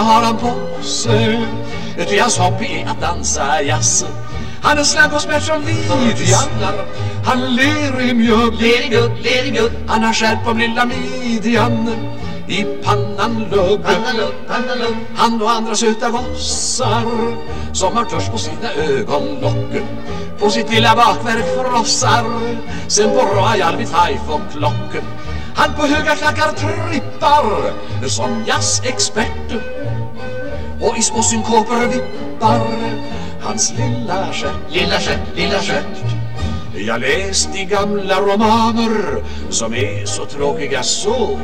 har han på sig? Ty hans hobby är att dansa jazz Han är slank och smärt som Lidian Han ler i mjöd, ler i mjöd, ler i mjöd Han har skärp om lilla midjan. I pannan lugg. Han och andra söta gossar Som har törs på sina ögonlock På sitt lilla bakverk frossar. Sen på Royal vid five och klock Han på höga klackar trippar. Som jazzexpert och i små synkoper vippar Hans lilla stjärt, lilla stjärt, lilla stjärt jag läst i gamla romaner som är så tråkiga så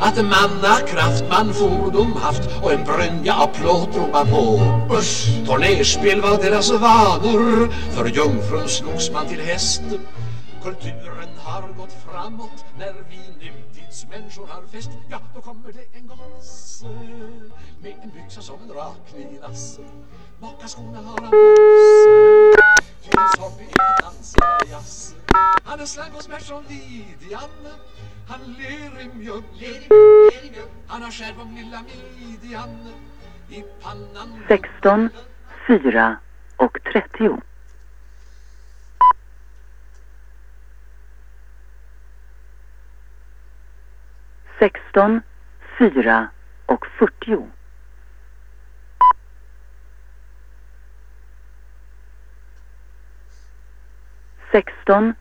att mannakraft man fordom haft och en brynja av plåt drog man på. Tornerspel var deras vanor, för jungfrun slogs man till häst. Kulturen har gått framåt när vi nutidsmänniskor har fest. Ja, då kommer det en gosse med en byxa som en rakknivasse. Maka skorna har han på sig. Hans hobby är att dansa jazz Han är slank och smärt som Lidian Han ler i mjugg, ler i mjugg Han har skärp om lilla midjan I pannan 16, 4 och 30 16, 4 och 40 sexton,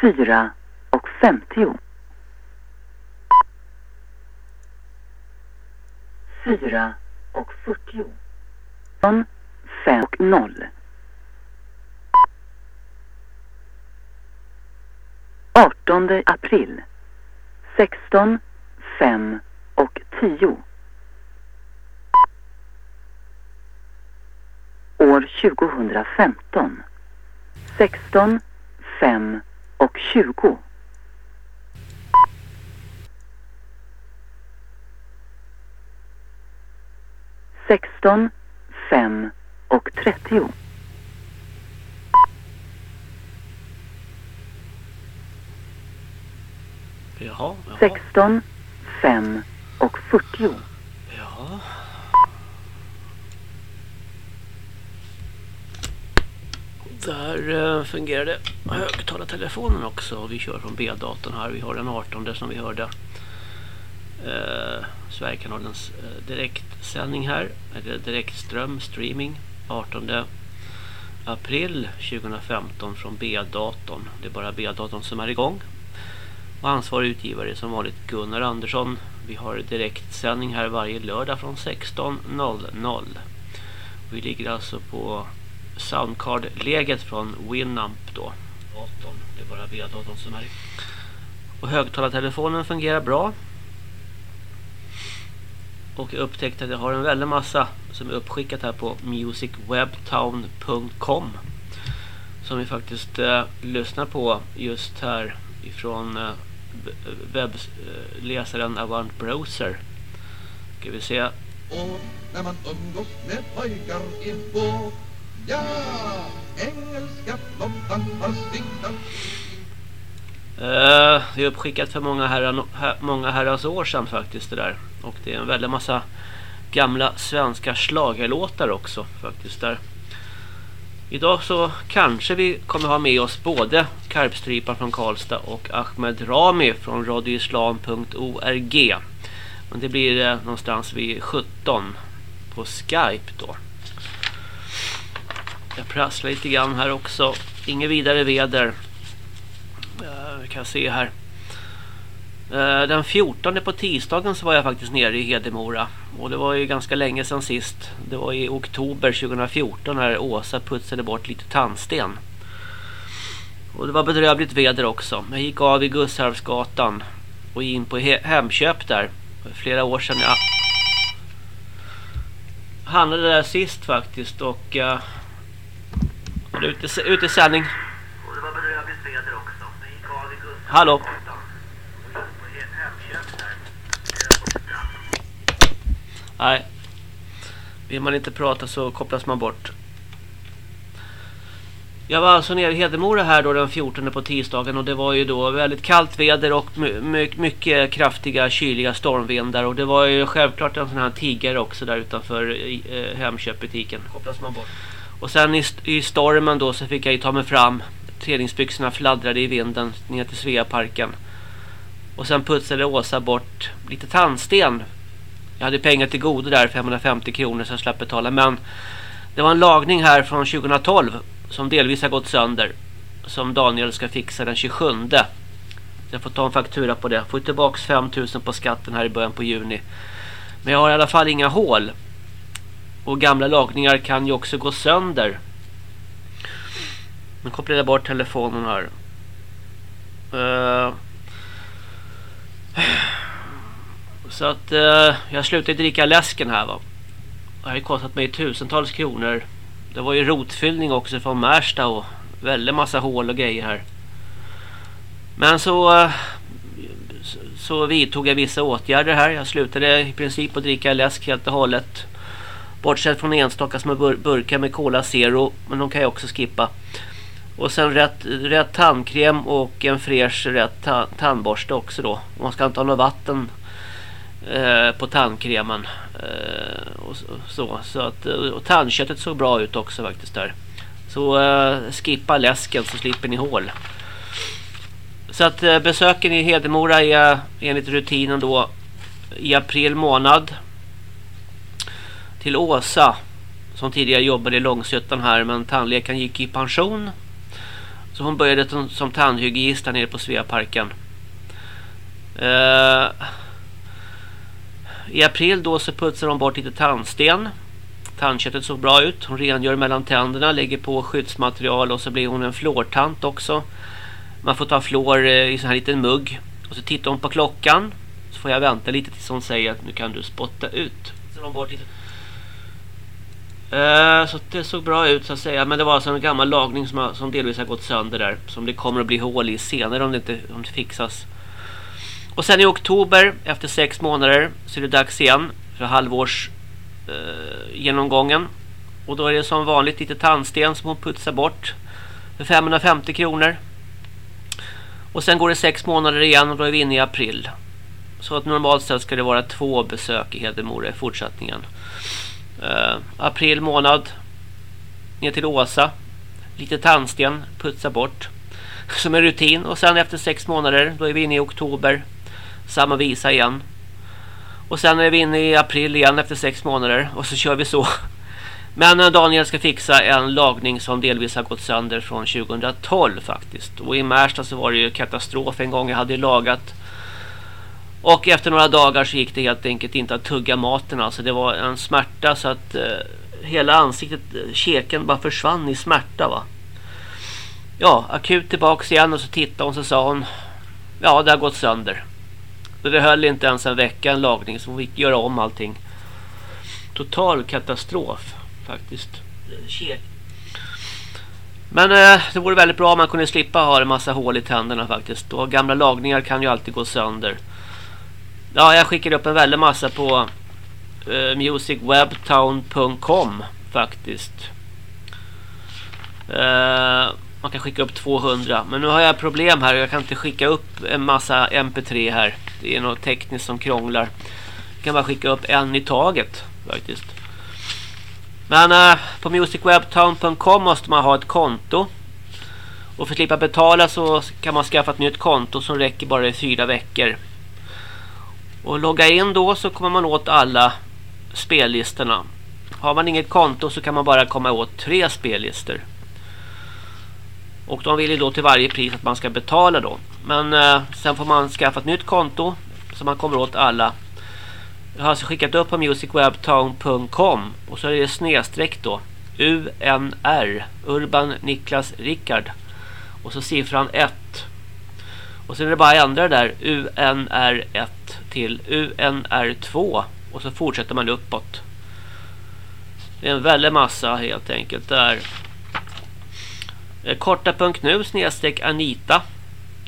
fyra och femtio. Fyra och fyrtio. Fem och noll. Artonde april. Sexton, fem och tio. År 2015. Sexton, fem och tjugo. Sexton, fem och trettio. Sexton, 5 och fyrtio. Ja. Där eh, fungerade högtalartelefonen också. Vi kör från B-datorn här. Vi har den 18 som vi hörde. Eh, Sverigekanalens eh, direktsändning här. Eller direktström, streaming. 18 april 2015 från B-datorn. Det är bara B-datorn som är igång. Och ansvarig utgivare är som vanligt Gunnar Andersson. Vi har direktsändning här varje lördag från 16.00. Vi ligger alltså på soundcard-läget från Winamp då. Datorn. Det är bara V-datorn som är Och högtalartelefonen fungerar bra. Och jag upptäckte att jag har en väldig massa som är uppskickat här på musicwebtown.com som vi faktiskt eh, lyssnar på just här ifrån eh, webbläsaren Avant Browser. Ska vi se. Och när man umgås med pojkar i båt Ja, engelska flottan har stigit Uh, det är uppskickat för många, herran, her, många herrans år sedan faktiskt det där. Och det är en väldigt massa gamla svenska slagerlåtar också faktiskt där. Idag så kanske vi kommer ha med oss både Karpstrypan från Karlstad och Ahmed Rami från radioislam.org. Men det blir eh, någonstans vid 17 på Skype då. Jag prasslar lite grann här också. Inget vidare väder. Eh, vi kan se här. Eh, den 14 på tisdagen så var jag faktiskt nere i Hedemora. Och det var ju ganska länge sedan sist. Det var i oktober 2014 när Åsa putsade bort lite tandsten. Och det var bedrövligt väder också. Jag gick av i Gussarvsgatan och in på Hemköp där. Flera år sedan. Jag handlade där sist faktiskt och uh, ute, ute i sändning. Och det var bedrövligt väder också. Hallå. Nej. Vill man inte prata så kopplas man bort. Jag var alltså nere i Hedemora här då den 14 på tisdagen och det var ju då väldigt kallt väder och my mycket kraftiga kyliga stormvindar och det var ju självklart en sån här tiger också där utanför eh, Hemköpbutiken. Kopplas man bort. Och sen i, i stormen då så fick jag ju ta mig fram. Träningsbyxorna fladdrade i vinden ner till Sveaparken. Och sen putsade Åsa bort lite tandsten. Jag hade pengar till godo där, 550 kronor så jag slapp betala. Men det var en lagning här från 2012 som delvis har gått sönder. Som Daniel ska fixa den 27. Jag får ta en faktura på det. Får tillbaka 5000 på skatten här i början på juni. Men jag har i alla fall inga hål. Och gamla lagningar kan ju också gå sönder. Nu kopplar jag bort telefonen här. Uh, så att eh, jag slutade dricka läsken här va. Det har ju kostat mig tusentals kronor. Det var ju rotfyllning också från Märsta och väldigt massa hål och grejer här. Men så eh, så vidtog jag vissa åtgärder här. Jag slutade i princip att dricka läsk helt och hållet. Bortsett från enstaka små bur burkar med Cola Zero. Men de kan jag också skippa. Och sen rätt, rätt tandkräm och en fräsch rätt ta tandborste också då. Man ska inte ha något vatten eh, på tandkrämen. Eh, och, så, så att, eh, och tandköttet såg bra ut också faktiskt där. Så eh, skippa läsken så slipper ni hål. Så att eh, besöken i Hedemora är enligt rutinen då i april månad till Åsa som tidigare jobbade i Långsötan här men tandläkaren gick i pension. Så hon började som, som tandhygienist där nere på Sveaparken. Eh, i april då så putsar hon bort lite tandsten. Tandköttet såg bra ut. Hon rengör mellan tänderna, lägger på skyddsmaterial och så blir hon en flårtant också. Man får ta flår eh, i sån här liten mugg. Och så tittar hon på klockan. Så får jag vänta lite tills hon säger att nu kan du spotta ut. Eh, så det såg bra ut så att säga. Men det var alltså en gammal lagning som, som delvis har gått sönder där. Som det kommer att bli hål i senare om det inte om det fixas. Och sen i oktober, efter sex månader, så är det dags igen för halvårs Eh, genomgången. Och då är det som vanligt lite tandsten som hon putsar bort. För 550 kronor. Och sen går det sex månader igen och då är vi inne i april. Så att normalt sett ska det vara två besök i Hedemora i fortsättningen. Eh, april månad. Ner till Åsa. Lite tandsten. Putsa bort. Som en rutin. Och sen efter sex månader. Då är vi inne i oktober. Samma visa igen. Och sen är vi inne i april igen efter sex månader. Och så kör vi så. Men Daniel ska fixa en lagning som delvis har gått sönder från 2012 faktiskt. Och i Märsta så var det ju katastrof en gång. Jag hade lagat och efter några dagar så gick det helt enkelt inte att tugga maten. Alltså det var en smärta så att eh, hela ansiktet, eh, keken käken bara försvann i smärta va. Ja, akut tillbaks igen och så tittade hon så sa hon Ja, det har gått sönder. Det höll inte ens en vecka en lagning så hon fick göra om allting. Total katastrof faktiskt. Men eh, det vore väldigt bra om man kunde slippa ha en massa hål i tänderna faktiskt. Och gamla lagningar kan ju alltid gå sönder. Ja, jag skickar upp en väldig massa på uh, musicwebtown.com faktiskt. Uh, man kan skicka upp 200. Men nu har jag problem här. Jag kan inte skicka upp en massa mp3 här. Det är något tekniskt som krånglar. Jag kan bara skicka upp en i taget faktiskt. Men eh, på musicwebtown.com måste man ha ett konto. Och för att slippa betala så kan man skaffa ett nytt konto som räcker bara i fyra veckor. Och logga in då så kommer man åt alla spellistorna. Har man inget konto så kan man bara komma åt tre spellistor. Och de vill ju då till varje pris att man ska betala då. Men eh, sen får man skaffa ett nytt konto så man kommer åt alla. Jag har alltså skickat upp på musicwebtown.com och så är det snedstreck då. UNR Urban Niklas Rickard. Och så siffran 1. Och sen är det bara att ändra det där UNR1 till UNR2 och så fortsätter man uppåt. Det är en väldig massa helt enkelt där. Eh, korta.nu snedstreck Anita.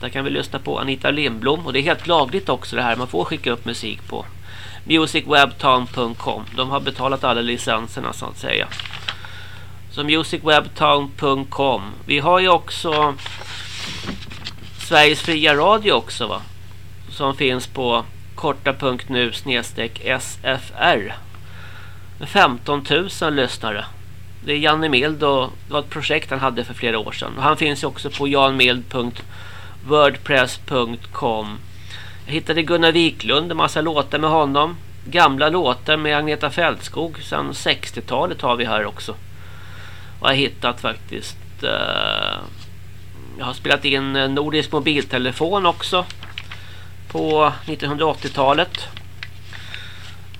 Där kan vi lyssna på Anita Lindblom. Och det är helt lagligt också det här. Man får skicka upp musik på musicwebtown.com. De har betalat alla licenserna så att säga. Så musicwebtown.com. Vi har ju också Sveriges fria radio också va. Som finns på korta.nu snedstreck SFR. 15 000 lyssnare. Det är Janne Mild och det var ett projekt han hade för flera år sedan. Och han finns ju också på janmild.wordpress.com. Jag hittade Gunnar Wiklund, en massa låtar med honom. Gamla låtar med Agneta Fältskog sedan 60-talet har vi här också. Och jag har hittat faktiskt uh, jag har spelat in eh, Nordisk mobiltelefon också på 1980-talet.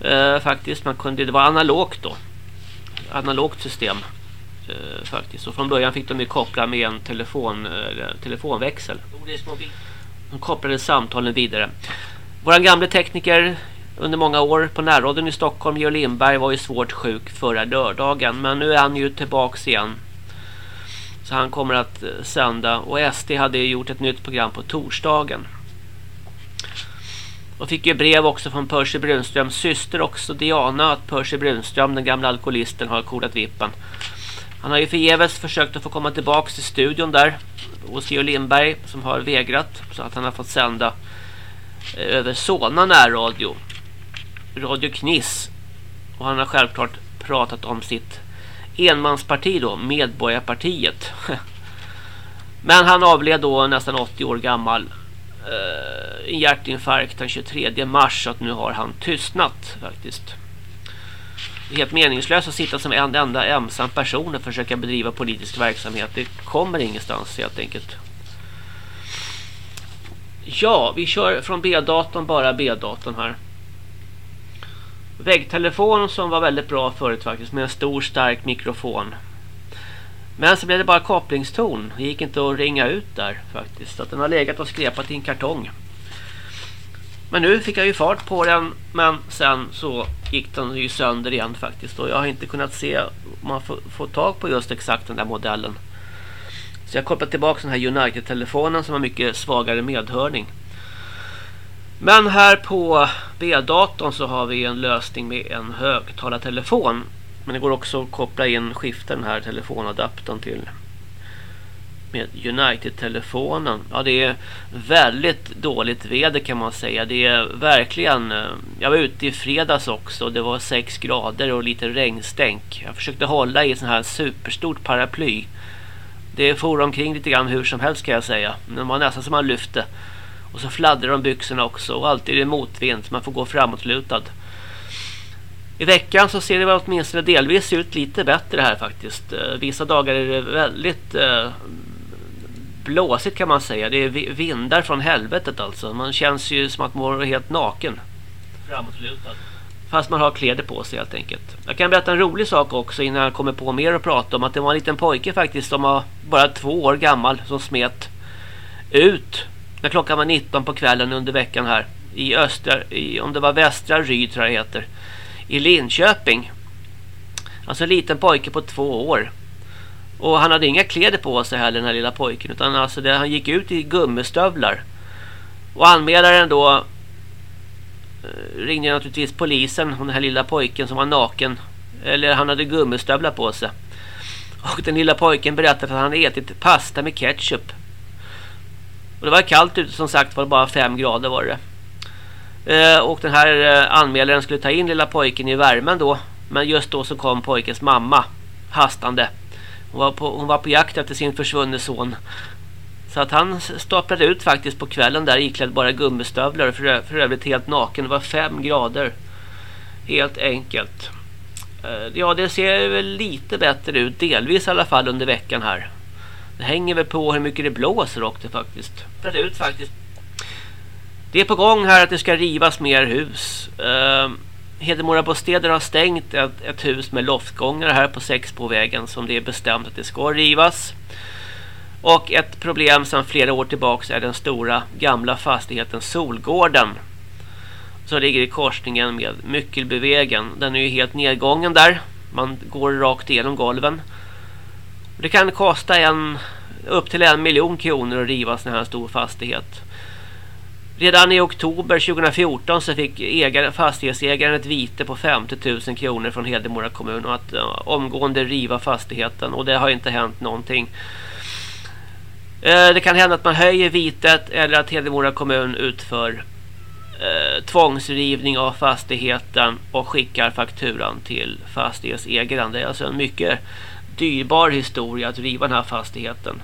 Uh, eh, faktiskt man kunde det var analogt då. Analogt system eh, faktiskt. Och från början fick de ju koppla med en telefon eh, telefonväxel. De kopplade samtalen vidare. Våran gamle tekniker under många år på närradion i Stockholm, Georg Lindberg, var ju svårt sjuk förra lördagen. Men nu är han ju tillbaks igen. Så han kommer att eh, sända. Och SD hade gjort ett nytt program på torsdagen. Och fick ju brev också från Percy Brunströms syster också, Diana, att Percy Brunström, den gamla alkoholisten, har kodat vippen. Han har ju förgäves försökt att få komma tillbaka till studion där hos Georg Lindberg som har vägrat så att han har fått sända eh, över Solna närradio. Radio Kniss. Och han har självklart pratat om sitt enmansparti då, Medborgarpartiet. Men han avled då nästan 80 år gammal Eh, en hjärtinfarkt den 23 mars så att nu har han tystnat faktiskt. Det är helt meningslöst att sitta som en enda ensam person och försöka bedriva politisk verksamhet. Det kommer ingenstans helt enkelt. Ja, vi kör från B-datorn bara B-datorn här. Väggtelefon som var väldigt bra förut faktiskt med en stor stark mikrofon. Men så blev det bara kopplingston. Det gick inte att ringa ut där faktiskt. Så att den har legat och skrepat i en kartong. Men nu fick jag ju fart på den. Men sen så gick den ju sönder igen faktiskt. Och jag har inte kunnat se om man får, får tag på just exakt den där modellen. Så jag kopplar tillbaka den här United-telefonen som har mycket svagare medhörning. Men här på B-datorn så har vi en lösning med en högtalartelefon. Men det går också att koppla in skifta den här telefonadaptern till med United-telefonen. Ja, det är väldigt dåligt väder kan man säga. Det är verkligen... Eh, jag var ute i fredags också. Det var 6 grader och lite regnstänk. Jag försökte hålla i sån här superstort paraply. Det for omkring lite grann hur som helst kan jag säga. Men det var nästan som man lyfte. Och så fladdrar de byxorna också. Och alltid är det motvind så man får gå framåtlutad. I veckan så ser det väl åtminstone delvis ut lite bättre här faktiskt. Eh, vissa dagar är det väldigt eh, blåsigt kan man säga. Det är vindar från helvetet alltså. Man känns ju som att man är helt naken. Framåtlutad. Fast man har kläder på sig helt enkelt. Jag kan berätta en rolig sak också innan jag kommer på mer att prata om. Att det var en liten pojke faktiskt som var bara två år gammal som smet ut. När klockan var 19 på kvällen under veckan här. I östra, i, om det var västra Ryd tror jag det heter. I Linköping. Alltså en liten pojke på två år. Och han hade inga kläder på sig heller den här lilla pojken. Utan alltså det, han gick ut i gummistövlar. Och anmälaren då eh, ringde naturligtvis polisen om den här lilla pojken som var naken. Eller han hade gummistövlar på sig. Och den lilla pojken berättade att han hade ätit pasta med ketchup. Och det var kallt ute som sagt var det bara fem grader var det. Eh, och den här eh, anmälaren skulle ta in lilla pojken i värmen då. Men just då så kom pojkens mamma hastande. Hon var på, hon var på jakt efter sin försvunne son. Så att han staplade ut faktiskt på kvällen där iklädd bara gummistövlar och för, för övrigt helt naken. Det var fem grader. Helt enkelt. Eh, ja, det ser väl lite bättre ut. Delvis i alla fall under veckan här. Det hänger väl på hur mycket det blåser också faktiskt. Det ut faktiskt. Det är på gång här att det ska rivas mer hus. Uh, Hedemora bostäder har stängt ett, ett hus med loftgångar här på Sexbovägen som det är bestämt att det ska rivas. Och ett problem sedan flera år tillbaka är den stora gamla fastigheten Solgården. Som ligger i korsningen med Myckelbyvägen. Den är ju helt nedgången där. Man går rakt igenom golven. Det kan kosta en upp till en miljon kronor att riva en sån här stor fastighet. Redan i oktober 2014 så fick ägaren, fastighetsägaren ett vite på 50 000 kronor från Hedemora kommun och att omgående riva fastigheten och det har inte hänt någonting. Eh, det kan hända att man höjer vitet eller att Hedemora kommun utför eh, tvångsrivning av fastigheten och skickar fakturan till fastighetsägaren. Det är alltså en mycket dyrbar historia att riva den här fastigheten.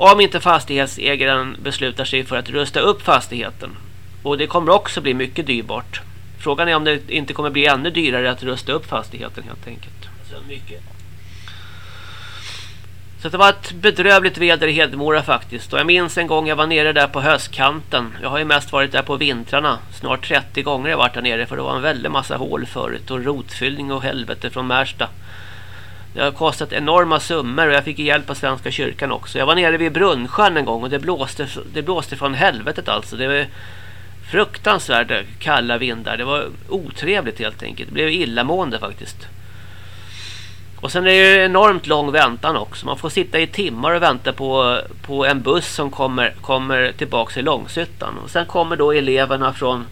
Om inte fastighetsägaren beslutar sig för att rusta upp fastigheten. Och det kommer också bli mycket dyrbart. Frågan är om det inte kommer bli ännu dyrare att rusta upp fastigheten helt enkelt. Så mycket. Så det var ett bedrövligt väder i Hedemora faktiskt. Och jag minns en gång jag var nere där på höstkanten. Jag har ju mest varit där på vintrarna. Snart 30 gånger jag varit där nere. För det var en väldig massa hål förut. Och rotfyllning och helvete från Märsta. Det har kostat enorma summor och jag fick hjälp av Svenska kyrkan också. Jag var nere vid Brunnsjön en gång och det blåste, det blåste från helvetet alltså. Det var fruktansvärt kalla vindar. Det var otrevligt helt enkelt. Det blev illamående faktiskt. Och sen är det ju enormt lång väntan också. Man får sitta i timmar och vänta på, på en buss som kommer, kommer tillbaka till Långshyttan. Och sen kommer då eleverna från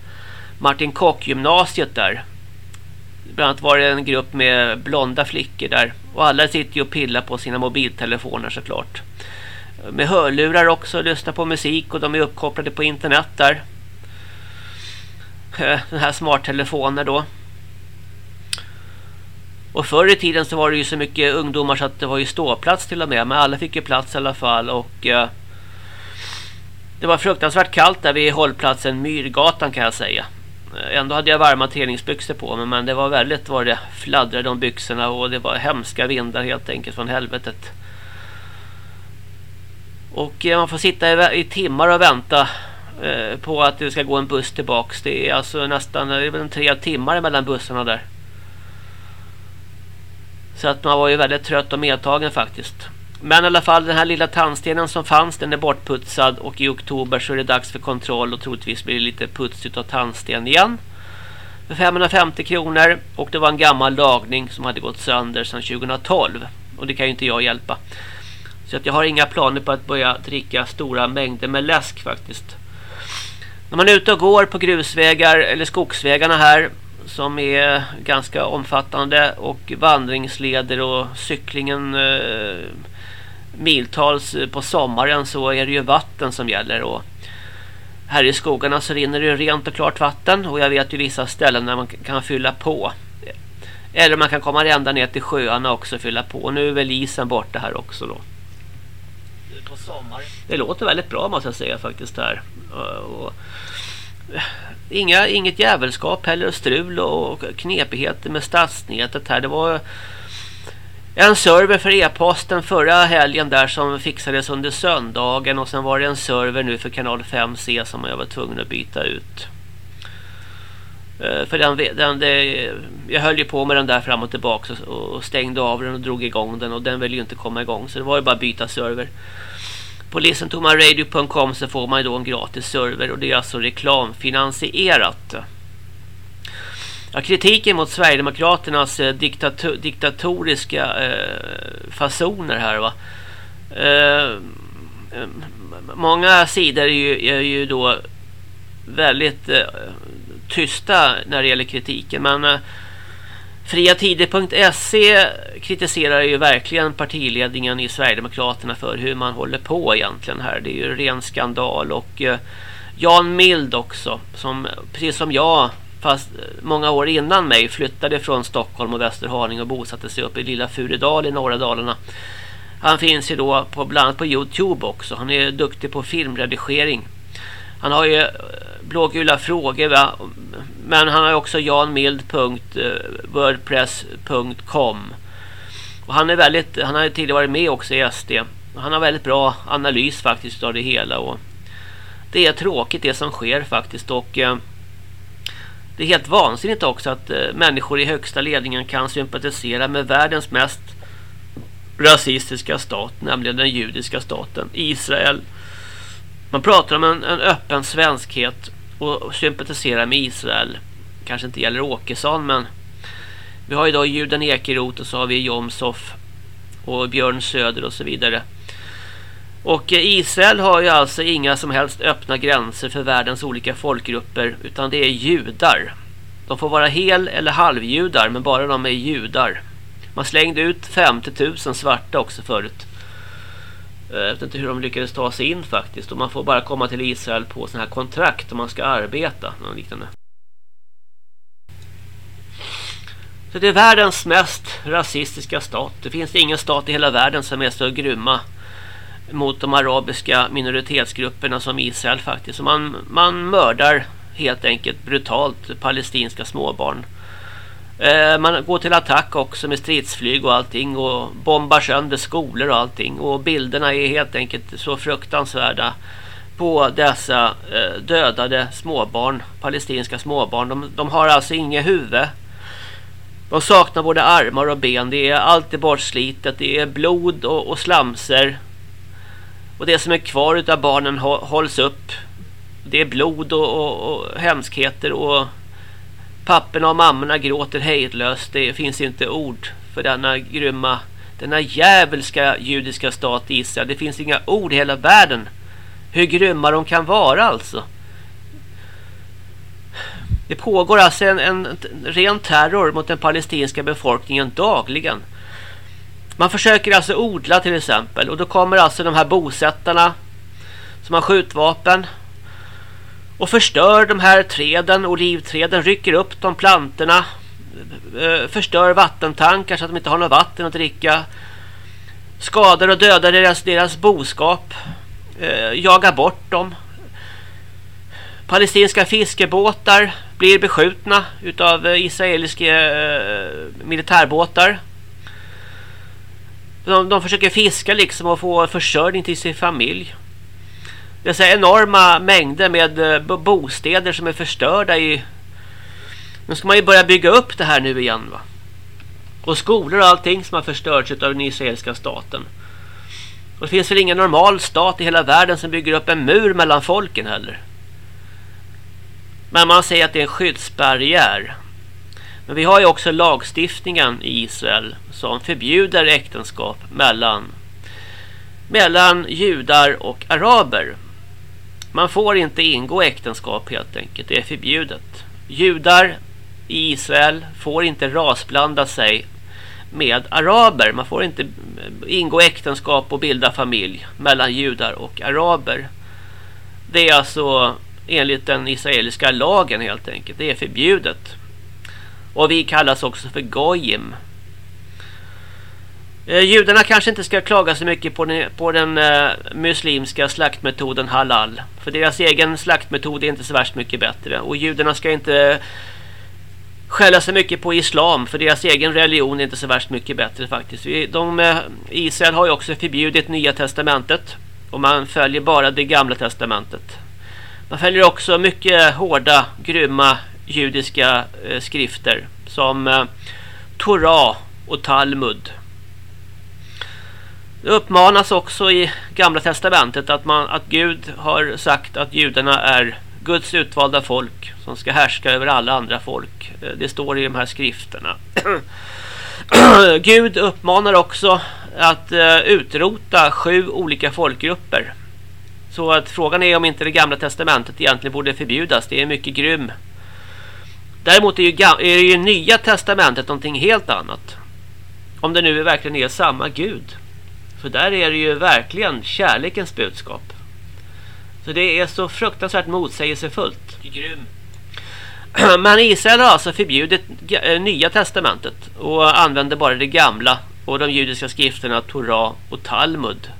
Martin Kock gymnasiet där bland annat var det en grupp med blonda flickor där. Och alla sitter ju och pillar på sina mobiltelefoner såklart. Med hörlurar också, lyssnar på musik och de är uppkopplade på internet där. Eh, den här smarttelefoner då. Och förr i tiden så var det ju så mycket ungdomar så att det var ju ståplats till och med. Men alla fick ju plats i alla fall och... Eh, det var fruktansvärt kallt där vid hållplatsen Myrgatan kan jag säga. Eh, ändå hade jag varma träningsbyxor på mig men det var väldigt vad det fladdrade om byxorna och det var hemska vindar helt enkelt från helvetet. Och eh, man får sitta i, timmar och vänta eh, på att det ska gå en buss tillbaks. Det är alltså nästan det är tre timmar mellan bussarna där. Så att man var ju väldigt trött och medtagen faktiskt. Men i alla fall den här lilla tandstenen som fanns den är bortputsad och i oktober så är det dags för kontroll och troligtvis blir det lite puts av tandsten igen. För 550 kronor och det var en gammal lagning som hade gått sönder sedan 2012 och det kan ju inte jag hjälpa. Så att jag har inga planer på att börja dricka stora mängder med läsk faktiskt. När man är ute och går på grusvägar eller skogsvägarna här som är ganska omfattande och vandringsleder och cyklingen eh, miltals eh, på sommaren så är det ju vatten som gäller och här i skogarna så rinner det rent och klart vatten och jag vet ju vissa ställen där man kan fylla på. Eller man kan komma ända ner till sjöarna också och fylla på. Nu är väl isen borta här också då. På sommaren. Det låter väldigt bra måste jag säga faktiskt här. Eh, och eh, inga, inget jävelskap heller strul och knepigheter med stadsnätet här. Det var en server för e-posten förra helgen där som fixades under söndagen och sen var det en server nu för kanal 5C som jag var tvungen att byta ut. Eh, för den, den det, jag höll ju på med den där fram och tillbaka och, och stängde av den och drog igång den och den ville ju inte komma igång så det var ju bara att byta server. På listentomaradio.com så får man ju då en gratis server och det är alltså reklamfinansierat. Ja, kritiken mot Sverigedemokraternas eh, diktator diktatoriska eh, fasoner här va. Eh, eh, många sidor är ju, är ju då väldigt eh, tysta när det gäller kritiken men eh, Friatider.se kritiserar ju verkligen partiledningen i Sverigedemokraterna för hur man håller på egentligen här. Det är ju ren skandal och eh, Jan Mild också som precis som jag fast eh, många år innan mig flyttade från Stockholm och Västerhaninge och bosatte sig uppe i lilla Furedal i norra Dalarna. Han finns ju då på, bland annat på Youtube också. Han är duktig på filmredigering. Han har ju eh, blågula frågor va? Men han har också janmild.wordpress.com eh, Och han är väldigt, han har ju tidigare varit med också i SD. Han har väldigt bra analys faktiskt av det hela och det är tråkigt det som sker faktiskt och eh, det är helt vansinnigt också att eh, människor i högsta ledningen kan sympatisera med världens mest rasistiska stat, nämligen den judiska staten, Israel. Man pratar om en, en öppen svenskhet och sympatiserar med Israel. Kanske inte gäller Åkesson, men vi har idag Juden Ekeroth och så har vi Jomshoff och Björn Söder och så vidare. Och eh, Israel har ju alltså inga som helst öppna gränser för världens olika folkgrupper utan det är judar. De får vara hel- eller halvjudar men bara de är judar. Man slängde ut 50 000 svarta också förut. Eh, jag vet inte hur de lyckades ta sig in faktiskt. Och man får bara komma till Israel på sådana här kontrakt om man ska arbeta. Något liknande. Så det är världens mest rasistiska stat. Det finns ingen stat i hela världen som är så grymma mot de arabiska minoritetsgrupperna som Israel faktiskt. Så man, man mördar helt enkelt brutalt palestinska småbarn. Eh, man går till attack också med stridsflyg och allting och bombar sönder skolor och allting. Och bilderna är helt enkelt så fruktansvärda på dessa eh, dödade småbarn, palestinska småbarn. De, de har alltså inget huvud. De saknar både armar och ben. Det är allt är bortslitet. Det är blod och, och slamser. Och det som är kvar av barnen hålls upp. Det är blod och, och, och hemskheter och papporna och mammorna gråter hejdlöst. Det finns inte ord för denna grymma, denna jävelska judiska stat Israel. Det finns inga ord i hela världen hur grymma de kan vara alltså. Det pågår alltså en, en ren terror mot den palestinska befolkningen dagligen. Man försöker alltså odla till exempel och då kommer alltså de här bosättarna som har skjutvapen och förstör de här träden, olivträden, rycker upp de plantorna eh, förstör vattentankar så att de inte har något vatten att dricka skadar och dödar deras, deras boskap eh, jagar bort dem. Palestinska fiskebåtar blir beskjutna utav eh, israeliska militärbåtar de, de försöker fiska liksom och få försörjning till sin familj. Det är så enorma mängder med eh, bostäder som är förstörda i... Nu ska man ju börja bygga upp det här nu igen va. Och skolor och allting som har förstörts av den israeliska staten. Och det finns väl ingen normal stat i hela världen som bygger upp en mur mellan folken heller. Men man säger att det är en skyddsbarriär. Men vi har ju också lagstiftningen i Israel som förbjuder äktenskap mellan, mellan judar och araber. Man får inte ingå äktenskap helt enkelt. Det är förbjudet. Judar i Israel får inte rasblanda sig med araber. Man får inte ingå äktenskap och bilda familj mellan judar och araber. Det är alltså enligt den israeliska lagen helt enkelt. Det är förbjudet. Och vi kallas också för goyim. Eh, judarna kanske inte ska klaga så mycket på den, på den eh, muslimska slaktmetoden halal. För deras egen slaktmetod är inte så värst mycket bättre. Och judarna ska inte skälla så mycket på islam. För deras egen religion är inte så värst mycket bättre faktiskt. Vi, de, eh, Israel har ju också förbjudit nya testamentet. Och man följer bara det gamla testamentet. Man följer också mycket hårda, grymma judiska eh, skrifter. Som eh, Torah och Talmud. Det uppmanas också i Gamla Testamentet att, man, att Gud har sagt att judarna är Guds utvalda folk som ska härska över alla andra folk. Eh, det står i de här skrifterna. Gud uppmanar också att eh, utrota sju olika folkgrupper. Så att frågan är om inte det gamla testamentet egentligen borde förbjudas. Det är mycket grym. Däremot är ju, är ju nya testamentet någonting helt annat. Om det nu verkligen är samma Gud. För där är det ju verkligen kärlekens budskap. Så det är så fruktansvärt motsägelsefullt. Grym. Men Israel har alltså förbjudit eh, nya testamentet och använder bara det gamla och de judiska skrifterna Torah och Talmud.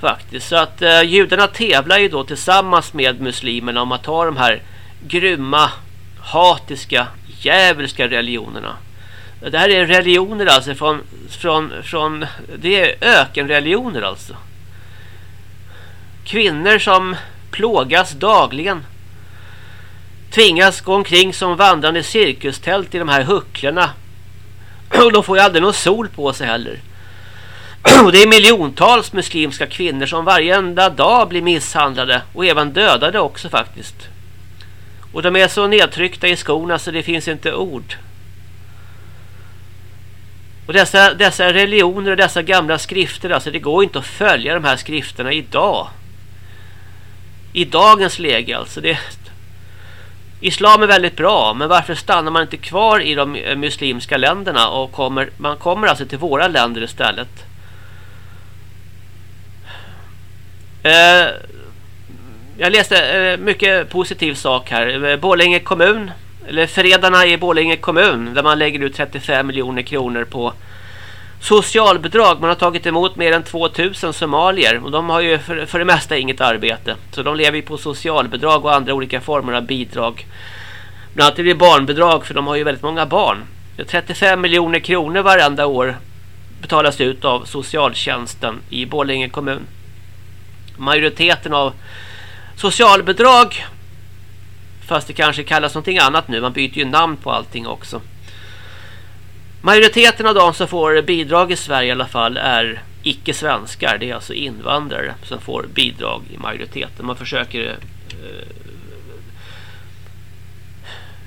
Faktiskt. Så att eh, judarna tävlar ju då tillsammans med muslimerna om att ta de här grymma, hatiska, djävulska religionerna. Det här är religioner alltså från, från, från det är ökenreligioner alltså. Kvinnor som plågas dagligen. Tvingas gå omkring som vandrande cirkustält i de här hucklarna. Och de får ju aldrig någon sol på sig heller. Och det är miljontals muslimska kvinnor som varje enda dag blir misshandlade och även dödade också faktiskt. Och de är så nedtryckta i skorna så det finns inte ord. Och dessa, dessa religioner och dessa gamla skrifter, alltså det går inte att följa de här skrifterna idag. I dagens läge alltså. Det, Islam är väldigt bra, men varför stannar man inte kvar i de eh, muslimska länderna och kommer, man kommer alltså till våra länder istället? Eh, jag läste eh, mycket positiv sak här. Eh, Borlänge kommun, eller Fredarna i Borlänge kommun, där man lägger ut 35 miljoner kronor på socialbidrag. Man har tagit emot mer än 2000 somalier och de har ju för, för det mesta inget arbete. Så de lever ju på socialbidrag och andra olika former av bidrag. Bland annat är det barnbidrag för de har ju väldigt många barn. 35 miljoner kronor varenda år betalas ut av socialtjänsten i Borlänge kommun. Majoriteten av socialbidrag fast det kanske kallas någonting annat nu. Man byter ju namn på allting också. Majoriteten av de som får bidrag i Sverige i alla fall är icke-svenskar. Det är alltså invandrare som får bidrag i majoriteten. Man försöker eh,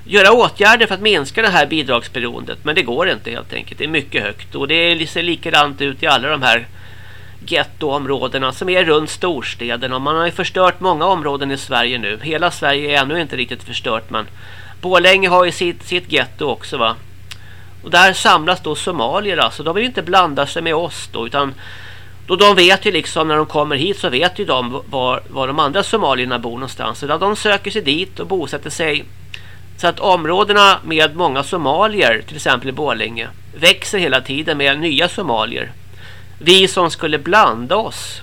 göra åtgärder för att minska det här bidragsberoendet. Men det går inte helt enkelt. Det är mycket högt. Och det ser likadant ut i alla de här gettoområdena som är runt storstäderna. Man har ju förstört många områden i Sverige nu. Hela Sverige är ännu inte riktigt förstört. Men Borlänge har ju sitt, sitt getto också va. Och där samlas då somalier alltså. De vill inte blanda sig med oss då utan då de vet ju liksom när de kommer hit så vet ju de var, var de andra somalierna bor någonstans. Så de söker sig dit och bosätter sig. Så att områdena med många somalier, till exempel i Borlänge, växer hela tiden med nya somalier. Vi som skulle blanda oss.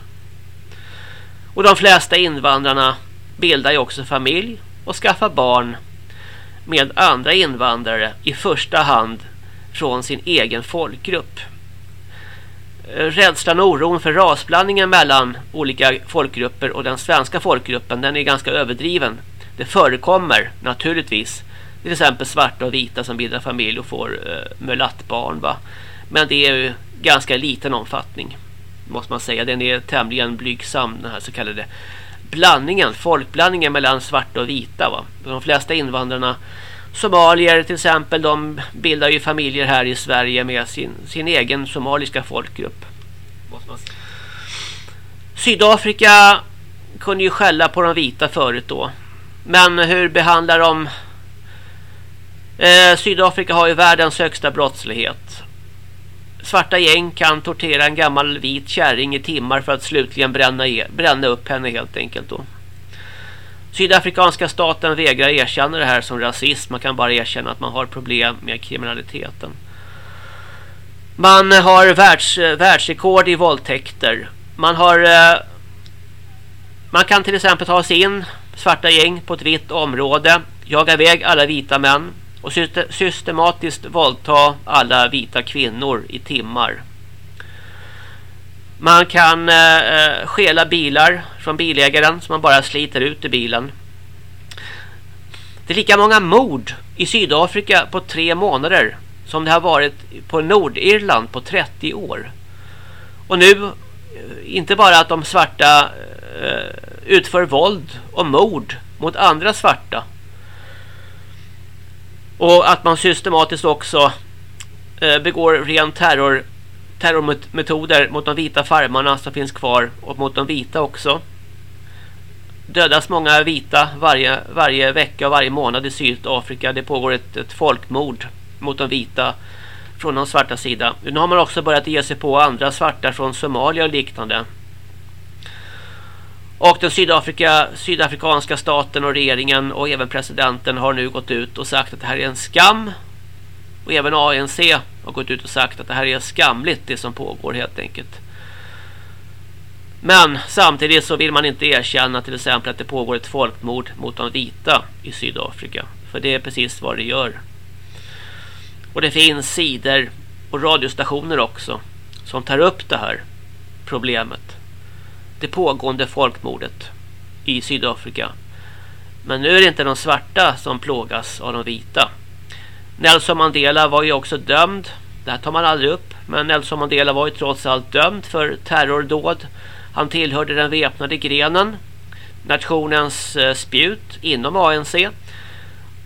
Och de flesta invandrarna bildar ju också familj och skaffar barn med andra invandrare i första hand från sin egen folkgrupp. Eh, rädslan och oron för rasblandningen mellan olika folkgrupper och den svenska folkgruppen den är ganska överdriven. Det förekommer naturligtvis till exempel svarta och vita som bildar familj och får eh, mulattbarn va. Men det är ju ganska liten omfattning måste man säga. Den är tämligen blygsam den här så kallade blandningen, folkblandningen mellan svarta och vita va. De flesta invandrarna Somalier till exempel, de bildar ju familjer här i Sverige med sin, sin egen somaliska folkgrupp. Sydafrika kunde ju skälla på de vita förut då. Men hur behandlar de... Eh, Sydafrika har ju världens högsta brottslighet. Svarta gäng kan tortera en gammal vit kärring i timmar för att slutligen bränna, bränna upp henne helt enkelt då. Sydafrikanska staten vägrar erkänna det här som rasism. Man kan bara erkänna att man har problem med kriminaliteten. Man har världs, världsrekord i våldtäkter. Man har... Eh, man kan till exempel ta sig in svarta gäng på ett vitt område. Jaga iväg alla vita män. Och systematiskt våldta alla vita kvinnor i timmar. Man kan eh, eh, stjäla bilar från bilägaren som man bara sliter ut i bilen. Det är lika många mord i Sydafrika på tre månader som det har varit på Nordirland på 30 år. Och nu, eh, inte bara att de svarta eh, utför våld och mord mot andra svarta. Och att man systematiskt också eh, begår ren terror terrormetoder mot de vita farmarna som finns kvar och mot de vita också. Dödas många vita varje, varje vecka och varje månad i Sydafrika. Det pågår ett, ett folkmord mot de vita från de svarta sida. Nu har man också börjat ge sig på andra svarta från Somalia och liknande. Och den Sydafrika, sydafrikanska staten och regeringen och även presidenten har nu gått ut och sagt att det här är en skam. Och även ANC har gått ut och sagt att det här är skamligt det som pågår helt enkelt. Men samtidigt så vill man inte erkänna till exempel att det pågår ett folkmord mot de vita i Sydafrika. För det är precis vad det gör. Och det finns sidor och radiostationer också som tar upp det här problemet. Det pågående folkmordet i Sydafrika. Men nu är det inte de svarta som plågas av de vita. Nelson Mandela var ju också dömd. Det här tar man aldrig upp. Men Nelson Mandela var ju trots allt dömd för terrordåd. Han tillhörde den väpnade grenen. Nationens eh, spjut inom ANC.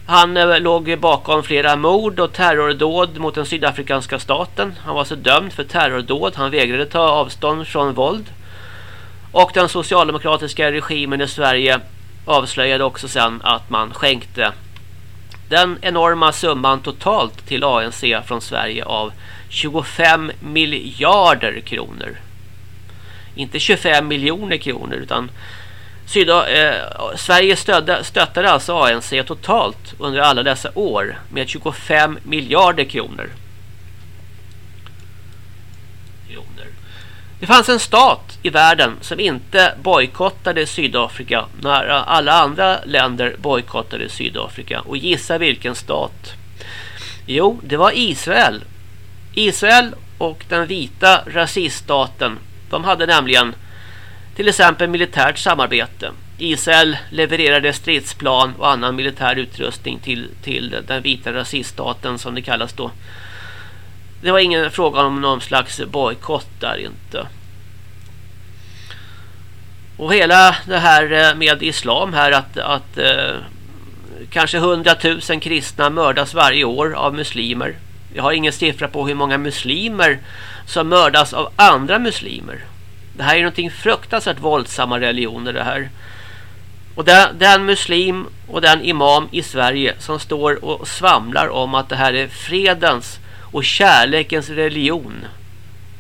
Han eh, låg bakom flera mord och terrordåd mot den sydafrikanska staten. Han var så dömd för terrordåd. Han vägrade ta avstånd från våld. Och den socialdemokratiska regimen i Sverige avslöjade också sen att man skänkte den enorma summan totalt till ANC från Sverige av 25 miljarder kronor. Inte 25 miljoner kronor utan Syda, eh, Sverige stödde, stöttade alltså ANC totalt under alla dessa år med 25 miljarder kronor. Det fanns en stat i världen som inte bojkottade Sydafrika när alla andra länder bojkottade Sydafrika. Och gissa vilken stat? Jo, det var Israel. Israel och den vita rasiststaten. De hade nämligen till exempel militärt samarbete. Israel levererade stridsplan och annan militär utrustning till, till den vita rasiststaten som det kallas då. Det var ingen fråga om någon slags bojkott där inte. Och hela det här eh, med islam här att, att eh, kanske hundratusen kristna mördas varje år av muslimer. Jag har ingen siffra på hur många muslimer som mördas av andra muslimer. Det här är någonting fruktansvärt våldsamma religioner det här. Och den, den, muslim och den imam i Sverige som står och svamlar om att det här är fredens och kärlekens religion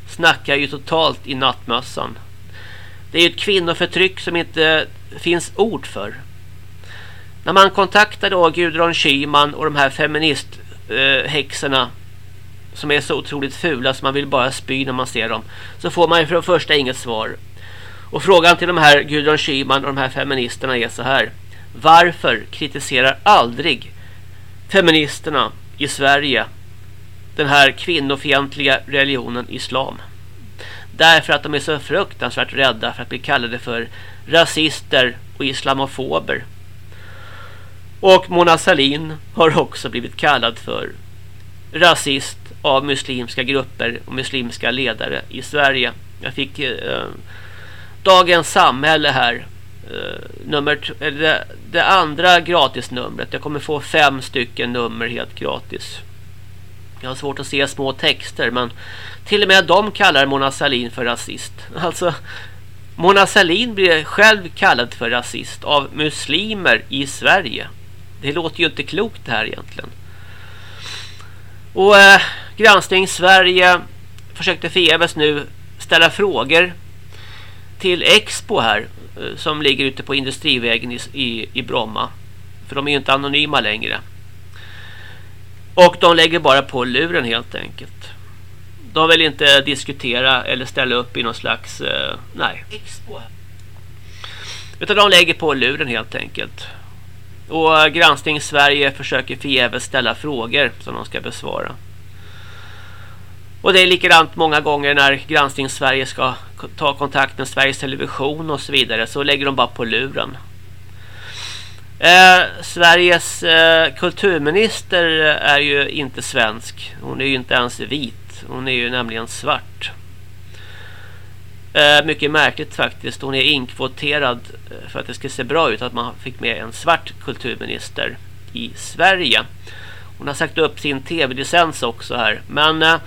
snackar ju totalt i nattmössan. Det är ju ett kvinnoförtryck som inte finns ord för. När man kontaktar då Gudrun Schyman och de här feministhäxorna eh, som är så otroligt fula så man vill bara spy när man ser dem så får man ju för det första inget svar. Och frågan till de här Gudrun Schyman och de här feministerna är så här. Varför kritiserar aldrig feministerna i Sverige den här kvinnofientliga religionen islam? Därför att de är så fruktansvärt rädda för att bli kallade för rasister och islamofober. Och Mona Salin har också blivit kallad för rasist av muslimska grupper och muslimska ledare i Sverige. Jag fick eh, Dagens samhälle här eh, nummer det, det andra gratisnumret. Jag kommer få fem stycken nummer helt gratis. Jag har svårt att se små texter men till och med de kallar Mona Sahlin för rasist. Alltså Mona Sahlin blir själv kallad för rasist av muslimer i Sverige. Det låter ju inte klokt det här egentligen. Och eh, Granskning Sverige försökte förgäves nu ställa frågor till Expo här eh, som ligger ute på Industrivägen i, i, i Bromma. För de är ju inte anonyma längre. Och de lägger bara på luren helt enkelt. De vill inte diskutera eller ställa upp i någon slags... Eh, nej. Utan de lägger på luren helt enkelt. Och Granskning Sverige försöker förgäves ställa frågor som de ska besvara. Och det är likadant många gånger när Granskning Sverige ska ta kontakt med Sveriges Television och så vidare så lägger de bara på luren. Eh, Sveriges eh, kulturminister eh, är ju inte svensk. Hon är ju inte ens vit. Hon är ju nämligen svart. Eh, mycket märkligt faktiskt. Hon är inkvoterad eh, för att det ska se bra ut att man fick med en svart kulturminister i Sverige. Hon har sagt upp sin tv-licens också här. Men eh,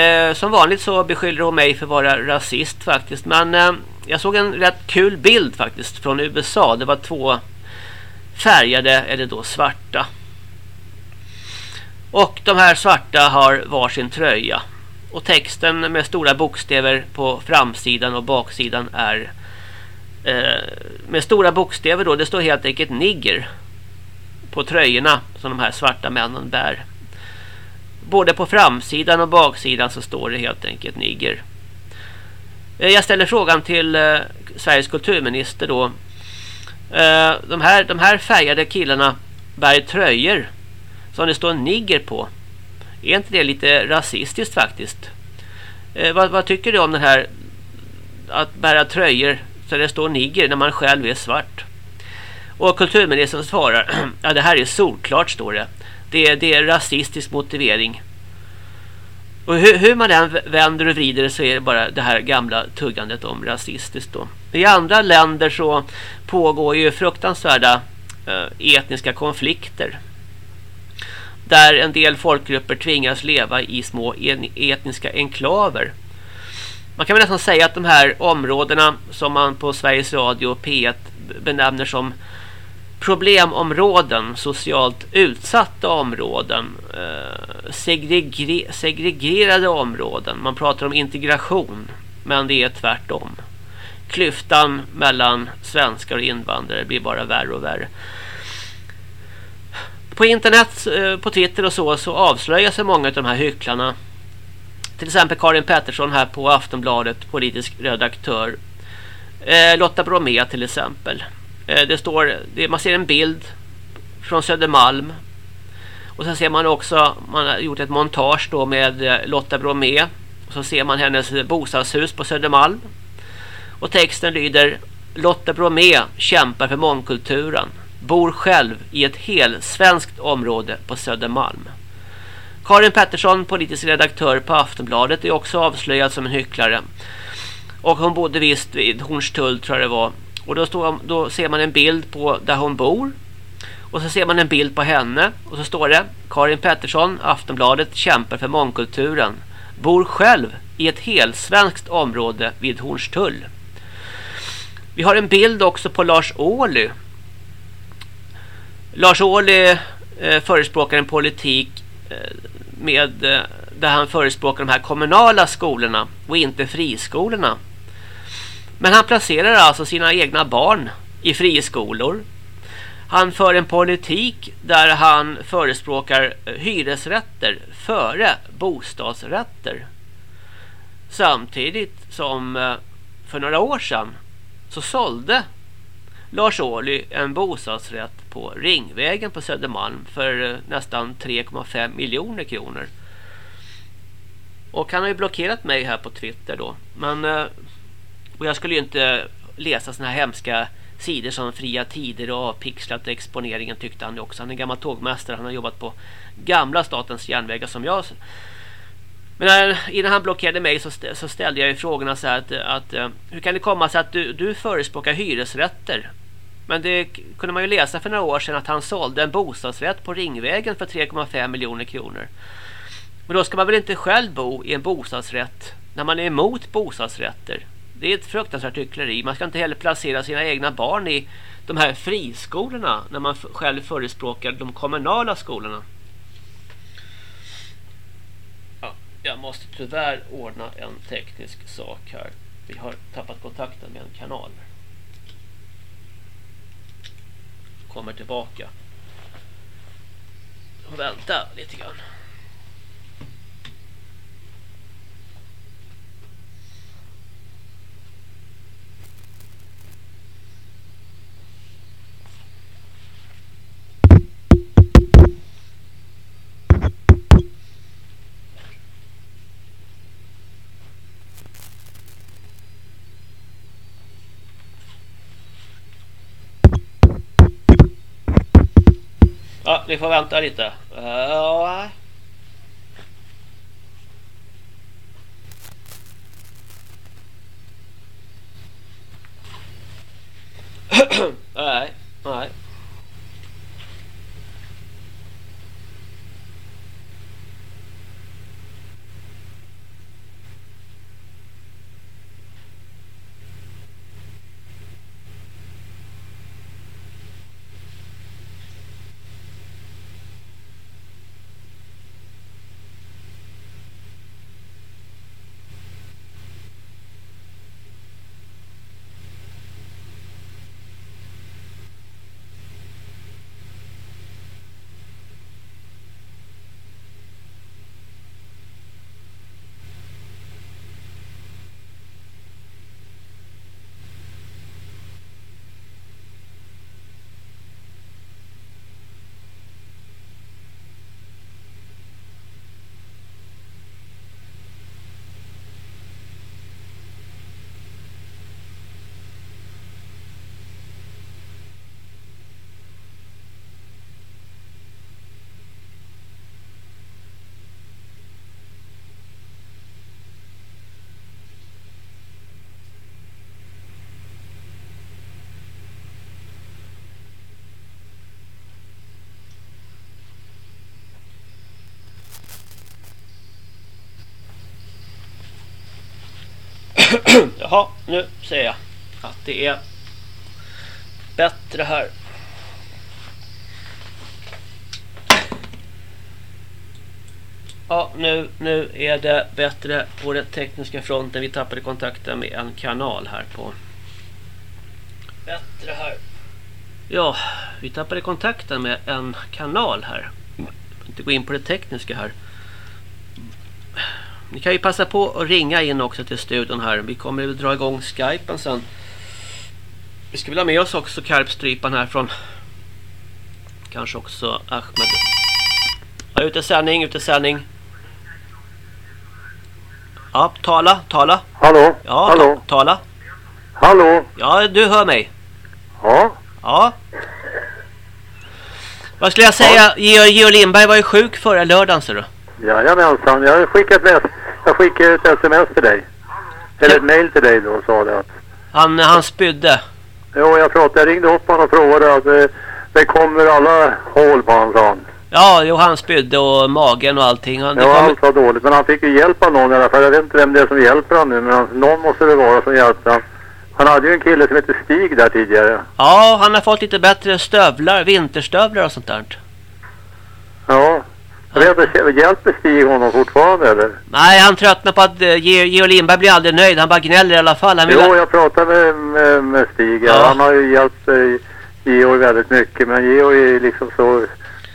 eh, som vanligt så beskyller hon mig för att vara rasist faktiskt. Men eh, jag såg en rätt kul bild faktiskt från USA. Det var två färgade eller då svarta. Och de här svarta har varsin tröja. Och texten med stora bokstäver på framsidan och baksidan är eh, med stora bokstäver då. Det står helt enkelt nigger på tröjorna som de här svarta männen bär. Både på framsidan och baksidan så står det helt enkelt nigger. Eh, jag ställer frågan till eh, Sveriges kulturminister då. Eh, de, här, de här färgade killarna bär tröjor som det står nigger på. Är inte det lite rasistiskt faktiskt? Eh, vad, vad, tycker du om den här att bära tröjor så det står nigger när man själv är svart? Och kulturministern svarar ja det här är solklart står det. Det är, det är rasistisk motivering. Och hur, hur, man än vänder och vrider så är det bara det här gamla tuggandet om rasistiskt då. I andra länder så pågår ju fruktansvärda eh, etniska konflikter. Där en del folkgrupper tvingas leva i små etniska enklaver. Man kan väl nästan säga att de här områdena som man på Sveriges Radio P1 benämner som problemområden, socialt utsatta områden, eh, segregerade områden. Man pratar om integration, men det är tvärtom. Klyftan mellan svenskar och invandrare blir bara värre och värre. På internet, eh, på Twitter och så, så avslöjar sig många av de här hycklarna. Till exempel Karin Pettersson här på Aftonbladet, politisk redaktör. Eh, Lotta Bromé till exempel. Eh, det står, man ser en bild från Södermalm. Och sen ser man också, man har gjort ett montage då med Lotta Bromé. Och så ser man hennes bostadshus på Södermalm. Och texten lyder Lotta Bromé kämpar för mångkulturen. Bor själv i ett helsvenskt område på Södermalm. Karin Pettersson, politisk redaktör på Aftonbladet, är också avslöjad som en hycklare. Och hon bodde visst vid Hornstull tror jag det var. Och då, står, då ser man en bild på där hon bor. Och så ser man en bild på henne. Och så står det Karin Pettersson, Aftonbladet, kämpar för mångkulturen. Bor själv i ett helsvenskt område vid Hornstull. Vi har en bild också på Lars Ohly. Lars Ohly eh, förespråkar en politik eh, med, eh, där han förespråkar de här kommunala skolorna och inte friskolorna. Men han placerar alltså sina egna barn i friskolor. Han för en politik där han förespråkar eh, hyresrätter före bostadsrätter. Samtidigt som eh, för några år sedan så sålde Lars Ohly en bostadsrätt på Ringvägen på Södermalm för eh, nästan 3,5 miljoner kronor. Och han har ju blockerat mig här på Twitter då. Men eh, och jag skulle ju inte läsa såna här hemska sidor som Fria Tider och avpixlat exponeringen tyckte han också. Han är gammal tågmästare. Han har jobbat på gamla statens järnvägar som jag. Men när, innan han blockerade mig så, så ställde jag ju frågorna så här att, att eh, hur kan det komma sig att du, du förespråkar hyresrätter? Men det kunde man ju läsa för några år sedan att han sålde en bostadsrätt på Ringvägen för 3,5 miljoner kronor. Men då ska man väl inte själv bo i en bostadsrätt när man är emot bostadsrätter? Det är ett fruktansvärt hyckleri. Man ska inte heller placera sina egna barn i de här friskolorna när man själv förespråkar de kommunala skolorna. Ja, jag måste tyvärr ordna en teknisk sak här. Vi har tappat kontakten med en kanal. Kommer tillbaka. Och vänta lite grann. Ja, vi får vänta lite. Ja. Jaha, nu ser jag att det är bättre här. Ja, nu, nu är det bättre på den tekniska fronten. Vi tappade kontakten med en kanal här på... Bättre här. Ja, vi tappade kontakten med en kanal här. Jag inte gå in på det tekniska här. Ni kan ju passa på att ringa in också till studion här. Vi kommer att dra igång Skypen sen. Vi ska väl ha med oss också Karpstrypan här från kanske också Ahmed. Ja, ute sändning, ute sändning. Ja, tala, tala. Hallå? Ja, Hallå? tala. Hallå? Ja, du hör mig. Ja? Ja. Vad skulle jag säga? Georg, Georg Lindberg var ju sjuk förra lördagen, ser du. Jajamensan. Jag har skickat med, jag skickade ett sms till dig. Eller ett mail till dig då och sa det att... Han, han spydde. Jo, jag pratade, jag ringde upp honom och frågade att det, det kommer alla hål på honom, sa han. Ja, jo, han spydde och magen och allting. Han, Ja, kom, allt var dåligt. Men han fick ju hjälp av någon i alla fall. Jag vet inte vem det är som hjälper honom nu, men han, någon måste det vara som hjälpte honom. Han hade ju en kille som hette Stig där tidigare. ja, han har fått lite bättre stövlar, vinterstövlar och sånt där. Ja. Jag vet inte, hjälper Stig honom fortfarande eller? Nej, han tröttnar på att uh, Georg Lindberg blir aldrig nöjd. Han bara gnäller i alla fall. Han Jo, ha- jag pratade med, med, med Stig. Ja. Han har ju hjälpt eh, Georg väldigt mycket. Men Georg är liksom så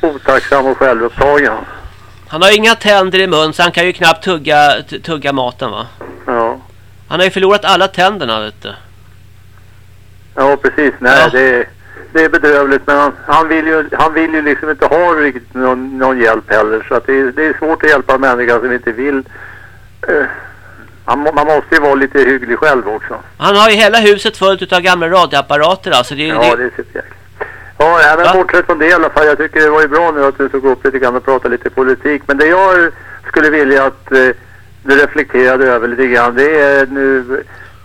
otacksam och självupptagen. han har ju inga tänder i mun så han kan ju knappt tugga, tugga maten va. Ja, Han har ju förlorat alla tänderna vet du. ja precis. Nej, Ja. det, det är bedrövligt. Men han, han, vill ju, han vill ju liksom inte ha riktigt någon, någon hjälp heller. Så att det, är- det är svårt att hjälpa människor som inte vill. Eh, man, man måste ju vara lite hygglig själv också. Han har ju hela huset fullt av gamla radioapparater alltså. Det, Ja, det, det är superjäkligt. Ja, nej, men Va? bortsett från det i alla fall. Jag tycker det var ju bra nu att du tog upp lite grann och pratade lite politik. Men det jag skulle vilja att eh, du reflekterade över lite grann. Det är nu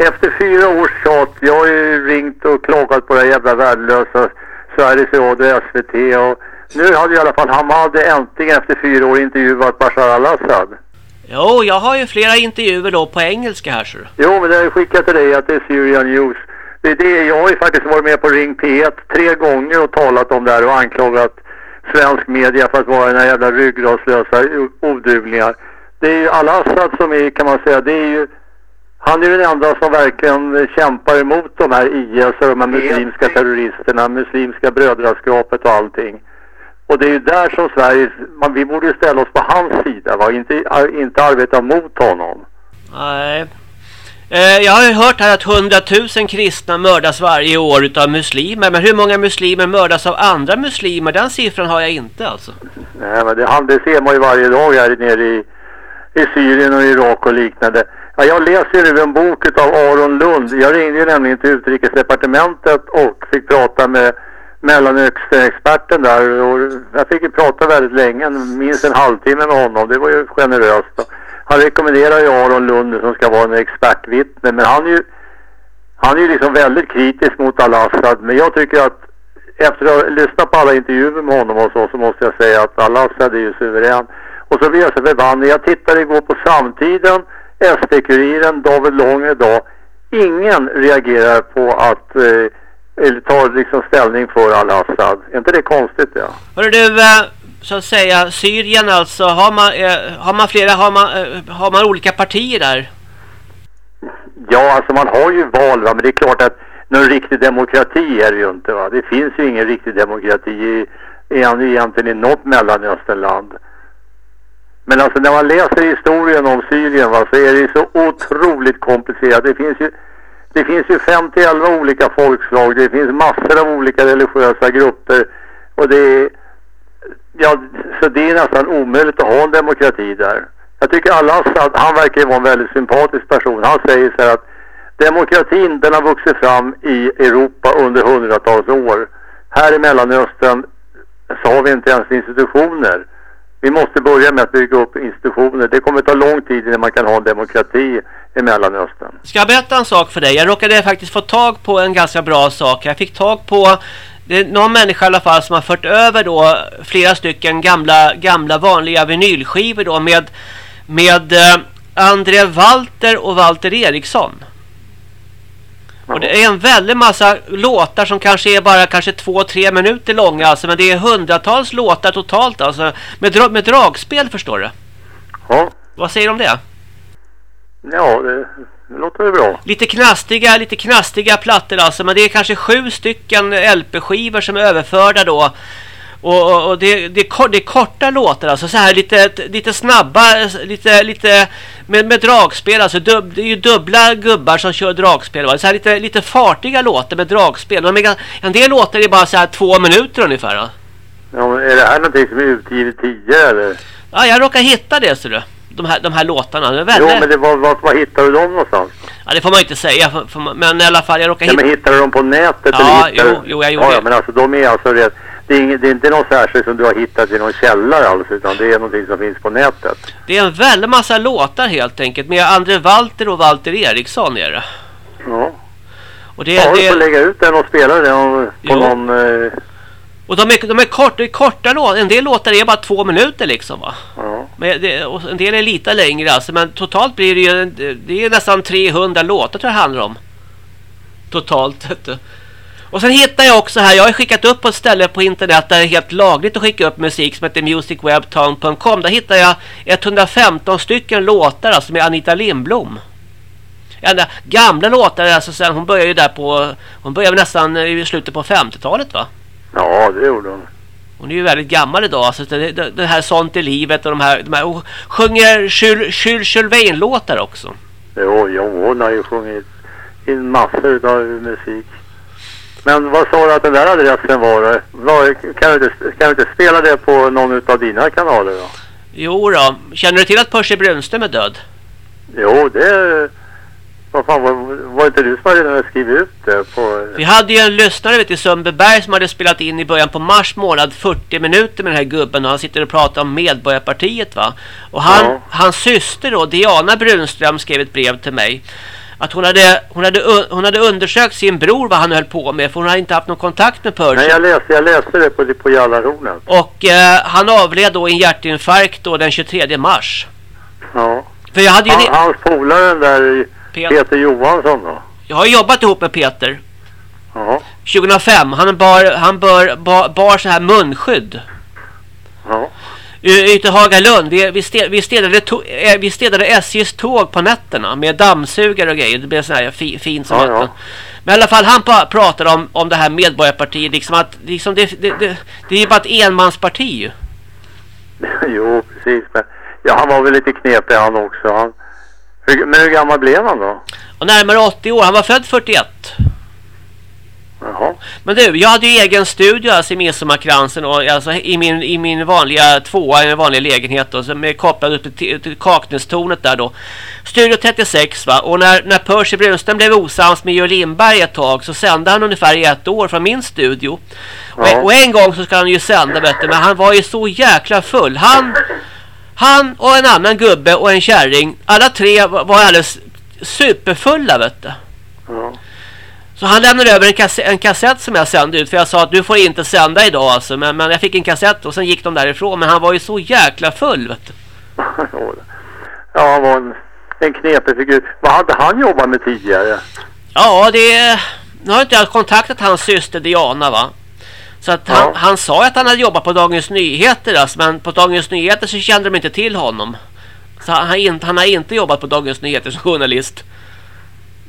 efter fyra års tjat. Jag har ju ringt och klagat på det här jävla värdelösa Sveriges Radio och SVT. Och nu hade i alla fall Hamad äntligen efter fyra år intervjuat Bashar al-Assad. jo, jag har ju flera intervjuer då på engelska här så. du. Jo, men det har jag skickat till dig att det är Syrian News. Det är det, jag har ju faktiskt varit med på Ring P1 tre gånger och talat om det här och anklagat svensk media för att vara den här jävla ryggradslösa oduglingar. Det är ju Al-Assad som är, kan man säga, det är ju han är den enda som verkligen kämpar emot de här IS och de här muslimska terroristerna, muslimska brödraskapet och allting. Och det är ju där som Sverige, man, vi borde ju ställa oss på hans sida va, inte, inte arbeta mot honom. Nej. Eh, jag har ju hört här att 100 000 kristna mördas varje år utav muslimer. Men hur många muslimer mördas av andra muslimer? Den siffran har jag inte alltså. Nej, men det, det ser man ju varje dag här nere i, i Syrien och Irak och liknande. Ja, jag läser ju nu en bok av Aron Lund. Jag ringde ju nämligen till utrikesdepartementet och fick prata med mellanöksexperten där. Och jag fick ju prata väldigt länge, minst en halvtimme med honom. Det var ju generöst. då. Han rekommenderar ju Aron Lund som ska vara en expertvittne. Men han är ju, han är ju liksom väldigt kritisk mot Al-Assad. Men jag tycker att efter att ha lyssnat på alla intervjuer med honom och så, så måste jag säga att Al-Assad är ju suverän. Och så blir jag så förbannad. Jag tittade igår på Samtiden, SD-Kuriren, David Lång idag. Ingen reagerar på att eh, eller tar liksom ställning för Al-Assad. Är inte det konstigt? Ja? Hörru du, eh, så att säga, Syrien alltså. Har man, eh, har man flera, har man, eh, har man olika partier där? Ja, alltså man har ju val va, men det är klart att någon riktig demokrati är det ju inte va. Det finns ju ingen riktig demokrati i, i, egentligen i något Mellanösternland. Men alltså när man läser historien om Syrien va, så är det ju så otroligt komplicerat. Det finns ju, det finns ju 50-11 olika folkslag, det finns massor av olika religiösa grupper och det är, ja, så det är nästan omöjligt att ha en demokrati där. Jag tycker Al-Assad, han verkar ju vara en väldigt sympatisk person. Han säger så här att demokratin den har vuxit fram i Europa under hundratals år. Här i Mellanöstern så har vi inte ens institutioner. Vi måste börja med att bygga upp institutioner. Det kommer ta lång tid innan man kan ha en demokrati i Mellanöstern. Ska jag berätta en sak för dig? Jag råkade faktiskt få tag på en ganska bra sak. Jag fick tag på det är någon människa i alla fall som har fört över då flera stycken gamla, gamla vanliga vinylskivor då med, med eh, André Walter och Walter Eriksson. Och det är en väldig massa låtar som kanske är bara kanske två, tre minuter långa alltså. Men det är hundratals låtar totalt alltså. Med, dra med dragspel förstår du. Ja. Vad säger du om det? Ja, det, det låter väl bra. Lite knastiga, lite knastiga plattor alltså. Men det är kanske sju stycken LP-skivor som är överförda då. Och, och, och det, det, är, det är korta låtar alltså så här lite, lite snabba, lite, lite med, med dragspel alltså. Dub, det är ju dubbla gubbar som kör dragspel. Va? Så här lite, lite fartiga låtar med dragspel. De är, en del låtar är bara så här två minuter ungefär. Va? Ja, men är det här någonting som är utgivet tidigare eller? Ja, jag råkar hitta det ser du. De här, de här låtarna. Det. Jo, men det var, var, var hittar du dem någonstans? Ja, det får man inte säga. För, för, men i alla fall, jag råkar Ja, hitta... men hittar du dem på nätet? Ja, eller hittar jo, jo, jag gjorde ja, ja, det. men alltså de är alltså rätt... Det är, det är inte något särskilt som du har hittat i någon källare alls, utan det är någonting som finns på nätet. Det är en väldig massa låtar helt enkelt. Med André Walter och Walter Eriksson är det. Ja. Och det, Ja, du får det, lägga ut den och spela den på Jo. någon... Eh, och de är, de är korta, korta låtar. En del låtar är bara två minuter liksom va. ja. Men det, en del är lite längre alltså. Men totalt blir det ju det är nästan 300 låtar tror jag det handlar om. Totalt. Och sen hittar jag också här. Jag har skickat upp på ett ställe på internet där det är helt lagligt att skicka upp musik som heter musicwebtown.com. Där hittar jag 115 stycken låtar alltså med Anita Lindblom. Ända, gamla låtar alltså sen hon började ju där på hon började nästan i slutet på 50-talet va? ja, det gjorde hon. Hon är ju väldigt gammal idag. Så det, det, det här Sånt i livet och de här... De här och sjunger Jules Sylvain-låtar också. Jo, jo, hon har ju sjungit in massor av musik. Men vad sa du att den där adressen var? kan, du inte, kan du inte spela det på någon av dina kanaler då? Jo då. Känner du till att Percy Brunström är död? Jo, det... Vad fan, var, var inte du som hade skrivit ut det på... Vi hade ju en lyssnare vet, i Sundbyberg som hade spelat in i början på mars månad 40 minuter med den här gubben och han sitter och pratar om Medborgarpartiet va. Och han, Ja. hans syster då, Diana Brunström skrev ett brev till mig. Att hon hade, hon, hade, hon hade undersökt sin bror vad han höll på med för hon hade inte haft någon kontakt med Percy. Nej, jag läste, jag läste det på, på Jallarhornet. Och eh, han avled då i en hjärtinfarkt då den 23 mars. Ja. För jag hade ju... Han, hans polare där Peter. Peter Johansson då? Jag har jobbat ihop med Peter. Ja. 2005. Han bar, han bör, bar, bar så här munskydd. Ja. Ute Hagalund. Vi, vi, vi, städade to, eh, vi städade SJs tåg på nätterna med dammsugare och grejer. Det blev så här fi, fint som Ja, ja. Men i alla fall han pratade om, om det här medborgarpartiet. Liksom att liksom det, det, det, det är ju bara ett enmansparti ju. jo, precis. Men, ja, han var väl lite knepig han också. Han, hur, men hur gammal blev han då? Och närmare 80 år. Han var född 41. Jaha. Men du, jag hade ju egen studio alltså i Midsommarkransen och alltså i min, i min vanliga tvåa, i min vanliga lägenhet då, som är kopplad upp till, till Kaknästornet där då. Studio 36 va, och när, när Percy Brunström blev osams med Georg Lindberg ett tag så sände han ungefär i ett år från min studio. Och, och en gång så ska han ju sända vet du, men han var ju så jäkla full. Han, han och en annan gubbe och en kärring, alla tre var, var alldeles superfulla vet du. Ja. Så han lämnade över en, kasse en kassett som jag sände ut. För jag sa att du får inte sända idag alltså. Men, men jag fick en kassett och sen gick de därifrån. Men han var ju så jäkla full vet du. ja, han var en, en knepig figur. Vad hade han jobbat med tidigare? Ja, det... Nu har inte jag kontaktat hans syster Diana va. Så att han, Ja. han sa att han hade jobbat på Dagens Nyheter alltså, Men på Dagens Nyheter så kände de inte till honom. Så han, har inte- han har inte jobbat på Dagens Nyheter som journalist.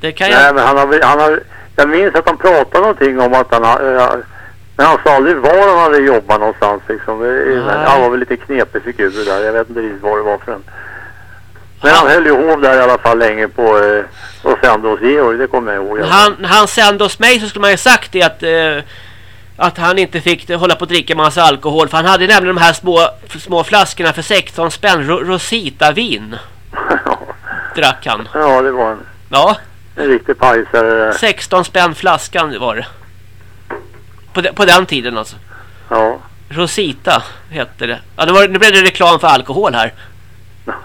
Det kan Nej, jag... men han har, han har... Jag minns att han pratade någonting om att han... Ja, men han sa aldrig var han hade jobbat någonstans liksom. Nej. Han var väl lite knepig figur där. Jag vet inte riktigt vad det var för en. Men han höll ju hov där i alla fall länge på... Eh, och sände hos Georg, det kommer jag ihåg. Han, han sände hos mig så skulle man ju sagt det att, eh, att han inte fick hålla på att dricka massa alkohol. För han hade nämligen de här små, små flaskorna för 16 spänn. Ro, Rosita-vin drack han. ja, det var en, Ja, en riktig pajsare. 16 spänn flaskan var det. På, de, på den tiden alltså. Ja, Rosita hette det. Ja, nu, var, nu blev det reklam för alkohol här.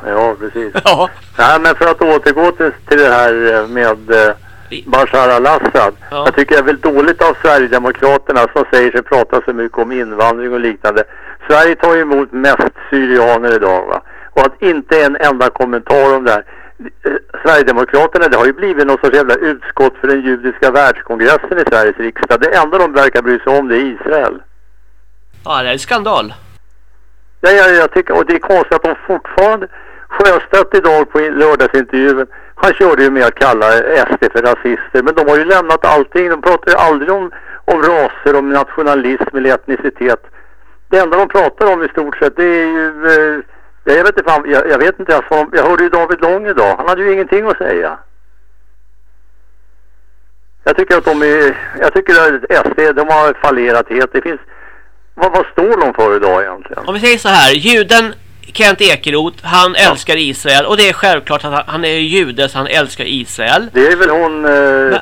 ja precis. Ja. Nej, men för att återgå till, till det här eh, med eh, Bashar al-Assad. Ja. Jag tycker det är väl dåligt av Sverigedemokraterna som säger sig prata så mycket om invandring och liknande. Sverige tar ju emot mest syrianer idag va. Och att inte en enda kommentar om det här. Sverigedemokraterna, det har ju blivit något sorts jävla utskott för den judiska världskongressen i Sveriges riksdag. Det enda de verkar bry sig om det är Israel. Ja, det är skandal. Ja, ja, jag tycker, och det är konstigt att de fortfarande... Sjöstedt idag på lördagsintervjun, han körde ju med att kalla SD för rasister. Men de har ju lämnat allting. De pratar ju aldrig om, om raser, om nationalism eller etnicitet. Det enda de pratar om i stort sett det är ju... Eh, jag vet inte fan, jag, jag vet inte Jag hörde ju David Lång idag. Han hade ju ingenting att säga. Jag tycker att de är... Jag tycker att SD, de har fallerat helt. Det finns... Vad, vad står de för idag egentligen? Om vi säger så här, juden Kent Ekeroth, han ja. älskar Israel och det är självklart att han är jude så han älskar Israel. Det är väl hon... Eh,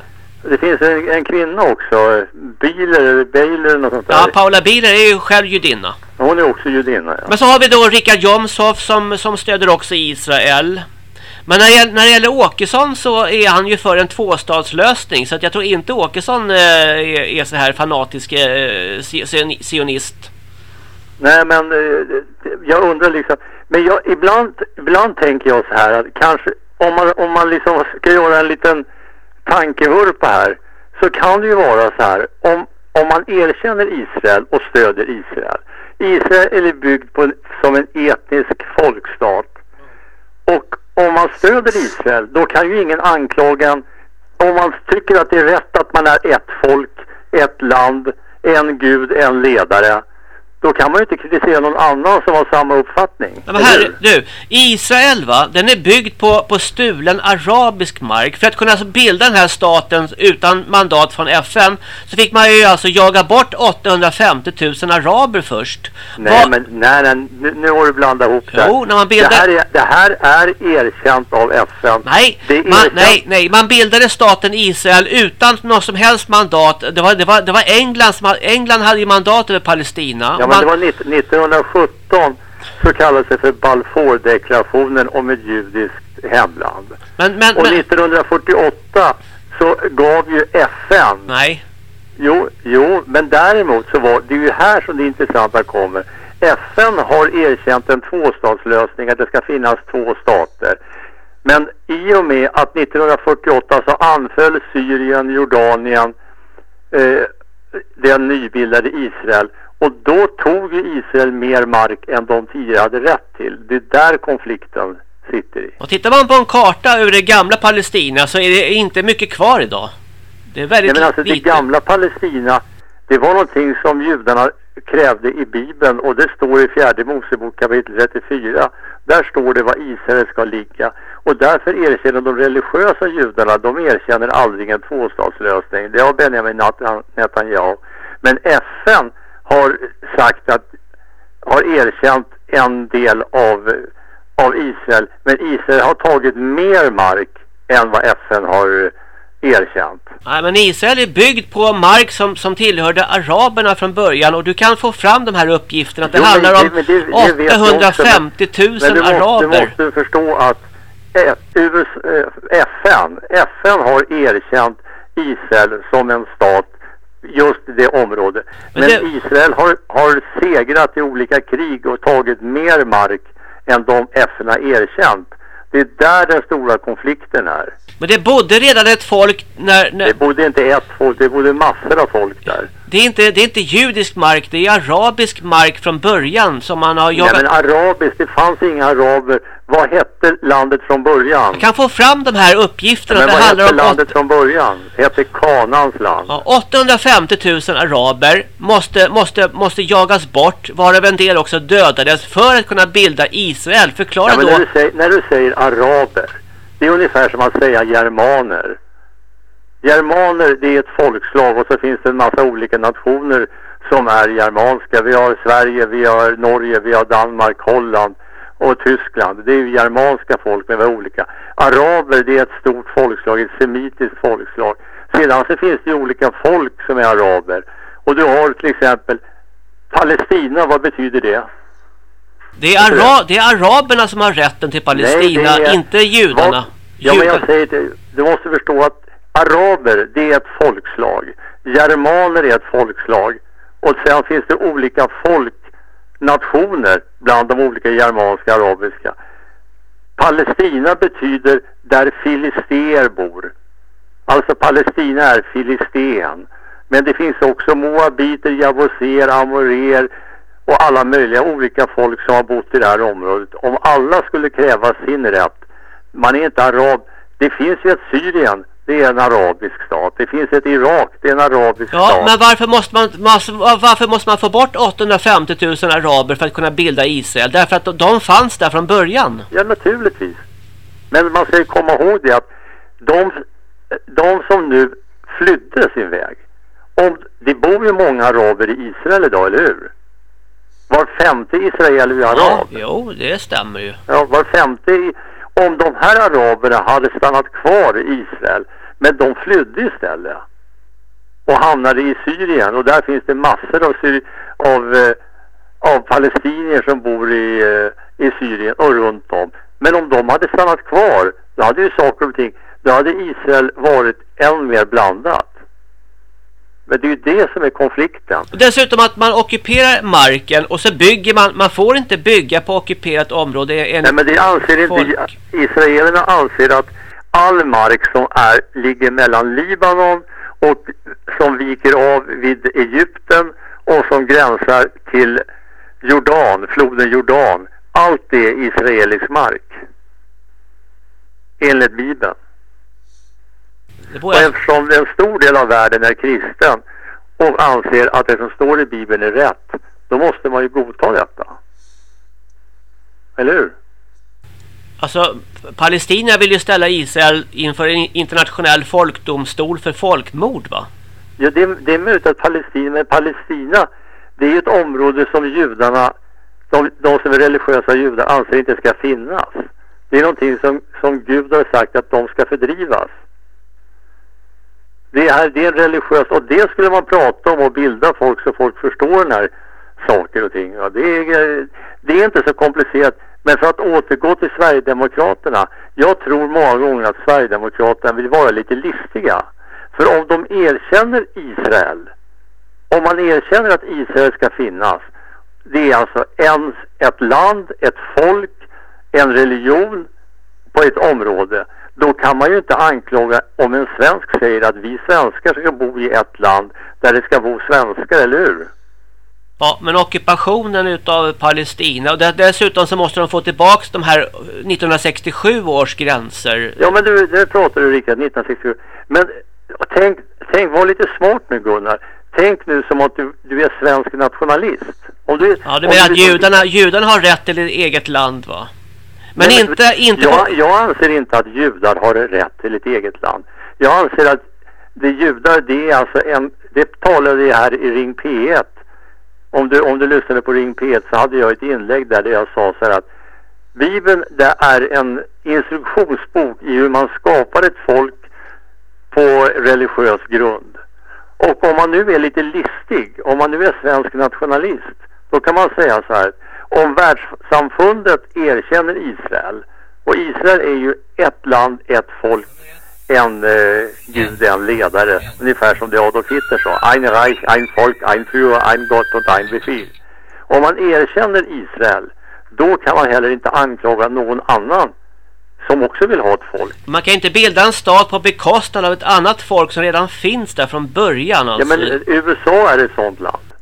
det finns en, en, kvinna också, Biler, Bailer eller något sånt där. Ja, Paula Biler är ju själv judinna. Hon är också judinna, ja. Men så har vi då Richard Jomshoff som, som stöder också Israel. Men när det, gäller, när det gäller Åkesson så är han ju för en tvåstadslösning. Så att jag tror inte Åkesson eh, är, är, så här fanatisk eh, sionist. Nej, men eh, jag undrar liksom. Men jag, ibland, ibland tänker jag så här att kanske om man, om man liksom ska göra en liten tankevurpa här så kan det ju vara så här om, om man erkänner Israel och stöder Israel. Israel är byggd på en, som en etnisk folkstat och om man stöder Israel då kan ju ingen anklaga en om man tycker att det är rätt att man är ett folk, ett land, en gud, en ledare då kan man ju inte kritisera någon annan som har samma uppfattning. Men här, du, Israel va, den är byggd på, på stulen arabisk mark. För att kunna alltså bilda den här staten utan mandat från FN så fick man ju alltså jaga bort 850 000 araber först. Nej, Va men nej, nej, nu, nu har du blandat ihop det. Jo, när man bildade... det, här är, det här är erkänt av FN. Nej, man, nej, nej, man bildade staten Israel utan något som helst mandat. Det var, det var, det var England som England hade ju mandat över Palestina. Ja, men det var 1917 så kallades det för Balfour-deklarationen om ett judiskt hemland. Men, men, och 1948 så gav ju FN... Nej. Jo, jo, men däremot så var det är ju här som det intressanta kommer. FN har erkänt en tvåstatslösning, att det ska finnas två stater. Men i och med att 1948 så anföll Syrien, Jordanien, eh, den nybildade Israel och då tog ju Israel mer mark än de tidigare hade rätt till. Det är där konflikten sitter i. Och tittar man på en karta över det gamla Palestina så är det inte mycket kvar idag. Det är väldigt Nej, men alltså lite. det gamla Palestina det var någonting som judarna krävde i Bibeln och det står i fjärde Mosebok kapitel 34. Där står det var Israel ska ligga. Och därför erkänner de religiösa judarna, de erkänner aldrig en tvåstatslösning. Det har Benjamin Netanyahu. Men FN har sagt att har erkänt en del av, av Israel. Men Israel har tagit mer mark än vad FN har erkänt. Nej, men Israel är byggd på mark som, som tillhörde araberna från början och du kan få fram de här uppgifterna att det jo, handlar om det, det, det 850 000 men, men du araber. Måste, du måste förstå att FN, FN har erkänt Israel som en stat just det området. Men, Men det... Israel har, har segrat i olika krig och tagit mer mark än de FN har erkänt. Det är där den stora konflikten är. Men det bodde redan ett folk när, när... Det bodde inte ett folk, det bodde massor av folk där. Det är, inte, det är inte judisk mark, det är arabisk mark från början som man har jagat... Nej men arabiskt, det fanns inga araber. Vad hette landet från början? Jag kan få fram de här uppgifterna. Men det vad handlar hette om landet från början? Det hette Kanans land. Ja, 850 000 araber måste, måste, måste jagas bort, varav en del också dödades för att kunna bilda Israel. Förklara ja, men då... När du, säger, när du säger araber, det är ungefär som att säga germaner. Germaner det är ett folkslag och så finns det en massa olika nationer som är germanska. Vi har Sverige, vi har Norge, vi har Danmark, Holland och Tyskland. Det är ju germanska folk men vi har olika. Araber det är ett stort folkslag, ett semitiskt folkslag. Sedan så finns det ju olika folk som är araber. Och du har till exempel Palestina, vad betyder det? Det är, ara det är araberna som har rätten till Palestina, Nej, är... inte judarna. Vad... Ja, men jag säger det, du måste förstå att araber, det är ett folkslag. Germaner är ett folkslag. Och sen finns det olika folknationer bland de olika germanska arabiska. Palestina betyder där filister bor. Alltså Palestina är filisten. Men det finns också moabiter, jaboser, amorer och alla möjliga olika folk som har bott i det här området. Om alla skulle kräva sin rätt, man är inte arab. Det finns ju ett Syrien, det är en arabisk stat. Det finns ett Irak, det är en arabisk ja, stat. men varför måste, man, varför måste man få bort 850 000 araber för att kunna bilda Israel? Därför att de fanns där från början. Ja, naturligtvis. Men man ska ju komma ihåg det att de, de som nu flydde sin väg, om, det bor ju många araber i Israel idag, eller hur? Var femte israel är arab. Ja, jo, det stämmer ju. Ja, var femte... Om de här araberna hade stannat kvar i Israel, men de flydde istället och hamnade i Syrien och där finns det massor av, Syri av, eh, av palestinier som bor i, eh, i Syrien och runt om. Men om de hade stannat kvar, då hade ju saker och ting, då hade Israel varit än mer blandat. Men det är ju det som är konflikten. Dessutom att man ockuperar marken och så bygger man, man får inte bygga på ockuperat område. Nej men det anser folk. inte, israelerna anser att all mark som är, ligger mellan Libanon och som viker av vid Egypten och som gränsar till Jordan, floden Jordan. Allt det är israelisk mark. Enligt Bibeln. Och eftersom en stor del av världen är kristen och anser att det som står i Bibeln är rätt, då måste man ju godta detta. Eller hur? Alltså, Palestina vill ju ställa Israel inför en internationell folkdomstol för folkmord, va? Ja, det, det är möjligt att Palestina, men Palestina, det är ju ett område som judarna, de, de som är religiösa judar, anser inte ska finnas. Det är någonting som, som Gud har sagt att de ska fördrivas. Det är, det är religiöst och det skulle man prata om och bilda folk så folk förstår den här saker och ting. Ja, det, är, det är inte så komplicerat. Men för att återgå till Sverigedemokraterna. Jag tror många gånger att Sverigedemokraterna vill vara lite listiga. För om de erkänner Israel, om man erkänner att Israel ska finnas, det är alltså en, ett land, ett folk, en religion på ett område då kan man ju inte anklaga om en svensk säger att vi svenskar ska bo i ett land där det ska bo svenskar, eller hur? Ja, men ockupationen utav Palestina och dessutom så måste de få tillbaks de här 1967 års gränser. Ja, men du, det pratar du Rickard, 1967. Men tänk, tänk, var lite smart nu Gunnar. Tänk nu som att du, du är svensk nationalist. Om du, ja, du menar att judarna, judarna har rätt till ett eget land va? Men Nej, inte... inte jag, jag anser inte att judar har rätt till ett eget land. Jag anser att det judar, det är alltså en... Det talade jag här i Ring P1. Om du, om du lyssnade på Ring P1 så hade jag ett inlägg där, där jag sa så här att Bibeln det är en instruktionsbok i hur man skapar ett folk på religiös grund. Och om man nu är lite listig, om man nu är svensk nationalist, då kan man säga så här om världssamfundet erkänner Israel och Israel är ju ett land, ett folk, en eh, gud, en ledare. Ungefär som det Adolf Hitler sa. Ein Reich, ein Volk, ein Führer, ein Gott und ein Befehl. Om man erkänner Israel, då kan man heller inte anklaga någon annan som också vill ha ett folk. Man kan inte bilda en stat på bekostnad av ett annat folk som redan finns där från början. Alltså. Ja, men alltså. USA är ett sånt land.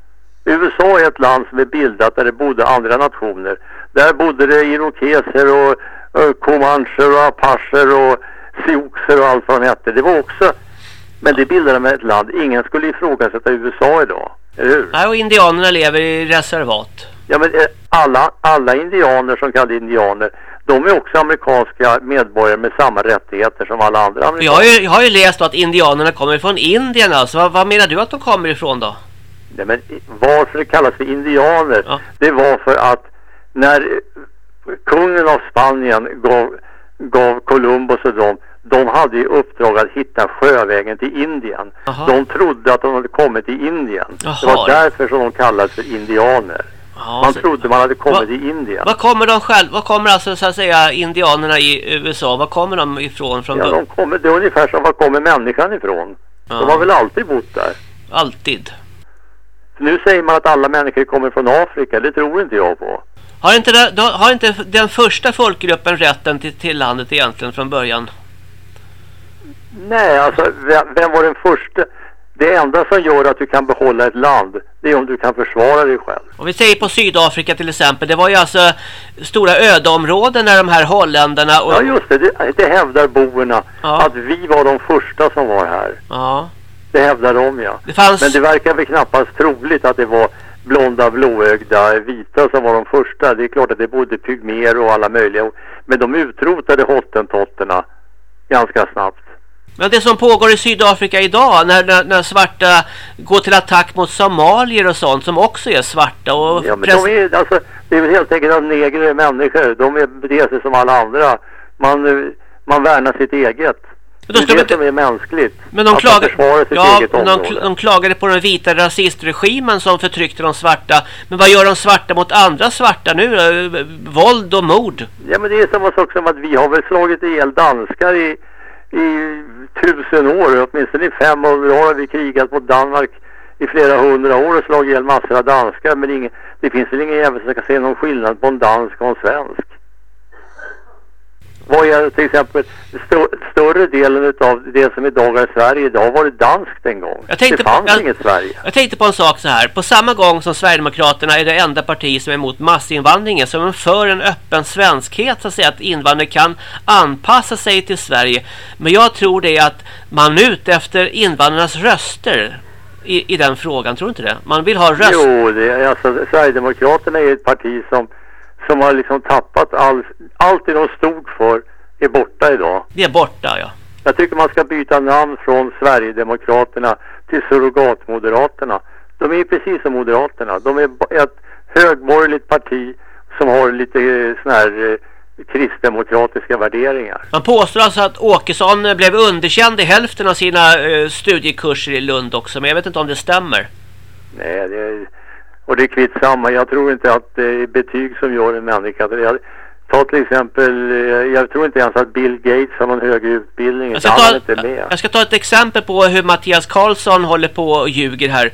USA är ett land som är bildat där det bodde andra nationer. Där bodde det irokeser och, och comancher och apacher och sioxer och allt vad de hette. Det var också, men det bildade med ett land. Ingen skulle ifrågasätta USA idag, eller hur? Nej, och indianerna lever i reservat. Ja, men eh, alla, alla indianer som kallas indianer, de är också amerikanska medborgare med samma rättigheter som alla andra amerikaner. Jag har ju, jag har ju läst att indianerna kommer från Indien alltså. Vad, vad menar du att de kommer ifrån då? Nej, men varför det kallas för indianer, ja. det var för att när kungen av Spanien gav, gav Columbus och dem, de hade i uppdrag att hitta sjövägen till Indien. Aha. De trodde att de hade kommit till Indien. Aha. Det var därför som de kallades för indianer. Aha, man trodde man hade kommit va, till Indien. Var kommer de själv? Var kommer alltså så att säga indianerna i USA? Var kommer de ifrån? Från ja, de kommer, det är ungefär som var kommer människan ifrån. De har väl alltid bott där? Alltid? Nu säger man att alla människor kommer från Afrika. Det tror inte jag på. Har inte, det, har inte den första folkgruppen rätten till, till landet egentligen från början? Nej, alltså vem, vem var den första? Det enda som gör att du kan behålla ett land det är om du kan försvara dig själv. Och vi säger på Sydafrika till exempel. Det var ju alltså stora ödeområden när de här holländarna... Och... Ja just det, det, det hävdar boerna. Ja. Att vi var de första som var här. Ja. Det hävdar de ja. Det fanns... Men det verkar väl knappast troligt att det var blonda, blåögda, vita som var de första. Det är klart att det bodde pygmer och alla möjliga. Men de utrotade hottentotterna ganska snabbt. Men det som pågår i Sydafrika idag när, när, när, svarta går till attack mot somalier och sånt som också är svarta. Och ja, men de är, alltså, det är väl helt enkelt att negrer är människor. De är, beter sig som alla andra. Man, man värnar sitt eget. Det är det som är mänskligt. Men de, klagar... ja, men de, de klagade på den vita rasistregimen som förtryckte de svarta. Men vad gör de svarta mot andra svarta nu? Våld och mord. Ja men det är samma sak som att vi har väl slagit ihjäl danskar i i tusen år, åtminstone i 500 år har vi krigat mot Danmark i flera hundra år och slagit ihjäl massor av danskar men ingen, det finns väl ingen jävel som kan se någon skillnad på en dansk och en svensk. Vad är till exempel stö större delen av det som idag är Sverige idag var det danskt en gång. Jag tänkte det fanns på, jag, inget Sverige. Jag tänkte på en sak så här. På samma gång som Sverigedemokraterna är det enda parti som är emot massinvandringen som är för en öppen svenskhet så att säga att invandrare kan anpassa sig till Sverige. Men jag tror det är att man är ute efter invandrarnas röster i, i den frågan, tror du inte det? Man vill ha röst. Jo, det alltså, Sverigedemokraterna är ett parti som som har liksom tappat all, allt det de stod för är borta idag. Det är borta, ja. Jag tycker man ska byta namn från Sverigedemokraterna till Surrogatmoderaterna. De är precis som Moderaterna. De är ett högborgerligt parti som har lite eh, sån här eh, kristdemokratiska värderingar. Man påstår alltså att Åkesson blev underkänd i hälften av sina eh, studiekurser i Lund också, men jag vet inte om det stämmer. Nej, det är och det är kvitt samma. Jag tror inte att det är betyg som gör en människa. Jag, ta till exempel, eh, jag tror inte ens att Bill Gates har någon högre utbildning. Jag ska, ta, inte med. jag ska ta ett exempel på hur Mattias Karlsson håller på och ljuger här.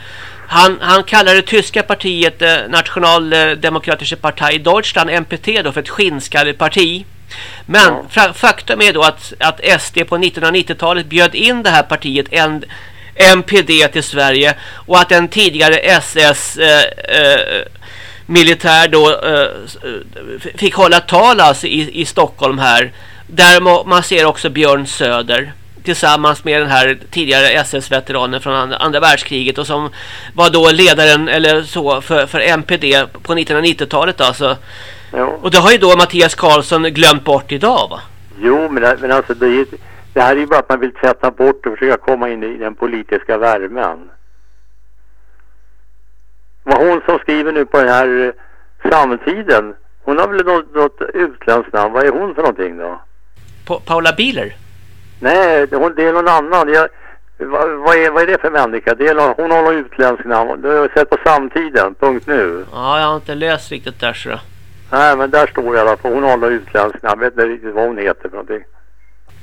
Han, han kallar det tyska partiet eh, Nationaldemokratische Partei Deutschland, NPT, då, för ett skinnskalleparti. Men ja. faktum är då att, att SD på 1990-talet bjöd in det här partiet en MPD till Sverige och att en tidigare SS eh, eh, militär då eh, fick hålla tal alltså i, i Stockholm här där man ser också Björn Söder tillsammans med den här tidigare SS-veteranen från andra, världskriget och som var då ledaren eller så för, för MPD på 1990-talet alltså. Jo. Och det har ju då Mattias Karlsson glömt bort idag va? Jo, men, men alltså det är det här är ju bara att man vill tvätta bort och försöka komma in i den politiska värmen. Vad hon som skriver nu på den här eh, samtiden, hon har väl något, något utländskt namn. Vad är hon för någonting då? Pa Paula Bieler? Nej, hon, det är någon annan. Jag, vad, vad, är, vad är det för människa? Det är någon, hon har något utländskt namn. Du har sett på samtiden, punkt nu. Ja, jag har inte läst riktigt där så. Nej, men där står det i alla fall. Hon har något utländskt namn. Jag vet inte riktigt vad hon heter för någonting.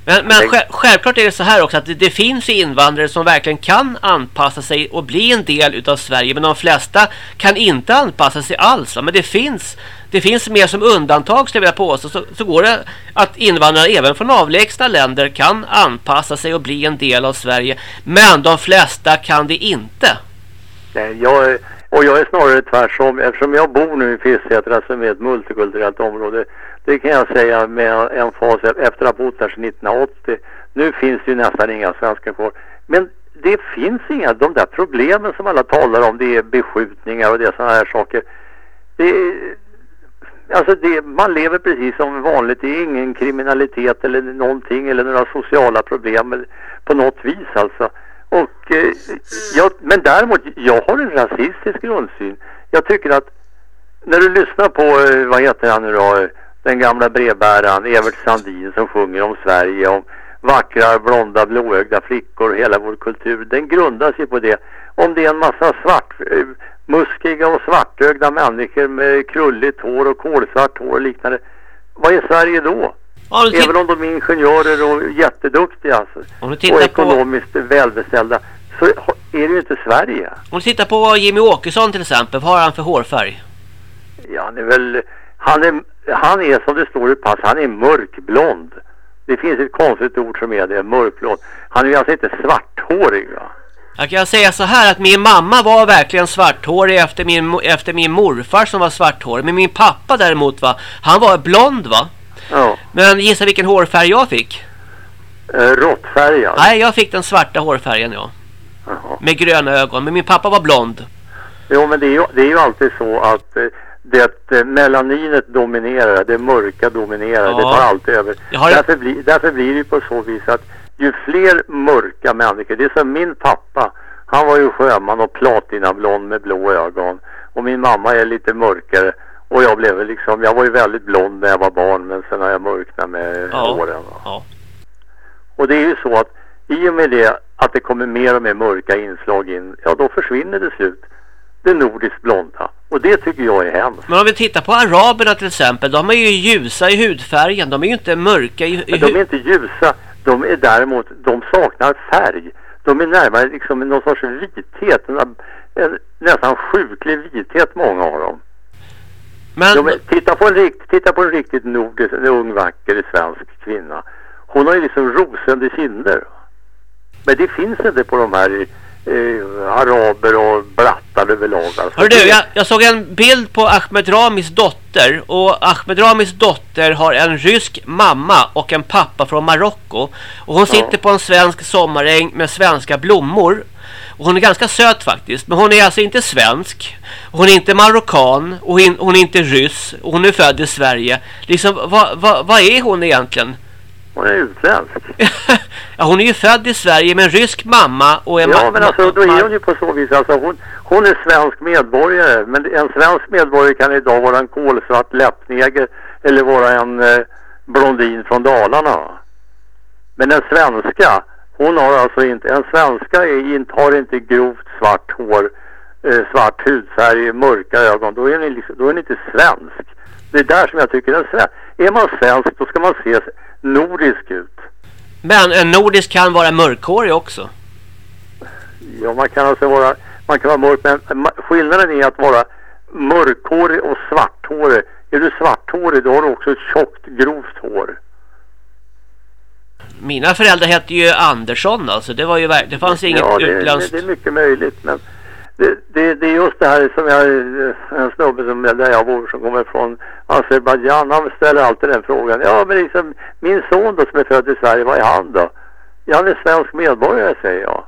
Men, men själv, självklart är det så här också att det, det, finns invandrare som verkligen kan anpassa sig och bli en del utav Sverige. Men de flesta kan inte anpassa sig alls. Men det finns, det finns mer som undantag skulle jag vilja påstå. Så, så går det att invandrare även från avlägsna länder kan anpassa sig och bli en del av Sverige. Men de flesta kan det inte. Nej, jag, och jag är snarare tvärsom. Eftersom jag bor nu i Fisksätra som är ett multikulturellt område det kan jag säga med en fas efter att ha bott där sedan 1980. Nu finns det ju nästan inga svenskar kvar. Men det finns inga, de där problemen som alla talar om, det är beskjutningar och det är sådana här saker. Det är, alltså det, man lever precis som vanligt, det är ingen kriminalitet eller någonting eller några sociala problem på något vis alltså. Och, eh, jag, men däremot, jag har en rasistisk grundsyn. Jag tycker att när du lyssnar på, eh, vad heter han nu då, den gamla brevbäraren Evert Sandin som sjunger om Sverige, om vackra blonda blåögda flickor och hela vår kultur. Den grundar sig på det. Om det är en massa svart, eh, muskiga och svartögda människor med krulligt hår och kolsvart hår och liknande. Vad är Sverige då? Även om de är ingenjörer och jätteduktiga alltså, och ekonomiskt på... välbeställda så är det ju inte Sverige. Om du tittar på Jimmy Åkesson till exempel, vad har han för hårfärg? Ja, han är väl... Han är, han är som det står i pass, han är mörkblond. Det finns ett konstigt ord som är det, mörkblond. Han är alltså inte svarthårig va? Jag kan säga så här att min mamma var verkligen svarthårig efter min, efter min morfar som var svarthårig. Men min pappa däremot va, han var blond va? Ja. Men gissa vilken hårfärg jag fick? Eh, råttfärgad. Nej, jag fick den svarta hårfärgen ja. Jaha. Med gröna ögon. Men min pappa var blond. Jo, men det är ju, det är ju alltid så att eh, det eh, melaninet dominerar, det mörka dominerar, Ja. det tar alltid över. Har- Därför, blir, därför blir det ju på så vis att ju fler mörka människor, det är som min pappa, han var ju sjöman och platinablond med blå ögon. Och min mamma är lite mörkare. Och jag blev liksom, jag var ju väldigt blond när jag var barn men sen har jag mörknat med Ja. åren. Ja. Och det är ju så att i och med det att det kommer mer och mer mörka inslag in, ja då försvinner det slut det nordiskt blonda. Och det tycker jag är hemskt. Men om vi tittar på araberna till exempel, de är ju ljusa i hudfärgen. De är ju inte mörka i, i Men de är inte ljusa, de är däremot, de saknar färg. De är närmare liksom någon sorts vithet, en, en nästan sjuklig vithet många av dem. Men De är, titta, på en rikt, titta på en riktigt nordisk, en ung vacker svensk kvinna. Hon har ju liksom rosande kinder. Men det finns inte på de här eh, araber och brattar överlag. Alltså. Hör du, jag, jag såg en bild på Ahmed Ramis dotter och Ahmed Ramis dotter har en rysk mamma och en pappa från Marocko och hon sitter på en svensk sommaräng med svenska blommor och hon är ganska söt faktiskt men hon är alltså inte svensk hon är inte marockan och hon, hon är inte ryss och hon är född i Sverige liksom vad, vad, vad är hon egentligen? Hon är utländsk. ja, hon är ju född i Sverige med en rysk mamma och en Ja, men alltså då är hon ju på så vis, alltså hon, hon är svensk medborgare. Men en svensk medborgare kan idag vara en kolsvart läppneger eller vara en eh, blondin från Dalarna. Men en svenska, hon har alltså inte, en svenska är, inte, har inte grovt svart hår, eh, svart hudfärg, mörka ögon. Då är, ni liksom, då är ni inte svensk. Det är där som jag tycker en svensk. Är man svensk då ska man se nordisk ut. Men en nordisk kan vara mörkhårig också. Ja, man kan alltså vara, man kan vara mörk, men skillnaden är att vara mörkhårig och svarthårig. Är du svarthårig då har du också ett tjockt, grovt hår. Mina föräldrar hette ju Andersson alltså. Det var ju det fanns inget ja, det, utländskt. det är mycket möjligt, men det, det, det är just det här som jag, eh, en snubbe som där jag bor som kommer från Azerbajdzjan, han ställer alltid den frågan. Ja, men liksom, min son då som är född i Sverige, vad är han då? Ja, han är svensk medborgare, säger jag.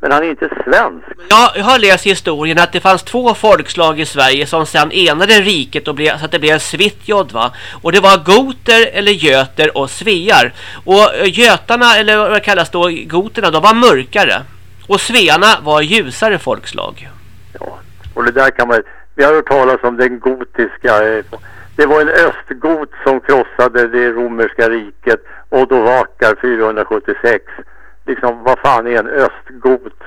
Men han är inte svensk. Ja, jag har läst i historien att det fanns två folkslag i Sverige som sedan enade riket och blev, så att det blev Svitjod va. Och det var goter eller göter och svear. Och eh, götarna eller vad det kallas då, goterna, de var mörkare. Och svearna var ljusare folkslag. Ja, och det där kan man... Vi har hört talas om den gotiska... eh, Det var en östgot som krossade det romerska riket och då vakar 476. Liksom, vad fan är en östgot?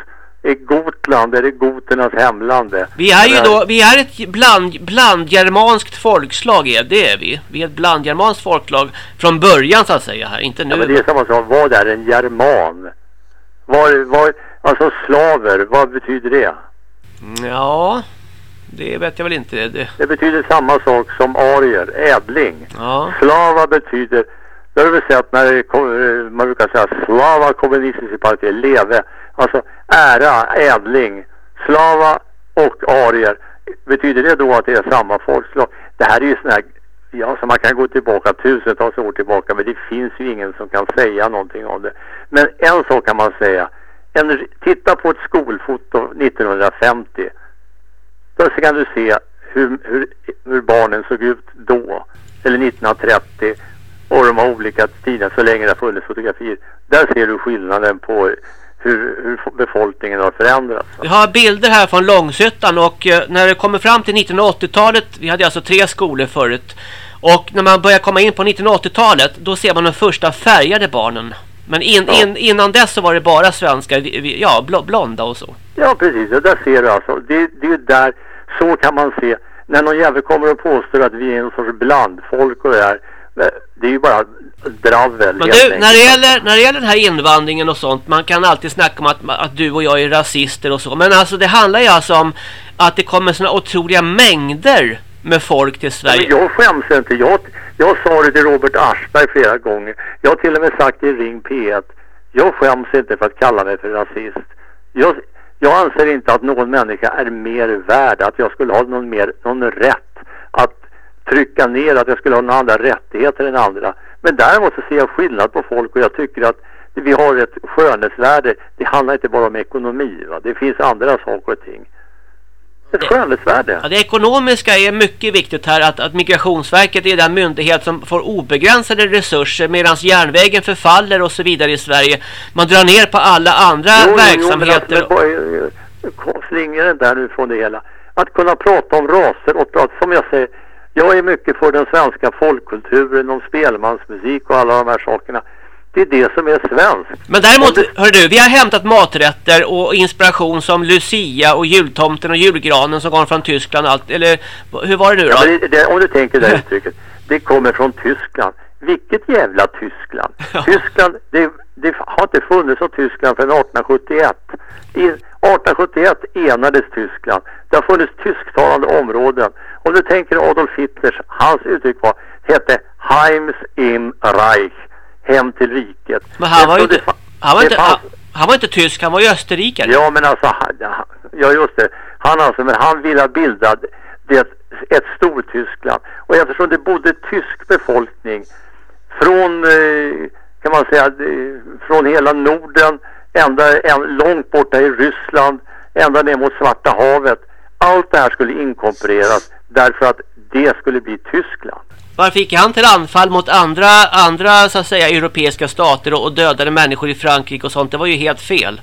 Är Gotland, är det goternas hemland? Vi är ju då, vi är ett bland, blandgermanskt folkslag är det är vi. Vi är ett blandgermanskt folkslag från början så att säga här, inte Ja, men det nu. är samma sak. Vad är en german? Var, var, alltså slaver, vad betyder det? Ja, det vet jag väl inte. Det, Det betyder samma sak som arier, ädling. ja. Slava betyder, det har väl sett när man brukar säga slava kommunistiska partier, leve. Alltså ära, ädling, slava och arier. Betyder det då att det är samma folkslag? Det här är ju sån här, ja så man kan gå tillbaka tusentals år tillbaka men det finns ju ingen som kan säga någonting om det. Men en sak kan man säga. En, titta på ett skolfoto 1950. Då kan du se hur, hur, hur barnen såg ut då. Eller 1930. Och de har olika tider så länge det har funnits fotografier. Där ser du skillnaden på hur, hur befolkningen har förändrats. Vi har bilder här från Långshyttan och eh, när det kommer fram till 1980-talet, vi hade alltså tre skolor förut. Och när man börjar komma in på 1980-talet, då ser man de första färgade barnen. Men in, in, innan dess så var det bara svenskar, ja bl blonda och så. Ja precis, och där ser du alltså. Det, det är där, så kan man se. När någon jävel kommer och påstår att vi är en sorts blandfolk och det här. men Det är ju bara dravel. Men du, när det, gäller, när det gäller den här invandringen och sånt, man kan alltid snacka om att, att du och jag är rasister och så. Men alltså det handlar ju alltså om att det kommer såna otroliga mängder med folk till Sverige. Men jag skäms inte. Jag, jag sa det till Robert Aschberg flera gånger. Jag har till och med sagt det i Ring P1. Jag skäms inte för att kalla mig för rasist. Jag, jag anser inte att någon människa är mer värd, att jag skulle ha någon, mer, någon rätt att trycka ner, att jag skulle ha några andra rättigheter än andra. Men däremot så ser jag skillnad på folk och jag tycker att vi har ett skönhetsvärde. Det handlar inte bara om ekonomi. Va? Det finns andra saker och ting. Ett skönhetsvärde. Ja, det ekonomiska är mycket viktigt här. Att, att Migrationsverket är den myndighet som får obegränsade resurser medan järnvägen förfaller och så vidare i Sverige. Man drar ner på alla andra jo, verksamheter. Jo, men alltså, slingar den där nu från det hela. Att kunna prata om raser och prata, som jag säger, jag är mycket för den svenska folkkulturen, om spelmansmusik och alla de här sakerna. Det är det som är svenskt. Men däremot, det... hör du, vi har hämtat maträtter och inspiration som Lucia och jultomten och julgranen som kommer från Tyskland. Allt, eller hur var det nu då? Ja, det, det, om du tänker det uttrycket. Det kommer från Tyskland. Vilket jävla Tyskland? Tyskland, det, det, har inte funnits som Tyskland sedan 1871. I 1871 enades Tyskland. Det har funnits tysktalande områden. Om du tänker Adolf Hitlers, hans uttryck var, hette Heims im Reich hem till riket. Men han var ju inte, han var inte, han, han, var inte tysk, han var ju österrikare. Ja men alltså, ja just det. Han alltså, men han ville bilda det, ett Stortyskland. Och eftersom det bodde tysk befolkning från, eh, kan man säga, från hela Norden, ända långt borta i Ryssland, ända ner mot Svarta havet. Allt det här skulle inkorporeras därför att det skulle bli Tyskland. Varför gick han till anfall mot andra, andra så att säga, europeiska stater och, och dödade människor i Frankrike och sånt? Det var ju helt fel.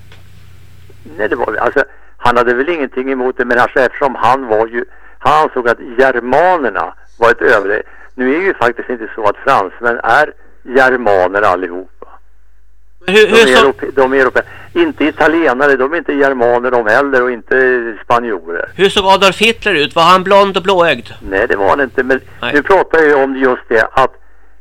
Nej, det var alltså, han hade väl ingenting emot det, men alltså, eftersom han var ju, han ansåg att germanerna var ett övre. Nu är det ju faktiskt inte så att fransmän är germaner allihop. Hur, hur de, är Europe, de är Europe, inte italienare, de är inte germaner de heller och inte spanjorer. Hur såg Adolf Hitler ut? Var han blond och blåögd? Nej, det var han inte. Men Nej. nu pratar jag om just det att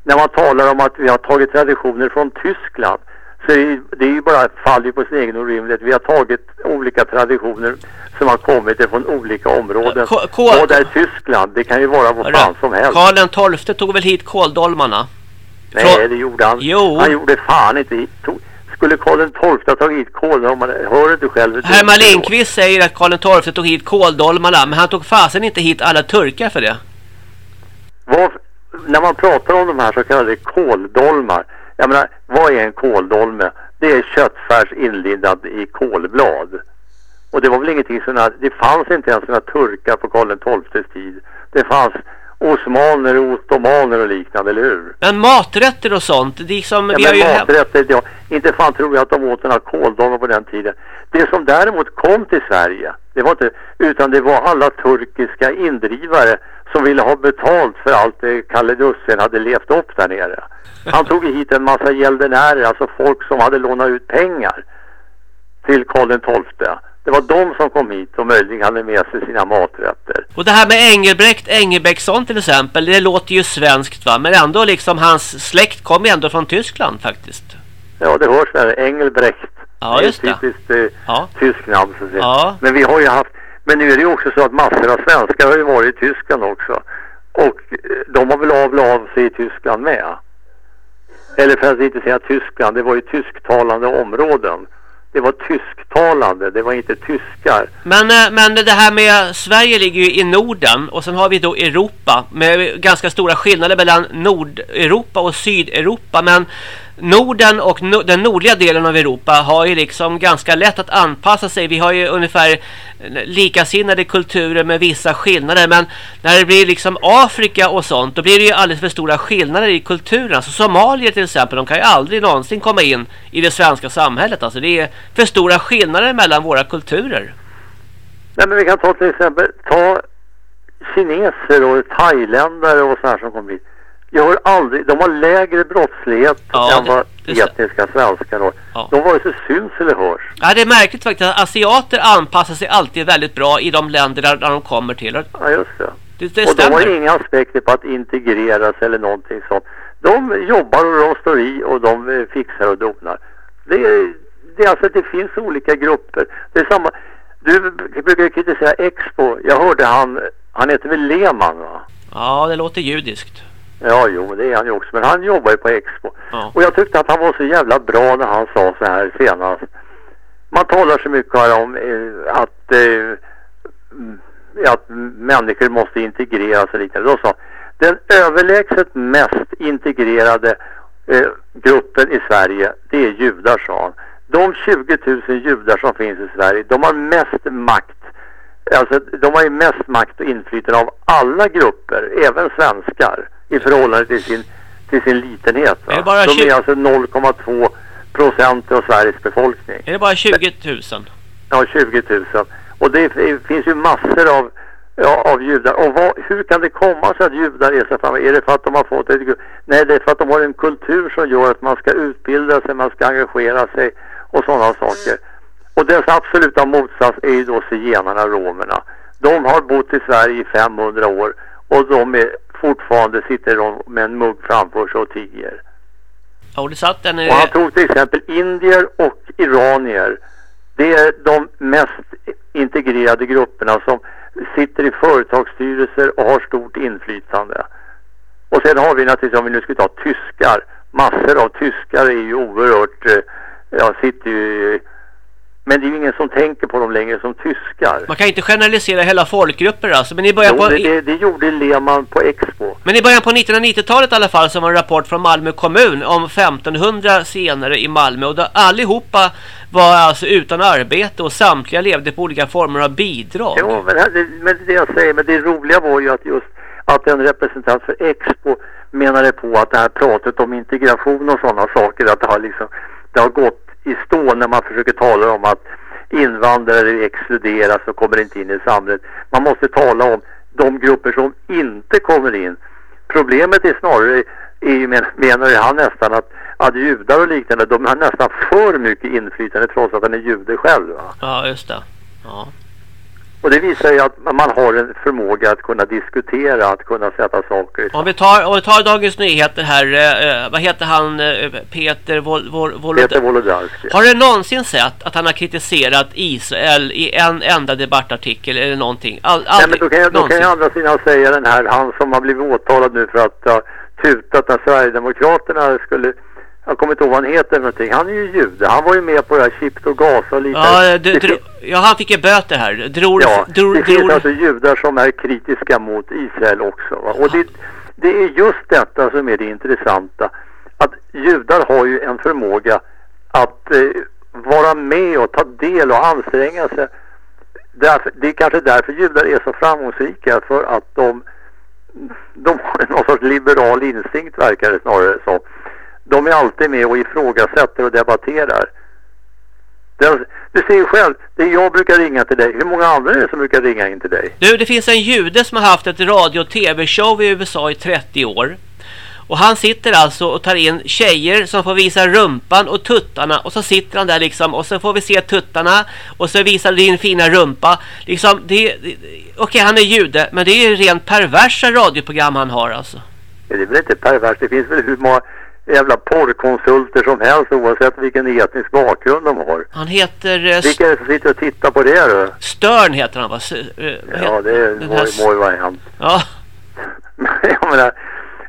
när man talar om att vi har tagit traditioner från Tyskland så är det ju bara faller på sin egen orimlighet. Vi har tagit olika traditioner som har kommit från olika områden. K Vad är Tyskland? Det kan ju vara vad fan som helst. Karl XII tog väl hit kåldolmarna? Nej, det gjorde han. Jo. Han gjorde fan inte. Skulle Karl XII ha tagit hit kåldolmarna? Hör du själv? Herman Lindqvist säger att Karl XII tog hit kåldolmarna. Men han tog fasen inte hit alla turkar för det. Vad, när man pratar om de här så kallade kåldolmar. Jag menar, vad är en kåldolme? Det är köttfärs inlindad i kolblad. Och det var väl ingenting sådana, det fanns inte ens sådana turkar på Karl XIIs tid. Det fanns osmaner och ottomaner och liknande, eller hur? Men maträtter och sånt, det är som ja, vi har ju maträtter, ja, inte fan tror jag att de åt några kåldolmar på den tiden. Det som däremot kom till Sverige, det var inte, utan det var alla turkiska indrivare som ville ha betalt för allt det Kalle Dussin hade levt upp där nere. Han tog hit en massa gäldenärer, alltså folk som hade lånat ut pengar till Karl XII. Det var de som kom hit och möjligen hade med sig sina maträtter. Och det här med Engelbrekt Engelbrektsson till exempel, det låter ju svenskt va? Men ändå liksom hans släkt kom ju ändå från Tyskland faktiskt. Ja, det hörs väl. Engelbrekt. Ja, just det. Är ett typiskt eh, ja. tysk namn så att säga. Ja. Men vi har ju haft, men nu är det ju också så att massor av svenskar har ju varit i Tyskland också. Och eh, de har väl avlat av sig i Tyskland med. Eller för att inte säga Tyskland, det var ju tysktalande områden det var tysktalande, det var inte tyskar. Men, eh, men det här med Sverige ligger ju i Norden och sen har vi då Europa med ganska stora skillnader mellan Nordeuropa och Sydeuropa. Men Norden och no den nordliga delen av Europa har ju liksom ganska lätt att anpassa sig. Vi har ju ungefär likasinnade kulturer med vissa skillnader. Men när det blir liksom Afrika och sånt, då blir det ju alldeles för stora skillnader i kulturen. Alltså Somalier till exempel, de kan ju aldrig någonsin komma in i det svenska samhället. Alltså det är för stora skillnader mellan våra kulturer. Nej men vi kan ta till exempel, ta kineser och thailändare och så här som kommer hit jag har aldrig, de har lägre brottslighet ja, än vad etniska svenskar har. Ja. De var ju så syns eller hörs. Ja, det är märkligt faktiskt att asiater anpassar sig alltid väldigt bra i de länder där, de kommer till. Ja, just det. det, det och de har inga aspekter på att integreras eller någonting sånt. De jobbar och de står i och de eh, fixar och donar. Det, är- det, är alltså, det finns olika grupper. Det är samma. Du brukar kritisera Expo. Jag hörde han, han heter väl Lehmann va? Ja, det låter judiskt. Ja, jo, det är han ju också. Men han jobbar ju på Expo. Ja. Och jag tyckte att han var så jävla bra när han sa så här senast. Man talar så mycket om eh, att, eh, att människor måste integreras och liknande. Då sa den överlägset mest integrerade eh, gruppen i Sverige, det är judar, sa han. De 20 000 judar som finns i Sverige, de har mest makt Alltså, de har ju mest makt och inflytande av alla grupper, även svenskar, i förhållande till sin, till sin litenhet. Va? Är det bara de är alltså 0,2 procent av Sveriges befolkning. Är det bara 20 000? Ja, 20 000. Och det f- finns ju massor av, ja, av judar. Och vad, hur kan det komma sig att judar är så fram? Är det för att de har fått ett... Nej, det är för att de har en kultur som gör att man ska utbilda sig, man ska engagera sig och sådana saker. Och dess absoluta motsats är ju då zigenarna, romerna. De har bott i Sverige i 500 år och de är fortfarande sitter de med en mugg framför sig och tiger. Ja, och det satt en... Och han tog till exempel indier och iranier. Det är de mest integrerade grupperna som sitter i företagsstyrelser och har stort inflytande. Och sen har vi naturligtvis, om vi nu ska ta tyskar, massor av tyskar är ju oerhört, eh, ja sitter ju, men det är ju ingen som tänker på dem längre som tyskar. Man kan inte generalisera hela folkgrupper alltså, men i början Jo, på... det, det, gjorde Lehmann på Expo. Men i början på 1990-talet i alla fall så var en rapport från Malmö kommun om 1500 senare i Malmö och då allihopa var alltså utan arbete och samtliga levde på olika former av bidrag. Jo, men, det, men det jag säger, men det roliga var ju att just att en representant för Expo menade på att det här pratet om integration och sådana saker, att det har liksom, det har gått i stå när man försöker tala om att invandrare exkluderas och kommer inte in i samhället. Man måste tala om de grupper som inte kommer in. Problemet är snarare, är, menar ju han nästan, att, att judar och liknande, de har nästan för mycket inflytande trots att han är jude själv. Va? Ja, just det. Ja. Och det visar ju att man har en förmåga att kunna diskutera, att kunna sätta saker i Om vi tar, om vi tar Dagens Nyheter här, eh, eh, vad heter han, eh, Peter Vol, Vol, Vol, Peter Wolodarski. Har du någonsin sett att han har kritiserat Israel i en enda debattartikel eller någonting? All, Nej, aldrig, men då kan, jag, då kan jag andra sidan säga den här, han som har blivit åtalad nu för att ha tutat när Sverigedemokraterna skulle, jag kommer inte ihåg vad han heter eller någonting, han är ju jude, han var ju med på det här Chipt och Gaza och liknande. Ja, du, det, dro, fin- ja, han fick ju böter här. Dror, ja, dror, det finns dror, alltså judar som är kritiska mot Israel också. Va? Och det, det är just detta som är det intressanta. Att judar har ju en förmåga att eh, vara med och ta del och anstränga sig. Därför, det är kanske därför judar är så framgångsrika. För att de, de har någon sorts liberal instinkt verkar det snarare som. De är alltid med och ifrågasätter och debatterar. Den, du ser ju själv, det jag brukar ringa till dig. Hur många andra är det som brukar ringa in till dig? Du, det finns en jude som har haft ett radio- och tv-show i USA i 30 år. Och han sitter alltså och tar in tjejer som får visa rumpan och tuttarna. Och så sitter han där liksom och så får vi se tuttarna. Och så visar din fina rumpa. Liksom, det, det, okej han är jude, men det är ju rent perversa radioprogram han har alltså. Det är väl inte perverst. Det finns väl hur många jävla porrkonsulter som helst oavsett vilken etnisk bakgrund de har. Han heter eh, Vilka är det som sitter och tittar på det då? Störn heter han va? S- eh, Ja, det här må ju vara hänt. Ja, Jag menar,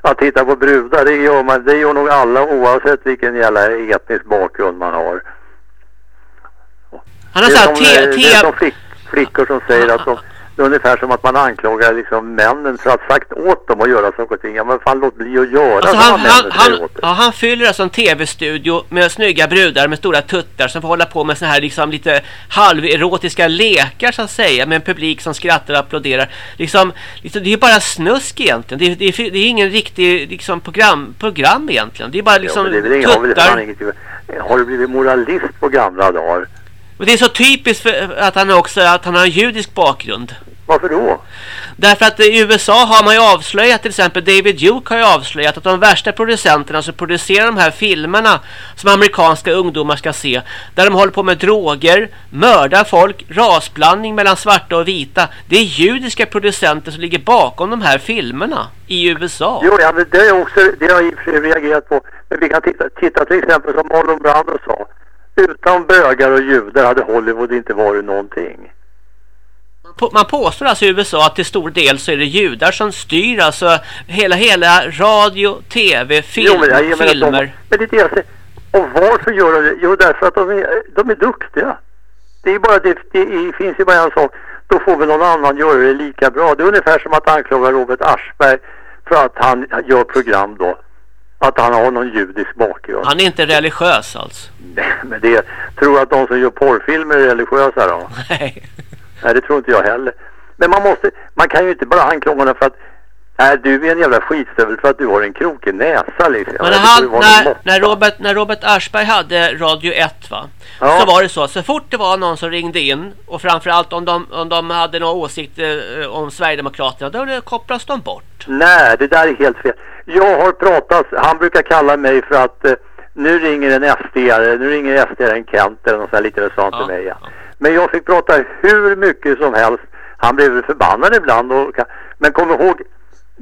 att titta på brudar, det gör, man, det gör nog alla oavsett vilken jävla etnisk bakgrund man har. han har det, är såhär som, te, eh, det är som flick, flickor som säger att de, det är ungefär som att man anklagar liksom männen för att sagt åt dem att göra saker och ting. Ja men fan låt bli att göra Alltså han, han, han, ja, han fyller alltså en tv-studio med snygga brudar med stora tuttar som får hålla på med såna här liksom lite halverotiska lekar så att säga med en publik som skrattar och applåderar. Liksom, liksom, det är bara snusk egentligen. Det är, det det är ingen riktig liksom, program, program egentligen. Det är bara liksom men det är väl ingen, har väl fan tuttar. inget, har du blivit moralist på gamla dagar? Och det är så typiskt för att han också att han har en judisk bakgrund. Varför då? Därför att i USA har man ju avslöjat, till exempel David Duke har ju avslöjat att de värsta producenterna som producerar de här filmerna som amerikanska ungdomar ska se, där de håller på med droger, mördar folk, rasblandning mellan svarta och vita. Det är judiska producenter som ligger bakom de här filmerna i USA. Jo, ja, men det är också, det har jag i och för sig reagerat på. Men vi kan titta, titta till exempel som Marlon Brando sa. Utan bögar och judar hade Hollywood inte varit någonting. Man påstår alltså i USA att till stor del så är det judar som styr alltså hela, hela radio, tv, film, jo, men, jag, filmer. De, men det är säger. Och varför gör de det? Jo, därför att de är, de är duktiga. Det, är bara, det, det finns ju bara en sak. Då får väl någon annan göra det lika bra. Det är ungefär som att anklaga Robert Aschberg för att han gör program då. Att han har någon judisk bakgrund. Han är inte religiös alltså? Nej, men det tror att de som gör porrfilmer är religiösa då? Nej. Nej, det tror inte jag heller. Men man måste, man kan ju inte bara anklaga honom för att Nej, du är en jävla skitstövel för att du har en krokig näsa liksom. Men när, han, när, när, Robert, när Robert Aschberg hade Radio 1 va? Ja. Så var det så, så fort det var någon som ringde in och framförallt om de, om de hade några åsikter eh, om Sverigedemokraterna, då kopplas de bort. Nej, det där är helt fel. Jag har pratat, han brukar kalla mig för att eh, nu ringer en SD, nu ringer SD en Kent eller något sånt lite sånt ja, till mig. Ja. ja. Men jag fick prata hur mycket som helst. Han blev förbannad ibland. Och, men kom ihåg,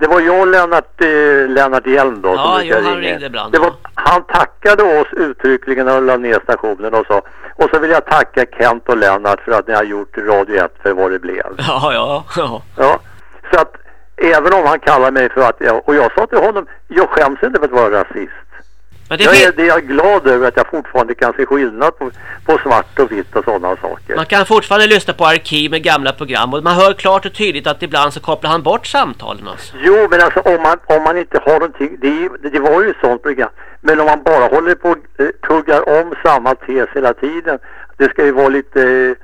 det var jag och Lennart, eh, Lennart Hjelm då. Ja, som jo, han ringde ibland. Det var, han tackade oss uttryckligen när han la ner stationen och sa. Och så vill jag tacka Kent och Lennart för att ni har gjort Radio 1 för vad det blev. Ja, ja, ja. Ja, så att även om han kallar mig för att, jag, och jag sa till honom, jag skäms inte för att vara rasist. Men det jag, är, det är jag glad över att jag fortfarande kan se skillnad på, på svart och vitt och sådana saker. Man kan fortfarande lyssna på arkiv med gamla program och man hör klart och tydligt att ibland så kopplar han bort samtalen. Alltså. Jo, men alltså om man, om man inte har någonting, det, det var ju ett sånt program. Men om man bara håller på och eh, tuggar om samma tes hela tiden. Det ska ju vara lite... Eh,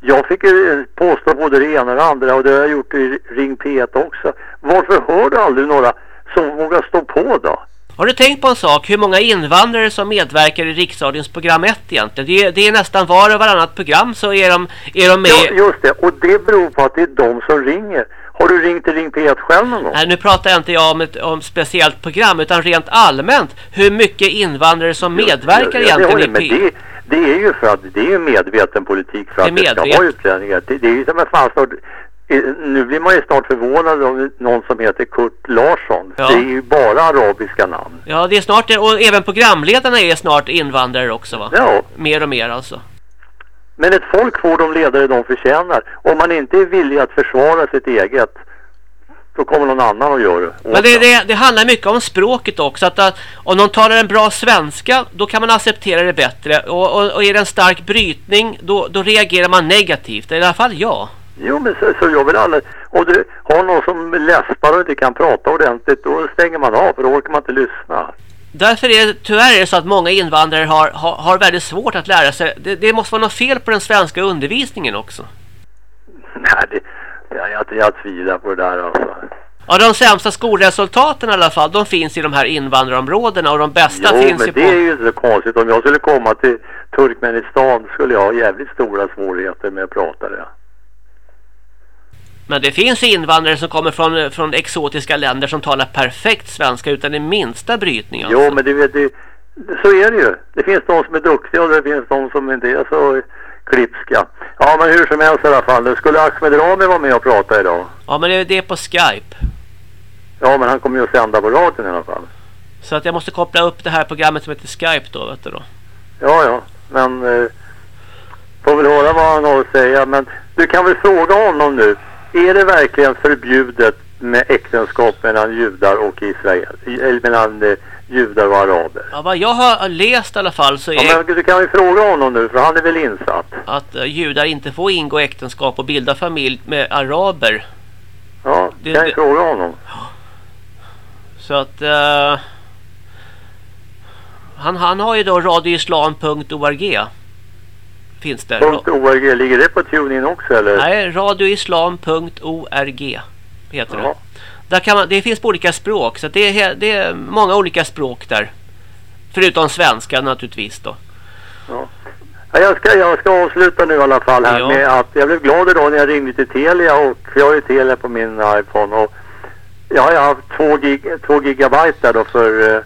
jag fick ju påstå både det ena och det andra och det har jag gjort i Ring P1 också. Varför hör du aldrig några som vågar stå på då? Har du tänkt på en sak? Hur många invandrare som medverkar i riksradions program 1 egentligen? Det är, det är nästan var och varannat program så är de, är de med. Ja, just det. Och det beror på att det är de som ringer. Har du ringt till Ring P1 själv någon gång? Nej, nu pratar jag inte jag om ett om speciellt program utan rent allmänt. Hur mycket invandrare som medverkar ja, egentligen i P1? Det, är ju för att det är medveten politik för att det, ska vara utlänningar. Det, det är ju som en fan snart nu blir man ju snart förvånad om någon som heter Kurt Larsson. Ja. Det är ju bara arabiska namn. Ja, det är snart och även programledarna är snart invandrare också va? Ja. Mer och mer alltså. Men ett folk får de ledare de förtjänar. Om man inte är villig att försvara sitt eget då kommer någon annan att göra det. Men det, det, det, handlar mycket om språket också. Att, att, om någon talar en bra svenska, då kan man acceptera det bättre. Och, och, och är det en stark brytning, då, då reagerar man negativt. I alla fall jag. Jo, men så, så jag vill alla... Om du har någon som läspar och inte kan prata ordentligt, då stänger man av för då orkar man inte lyssna. Därför är det tyvärr så att många invandrare har, har, har väldigt svårt att lära sig. Det, det, måste vara något fel på den svenska undervisningen också. Nej, det, jag, jag, jag tvivlar på det där alltså. Ja, de sämsta skolresultaten i alla fall, de finns i de här invandrarområdena och de bästa jo, finns ju på... Jo, men det är ju inte så konstigt. Om jag skulle komma till Turkmenistan skulle jag ha jävligt stora svårigheter med att prata det. Men det finns invandrare som kommer från, från exotiska länder som talar perfekt svenska utan den minsta brytning. Alltså. Jo, men det, det, så är det ju. Det finns de som är duktiga och det finns de som inte är så klipska. Ja, men hur som helst i alla fall. Skulle Ahmed Rami vara med och prata idag? Ja, men det, det är på Skype. Ja, men han kommer ju att sända på radion i alla fall. Så att jag måste koppla upp det här programmet som heter Skype då, vet du då. Ja, ja. Men eh, får väl höra vad han har att säga. Men du kan väl fråga honom nu. Är det verkligen förbjudet med äktenskap mellan judar och Israel? Eller mellan eh, judar och araber? Ja, vad jag har läst i alla fall så är... Ja, men du kan ju fråga honom nu, för han är väl insatt? Att uh, judar inte får ingå äktenskap och bilda familj med araber. Ja, det kan jag fråga honom. Så att... Uh, han, han har ju då radioislam.org finns det. .org, ligger det på TuneIn också eller? Nej, radioislam.org heter Jaha. det. Där kan man, det finns på olika språk så det är, det är många olika språk där. Förutom svenska naturligtvis då. Ja. Ja, jag, ska, jag ska avsluta nu i alla fall här Ja. med att jag blev glad idag när jag ringde till Telia och jag har ju Telia på min iPhone och jag har haft två, gig, två gigabyte där då för eh,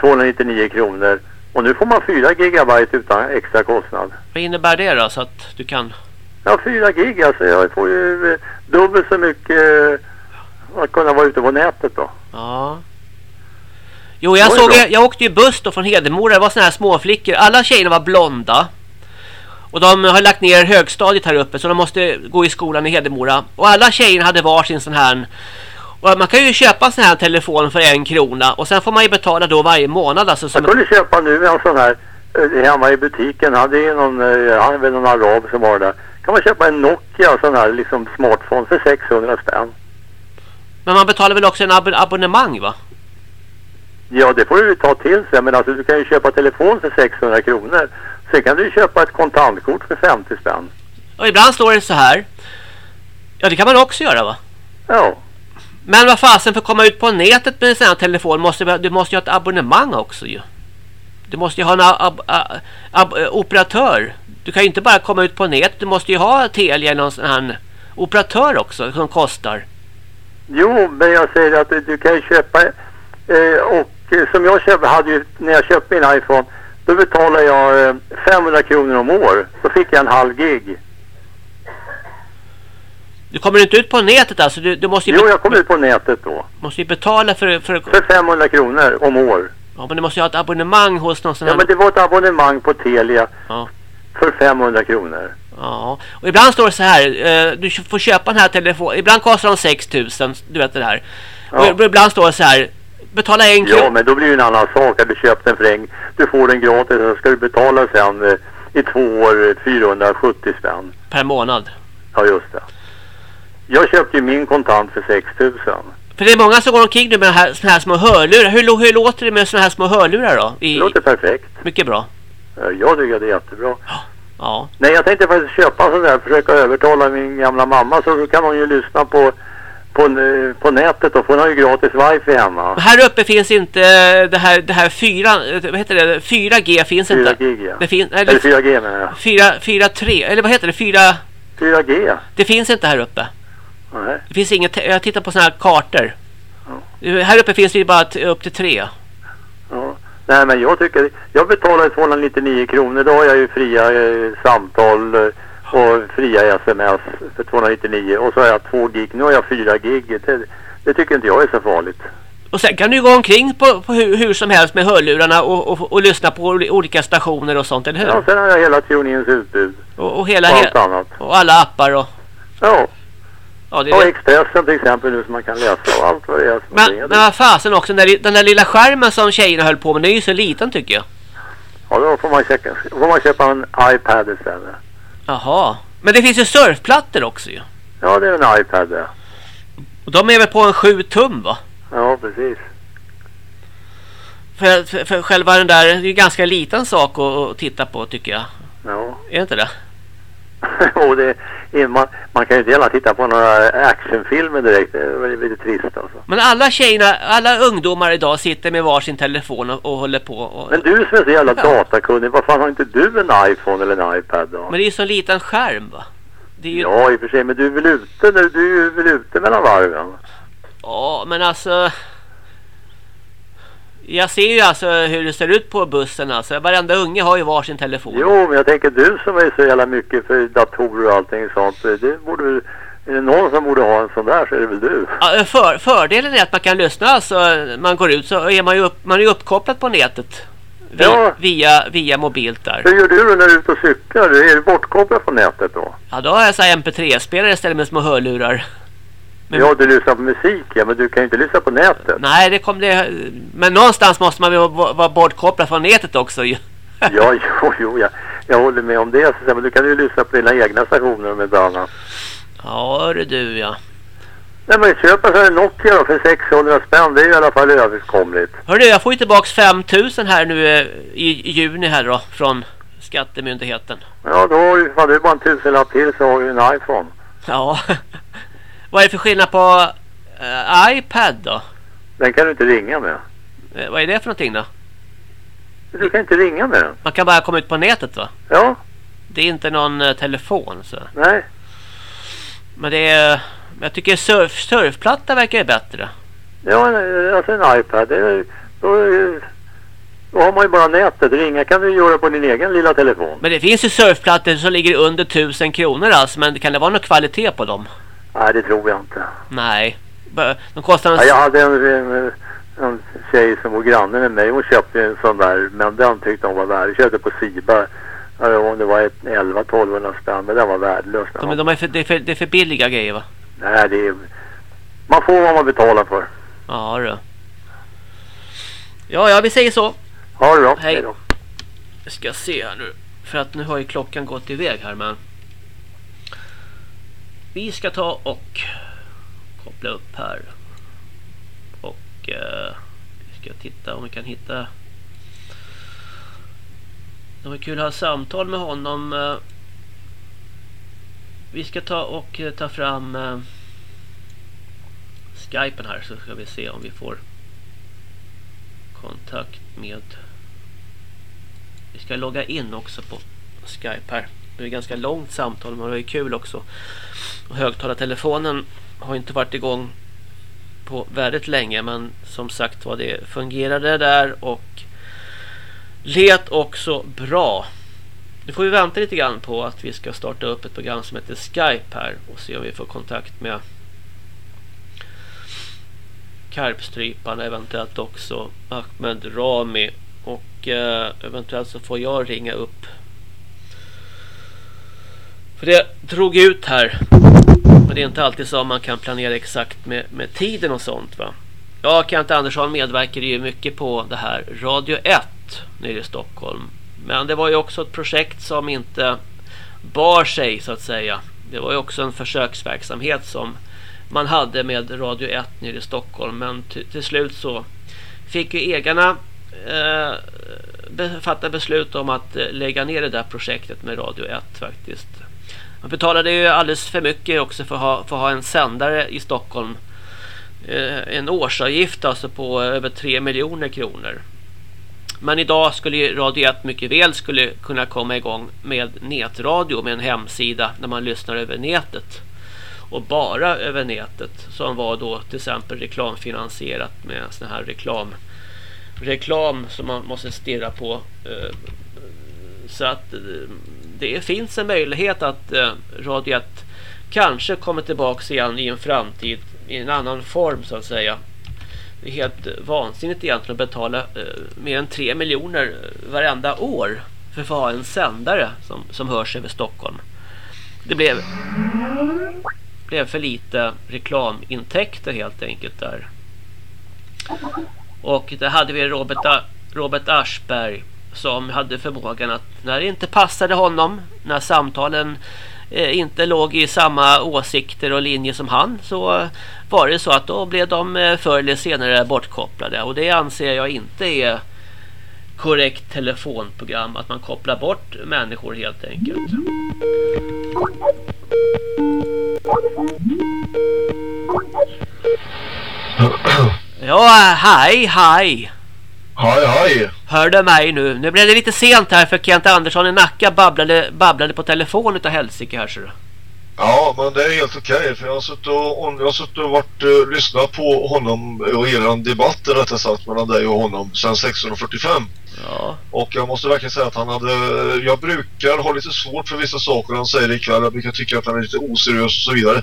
299 kronor och nu får man 4 gigabyte utan extra kostnad. Vad innebär det då så att du kan... Ja, 4 gig alltså. Jag får ju eh, dubbelt så mycket eh, att kunna vara ute på nätet då. Ja. Jo, jag såg, jag, jag åkte ju buss då från Hedemora. Det var såna här småflickor. Alla tjejerna var blonda. Och de har lagt ner högstadiet här uppe så de måste gå i skolan i Hedemora. Och alla tjejerna hade varsin sån här... Och man kan ju köpa sån här telefon för en krona. Och sen får man ju betala då varje månad. Alltså, som Jag kunde köpa nu en sån här eh, hemma i butiken. Han är någon, eh, han är väl någon arab som har det. Kan man köpa en Nokia sån här liksom smartphone för 600 spänn. Men man betalar väl också en ab abonnemang va? Ja, det får du ju ta till sig. Men alltså du kan ju köpa telefon för 600 kronor. Sen kan du ju köpa ett kontantkort för 50 spänn. Och ibland står det så här. Ja, det kan man också göra va? Ja, men vad fasen för att komma ut på nätet med en sån här telefon måste du måste ju ha ett abonnemang också ju. Du måste ju ha en ab, ab, ab, operatör. Du kan ju inte bara komma ut på nätet. Du måste ju ha Telia eller någon sån här operatör också som kostar. jo, men jag säger att du, kan ju köpa eh, och eh, som jag köpte, hade ju, när jag köpte min iPhone då betalade jag eh, 500 kronor om år. Då fick jag en halv gig. Du kommer inte ut på nätet alltså. Du, du måste, Jo, jag kom ut på nätet då. måste ju betala för, för... För 500 kronor om år. Ja, men du måste ju ha ett abonnemang hos någon sån Ja, här... men det var ett abonnemang på Telia Ja. för 500 kronor. Ja, och ibland står det så här, eh, du får köpa den här telefonen, ibland kostar de 6000, du vet det här. Ja. Och ibland står det så här, betala en Ja, krona. men då blir det ju en annan sak. Att du köpt den för en, du får den gratis och så ska du betala sen eh, i två år eh, 470 spänn. per månad. Ja, just det. Jag köpte ju min kontant för 6000. För det är många som går omkring nu med här, såna här små hörlurar. Hur, hur låter det med såna här små hörlurar då? I, Det låter perfekt. Mycket bra. Ja, Jag tycker det är jättebra. Ja. Nej, jag tänkte faktiskt köpa en sån där. Försöka övertala min gamla mamma så då kan hon ju lyssna på, på, på nätet och hon har ju gratis wifi hemma. Men här uppe finns inte det här, det här 4, vad heter det? 4G finns 4 inte. gig ja. Det finns, Eller eller 4G menar jag. 4, 4, 3, eller vad heter det? 4, 4G. det finns inte här uppe. Nej. Det finns inget, jag tittar på såna här kartor. Här uppe finns det ju bara upp till 3. Ja. Nej men jag tycker, jag betalar 299 kronor. Då har jag ju fria eh, samtal eh, och fria sms för 299. Och så har jag 2 gig. Nu har jag 4 gig. Det, det tycker inte jag är så farligt. Och sen kan du gå omkring på, på hur, hur som helst med hörlurarna och, och, och lyssna på oli- olika stationer och sånt, eller hur? Ja, sen har jag hela TuneIns utbud Och, och hela, och he, allt annat. och alla appar och... Ja, Ja, det och. Expressen till exempel nu som man kan läsa och allt vad det är. som Men, är. men vad fasen också, den där, den där lilla skärmen som tjejerna höll på med, den är ju så liten tycker jag. Ja, då får man, köpa, får man köpa en iPad istället. Jaha. Men det finns ju surfplattor också ju. Ja, det är en iPad det. Och de är väl på en 7 tum va? Ja, precis. För, för, för själva den där, det är ju ganska liten sak att, att titta på tycker jag. Ja. Är det inte det? och det, man, man kan ju inte gärna titta på några actionfilmer direkt. Det är lite trist alltså. Men alla tjejerna, alla ungdomar idag sitter med varsin telefon och, och håller på. Och, Men du som är så jävla Ja. datakunnig, vad fan har inte du en iPhone eller en iPad då? Men det är ju så liten skärm va? Ju, Ja, i och för sig, men du är väl ute, nu- du är väl ute mellan varven? Ja, men alltså... Jag ser ju alltså hur det ser ut på bussen alltså. Varenda unge har ju varsin telefon. Jo, men jag tänker du som är så jävla mycket för datorer och allting sånt, det borde är det någon som borde ha en sån där så är det väl du. Ja, för, fördelen är att man kan lyssna alltså. Man går ut så är man ju, upp, man är uppkopplad på nätet. Via, Ja. via, via mobilt där. Hur gör du då när du är ute och cyklar? Är du bortkopplad från nätet då? Ja, då har jag så här MP3-spelare istället med små hörlurar. Men- Ja, du lyssnar på musik, ja, men du kan ju inte lyssna på nätet. Nej, det kom det. Men någonstans måste man väl vara bortkopplad från nätet också ju. Ja, jo, jo, jag, jag håller med om det. Men du kan ju lyssna på dina egna stationer med annat. Ja, hörru du ja. Nej, men köp en sån här Nokia då för 600 spänn. Det är ju i alla fall överkomligt. Hörru du, jag får ju tillbaks 5000 här nu eh, i, juni här då. Från Skattemyndigheten. Ja, då har du, det bara en tusenlapp till så har du en iPhone. Ja. Vad är det för skillnad på eh, iPad då? Den kan du inte ringa med. Eh, vad är det för någonting då? Du kan inte ringa med den. Man kan bara komma ut på nätet va? Ja, Det är inte någon uh, telefon så. Nej. Men det är... Jag tycker surf, surfplatta verkar ju bättre. Ja, alltså en iPad. Det då, då har man ju bara nätet. Ringa kan du göra på din egen lilla telefon. Men det finns ju surfplattor som ligger under tusen kronor alltså. Men kan det vara någon kvalitet på dem? Nej, det tror jag inte. Nej. De kostar... En... Ja, jag hade en, en, en tjej som var granne med mig. Hon köpte en sån där. Men den tyckte hon var värd. Jag köpte på Siba. Om det var 11-12 spänn. Men den var värdelös. De, de är för, det, är för, det är för billiga grejer va? Nej, det är... Man får vad man betalar för. Ja, du. Ja, ja, vi säger så. Ha det bra. Hej. Hej då. Jag ska se här nu. För att nu har ju klockan gått iväg här, men... Vi ska ta och koppla upp här. Och eh, vi ska titta om vi kan hitta... Det var kul att ha samtal med honom. Eh, vi ska ta och eh, ta fram eh, Skypen här så ska vi se om vi får kontakt med vi ska logga in också på Skype här. Det är ett ganska långt samtal men det är kul också. Och högtalartelefonen har inte varit igång på väldigt länge men som sagt var det fungerade där och let också bra. Nu får vi vänta lite grann på att vi ska starta upp ett program som heter Skype här och se om vi får kontakt med Karpstrypan eventuellt också Ahmed Rami och eh, eventuellt så får jag ringa upp för det drog ut här men det är inte alltid så man kan planera exakt med, med tiden och sånt va Ja, Kent Andersson medverkade ju mycket på det här Radio 1 nere i Stockholm men det var ju också ett projekt som inte bar sig så att säga det var ju också en försöksverksamhet som man hade med Radio 1 nere i Stockholm. Men till slut så fick ju ägarna eh, fatta beslut om att eh, lägga ner det där projektet med Radio 1 faktiskt. Man betalade ju alldeles för mycket också för att ha, för att ha en sändare i Stockholm. Eh, en årsavgift alltså på över 3 miljoner kronor. Men idag skulle Radio 1 mycket väl skulle kunna komma igång med nätradio med en hemsida när man lyssnar över nätet och bara över nätet som var då till exempel reklamfinansierat med sån här reklam reklam som man måste stirra på eh, så att eh, det finns en möjlighet att eh, Radio 1 kanske kommer tillbaks igen i en framtid i en annan form så att säga det är helt vansinnigt egentligen att betala eh, mer än 3 miljoner varenda år för att få ha en sändare som, som hörs över Stockholm. Det blev blev för lite reklamintäkter helt enkelt där. Och där hade vi Robert, Robert Aschberg som hade förmågan att när det inte passade honom, när samtalen eh, inte låg i samma åsikter och linje som han så var det så att då blev de eh, förr eller senare bortkopplade och det anser jag inte är korrekt telefonprogram att man kopplar bort människor helt enkelt. Ja, hej, hej. Hej, hej. Hör du mig nu? Nu blev det lite sent här för Kent Andersson i Nacka babblade, babblade på telefon utav helsike här ser du. Ja, men det är helt okej okay, för jag har suttit och, jag har suttit och varit, uh, lyssnat på honom och er debatt rättare sagt mellan dig och honom sedan 1645. Ja. Och jag måste verkligen säga att han hade, jag brukar ha lite svårt för vissa saker han säger ikväll. Jag brukar tycka att han är lite oseriös och så vidare.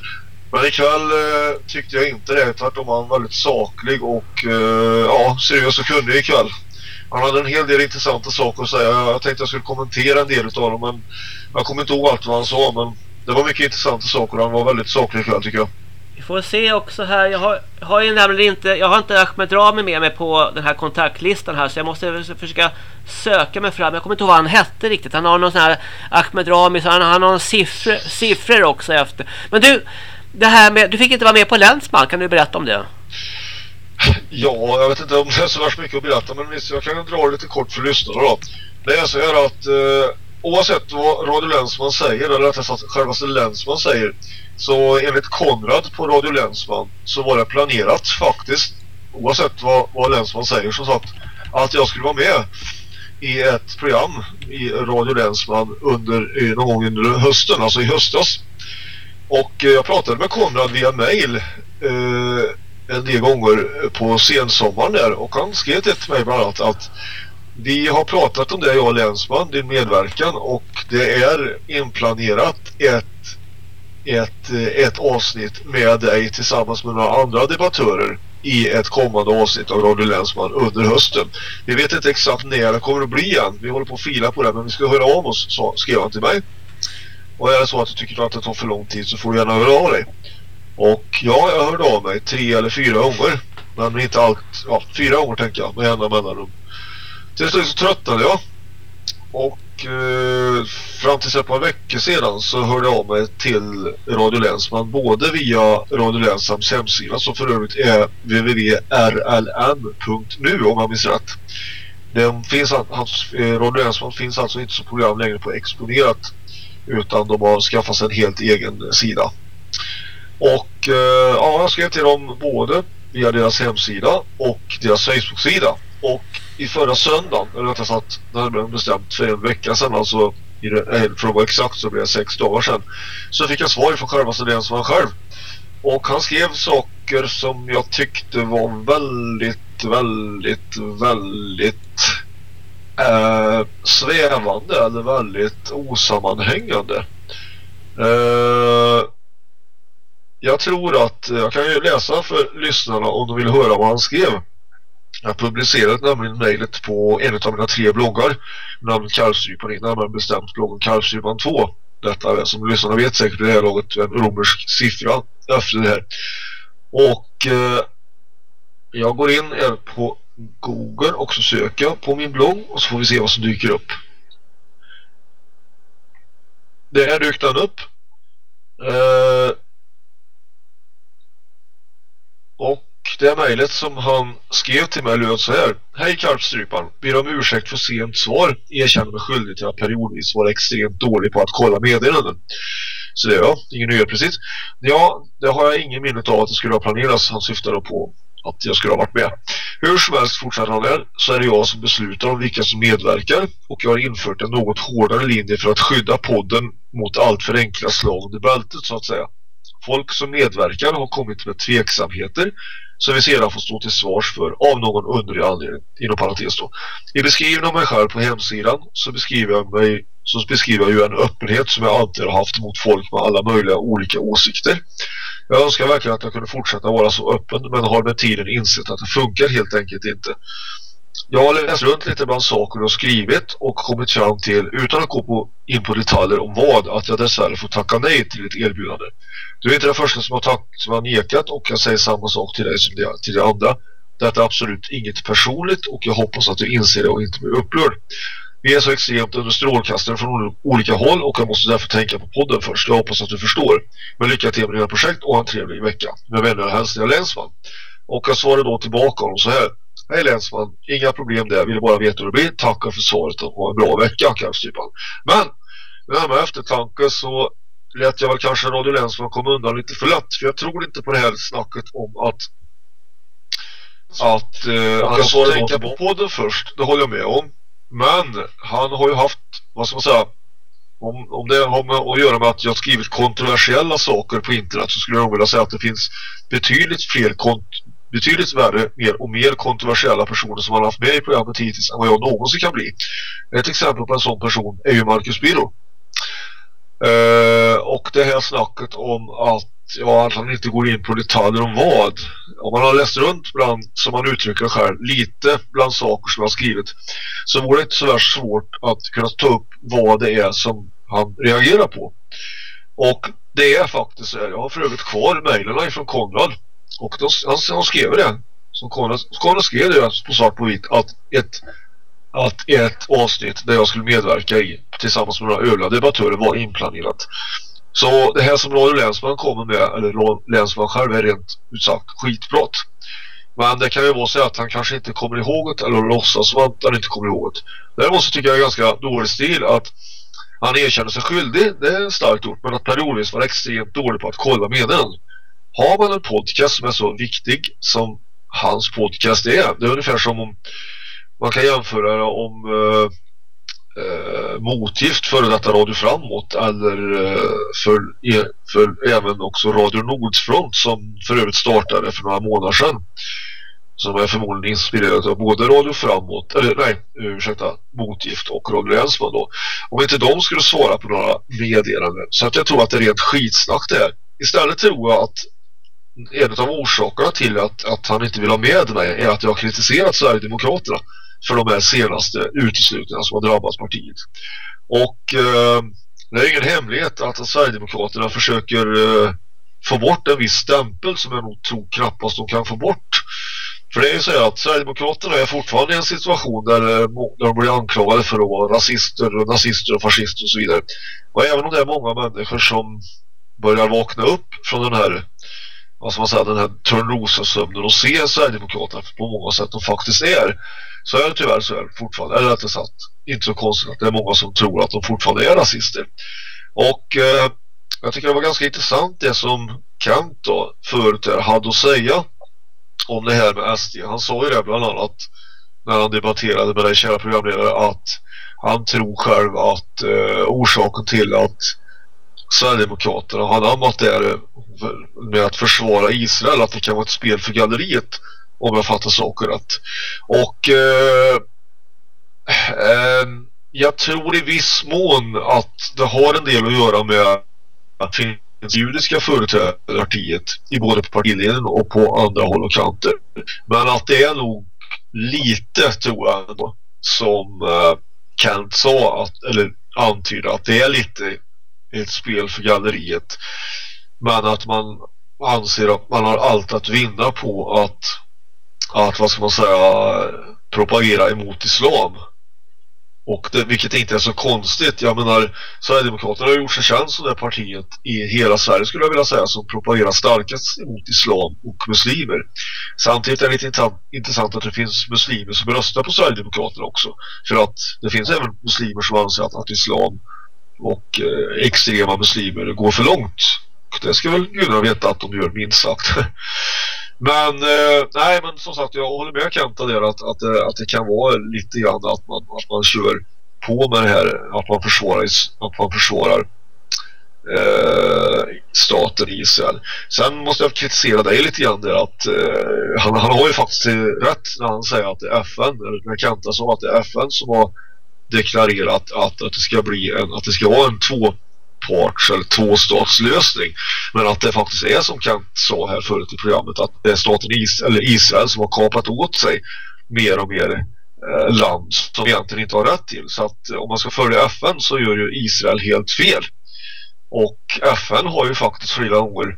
Men ikväll eh, tyckte jag inte det. Tvärtom var han väldigt saklig och eh, ja, seriös och kunnig ikväll. Han hade en hel del intressanta saker att säga. Jag tänkte jag skulle kommentera en del av dem men jag kommer inte ihåg allt vad han sa men det var mycket intressanta saker. och Han var väldigt saklig ikväll tycker jag. Vi får se också här. Jag har, har ju nämligen inte, jag har inte Ahmed Rami med mig på den här kontaktlistan här så jag måste försöka söka mig fram. Jag kommer inte ihåg vad han hette riktigt. Han har någon sån här Ahmed Rami så han, han har någon siffror, siffror också efter. Men du, det här med, du fick inte vara med på Länsman. Kan du berätta om det? Ja, jag vet inte om det är så värst mycket att berätta men visst, jag kan dra lite kort för lyssnarna då. Det är så här att eh, oavsett vad Radio Länsman säger eller rättare sagt självaste Länsman säger så enligt Konrad på Radio Länsman så var det planerat faktiskt oavsett vad, vad Länsman säger som sagt att jag skulle vara med i ett program i Radio Länsman under, eh, någon gång under hösten, alltså i höstas. Och eh, jag pratade med Konrad via mail eh, en del gånger på sensommaren där och han skrev till mig bland annat att vi har pratat om det jag och Länsman, din medverkan och det är inplanerat ett, ett, eh, ett avsnitt med dig tillsammans med några andra debattörer i ett kommande avsnitt av Radio Länsman under hösten. Vi vet inte exakt när det kommer att bli än. Vi håller på att fila på det men vi ska höra av oss, så skrev han till mig. Och är det så att du tycker att det tar för lång tid så får du gärna höra av dig. Och ja, jag hörde av mig tre eller fyra gånger. Men inte allt, ja, fyra gånger tänker jag med jämna mellanrum. Till slut så tröttnade jag. Och eh, fram till ett par veckor sedan så hörde jag av mig till Radio Länsman både via Radio Länsams hemsida som för övrigt är www.rln.nu om jag minns rätt. Den finns, hans, eh, Radio Länsman finns alltså inte som program längre på Exponerat utan de har skaffat sig en helt egen sida. Och eh, ja, jag skrev till dem både via deras hemsida och deras Facebook-sida. Och i förra söndagen, eller rättare sagt närmare bestämt för en vecka sedan, alltså i det, för att vara exakt så blev det sex dagar sedan, så fick jag svar från självaste den som han själv. Och han skrev saker som jag tyckte var väldigt, väldigt, väldigt eh, svävande eller väldigt osammanhängande. Eh, jag tror att jag kan ju läsa för lyssnarna om de vill höra vad han skrev. Jag publicerade nämligen mejlet på en av mina tre bloggar. Namnet Kalvstrypan 1, närmare bestämt bloggen Kalvstrypan 2. Detta är som lyssnarna vet säkert det här laget en romersk siffra efter det här. Och eh, jag går in på Google och så söker jag på min blogg och så får vi se vad som dyker upp. Det här dyker den upp. Eh, och det mejlet som han skrev till mig löd så här. Hej Karpstrypan, ber om ursäkt för sent svar. Erkänner mig skyldig till att periodvis vara extremt dålig på att kolla meddelanden. Så det är jag, ingen nyhet precis. Ja, det har jag ingen minne av att det skulle ha planerats. Han syftar då på att jag skulle ha varit med. Hur som helst fortsätter han där så är det jag som beslutar om vilka som medverkar och jag har infört en något hårdare linje för att skydda podden mot allt för enkla slag under bältet så att säga. Folk som medverkar har kommit med tveksamheter som vi sedan får stå till svars för av någon underlig anledning inom parentes då. I beskrivningen av mig själv på hemsidan så beskriver jag mig så beskriver jag ju en öppenhet som jag alltid har haft mot folk med alla möjliga olika åsikter. Jag önskar verkligen att jag kunde fortsätta vara så öppen men har med tiden insett att det funkar helt enkelt inte. Jag har läst runt lite bland saker och skrivit och kommit fram till, utan att gå på, in på detaljer om vad, att jag dessvärre får tacka nej till ett erbjudande. Du är inte den första som har, tack, som har nekat och jag säger samma sak till dig som till de andra. Detta är absolut inget personligt och jag hoppas att du inser det och inte blir upprörd. Vi är så extremt under strålkastare från olika håll och jag måste därför tänka på podden först. Jag hoppas att du förstår. Men lycka till med dina projekt och ha en trevlig vecka. Med vänner och hälsningar Länsman. Och jag svarar då tillbaka honom så här. Hej Länsman, inga problem där. Jag ville bara veta hur det blir. Tackar för svaret och ha en bra vecka kanske typ. Men med eftertanke så lät jag väl kanske Radio Länsman komma undan lite för lätt. För jag tror inte på det här snacket om att att eh, han måste tänka på podden först. Det håller jag med om. Men han har ju haft, vad ska man säga, om, om det har med att göra med att jag skrivit kontroversiella saker på internet så skulle jag vilja säga att det finns betydligt fler kont betydligt värre mer och mer kontroversiella personer som har haft med i programmet hittills än vad jag någonsin kan bli. Ett exempel på en sån person är ju Marcus Biro. Eh, och det här snacket om att ja, att han inte går in på detaljer om vad. Om man har läst runt bland, som han uttrycker det själv, lite bland saker som han har skrivit så vore det inte så värst svårt att kunna ta upp vad det är som han reagerar på. Och det är faktiskt så jag har för övrigt kvar mejlen från Konrad och de, han, han skrev det som Konrad, Konrad skrev det alltså på svart på vitt att ett att ett avsnitt där jag skulle medverka i tillsammans med några övriga debattörer var inplanerat. Så det här som Radio Länsman kommer med, eller Länsman själv är rent ut sagt skitbrott. Men det kan ju vara så att han kanske inte kommer ihåg det eller låtsas som att han inte kommer ihåg det. Däremot så tycker jag det är ganska dålig stil att han erkänner sig skyldig, det är starkt gjort, men att periodvis var extremt dålig på att kolla meddelanden. Har man en podcast som är så viktig som hans podcast är, det är ungefär som om man kan jämföra om eh, eh, motgift för detta Radio Framåt eller eh, för, e, för även också Radio Nordfront som för övrigt startade för några månader sedan som är förmodligen inspirerad av både Radio Framåt eller nej, ursäkta, Motgift och Radio Länsman då. Om inte de skulle svara på några meddelanden så att jag tror att det är rent skitsnack det här. Istället tror jag att en av orsakerna till att, att han inte vill ha med mig är att jag har kritiserat Sverigedemokraterna för de här senaste uteslutningarna som har drabbat partiet. Och eh, det är ingen hemlighet att Sverigedemokraterna försöker eh, få bort en viss stämpel som jag nog tror knappast de kan få bort. För det är ju så att Sverigedemokraterna är fortfarande i en situation där, eh, där de blir anklagade för att vara rasister, och nazister och fascister och så vidare. Och även om det är många människor som börjar vakna upp från den här vad ska man säga, den här törnrosasömnen och se Sverigedemokraterna på många sätt de faktiskt är så är det tyvärr så är det fortfarande, eller rättare sagt inte så konstigt att det är många som tror att de fortfarande är rasister och eh, jag tycker det var ganska intressant det som Kent då förut hade att säga om det här med SD. Han sa ju det bland annat när han debatterade med dig kära programledare att han tror själv att eh, orsaken till att Sverigedemokraterna har anammat det eh, med att försvara Israel att det kan vara ett spel för galleriet om jag fattar saker rätt. Och eh, eh, jag tror i viss mån att det har en del att göra med att det finns judiska företrädare i partiet i både partiledningen och på andra håll och kanter. Men att det är nog lite tror jag ändå, som eh, Kent sa att, eller antyder att det är lite ett spel för galleriet. Men att man anser att man har allt att vinna på att att vad ska man säga propagera emot islam. Och det, vilket inte är så konstigt. Jag menar Sverigedemokraterna har gjort sig känd som det partiet i hela Sverige skulle jag vilja säga som propagerar starkast emot islam och muslimer. Samtidigt är det lite intressant att det finns muslimer som röstar på Sverigedemokraterna också. För att det finns även muslimer som anser att, att islam och eh, extrema muslimer går för långt. Det ska väl gudarna veta att de gör minst sagt. men eh, nej, men som sagt, jag håller med Kenta där att, att, eh, att det kan vara lite grann att man, att man kör på med det här, att man försvarar, att man försvarar eh, staten Israel. Sen måste jag kritisera dig lite grann där att eh, han, han har ju faktiskt rätt när han säger att det är FN, eller när Kenta sa att det är FN som har deklarerat att, att det ska bli en, att det ska vara en tvåparts eller tvåstatslösning. Men att det faktiskt är som Kent sa här förut i programmet att det är staten Is eller Israel som har kapat åt sig mer och mer eh, land som egentligen inte har rätt till. Så att eh, om man ska följa FN så gör ju Israel helt fel. Och FN har ju faktiskt flera gånger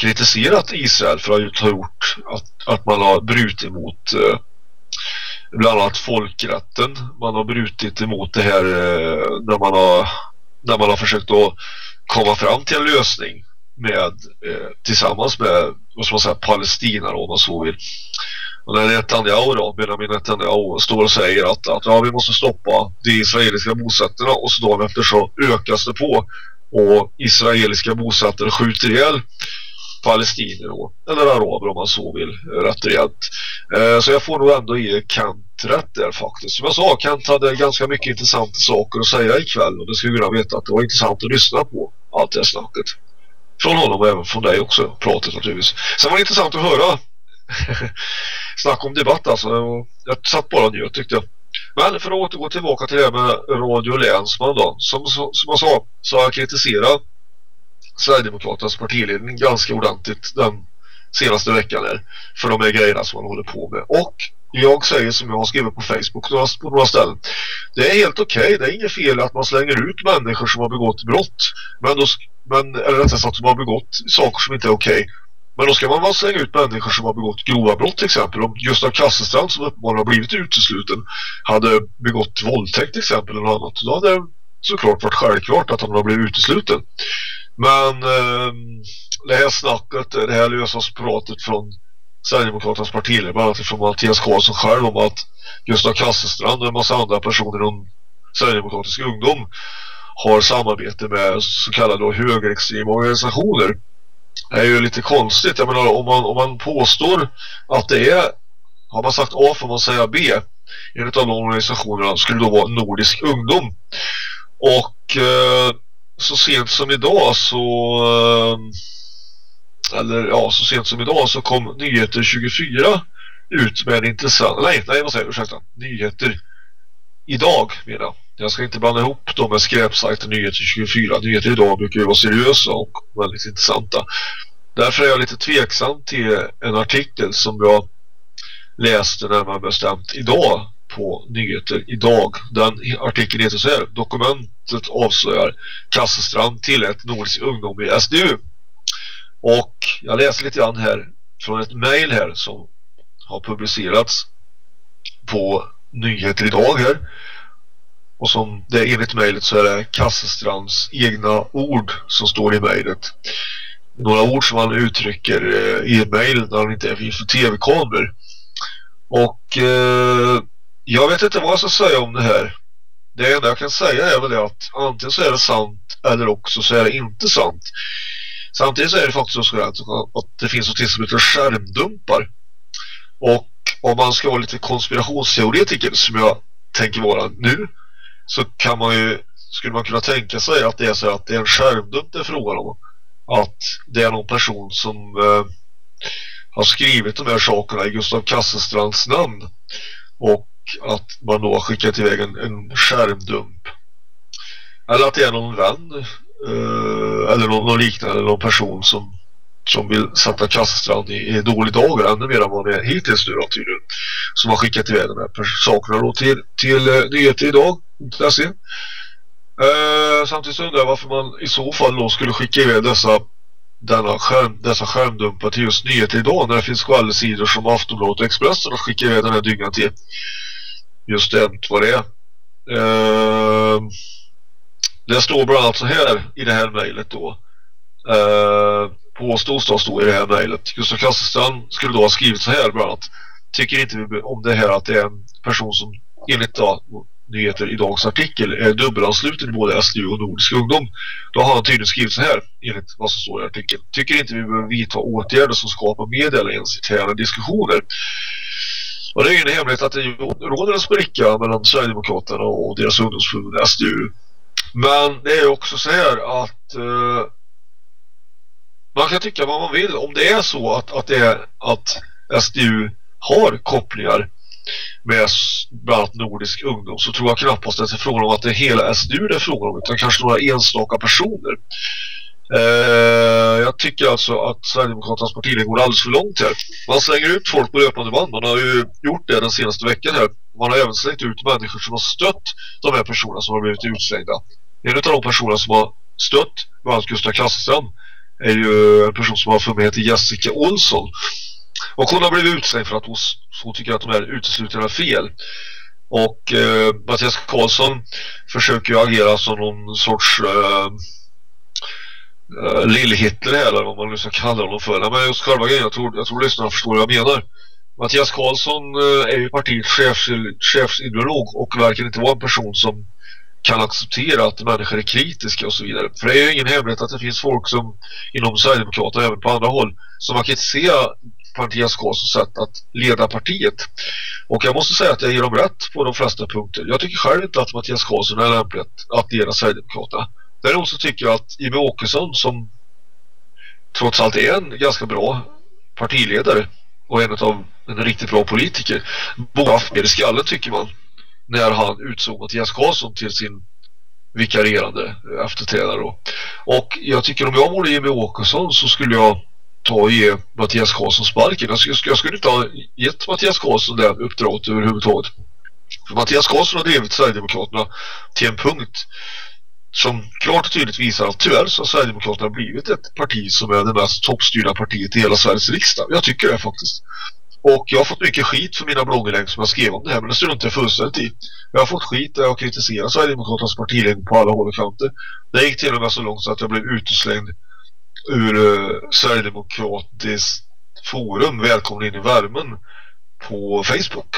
kritiserat Israel för att ha gjort att, att man har brutit mot eh, bland annat folkrätten. Man har brutit emot det här eh, när man har, när man har försökt att komma fram till en lösning med, eh, tillsammans med vad ska man säga, Palestina om man så vill. Och när Netanyahu då, Benjamin Netanyahu står och säger att, att ja, vi måste stoppa de israeliska bosättarna och så dagen efter så ökas det på och israeliska bosättare skjuter ihjäl palestinier då, eller araber om man så vill, rätt rejält. Eh, så jag får nog ändå ge Kent rätt där faktiskt. Som jag sa, Kent hade ganska mycket intressanta saker att säga ikväll och det skulle jag veta att det var intressant att lyssna på allt det här snacket. Från honom och även från dig också, pratet naturligtvis. Sen var det intressant att höra snack om debatt alltså. Jag satt bara och njöt tyckte jag. Men för att återgå tillbaka till det här med Radio Länsman då. Som, som jag sa så har jag kritiserat Sverigedemokraternas partiledning ganska ordentligt den senaste veckan här för de här grejerna som man håller på med. Och jag säger som jag har skrivit på Facebook på några ställen. Det är helt okej, okay. det är inget fel att man slänger ut människor som har begått brott. Men då, men, eller rättare sagt som har begått saker som inte är okej. Okay. Men då ska man väl slänga ut människor som har begått grova brott till exempel. Om Gustav Kasselstrand som uppenbarligen har blivit utesluten hade begått våldtäkt till exempel eller något annat. Då hade det såklart varit självklart att han har blivit utesluten. Men eh, det här snacket, det här lösaspratet från Sverigedemokraternas partiledare, bland annat från Mattias Karlsson själv om att Gustav Kasselstrand och en massa andra personer inom Sverigedemokratisk ungdom har samarbete med så kallade högerextrema organisationer. Det är ju lite konstigt. Jag menar, om man, om man påstår att det är Har man sagt A får man säga B. En av de organisationerna skulle då vara Nordisk ungdom. Och eh, så sent som idag så eh, eller ja, så sent som idag så kom Nyheter 24 ut med en intressant, nej, nej vad säger jag, ursäkta, Nyheter idag menar jag. Jag ska inte blanda ihop dem med skräpsajten Nyheter 24. Nyheter idag brukar ju vara seriösa och väldigt intressanta. Därför är jag lite tveksam till en artikel som jag läste närmare bestämt idag på nyheter idag. Den artikeln heter så här. Dokumentet avslöjar Kasselstrand till ett nordisk ungdom i SDU. Och jag läser lite grann här från ett mejl här som har publicerats på nyheter idag här. Och som det är enligt mejlet så är det Kassestrands egna ord som står i mejlet. Några ord som han uttrycker eh, i ett mejl när han inte är inför tv-kameror. Och eh, jag vet inte vad jag ska säga om det här. Det enda jag kan säga är väl det att antingen så är det sant eller också så är det inte sant. Samtidigt så är det faktiskt så att det finns något som heter skärmdumpar. Och om man ska vara lite konspirationsteoretiker som jag tänker vara nu så kan man ju skulle man kunna tänka sig att det är så att det är en skärmdump det är frågan om. Att det är någon person som eh, har skrivit de här sakerna i Gustav Kasselstrands namn och att man då har skickat iväg en, en skärmdump. Eller att det är någon vän eh, eller någon, någon liknande, eller någon person som som vill sätta Kaststrand i, i dålig dagar ännu mer än vad det är hittills nu då tydligen. Som har skickat iväg de här sakerna då till, till eh, nyheter idag. Se. Eh, samtidigt så undrar jag varför man i så fall då skulle skicka iväg dessa denna skärm, dessa skärmdumpar till just nyheter idag när det finns skvallersidor som Aftonbladet och Expressen och skickar iväg den här dyngan till just det vad det är. Uh, det står bland annat så här i det här mejlet då. Uh, påstås då stå i det här mejlet. Gustav Kasselstrand skulle då ha skrivit så här bland annat. Tycker inte vi om det här att det är en person som enligt då, nyheter i dagens artikel är dubbelansluten i både SDU och Nordisk ungdom. Då har han tydligen skrivit så här enligt vad som står i artikeln. Tycker inte vi behöver vidta åtgärder som skapar medel eller ens interna diskussioner. Och det är ingen hemlighet att det råder en spricka mellan Sverigedemokraterna och deras ungdomsförbund SDU. Men det är också så här att eh, man kan tycka vad man vill om det är så att, att, det är, att SDU har kopplingar med bland annat nordisk ungdom så tror jag knappast att det är frågan om att det är hela SDU det är frågan om utan kanske några enstaka personer. Eh, jag tycker alltså att Sverigedemokraternas partiledning går alldeles för långt här. Man slänger ut folk på löpande band. Man har ju gjort det den senaste veckan här. Man har även slängt ut människor som har stött de här personerna som har blivit utslängda. En av de personerna som har stött var alltså Gustav Kasselström, är ju en person som har för mig heter Jessica Olsson. Och hon har blivit utslängd för att hon, hon tycker att de här uteslutningarna är fel. Och eh, Mattias Karlsson försöker ju agera som någon sorts eh, Eh, uh, Lill-Hitler eller vad man liksom nu ska kalla honom för. Men just själva grejen, jag tror, jag tror lyssnarna förstår vad jag menar. Mattias Karlsson uh, är ju partiets chefs, chefsideolog och verkar inte vara en person som kan acceptera att människor är kritiska och så vidare. För det är ju ingen hemlighet att det finns folk som inom Sverigedemokraterna även på andra håll som har kritiserat Mattias Karlssons sätt att leda partiet. Och jag måste säga att jag ger dem rätt på de flesta punkter. Jag tycker själv inte att Mattias Karlsson är lämplig att leda Sverigedemokraterna. Däremot så tycker jag att Jimmie Åkesson som trots allt är en ganska bra partiledare och en av en riktigt bra politiker borde haft mer i skallen tycker man när han utsåg Mattias Karlsson till sin vikarierande efterträdare. Och jag tycker om jag vore Jimmy Åkesson så skulle jag ta och ge Mattias Karlsson sparken. Jag skulle, jag skulle inte ha gett Mattias Karlsson det uppdraget överhuvudtaget. För Mattias Karlsson har drivit Sverigedemokraterna till en punkt som klart och tydligt visar att tyvärr så har Sverigedemokraterna blivit ett parti som är det mest toppstyrda partiet i hela Sveriges riksdag. Jag tycker det faktiskt. Och jag har fått mycket skit för mina blogginlägg som jag skrev om det här, men det struntar jag fullständigt i. Jag har fått skit där jag kritiserat Sverigedemokraternas partiledning på alla håll och kanter. Det gick till och med så långt så att jag blev uteslängd ur uh, Sverigedemokratiskt forum Välkommen in i värmen på Facebook.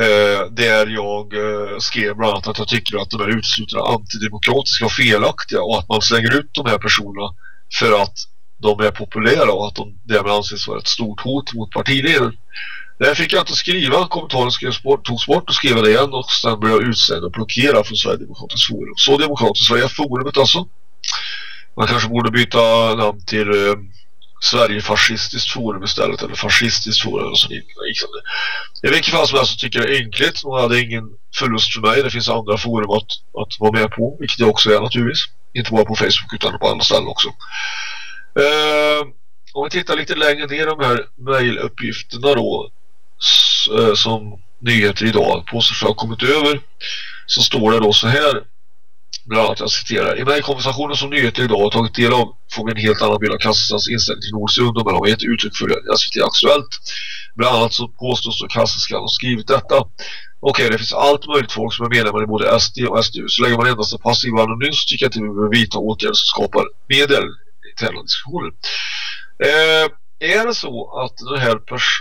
Eh, där jag eh, skrev bland annat att jag tycker att de är uteslutande antidemokratiska och felaktiga och att man slänger ut de här personerna för att de är populära och att de därmed anses vara ett stort hot mot partiledaren. Där fick jag inte skriva, kommentaren skrevs bort, togs bort och skrev det igen och sen blev jag utslängd och blockerad från Sverigedemokraternas forum. Så demokratiskt var jag forumet alltså. Man kanske borde byta namn till eh, Sverigefascistiskt forum istället eller fascistiskt forum och så liknande. I vilket fall som helst så tycker jag det är enkelt och hade ingen förlust för mig. Det finns andra forum att, att vara med på, vilket jag också är naturligtvis. Inte bara på Facebook utan på andra ställen också. Eh, om vi tittar lite längre ner de här mejluppgifterna då eh, som nyheter idag påstås ha kommit över så står det då så här bland annat jag citerar i mejlkonversationen som nyheter idag har tagit del av får vi en helt annan bild av Kassastans inställning till Nordsund och man har gett uttryck för det SVT Aktuellt bland annat så påstås att Kassaskan ha skrivit detta Okej, okay, det finns allt möjligt folk som är medlemmar i både SD och SDU. Så länge man endast är passiv och anonym så tycker jag att vi behöver vidta åtgärder som skapar medel i tävlande diskussioner. Eh, är det så att, det här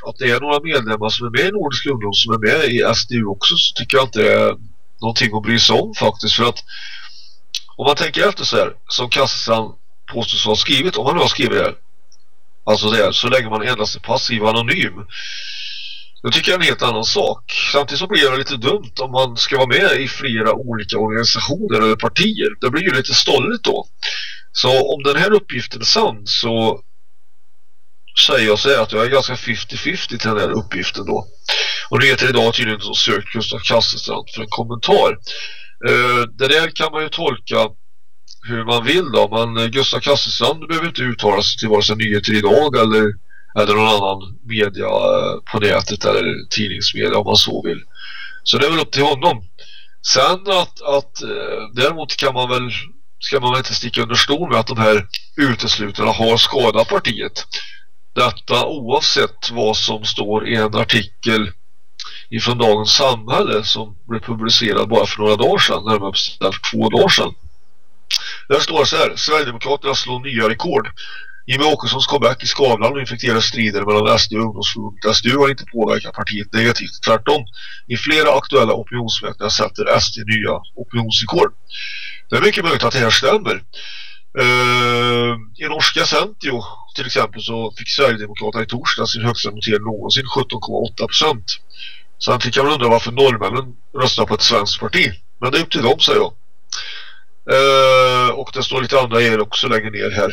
att det är några medlemmar som är med i Nordisk ungdom som är med i SDU också så tycker jag inte det är någonting att bry sig om faktiskt. För att om man tänker efter så här, som Kassan påstås ha skrivit, om man nu har skrivit det här, alltså det här, så länge man endast är passiv och anonym då tycker jag en helt annan sak. Samtidigt så blir det lite dumt om man ska vara med i flera olika organisationer eller partier. Det blir ju lite stolligt då. Så om den här uppgiften är sann så säger jag så att jag är ganska 50-50 till den här uppgiften då. Och det heter idag tydligen så sökt Gustav Kasselstrand för en kommentar. Eh, det där kan man ju tolka hur man vill då. Men eh, Gustav Kasselstrand behöver inte uttala sig till vare sig nyheter idag eller, eller någon annan media eh, på nätet eller tidningsmedia om man så vill. Så det är väl upp till honom. Sen att, att däremot kan man väl ska man väl inte sticka under stol med att de här uteslutarna har skadat partiet. Detta oavsett vad som står i en artikel ifrån Dagens Samhälle som blev publicerad bara för några dagar sedan, närmare bestämt två dagar sedan. Där står så här, Sverigedemokraterna slår nya rekord. Jimmy Åkessons comeback i Skavlan och infekterade strider mellan SD och ungdomsförbundet. SDU har inte påverkat partiet negativt. Tvärtom, i flera aktuella opinionsmätningar sätter SD nya opinionsrekord. Det är mycket möjligt att det här stämmer. Uh, I norska Centio till exempel så fick Sverigedemokraterna i torsdag sin högsta notering någonsin 17,8 procent. Samtidigt kan man undra varför norrmännen röstar på ett svenskt parti. Men det är upp till dem, säger jag. Eh, och det står lite andra er också längre ner här.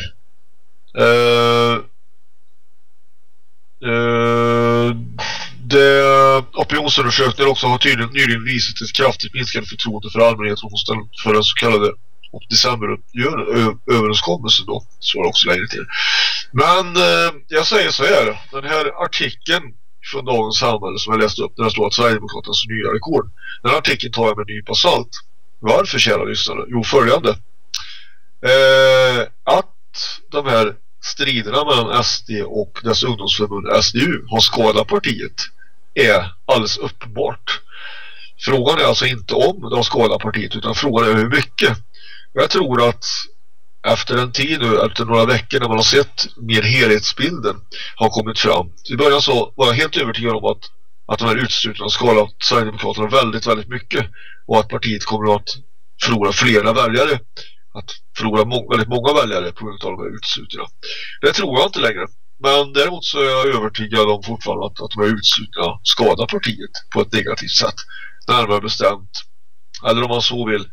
Eh, eh, det opinionsundersökningar också har tydligen nyligen visat ett kraftigt minskat förtroende för allmänheten hos den, för den så kallade decemberöverenskommelsen då. Så också längre till. Men eh, jag säger så här. Den här artikeln från Dagens Samhälle som jag läste upp där det står att Sverigedemokraternas nya rekord. Den artikeln tar jag med en nypa salt. Varför kära lyssnare? Jo följande. Eh, att de här striderna mellan SD och dess ungdomsförbund SDU har skadat partiet är alldeles uppenbart. Frågan är alltså inte om de har skadat partiet utan frågan är hur mycket. Jag tror att efter en tid nu, efter några veckor när man har sett mer helhetsbilden har kommit fram. I början så var jag helt övertygad om att, att de här utslutna skalat skadat Sverigedemokraterna väldigt, väldigt mycket och att partiet kommer att förlora flera väljare att förlora må väldigt många väljare på grund av de här utslutna. Det tror jag inte längre. Men däremot så är jag övertygad om fortfarande att, att de här utslutna skadar partiet på ett negativt sätt. Närmare bestämt. Eller om man så vill.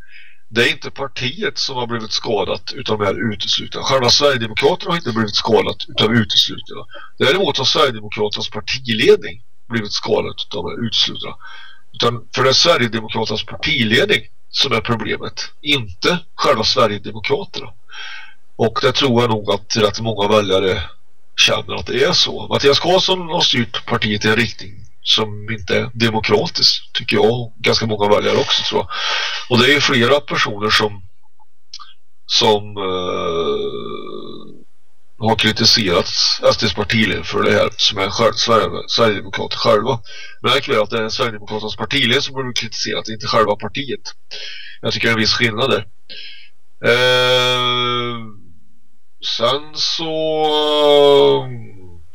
Det är inte partiet som har blivit skadat utan de här uteslutna. Själva Sverigedemokraterna har inte blivit skadat utan uteslutna. Däremot har Sverigedemokraternas partiledning blivit skadat av de här uteslutna. Utan för det är Sverigedemokraternas partiledning som är problemet. Inte själva Sverigedemokraterna. Och det tror jag nog att rätt många väljare känner att det är så. Mattias Karlsson har styrt partiet i en riktning som inte är demokratiskt, tycker jag och ganska många väljare också tror jag. Och det är flera personer som som uh, har kritiserat SDs partiledning för det här som är själv, Sverige, Sverigedemokrater själva. Märk väl att det är Sverigedemokraternas partiledning som borde kritiserat, inte själva partiet. Jag tycker det är en viss skillnad där. Uh, Sen så eh,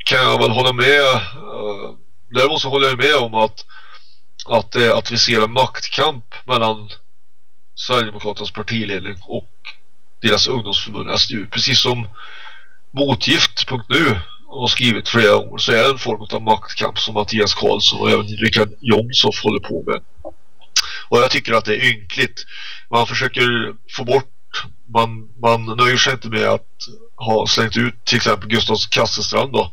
kan jag väl hålla med eh, däremot så håller jag med om att att, det, att vi ser en maktkamp mellan Sverigedemokraternas partiledning och deras ungdomsförbund SDU. Precis som motgift.nu har skrivit flera år så är det en form av maktkamp som Mattias Karlsson och även Richard Jomshoff håller på med. Och jag tycker att det är ynkligt. Man försöker få bort man, man nöjer sig inte med att ha slängt ut till exempel Gustav Kasselstrand då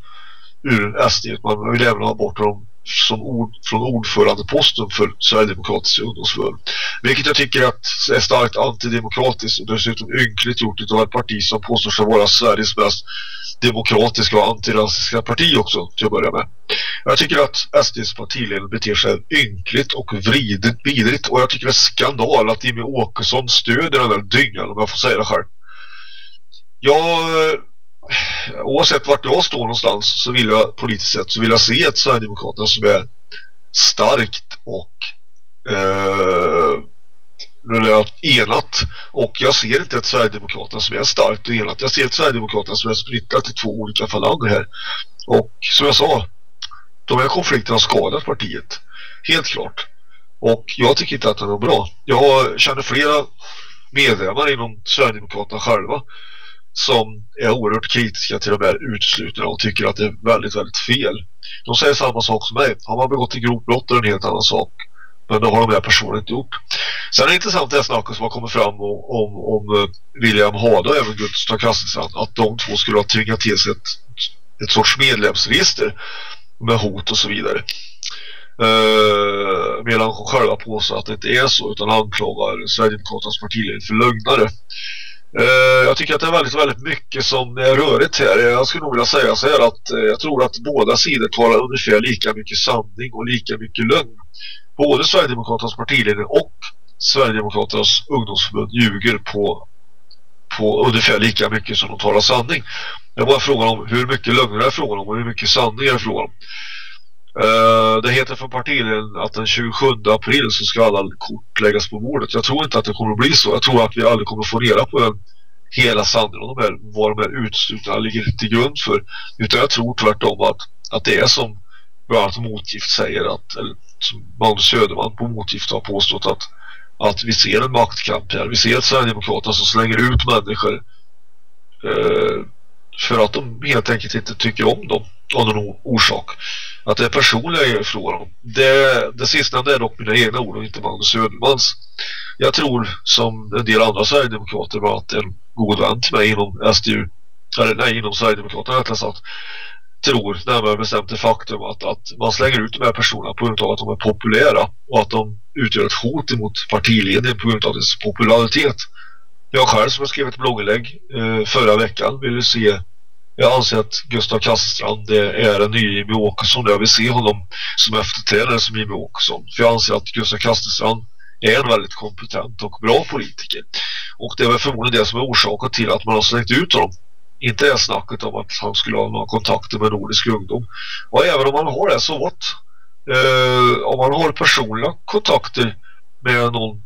ur SD. Man vill även ha bort dem som ord, från ordförandeposten för Sverigedemokratiska ungdomsförbund. Vilket jag tycker att är starkt antidemokratiskt och dessutom ynkligt gjort av ett parti som påstår sig vara Sveriges mest demokratiska och antirasistiska parti också till att börja med. Jag tycker att SDs partiledning beter sig ynkligt och vridigt, vidrigt och jag tycker det är skandal att Jimmy Åkesson stöder den där dyngan om jag får säga det själv. Jag oavsett vart jag står någonstans så vill jag politiskt sett så vill jag se ett Sverigedemokraterna som är starkt och eh, enat. Och jag ser inte ett Sverigedemokraterna som är starkt och enat. Jag ser ett Sverigedemokraterna som är splittrat i två olika falanger här. Och som jag sa de här konflikterna har skadat partiet. Helt klart. Och jag tycker inte att det är bra. Jag känner flera medlemmar inom Sverigedemokraterna själva som är oerhört kritiska till de här uteslutningarna och tycker att det är väldigt, väldigt fel. De säger samma sak som mig. Har man begått en grovt brott är en helt annan sak. Men det har de här personerna inte gjort. Sen är det intressant det snacket som har kommit fram om, om, om eh, William Hada och även Gustav Kastelstrand att de två skulle ha tvingat till sig ett, ett sorts medlemsregister med hot och så vidare. Uh, medan själva påstår att det inte är så utan anklagar Sverigedemokraternas partiledning för lögnare. Eh, jag tycker att det är väldigt, väldigt mycket som är rörigt här. Jag skulle nog vilja säga så här att eh, jag tror att båda sidor talar ungefär lika mycket sanning och lika mycket lögn. Både Sverigedemokraternas partiledning och Sverigedemokraternas ungdomsförbund ljuger på, på ungefär lika mycket som de talar sanning. Det är bara frågan om hur mycket lögner det är frågan om och hur mycket sanning är frågan om. Uh, det heter för partiledningen att den 27 april så ska alla kort läggas på bordet. Jag tror inte att det kommer att bli så. Jag tror att vi aldrig kommer att få reda på den hela sanningen om de här, vad de här utslutningarna ligger till grund för. Utan jag tror tvärtom att, att det är som bland annat Motgift säger att, eller som Magnus Söderman på Motgift har påstått att, att vi ser en maktkamp här. Vi ser ett Sverigedemokrater som slänger ut människor eh, för att de helt enkelt inte tycker om dem av någon orsak. Att det är personliga frågor. Det, det sistnämnda är dock mina egna ord och inte Magnus Södermans. Jag tror som en del andra Sverigedemokrater var att en god vän till mig inom SDU eller nej, inom Sverigedemokraterna rättare sagt tror närmare bestämt det faktum att, att man slänger ut de här personerna på grund av att de är populära och att de utgör ett hot emot partiledningen på grund av dess popularitet. Jag själv som har skrivit ett blogginlägg eh, förra veckan ville se jag anser att Gustav Kasselstrand är en ny Jimmy Åkesson. Jag vill se honom som efterträdare som Jimmy Åkesson. För jag anser att Gustav Kasselstrand är en väldigt kompetent och bra politiker. Och det är väl förmodligen det som är orsaken till att man har slängt ut honom. Inte är snacket om att han skulle ha några kontakter med Nordisk ungdom. Och även om man har det så vad? Eh, om man har personliga kontakter med någon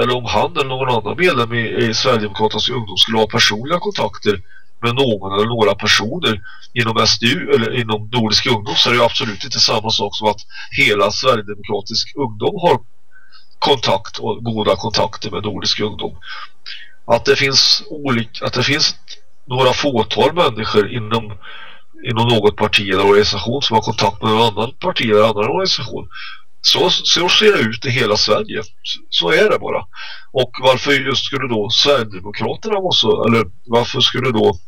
eller om han eller någon annan medlem i, i Sverigedemokraternas ungdom skulle ha personliga kontakter med någon eller några personer inom SDU eller inom Nordisk ungdom så är det absolut inte samma sak som att hela Sverigedemokratisk ungdom har kontakt och goda kontakter med Nordisk ungdom. Att det finns olika, att det finns några fåtal människor inom inom något parti eller organisation som har kontakt med någon annan parti eller annan organisation så, så ser det ut i hela Sverige. Så är det bara. Och varför just skulle då Sverigedemokraterna vara så, eller varför skulle då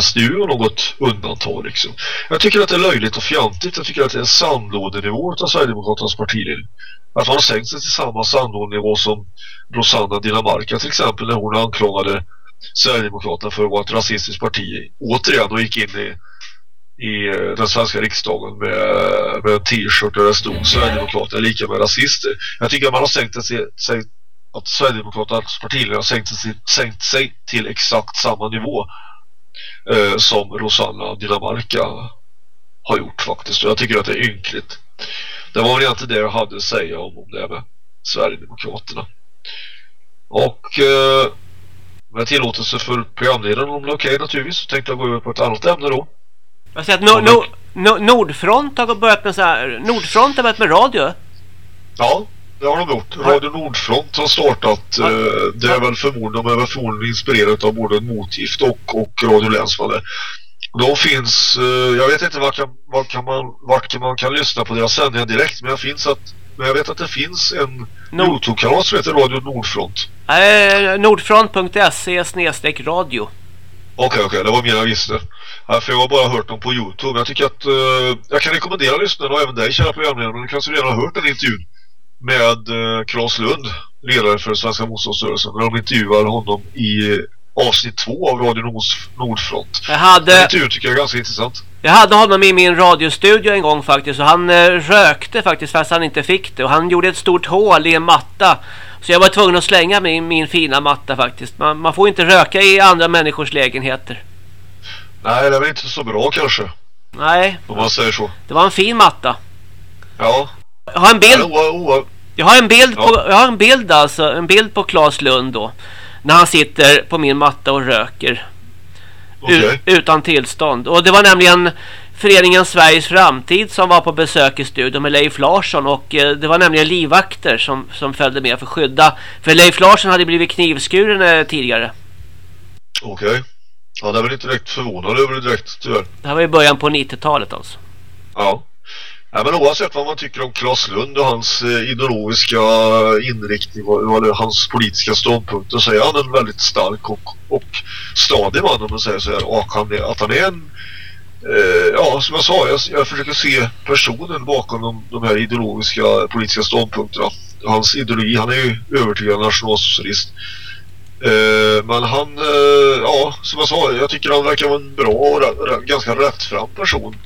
SDU har något undantag liksom. Jag tycker att det är löjligt och fjantigt. Jag tycker att det är en sandlådenivå av Sverigedemokraternas partiledning. Att man har sänkt sig till samma sandlådenivå som Rosanna Dinamarca till exempel när hon anklagade Sverigedemokraterna för att vara ett rasistiskt parti återigen och gick in i, i eh, den svenska riksdagen med, med en t-shirt där det stod Sverigedemokraterna är lika med rasister. Jag tycker att man har sänkt sig, sänkt, att Sverigedemokraternas partiledare har sänkt sig, sänkt sig till exakt samma nivå eh, som Rosanna Dinamarca har gjort faktiskt. Och jag tycker att det är ynkligt. Det var väl egentligen det jag hade att säga om, om det med Sverigedemokraterna. Och eh, med tillåtelse för programledaren om det är okej okay, naturligtvis så tänkte jag gå över på ett annat ämne då. Jag ser att no, no, no, Nordfront har börjat med så här, Nordfront har börjat med radio. Ja, det har de gjort. Radio Nordfront har startat. Eh, det är väl förmodligen, de är väl förmodligen inspirerade av både Motgift och, och Radio Länsman. De finns, eh, jag vet inte vart, kan, vart, kan man, vart kan man kan lyssna på deras sändningar direkt men jag, finns att, men jag vet att det finns en Nord- Youtube-kanal som heter Radio Nordfront. Eh, Nordfront.se snedstreck radio. Okej, okej, det var mer jag visste. Ja, för jag har bara hört dem på Youtube. Jag tycker att eh, jag kan rekommendera lyssnarna och även dig kära programledare. Men du kanske redan har hört den intervjun med uh, Claes Lund, ledare för Svenska motståndsrörelsen. När de intervjuar honom i avsnitt två av Radio Nords, Nordfront. Jag Den hade, intervjun tycker jag är ganska intressant. jag hade honom i min radiostudio en gång faktiskt och han eh, rökte faktiskt fast han inte fick det och han gjorde ett stort hål i en matta. Så jag var tvungen att slänga min, min fina matta faktiskt. Man, man får inte röka i andra människors lägenheter. Nej, det är väl inte så bra kanske. Nej, Om man säger så. det var en fin matta. Ja. Jag har en bild, jag har en bild på, jag har en bild alltså, en bild på Claes Lund då. När han sitter på min matta och röker. U- utan tillstånd. Och det var nämligen föreningen Sveriges framtid som var på besök i studion med Leif Larsson och eh, det var nämligen livvakter som, som följde med för att skydda. För Leif Larsson hade blivit knivskuren eh, tidigare. Okej. Ja, det är väl inte direkt förvånad över det direkt, tyvärr. Det här var i början på 90-talet alltså. Ja ja. Men oavsett vad man tycker om Claes Lund och hans eh, ideologiska inriktning och, eller hans politiska ståndpunkter så är han en väldigt stark och, och stadig man om man säger så här. Och han är, att han är en eh, ja, som jag sa, jag, jag försöker se personen bakom de, de här ideologiska politiska ståndpunkterna. Hans ideologi, han är ju övertygad nationalsocialist. Eh, men han, eh, ja, som jag sa, jag tycker han verkar vara en bra och ganska rättfram person.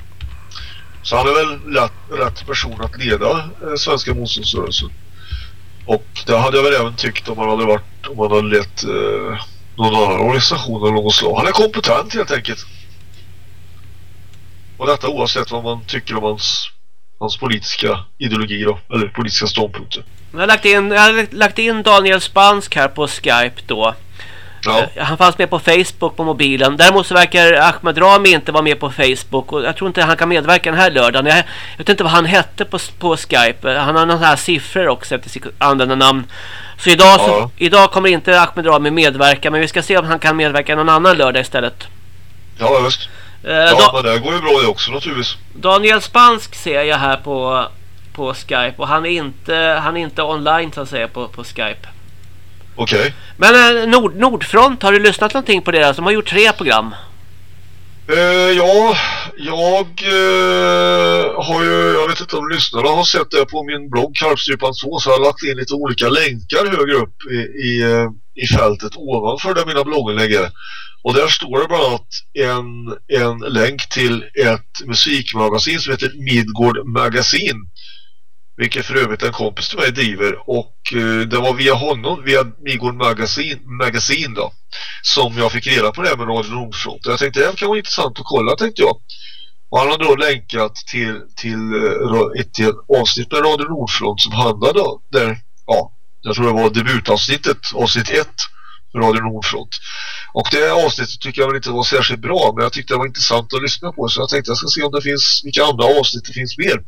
Så han är väl rätt, rätt person att leda eh, svenska motståndsrörelsen. Och det hade jag väl även tyckt om han hade varit, om han hade lett eh, någon annan organisation eller något slag. Han är kompetent helt enkelt. Och detta oavsett vad man tycker om hans, hans politiska ideologi då, eller politiska ståndpunkter. Jag har lagt in, jag har lagt in Daniel Spansk här på Skype då. Ja, Eh, Han fanns med på Facebook på mobilen. Däremot så verkar Ahmed Rami inte vara med på Facebook. Och jag tror inte han kan medverka den här lördagen. Jag, jag vet inte vad han hette på, på Skype. Eh, Han har några här siffror också efter sitt användarnamn. Så idag, så Ja. idag kommer inte Ahmed Rami medverka. Men vi ska se om han kan medverka någon annan lördag istället. ja visst. Eh, Ja, men det går ju bra det också naturligtvis. Daniel Spansk ser jag här på, på Skype. Och han är inte, han är inte online så att säga på, på Skype. Okej. Men eh, Nord, Nordfront, har du lyssnat någonting på deras? De har gjort tre program. Eh, ja, jag eh, har ju, jag vet inte om lyssnarna har sett det på min blogg Karpstrypan 2 så har jag lagt in lite olika länkar högre upp i, i, i fältet ovanför där mina blogginlägg är. Och där står det bland annat en, en länk till ett musikmagasin som heter Midgård Magasin. Vilket för övrigt en kompis till mig driver och eh, det var via honom, via Midgård Magasin, Magasin då som jag fick reda på det här med Radio Nordfront. Jag tänkte det kan vara intressant att kolla tänkte jag. Och han har då länkat till, till eh, ett, till ett avsnitt med Radio Nordfront som handlade om där, ja, jag tror det var debutavsnittet, avsnitt 1 Radio Nordfront. Och det avsnittet tycker jag väl inte var särskilt bra men jag tyckte det var intressant att lyssna på så jag tänkte jag ska se om det finns, vilka andra avsnitt det finns mer.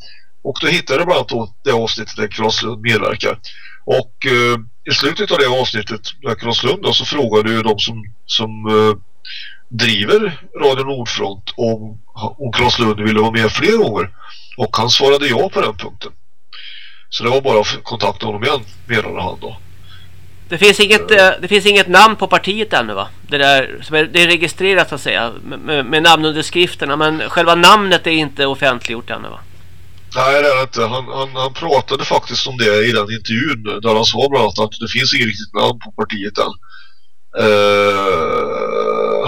Och då hittade jag bland annat det avsnittet där Claes Lund medverkar. Och eh, i slutet av det avsnittet där Claes Lund då, så frågade ju de som, som eh, driver Radio Nordfront om, om Claes Lund ville vara med fler gånger. Och han svarade ja på den punkten. Så det var bara att kontakta honom igen, menade han då. Det finns inget, eh, det finns inget namn på partiet ännu va? Det, där, som är, det är registrerat så att säga med, med, med namnunderskrifterna men själva namnet är inte offentliggjort ännu va? Nej det är det inte. Han, han, han pratade faktiskt om det i den intervjun där han sa bland annat att det finns inget riktigt namn på partiet än. Uh,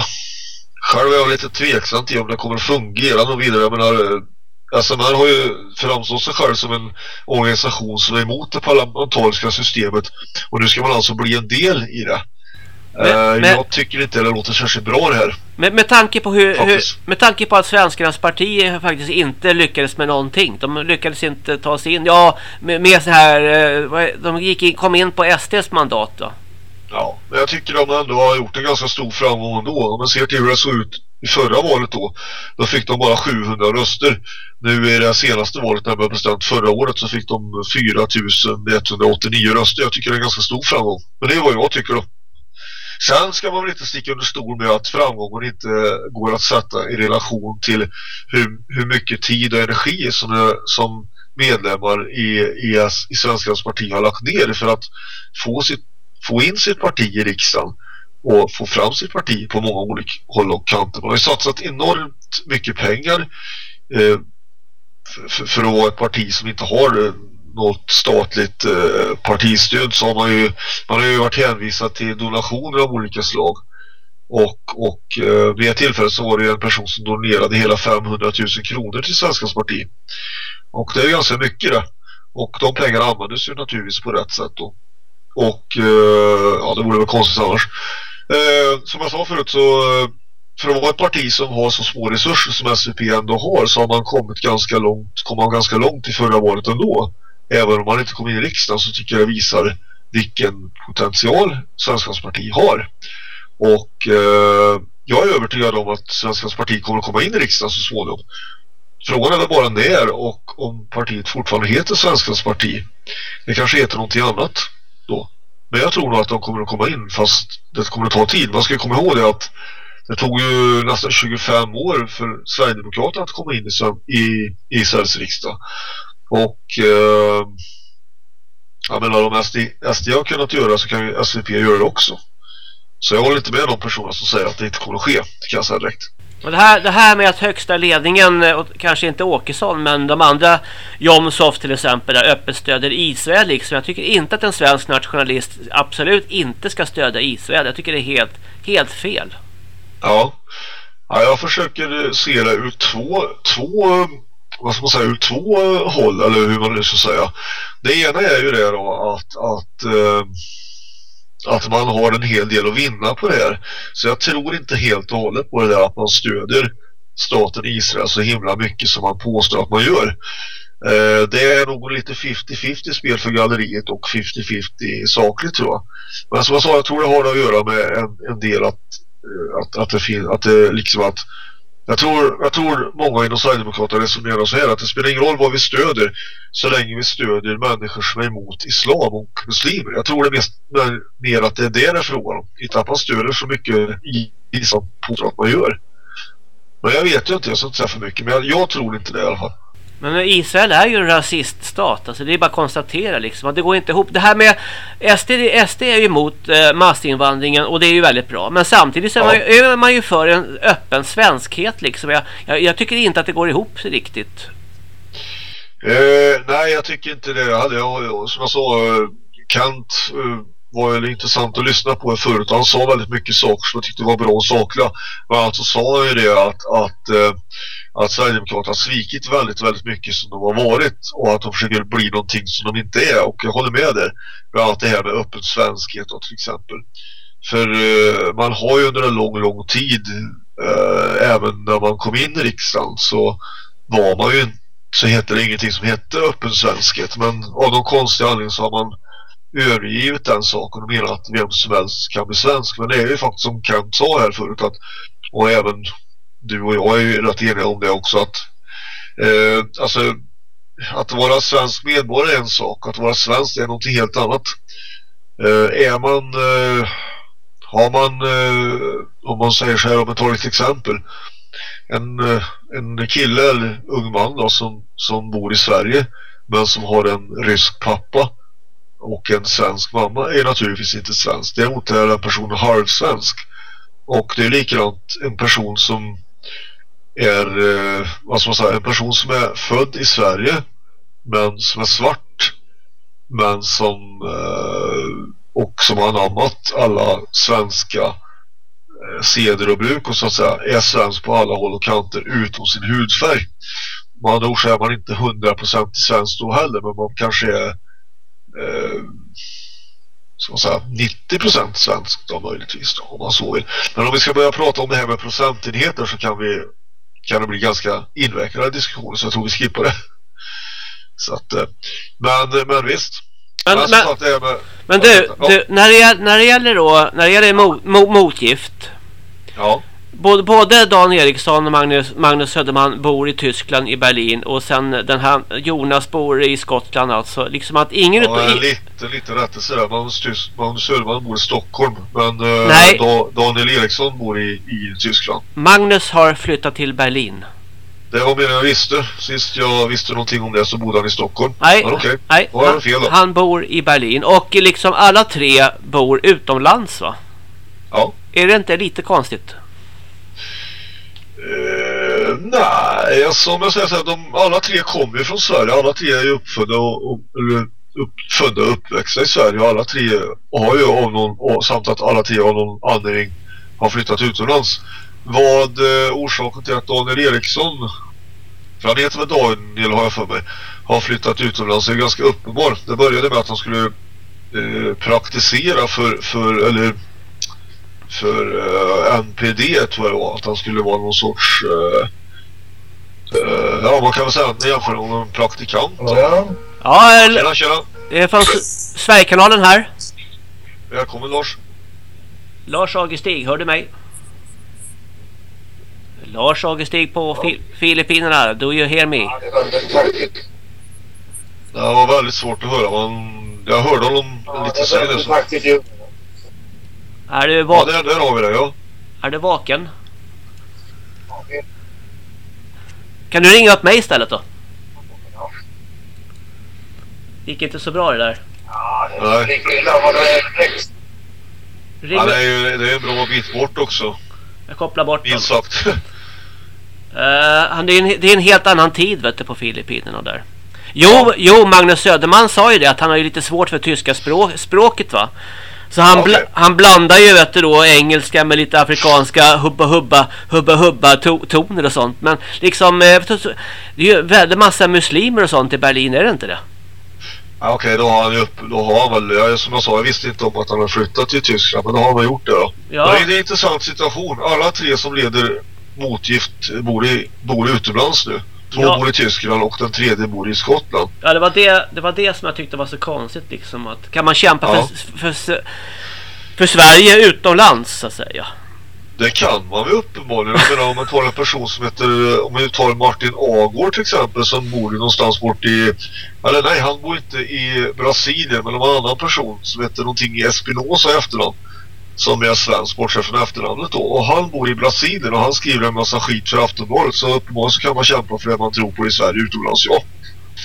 själv är jag lite tveksam till om det kommer att fungera något vidare. Jag menar, eh, SMR har ju framstått sig själv som en organisation som är emot det parlamentariska systemet och nu ska man alltså bli en del i det. Men- Eh, men- Jag tycker inte det låter särskilt bra det här. Med, med, tanke på hur, hur, med tanke på att Svenskarnas parti faktiskt inte lyckades med någonting. De lyckades inte ta sig in. Ja, med, med så här... eh, De gick in, kom in på SDs mandat då. Ja, men jag tycker de ändå har gjort en ganska stor framgång ändå. Om man ser till hur det såg ut i förra valet då, då fick de bara 700 röster. Nu i det senaste valet när man bestämt förra året så fick de 4189 röster. Jag tycker det är en ganska stor framgång. Men det är vad jag tycker då. Sen ska man väl inte sticka under stol med att framgången inte går att sätta i relation till hur, hur mycket tid och energi som, är, som medlemmar i, i, i Svenskans parti har lagt ner för att få, sitt, få in sitt parti i riksdagen och få fram sitt parti på många olika håll och kanter. Man har ju satsat enormt mycket pengar eh, för, för, att vara ett parti som inte har eh, något statligt eh, partistöd så har man ju man har ju varit hänvisad till donationer av olika slag. Och, och eh, vid ett tillfälle så var det en person som donerade hela 500 000 kronor till Svenskans parti och det är ganska mycket det. Och de pengarna användes ju naturligtvis på rätt sätt då. och eh, ja det vore väl konstigt annars. Eh, som jag sa förut så eh, för att vara ett parti som har så små resurser som SVP ändå har så har man kommit ganska långt kom man ganska långt i förra valet ändå även om man inte kom in i riksdagen så tycker jag det visar vilken potential Svenskans parti har. Och eh, jag är övertygad om att Svenskans parti kommer att komma in i riksdagen så småningom. Frågan är väl bara när och om partiet fortfarande heter Svenskans parti. Det kanske heter någonting annat då. Men jag tror nog att de kommer att komma in fast det kommer att ta tid. Man ska komma ihåg det att det tog ju nästan 25 år för Sverigedemokraterna att komma in i, i, i Sveriges riksdag. Och eh, jag menar om SD, SD har kunnat göra så kan ju SVP göra det också. Så jag håller inte med de personer som säger att det inte kommer att ske. Det kan jag säga direkt. Och det, här, det här med att högsta ledningen, och kanske inte Åkesson men de andra, Jomshof till exempel, där öppet stöder Israel. Liksom. Jag tycker inte att en svensk nationalist absolut inte ska stödja Israel. Jag tycker det är helt, helt fel. Ja. ja, jag försöker se det ur två, två vad ska man säga, ur två eh, håll eller hur man nu ska säga. Det ena är ju det då att, att, eh, att man har en hel del att vinna på det här. Så jag tror inte helt och hållet på det där att man stöder staten Israel så himla mycket som man påstår att man gör. Eh, det är nog lite 50-50 spel för galleriet och 50-50 sakligt tror jag. Men som jag sa, jag tror det har att göra med en, en del att, eh, att, att, det, fin att det liksom att jag tror, jag tror många inom Sverigedemokraterna resonerar så här att det spelar ingen roll vad vi stöder så länge vi stöder människor som är emot islam och muslimer. Jag tror det är mest, mer att det är det det är frågan om. Inte att man stöder så mycket i islam på att man gör. Men jag vet ju inte, jag ska inte säga för mycket men jag, jag tror inte det i alla fall. Men Israel är ju en rasiststat. Alltså det är bara att konstatera liksom. Att det går inte ihop. Det här med SD, SD är ju emot eh, massinvandringen och det är ju väldigt bra. Men samtidigt så är, ja. man, ju, är man ju för en öppen svenskhet liksom. Jag, jag, jag tycker inte att det går ihop riktigt. Eh, nej, jag tycker inte det. Jag hade, jag, som jag sa, eh, Kant eh, var ju intressant att lyssna på förut. Han sa väldigt mycket saker som jag tyckte var bra och sakliga. Men alltså sa han ju det att, att eh, att Sverigedemokraterna har svikit väldigt, väldigt mycket som de har varit och att de försöker bli någonting som de inte är. Och jag håller med där. Bland annat det här med öppen svenskhet då, till exempel. För uh, man har ju under en lång, lång tid uh, även när man kom in i riksdagen så var man ju så heter det ingenting som hette öppen svenskhet. Men av någon konstig anledning så har man övergivit den saken och menar att vem som helst kan bli svensk. Men det är ju faktiskt som Kent sa här förut att, och även du och jag är ju rätt eniga om det också att eh, alltså att vara svensk medborgare är en sak att vara svensk är något helt annat eh, är man eh, har man eh, om man säger så här om man tar ett exempel en, eh, en kille eller ung man då, som, som bor i Sverige men som har en rysk pappa och en svensk mamma är naturligtvis inte svensk. Däremot är den personen halvsvensk. Och det är likadant en person som är eh, vad ska man säga, en person som är född i Sverige men som är svart men som eh, och som har anammat alla svenska eh, seder och bruk och så att säga är svensk på alla håll och kanter utom sin hudfärg. Man andra ord så är man inte 100% svensk då heller men man kanske är eh, ska man säga 90% svensk då möjligtvis då, om man så vill. Men om vi ska börja prata om det här med procentenheter så kan vi kan det bli ganska invecklade diskussioner så jag tror vi skippar det. Så att, eh, men, men visst. Men, men, med, men du, ja. du när, det, när det gäller då, när det gäller mot, mot, motgift. Ja. Både, både Dan Eriksson och Magnus, Magnus Söderman bor i Tyskland i Berlin och sen den här Jonas bor i Skottland alltså. Liksom att ingen Ja, utav... lite, lite rättelse där. Magnus, Magnus Söderman bor i Stockholm. Men eh, Nej. da, Daniel Eriksson bor i, i Tyskland. Magnus har flyttat till Berlin. Det var mer jag visste. Sist jag visste någonting om det så bodde han i Stockholm. Nej, Men okej. nej han, fel då. han bor i Berlin och liksom alla tre bor utomlands va? Ja. Är det inte lite konstigt? Nej, alltså om jag säger så här, de, alla tre kommer ju från Sverige. Alla tre är ju uppfödda och, och eller, uppfödda och uppväxta i Sverige. Och alla tre har ju av någon, och, samt att alla tre av någon anledning har flyttat utomlands. Vad eh, orsaken till att Daniel Eriksson, för han heter väl Daniel har jag för mig, har flyttat utomlands är ganska uppenbar. Det började med att han skulle eh, praktisera för, för eller för eh, NPD tror jag det var att han skulle vara någon sorts eh, ja man kan väl säga att ni jämför med en praktikant Ja. Ja, eller, tjena tjena det är från S- Sverigekanalen här. välkommen Lars Lars Augustig, hör du mig? Lars Augustig på Fi- Filippinerna, do you hear me? Det var väldigt svårt att höra man, jag hörde honom Ja, lite senare. Är du, ja va- där, där har vi det ja är du vaken? Kan du ringa upp mig istället då? Gick inte så bra det där. Ja, det är lika illa vad det är. Ring ja, det är ju det är en bra bit bort också Jag kopplar bort minst sagt Eh, han, det, är en, det är en helt annan tid vet du, på Filippinerna där. Jo, jo, Magnus Söderman sa ju det att han har ju lite svårt för tyska språk, språket va. Så han, Okej. bla, han blandar ju vet du då engelska med lite afrikanska hubba hubba hubba hubba to, toner och sånt. Men liksom, eh, vet du, så- det är ju väldigt massa muslimer och sånt i Berlin, är det inte det? ja, okej då har han ju upp, då har väl ja, som jag sa jag visste inte om att han har flyttat till Tyskland men då har han gjort det då Ja. Det är en intressant situation. Alla tre som leder motgift bor, i, bor utomlands nu. Två Ja. bor i Tyskland och den tredje bor i Skottland. Ja, det var det, det var det som jag tyckte var så konstigt liksom. Att, kan man kämpa Ja. för, för, för Sverige utomlands så att säga? Det kan man ju uppenbarligen. Jag menar om man tar en person som heter, om vi tar Martin Agård till exempel som bor någonstans bort i, eller nej han bor inte i Brasilien men var en annan person som heter någonting i Espinosa i efternamn. Som är svensk bortsett från efternamnet då. Och han bor i Brasilien och han skriver en massa skit för Aftonbladet. Så uppenbarligen så kan man kämpa för det man tror på i Sverige utomlands, ja.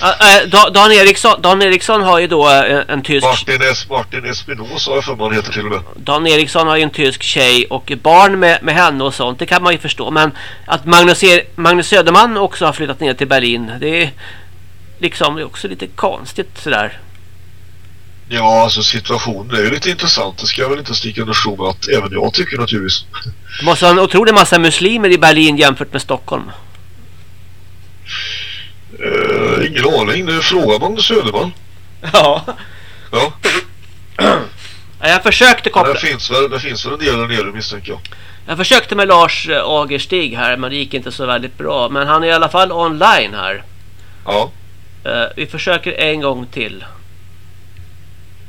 Uh, uh, Dan, Eriksson, Dan Eriksson har ju då eh, en tysk... Martin, es Martin Espinosa har jag för mig han heter till och med. Dan Eriksson har ju en tysk tjej och barn med, med henne och sånt. Det kan man ju förstå. Men att Magnus, er, Magnus Söderman också har flyttat ner till Berlin. Det är liksom det är också lite konstigt sådär. Ja, alltså situationen är ju lite intressant. Det ska jag väl inte sticka under stol med att även jag tycker naturligtvis. Det måste vara en otrolig massa muslimer i Berlin jämfört med Stockholm. Uh, ingen aning, nu frågar man Söderman. Ja. Ja, Jag försökte ja koppla... det, finns väl, det finns väl en del där nere misstänker jag. Jag försökte med Lars eh, Agerstig här men det gick inte så väldigt bra. Men han är i alla fall online här. Ja, Eh, vi försöker en gång till.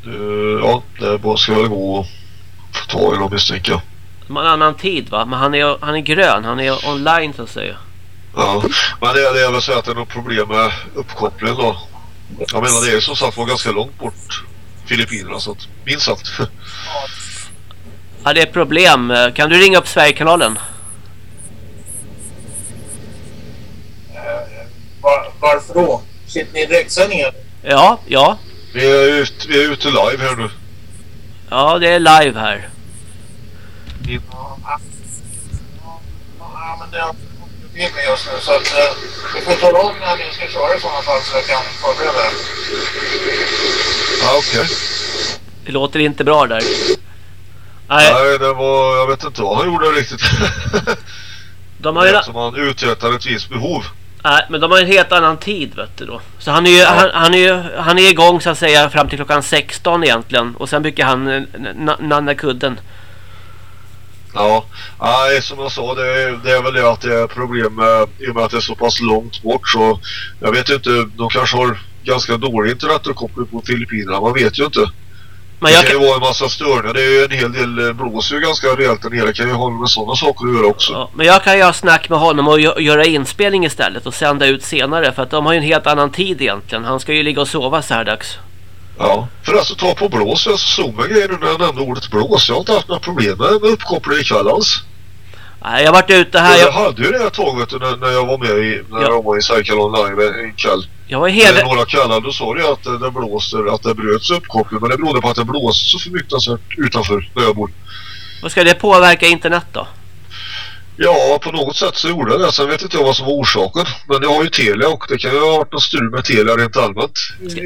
Uh, ja det bara ska väl gå att få tag i dem misstänker jag. De har en annan tid va? Men han är, han är grön. Han är online så att säga. Ja, men det, det är väl så att det är något problem med uppkopplingen då. Jag menar det är som sagt var ganska långt bort Filippinerna så att minst sagt. Ja det är problem. Eh, Kan du ringa upp Sverigekanalen? Var, varför då? Sitter ni i direktsändningen? Ja, ja. Vi är, ut, vi är ute live här nu. Ja det är live här. Ja, ja, men det kommit in med just nu så att eh, vi får tala om när ni ska köra i sådana fall så jag kan förbereda er. Ja, okej. Det låter inte bra där. Nej, Nej, det var, jag vet inte vad han gjorde riktigt. de har ju, som han uträttade ett visst behov. Nej, men de har en helt annan tid vet du då. Så han är ju, han, han är ju, han är igång så att säga fram till klockan 16 egentligen. Och sen brukar han eh, na- nanna kudden. Ja, nej som jag sa det är, det är väl det att det är problem med, i och med att det är så pass långt bort så jag vet ju inte, de kanske har ganska dålig internetuppkoppling på Filippinerna, man vet ju inte. Men det jag kan ju vara en massa störningar. Det är ju en hel del eh, blåser ju ganska rejält där nere. Kan ju ha med sådana saker att göra också. ja, men jag kan göra snack med honom och gö- göra inspelning istället och sända ut senare. För att de har ju en helt annan tid egentligen. Han ska ju ligga och sova så här dags. Ja. För alltså ta på blås. Jag mig grejer nu när jag nämnde ordet blås. Jag har inte haft några problem med, uppkoppling ikväll alls. Nej, Jag har varit ute här. jag Jag, hade ju det vet du, när, när jag var med i, när Ja. jag var i Cycle Online en kväll. Jag var i Hede... några kvällar då sa det att det, det blåser, att det bröts uppkoppling. Men det berodde på att det blåste så fruktansvärt utanför där jag bor. Vad ska det påverka internet då? Ja, på något sätt så gjorde det. Sen vet inte jag vad som var orsaken. Men jag har ju Telia och det kan ju ha varit något strul med Telia rent allmänt i,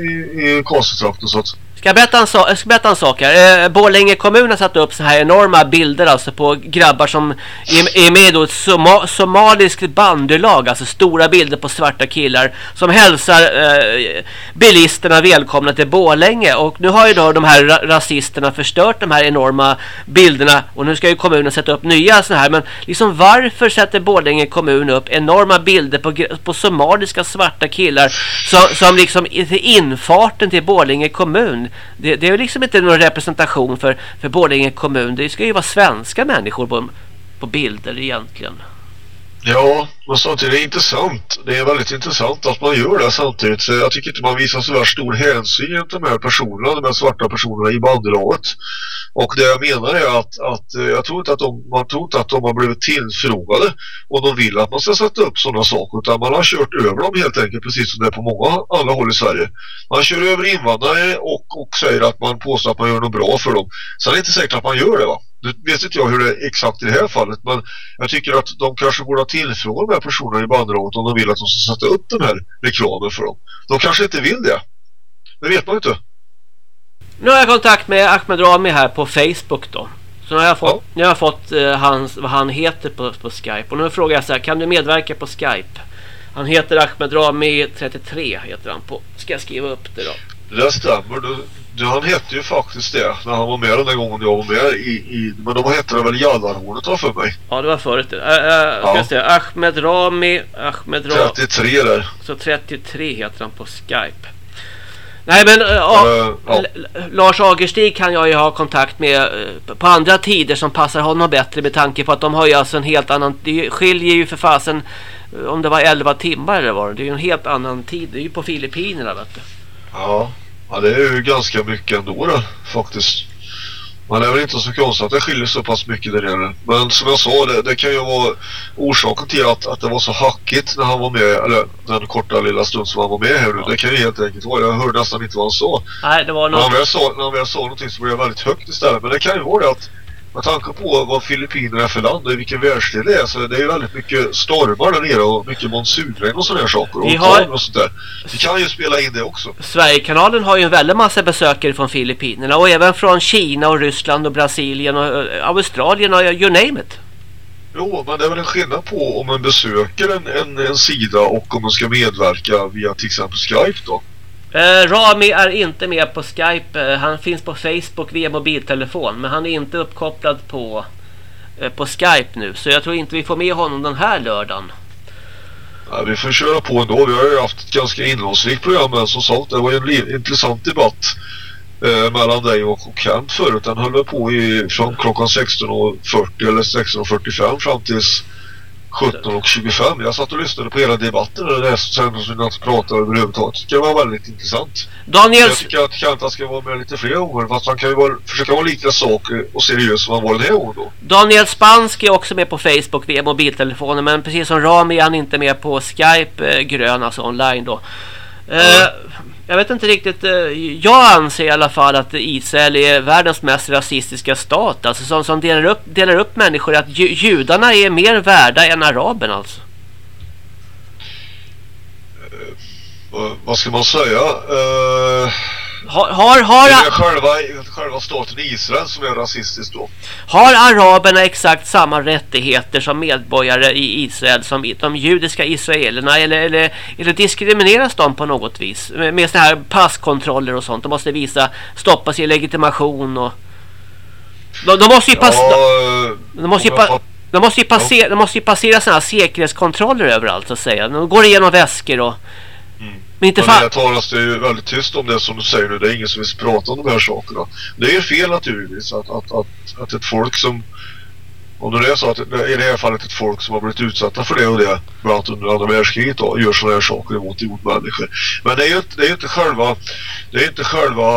i Karlstadstrakten. Så att, Ska jag berätta en, so jag ska berätta en sak här. Eh, Borlänge kommun har satt upp så här enorma bilder alltså på grabbar som är, är med i ett soma somaliskt bandylag. Alltså stora bilder på svarta killar som hälsar eh, bilisterna välkomna till Borlänge. Och nu har ju då de här ra rasisterna förstört de här enorma bilderna. Och nu ska ju kommunen sätta upp nya sådana här. Men liksom varför sätter Borlänge kommun upp enorma bilder på, på somaliska svarta killar som, som liksom är infarten till Borlänge kommun? Det, det är ju liksom inte någon representation för, för Borlänge kommun. Det ska ju vara svenska människor på, på bilder egentligen. ja, men samtidigt är det intressant. Det är väldigt intressant att man gör det samtidigt. Så jag tycker inte man visar så värst stor hänsyn gentemot de här personerna, de här svarta personerna i bandelaget. Och det jag menar är att, att eh, jag tror inte att de, man tror inte att de har blivit tillfrågade och de vill att man ska sätta upp sådana saker utan man har kört över dem helt enkelt precis som det är på många alla håll i Sverige. Man kör över invandrare och, och säger att man påstår att man gör något bra för dem. Sen är det inte säkert att man gör det va. Nu vet inte jag hur det är exakt i det här fallet men jag tycker att de kanske borde ha tillfrågat de här personerna i bandraget om de vill att de ska sätta upp den här reklamen för dem. De kanske inte vill det. Det vet man inte. Nu har jag kontakt med Ahmed Rami här på Facebook då. Så nu har jag fått, nu har jag fått eh, hans, vad han heter på, på Skype. Och nu frågar jag så här, kan du medverka på Skype? Han heter Ahmed Rami 33 heter han på. Ska jag skriva upp det då? Det stämmer. Du, du, han hette ju faktiskt det när han var med den där gången jag var med i, i men då hette det väl Jallarhornet har för mig. Ja, det var förut. Äh, äh, ska Ja. jag säga. Ahmed Rami, Ahmed Rami. 33 där. Så 33 heter han på Skype. Nej men äh, Eh, ja. Lars Agerstig kan jag ju ha kontakt med eh, på andra tider som passar honom bättre med tanke på att de har ju alltså en helt annan, det skiljer ju för fasen eh, om det var 11 timmar eller vad det är ju en helt annan tid, det är ju på Filippinerna vet du. Ja. ja, det är ju ganska mycket ändå det, faktiskt. Man är väl inte så konstigt att det skiljer så pass mycket där nere. Men som jag sa, det, det kan ju vara orsaken till att, att det var så hackigt när han var med, eller den korta lilla stund som han var med här nu. Det kan ju helt enkelt vara, jag hörde nästan inte vad han sa. Nej det var När han, något, väl sa, när han väl sa någonting så blev det väldigt högt istället. Men det kan ju vara det att med tanke på vad Filippinerna är för land och vilken världsdel det är så det är ju väldigt mycket stormar där nere och mycket monsunregn och sådana här saker. Och Vi har- och sånt där. Det kan ju spela in det också. Sverigekanalen har ju en väldig massa besökare från Filippinerna och även från Kina och Ryssland och Brasilien och eh, Australien och you name it. Jo, men det är väl en skillnad på om man besöker en, en, en sida och om man ska medverka via till exempel Skype då. Eh, Rami är inte med på Skype. Eh, han finns på Facebook via mobiltelefon. Men han är inte uppkopplad på, eh, på Skype nu. Så jag tror inte vi får med honom den här lördagen. Ja, vi får köra på ändå. Vi har ju haft ett ganska innehållsrikt program men som sagt, det var ju en intressant debatt eh, mellan dig och, Kent förut. Den höll väl på i, från klockan 16.40 eller 16.45 fram tills 17.25. Jag satt och lyssnade på hela debatten och det sen som inte pratade överhuvudtaget. Det var väldigt intressant. Daniel, Jag tycker att Kent ska vara med lite fler gånger fast han kan ju vara, försöka vara lika sak och seriös som han var den här gången då. Daniel Spansk är också med på Facebook via mobiltelefonen. Men precis som Rami är han inte med på Skype eh, grön, alltså online då. Eh, jag vet inte riktigt. Eh, jag anser i alla fall att Israel är världens mest rasistiska stat. Alltså som, som delar, upp, delar upp människor. Att ju, judarna är mer värda än araberna alltså. Eh, vad, vad ska man säga? Uh, har, har, har, det är själva, själva staten Israel som är rasistisk då. har araberna exakt samma rättigheter som medborgare i Israel som de judiska israelerna eller, eller, eller diskrimineras de på något vis med, med såna här passkontroller och sånt de måste visa stoppa sin legitimation och de, de måste ju pass, Ja, de, de måste ju om jag pa, fatt- de måste ju passera, de måste ju passera såna här säkerhetskontroller överallt så att säga. De går igenom väskor och Men inte Men det fan... talas det ju väldigt tyst om det som du säger nu. Det är ingen som vill prata om de här sakerna. Det är fel naturligtvis att, att, att, att ett folk som om det är så att i det här fallet ett folk som har blivit utsatta för det och det bland annat under andra världskriget då, gör sådana här saker emot emot människor. Men det är ju inte, det är inte själva det är inte själva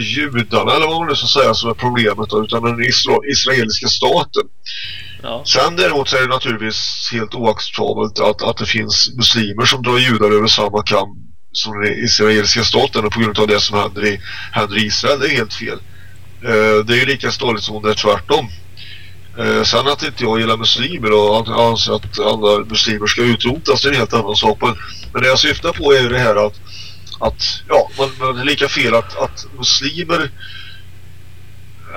judarna eller vad man nu ska säga som är problemet då, utan den isra israeliska staten. Ja. Sen däremot så är det naturligtvis helt oacceptabelt att, att det finns muslimer som drar judar över samma kam som den israeliska staten och på grund av det som händer i, händer i Israel. Det är helt fel. Eh, det är ju lika ståligt som om det är tvärtom. Eh, sen att inte jag gillar muslimer och anser att alla muslimer ska utrotas det är en helt annan sak. Men, men det jag syftar på är ju det här att, att ja, man, man, det är lika fel att, att muslimer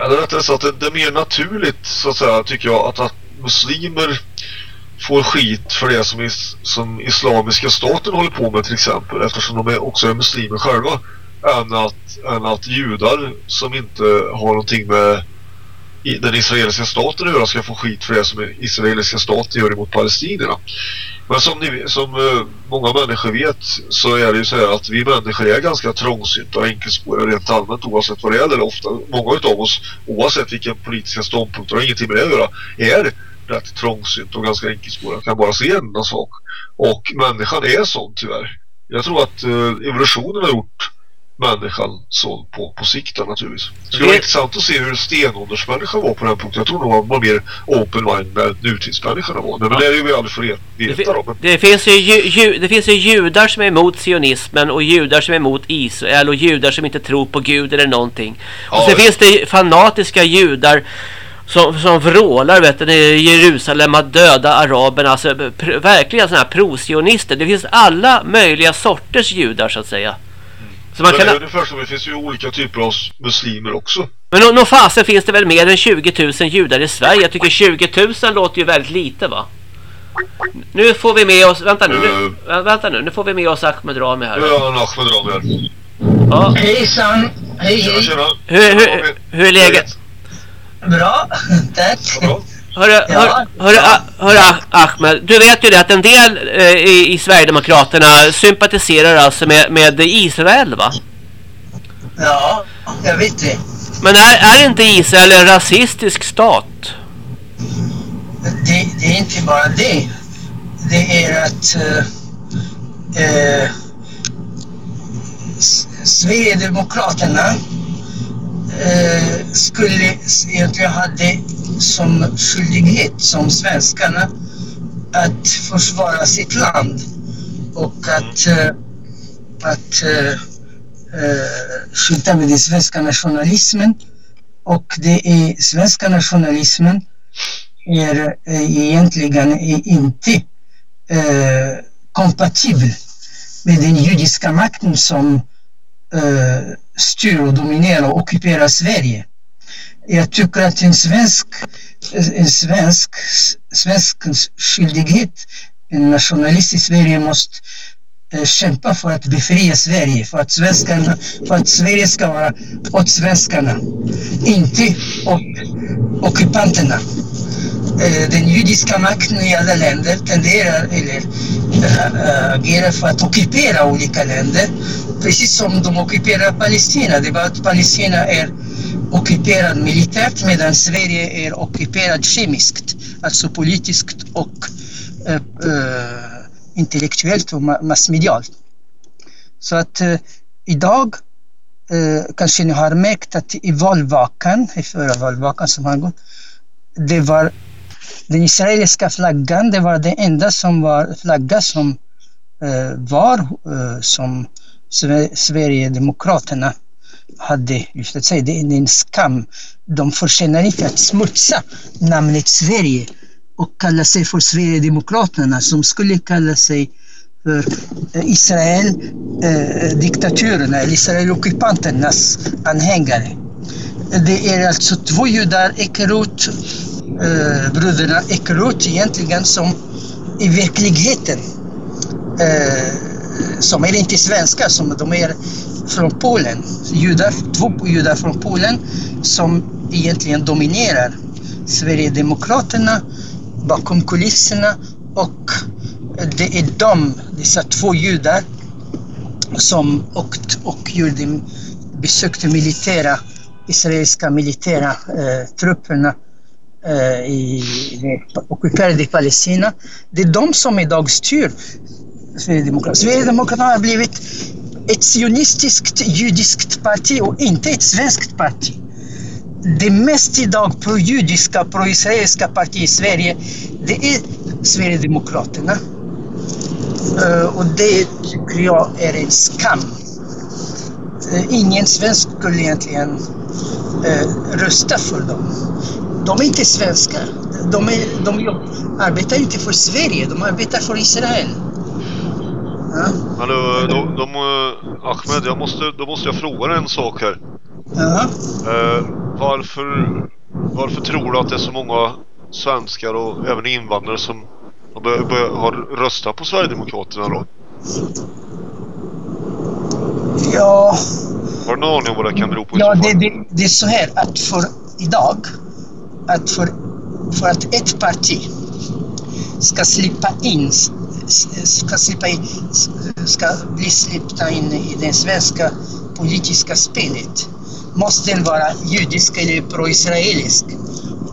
eller rättare sagt, det, det är mer naturligt så att säga tycker jag att, att muslimer får skit för det som, is, som islamiska staten håller på med till exempel eftersom de är, också är muslimer själva än att, än att judar som inte har någonting med i- den israeliska staten att göra ska få skit för det som israeliska staten gör emot palestinierna. Men som, ni, som eh, många människor vet så är det ju så här att vi människor är ganska trångsynta och enkelspåriga rent allmänt oavsett vad det är eller ofta. Många utav oss oavsett vilken politiska ståndpunkt har ingenting med det att göra är rätt trångsynt och ganska enkelspåriga. Kan bara se en sak. Och människan är sån tyvärr. Jag tror att eh, evolutionen har gjort människan sån på, på sikt naturligtvis. Det skulle vara Det- intressant att se hur stenåldersmänniskan var på den punkten. Jag tror nog man var mer open mind än nutidsmänniskan var. Men, men det är ju vi aldrig får Det, veta då. Men, det, finns ju, ju, det finns ju judar som är emot sionismen och judar som är emot Israel och judar som inte tror på Gud eller någonting. Och Ja, så visst. finns det fanatiska judar som, som vrålar vet du, i Jerusalem att döda araberna. Alltså, pr- verkligen sådana här prosionister. Det finns alla möjliga sorters judar så att säga. Så man men kan, det som det finns ju olika typer av muslimer också. men nå, nå fasen finns det väl mer än 20 000 judar i Sverige? Jag tycker 20 000 låter ju väldigt lite va? Nu får vi med oss, vänta nu, nu vä- vänta nu, nu får vi med oss Ahmed Rami här. En Ahmed Rami här. Ja. Hejsan! Hej Tjena, hej! tjena. Hur, hur, hur är läget? Bra, tack! Bra. Hörru, Ja. Ah- Ah- Ahmed, du vet ju det att en del eh, i, i Sverigedemokraterna sympatiserar alltså med, med Israel va? Ja, jag vet det. Men är, är inte Israel en rasistisk stat? det. Det är inte bara det. Det är att eh, eh, Sverigedemokraterna eh, skulle s- egentligen ha som skyldighet som svenskarna att försvara sitt land och att, eh, att eh, eh, skylta med den svenska nationalismen. Och det är svenska nationalismen är eh, egentligen är inte eh, kompatibel med den judiska makten som eh, styr och dominerar och ockuperar Sverige. Jag tycker att en svensk, eh, en svensk, svenskens skyldighet, en nationalist i Sverige måste Eh, kämpa för att befria Sverige, för att, svenskarna, för att Sverige ska vara åt svenskarna, inte åt ockupanterna. Eh, den judiska makten i alla länder tenderar eller eh, agerar för att ockupera olika länder, precis som de ockuperar Palestina. Det är bara att Palestina är ockuperad militärt medan Sverige är ockuperad kemiskt, alltså politiskt och äh, intellektuellt och massmedialt. Så att eh, idag eh, kanske ni har märkt att i valvakan, i förra valvakan som har gått, det var den israeliska flaggan, det var den enda som var flagga som eh, var eh, som Sver Sverigedemokraterna hade, lyft sig. det är en skam. De förtjänar inte att smutsa namnet Sverige och kalla sig för Sverigedemokraterna som skulle kalla sig för eh, Israel eh, eh diktaturerna eller Israel ockupanternas anhängare. Det är alltså två judar, Ekerot, eh, bröderna Ekerot egentligen som i verkligheten eh, som är inte svenskar, som de är från Polen. Judar, två judar från Polen som egentligen dominerar Sverigedemokraterna bakom kulisserna och det är de, dessa två judar, som åkt och gjorde, besökte militära, israeliska militära eh, trupperna eh, i det ockuperade Palestina. Det är de som idag styr Sverigedemokraterna. Sverigedemokraterna har blivit ett sionistiskt judiskt parti och inte ett svenskt parti. Det mest idag pro-judiska, pro-israeliska partiet i Sverige, det är Sverigedemokraterna. Uh, och det tycker jag är en skam. Uh, ingen svensk skulle egentligen uh, rösta för dem. De är inte svenskar. De, är, de arbetar inte för Sverige, de arbetar för Israel. Men du, de, de, Ahmed, jag måste, då måste jag fråga en sak här. Ja. Eh, varför, varför tror du att det är så många svenskar och även invandrare som har, röstat på Sverigedemokraterna då? Ja, Har du någon aning om vad det kan bero på? ja det, det, det är så här att för idag, att för, för att ett parti ska slippa in ska, slippa in, ska bli släppta in i det svenska politiska spelet måste den vara judisk eller pro-israelisk.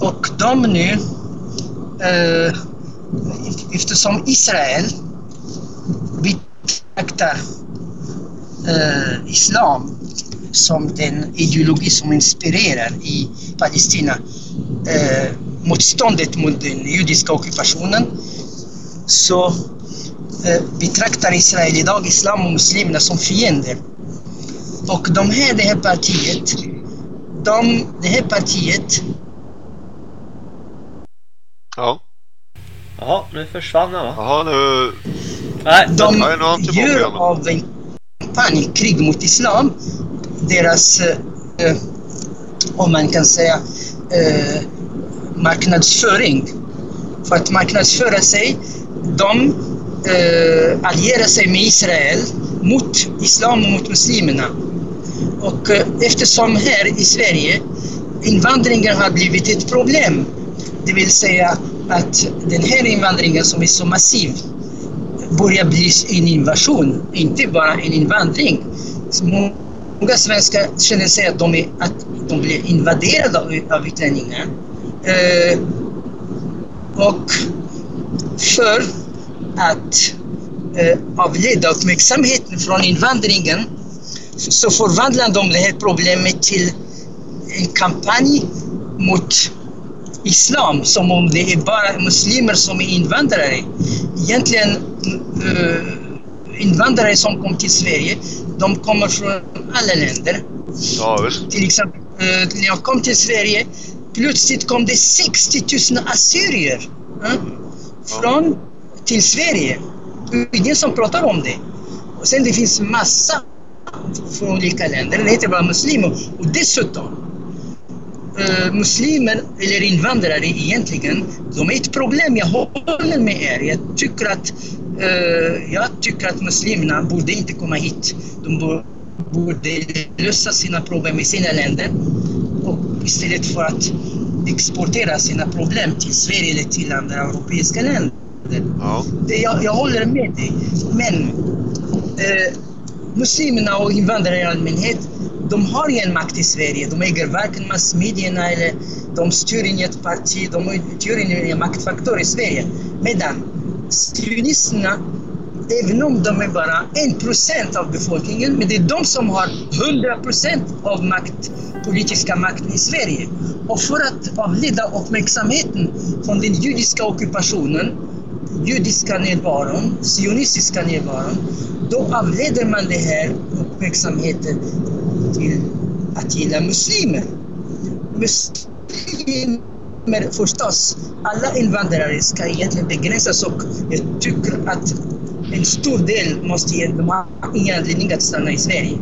Och de nu, eh, eftersom Israel betraktar eh, islam som den ideologi som inspirerar i Palestina eh, motståndet mot den judiska ockupationen så eh, betraktar Israel idag islam och muslimerna som fiender. Och de här, det här partiet, de, det här partiet Ja. Jaha, nu försvann han va? Jaha, nu... Nej, de gör av en kampanj, krig mot islam, deras, eh, om man kan säga, eh, marknadsföring. För att marknadsföra sig, de eh, allierar sig med Israel mot islam och mot muslimerna. Och eh, eftersom här i Sverige invandringen har blivit ett problem, det vill säga att den här invandringen som är så massiv börjar bli en invasion, inte bara en invandring. Många svenskar känner sig att de, är, att de blir invaderade av, av utlänningar. Eh, och för att eh, avleda uppmärksamheten från invandringen så förvandlar de det här problemet till en kampanj mot islam som om det är bara muslimer som är invandrare. Egentligen uh, invandrare som kom till Sverige, de kommer från alla länder. Ja. Till exempel, uh, när jag kom till Sverige, plötsligt kom det 60 000 assyrier uh, från, till Sverige. Ingen som pratar om det. Och sen det finns massa från olika länder, är inte bara muslimer. Och dessutom, eh, muslimer eller invandrare egentligen, de är ett problem. Jag håller med er. Jag tycker att, eh, jag tycker att muslimerna borde inte komma hit. De bo- borde lösa sina problem i sina länder och istället för att exportera sina problem till Sverige eller till andra europeiska länder. Ja. Det, jag, jag håller med dig. Men eh, muslimerna och invandrare i allmänhet, de har ingen makt i Sverige. De äger varken massmedierna eller de styr inget parti. De utgör ingen maktfaktor i Sverige. Medan sionisterna, även om de är bara en procent av befolkningen, men det är de som har 100 procent av makt, politiska makten i Sverige. Och för att avleda uppmärksamheten från den judiska ockupationen judiska närvaron, sionistiska närvaron, då avleder man den här uppmärksamheten till att gilla muslimer. Muslimer förstås, alla invandrare ska egentligen begränsas och jag tycker att en stor del måste, ge- de har ingen anledning att stanna i Sverige.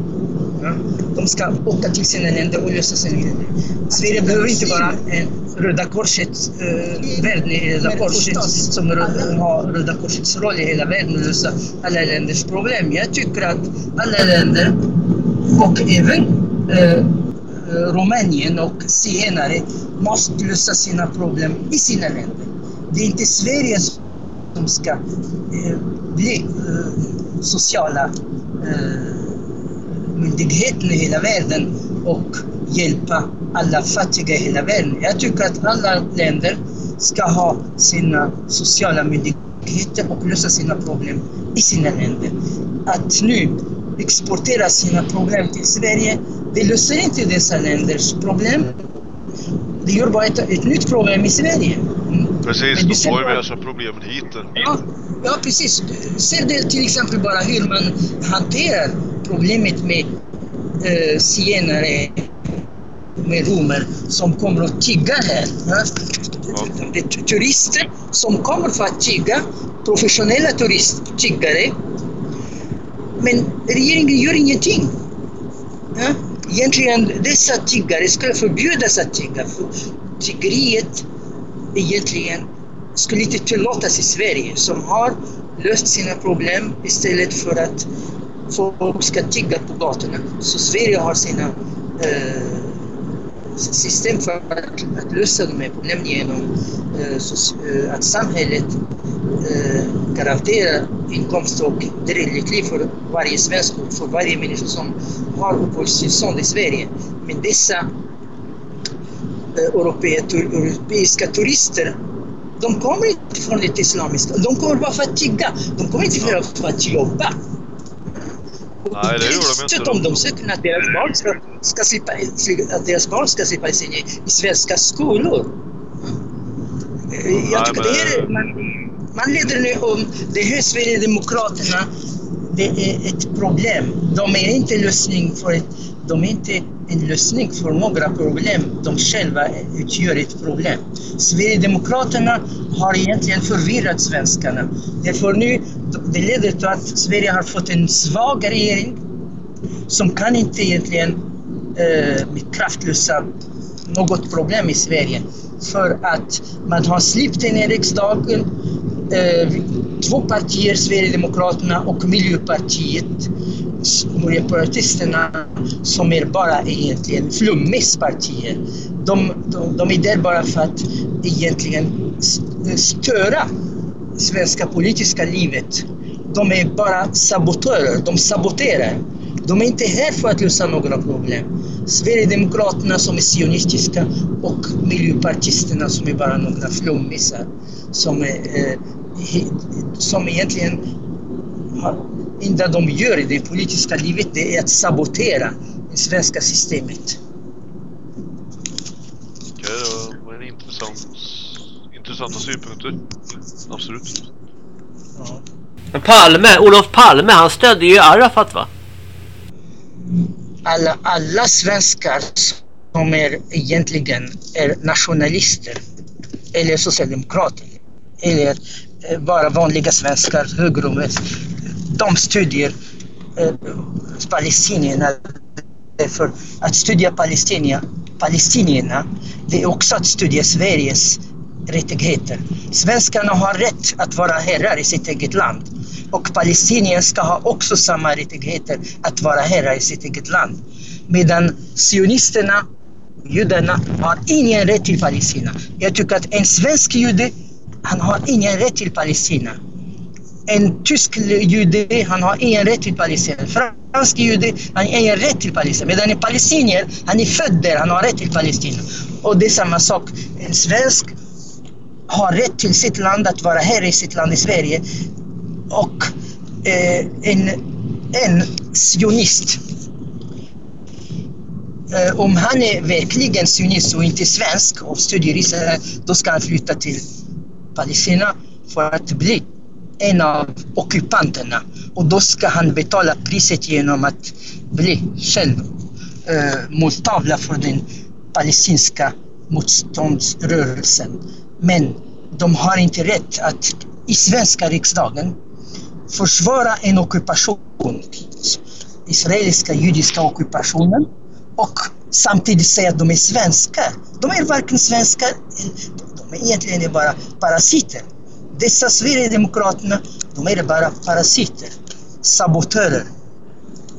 Ja. De ska åka till sina länder och lösa sina länder. Sverige behöver inte vara en Röda Korsets eh, värld, i Korset som har Röda Korsets roll i hela världen och lösa alla länders problem. Jag tycker att alla länder och även eh, Rumänien och zigenare måste lösa sina problem i sina länder. Det är inte Sverige som ska eh, bli eh, sociala eh, myndigheten i hela världen och hjälpa alla fattiga i hela världen. Jag tycker att alla länder ska ha sina sociala myndigheter och lösa sina problem i sina länder. Att nu exportera sina problem till Sverige, det löser inte dessa länders problem. Det gör bara ett, ett nytt problem i Sverige. Precis, ser får med sig problemen hit. Ja, ja, precis. Ser det till exempel bara hur man hanterar problemet med eh, zigenare med romer som kommer och tiggar här. Ja? Det är tu- turister som kommer för att tigga, professionella turisttiggare. Men regeringen gör ingenting. Ja? Egentligen dessa tiggare skulle förbjudas att tigga. För tiggeriet egentligen skulle inte tillåtas i Sverige som har löst sina problem istället för att folk ska tigga på gatorna. Så Sverige har sina eh, system för att, att lösa de här problemen genom eh, så, eh, att samhället eh, garanterar inkomst och drägligt liv för varje svensk och för varje människa som har uppehållstillstånd i Sverige. Men dessa eh, tur, europeiska turister de kommer inte från det islamiska. De kommer bara för att tigga. De kommer inte för att jobba. Nej, det gör de inte. Dessutom, de söker att deras barn ska, ska slippa, att deras barn ska slippa i, sin, i svenska skolor. Jag tycker det här, är- man, man leder nu om det här Sverigedemokraterna, det är ett problem. De är inte lösning för ett, de är inte en lösning för några problem. De själva utgör ett problem. Sverigedemokraterna har egentligen förvirrat svenskarna. Därför nu, det leder till att Sverige har fått en svag regering som kan inte egentligen eh, med kraft lösa något problem i Sverige. För att man har slippt in i riksdagen Eh, två partier, Sverigedemokraterna och Miljöpartiet, Miljöpartisterna, som är bara egentligen flummispartier. De, de, de är där bara för att egentligen störa svenska politiska livet. De är bara sabotörer, de saboterar. De är inte här för att lösa några problem. Sverigedemokraterna som är sionistiska och miljöpartisterna som är bara några flummisar som, är, eh, som egentligen har, enda de gör i det politiska livet det är att sabotera det svenska systemet. Okej, det var en intressant, intressanta synpunkter. Absolut. Men Palme, Olof Palme, han stödde ju Arafat va? Alla, alla svenskar som är egentligen är nationalister eller socialdemokrater eller eh, bara vanliga svenskar, höger och vänster, de studier eh, palestinierna. För att studera palestinierna, palestinierna det är också att studera Sveriges rättigheter. Svenskarna har rätt att vara herrar i sitt eget land och palestinierna ska ha också samma rättigheter att vara herrar i sitt eget land. Medan sionisterna, judarna, har ingen rätt till Palestina. Jag tycker att en svensk jude, han har ingen rätt till Palestina. En tysk jude, han har ingen rätt till Palestina. En fransk jude, han har ingen rätt till Palestina. Medan en palestinier, han är född där, han har rätt till Palestina. Och det är samma sak. En svensk har rätt till sitt land, att vara här i sitt land i Sverige. Och eh, en, en sionist, eh, om han är verkligen sionist och inte svensk och stödjer Israel, då ska han flytta till Palestina för att bli en av ockupanterna. Och då ska han betala priset genom att bli själv eh, måltavla för den palestinska motståndsrörelsen. Men de har inte rätt att i svenska riksdagen försvara en ockupation, israeliska judiska ockupationen och samtidigt säga att de är svenskar. De är varken svenskar, de är egentligen bara parasiter. Dessa Sverigedemokraterna, de är bara parasiter, sabotörer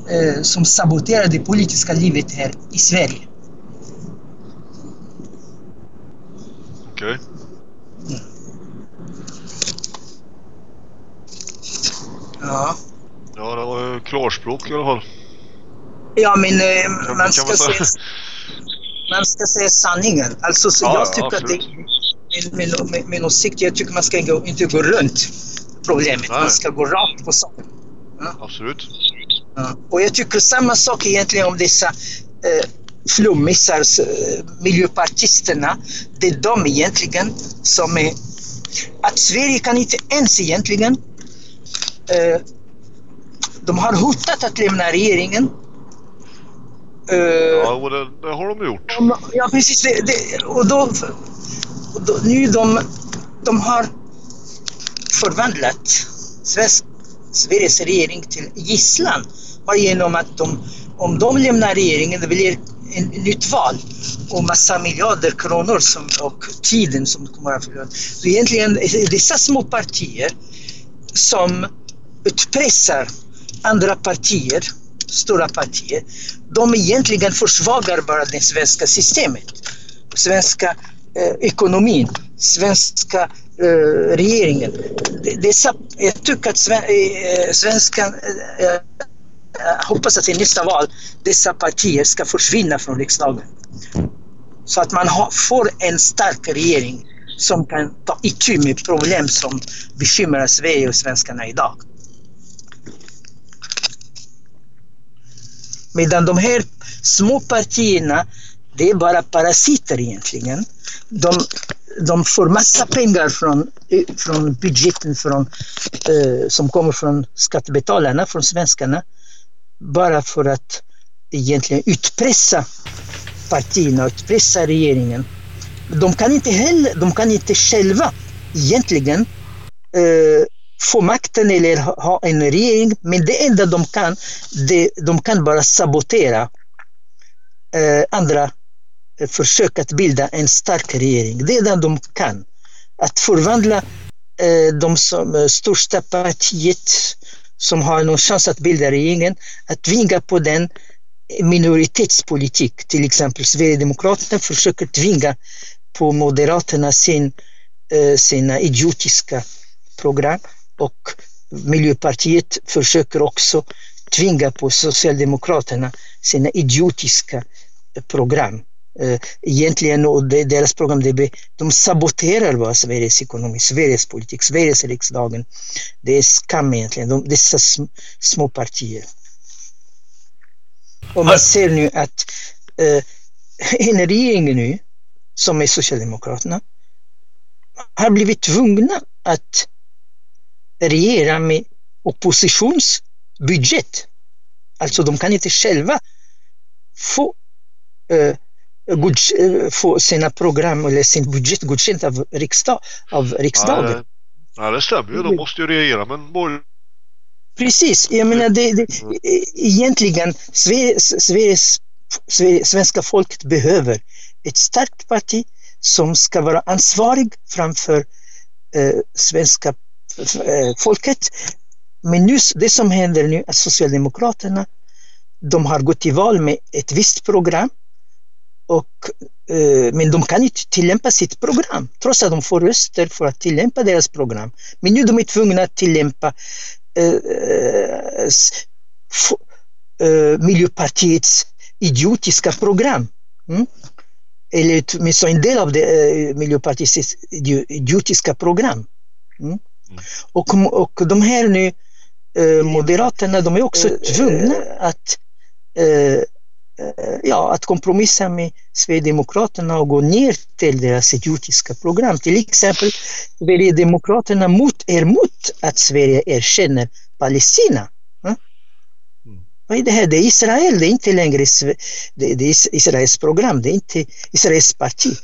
eh, som saboterar det politiska livet här i Sverige. Okej. Ja. Ja, det var ju klarspråk i alla fall. Ja, men eh, man, ska säga, man ska säga sanningen. Alltså, så Ja, jag ja, tycker att det, absolut. min, min, min, åsikt, jag tycker man ska gå, inte gå runt problemet. Nej. Man ska gå rakt på sak. Absolut. Ja. Och jag tycker samma sak egentligen om dessa eh, flummisar, eh, miljöpartisterna. Det är de egentligen som är... Att Sverige kan inte ens egentligen... Eh, de har hotat att lämna regeringen. Eh, Ja, och det, det har de gjort. om- Ja, precis. Det, det, och då, då, nu de, de har förvandlat svensk, Sveriges regering till gisslan. Bara genom att de, om de lämnar regeringen, det blir en, en nytt val och massa miljarder kronor som, och tiden som kommer att förlora. Så egentligen är dessa små partier som utpressar andra partier, stora partier, de egentligen försvagar bara det svenska systemet. Svenska eh, ekonomin, svenska eh, regeringen. Det- Dessa, jag tycker att sven, eh, svenskan eh, jag hoppas att i nästa val dessa partier ska försvinna från riksdagen. Så att man har, får en stark regering som kan ta itu med problem som bekymrar Sverige och svenskarna idag. Medan de här små partierna, det är bara parasiter egentligen. De, de får massa pengar från, från budgeten från, eh, som kommer från skattebetalarna, från svenskarna, bara för att egentligen utpressa partierna, utpressa regeringen. De kan inte heller, de kan inte själva egentligen eh, få makten eller ha, en regering, men det enda de kan, det, de kan bara sabotera eh, andra eh, försök att bilda en stark regering. Det är det de kan. Att förvandla eh, de som, eh, största partiet som har någon chans att bilda regeringen, att tvinga på den minoritetspolitik. Till exempel Sverigedemokraterna försöker tvinga på Moderaterna sin, eh, sina idiotiska program och Miljöpartiet försöker också tvinga på Socialdemokraterna sina idiotiska eh, program. Eh, Egentligen, och deras program, det, de saboterar bara Sveriges ekonomi, Sveriges politik, Sveriges riksdagen. Det är skam egentligen, de, dessa sm, små partier. Och man ser nu att eh, en regering nu, som är Socialdemokraterna, har blivit tvungna att regera med oppositionsbudget. Alltså de kan inte själva få, eh, god, eh, få sina program eller sin budget godkänt av, riksdag, av riksdagen. Ja, det, stämmer ju. De måste ju regera med en borgerlig... Precis, jag menar det, det, egentligen Sveriges, Sveriges, svenska folket behöver ett starkt parti som ska vara ansvarig framför eh, svenska Eh, folket. Men nu, det som händer nu är att Socialdemokraterna de har gått till val med ett visst program och, eh, men de kan inte tillämpa sitt program trots att de får röster för att tillämpa deras program. Men nu är de tvungna att tillämpa eh, eh, f- eh, Miljöpartiets idiotiska program. Mm? Eller åtminstone en del av det, eh, Miljöpartiets idiotiska program. Mm? Och, och de här nu eh, Moderaterna, de är också tvungna att eh, eh, ja, att kompromissa med Sverigedemokraterna och gå ner till deras idiotiska program. Till exempel Sverigedemokraterna mot, är emot att Sverige erkänner Palestina. Va? Vad är det här? Det är Israel, det är inte längre det, är Is- Israels program, det är inte Israels parti.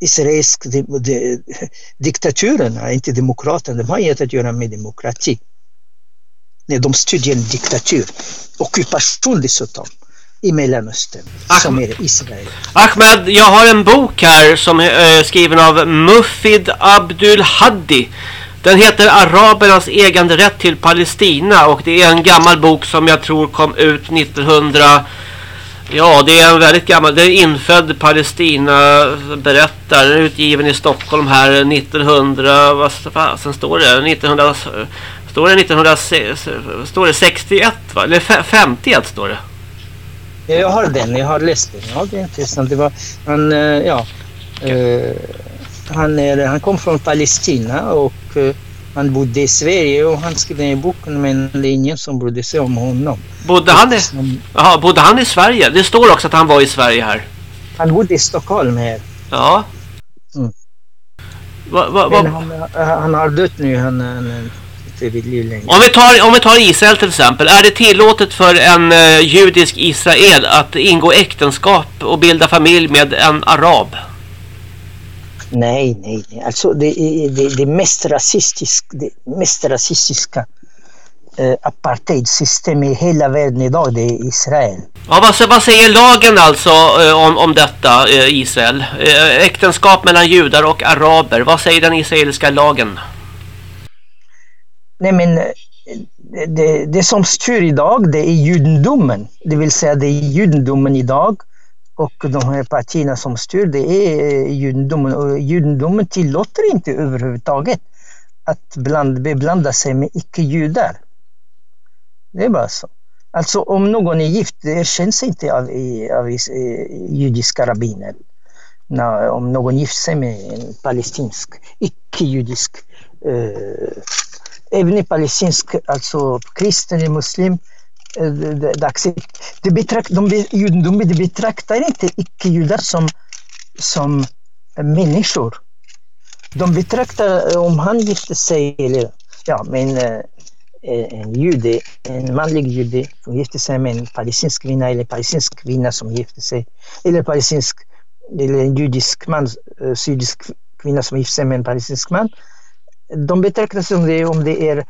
Israelisk de, de, diktaturerna, inte demokraterna, de har inget att göra med demokrati. Nej, de stödjer en diktatur, ockupation dessutom, i Mellanöstern, som är Israel. Ahmed, jag har en bok här som är eh, skriven av Mufid Abdul Haddi. Den heter Arabernas äganderätt till Palestina och det är en gammal bok som jag tror kom ut 1900 Ja, det är en väldigt gammal. Det är infödd Palestina berättare utgiven i Stockholm här 1900 vad fasen står det? Står det 1960, står det 61 va? Eller 51 står det. Jag har den, jag har läst den. Ja, det är intressant. Det var, han, eh, ja, eh, han, är, han kom från Palestina och eh, han bodde i Sverige och han skrev en bok med en linje som brydde sig om honom. Bodde han, i, aha, bodde han i Sverige? Det står också att han var i Sverige här. Han bodde i Stockholm här. Ja. Mm. Va, va, Men va, han, han har dött nu. Han, han är om, vi tar, om vi tar Israel till exempel. Är det tillåtet för en eh, judisk Israel att ingå äktenskap och bilda familj med en arab? Nej, nej, nej. Alltså det det, det mest rasistiska, det mest rasistiska eh, apartheidsystem i hela världen idag, det är Israel. Ja, vad, vad säger lagen alltså eh, om, om detta, eh, Israel? Eh, äktenskap mellan judar och araber. Vad säger den israeliska lagen? Nej, men eh, det, det, det som styr idag, det är judendomen. Det vill säga, det är judendomen idag och de här partierna som styr, det är eh, judendomen. Och judendomen tillåter inte överhuvudtaget att bland, beblanda sig med icke-judar. Det är bara så. Alltså om någon är gift, det erkänns inte av, i- av eh, judiska rabbiner. Om någon gift sig med en palestinsk, icke-judisk eh, även en palestinsk, alltså kristen eller muslim, eh, De, betrakt, de, de betraktar inte icke-judar som, som människor. De betraktar, eh, om han gifte sig, eller ja, men eh, eh, en jude, en manlig jude som gifte sig med en palestinsk kvinna eller palestinsk kvinna som gifte sig, eller palestinsk, eller en judisk man, eh, sydisk kvinna som gifte sig med en palestinsk man, de betraktas som det om det är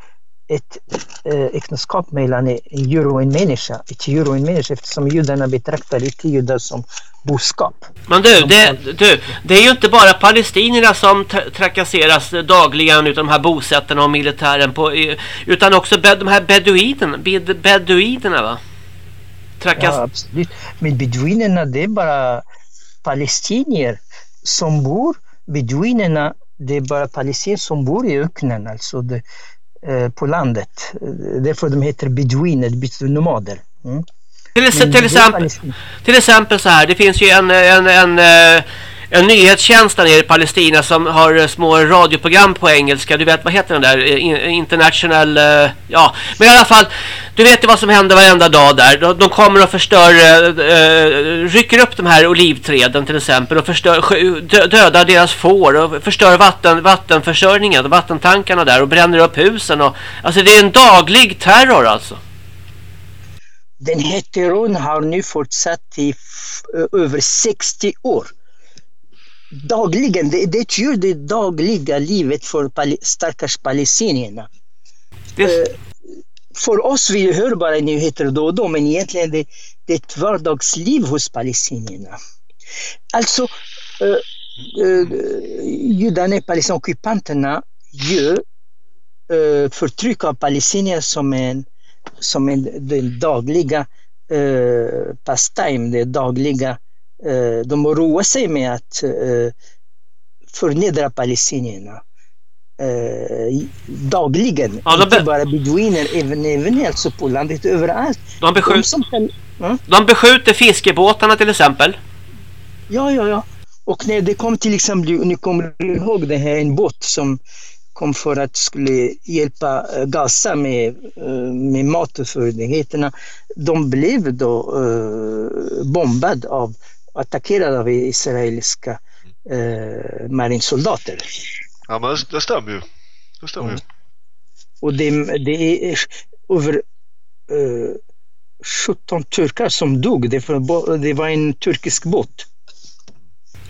ett eh, äktenskap mellan en djur och en människa. Ett djur och en människa eftersom judarna betraktar icke-judar som boskap. Men du, det, du, det är ju inte bara palestinierna som tra- trakasseras dagligen utav de här bosättarna och militären på, utan också de här beduinerna, bed, beduinerna va? Trakas, Ja, absolut. Men beduinerna det är bara palestinier som bor. Beduinerna det är bara palestinier som bor i öknen, alltså det, på landet. Eh, Därför de heter beduiner, nomader. Mm. till, till, exempel, till exempel så här, det finns ju en, en, en, eh, en nyhetstjänst där nere i Palestina som har eh, små radioprogram på engelska. Du vet, vad heter den där? Eh, eh, international... Ja, men i alla fall. Du vet ju vad som händer varenda dag där. De, de kommer och förstör... Uh, rycker upp de här olivträden till exempel och förstör, dö, dödar deras får och förstör vatten, vattenförsörjningen, vattentankarna där och bränner upp husen. Och, alltså det är en daglig terror alltså. Den här terrorn har nu fortsatt i över 60 år. Dagligen, det, det utgör det dagliga livet för pal- stackars palestinierna. Det, Eh, För oss, vi hör bara nyheter då och då, men egentligen det, det är ett vardagsliv hos palestinierna. Alltså, eh, eh, judarna, palestinierna, ockupanterna gör eh, förtryck av palestinier som en, som en den dagliga eh, pastime, det dagliga, de roar sig med att eh, förnedra palestinierna. Eh, dagligen, Ja, de inte bara beduiner, även, även alltså på landet, överallt. de, De beskjut, som kan, ja, de beskjuter fiskebåtarna till exempel. ja, ja, ja. Och när det kom till exempel, ni kommer ihåg det här, en båt som kom för att skulle hjälpa eh, Gaza med, eh, med mat och förnödenheterna. De blev då eh, bombade av, attackerade av israeliska eh, marinsoldater. Ja, men det, det stämmer ju. Det stämmer ju. Mm. Och det, det är över eh, 17 turkar som dog. Det, var- det var en turkisk båt.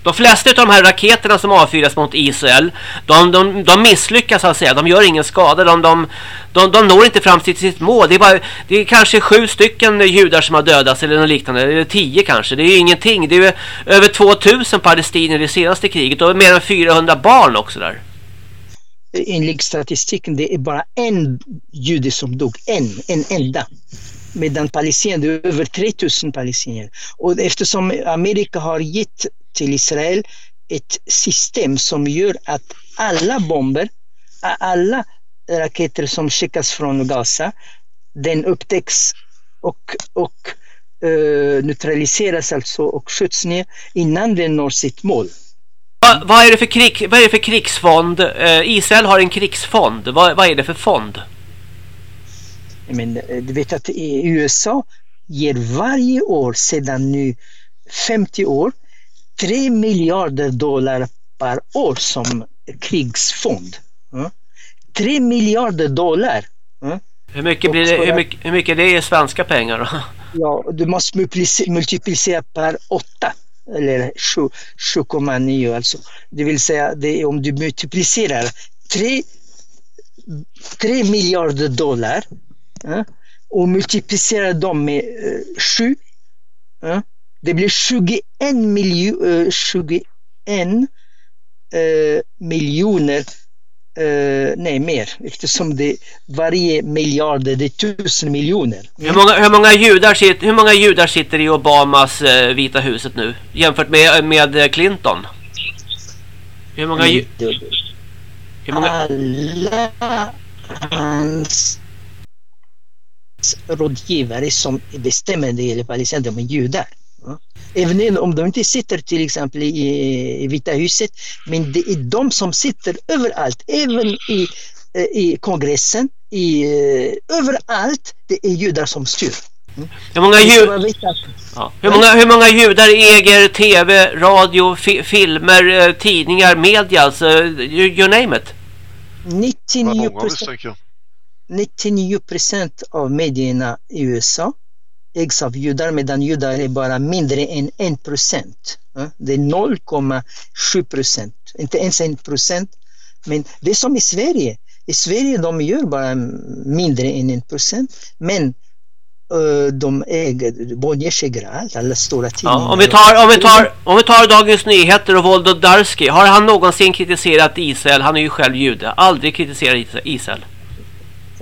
De flesta av de här raketerna som avfyras mot Israel, de, de, de misslyckas så att säga. De gör ingen skada. De, de, de, de når inte fram till sitt mål. Det är, bara, det är kanske sju stycken judar som har dödats eller något liknande. Eller tio kanske. Det är ju ingenting. Det är ju över 2000 palestinier i det senaste kriget och mer än 400 barn också där. Enligt statistiken det är bara en jude som dog. En, en enda. Medan palestinier, det är över 3000 palestinier. Och eftersom Amerika har gett till Israel ett system som gör att alla bomber, alla raketer som skickas från Gaza, den upptäcks och, och uh, neutraliseras alltså och skjuts ner innan den når sitt mål. Va, vad, är det för krig, vad är det för krigsfond? Eh, Israel har en krigsfond. Va, vad är det för fond? Men, eh, du vet att i USA ger varje år sedan nu 50 år 3 miljarder dollar per år som krigsfond. Mm. 3 miljarder dollar. Mm. Hur mycket, blir det, hur, mycket, hur mycket det är svenska pengar då? Ja, du måste multiplicera per 8 eller 7,9 alltså. Det vill säga det om du multiplicerar 3, 3 miljarder dollar och multiplicerar dem med eh, 7 ja, det blir 21, miljo, eh, 21 eh, miljoner Uh, nej, mer. Eftersom det varje miljard det är tusen miljoner. Hur, många, hur, många judar sitter, hur många judar sitter i Obamas uh, Vita huset nu? Jämfört med, med Clinton? Hur många, ju, hur många... Alla hans rådgivare som bestämmer det gäller Palestina, de är judar. Även om de inte sitter till exempel i, i Vita huset, men det är de som sitter överallt, även i, eh, i kongressen, i, eh, överallt, det är judar som styr. Mm. Hur, många ju ja. hur, många, hur många judar äger tv, radio, fi filmer, eh, tidningar, media, alltså, you, you name it? 99 procent, 99 procent av medierna i USA ägs av judar medan judar är bara mindre än 1 procent. Det är 0,7 procent, inte ens 1 procent. Men det är som i Sverige. I Sverige de gör bara mindre än 1 procent. Men de äger, Bonniers äger allt, alla stora tidningar. Ja, om, vi tar, om, vi tar, om vi tar Dagens Nyheter och Voloddarski, har han någonsin kritiserat Israel? Han är ju själv jude, aldrig kritiserat Israel.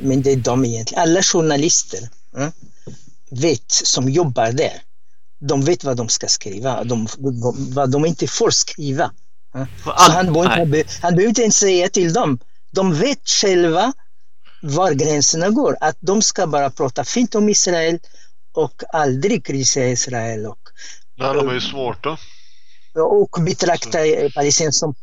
Men det är de egentligen, alla journalister. Mm? vet som jobbar där. De vet vad de ska skriva, de, de, vad de inte får skriva. Så han, behöver, han behöver inte ens säga till dem. De vet själva var gränserna går. Att de ska bara prata fint om Israel och aldrig kritisera Israel. Och, Nej, de är ju smarta. Och betrakta palestinier som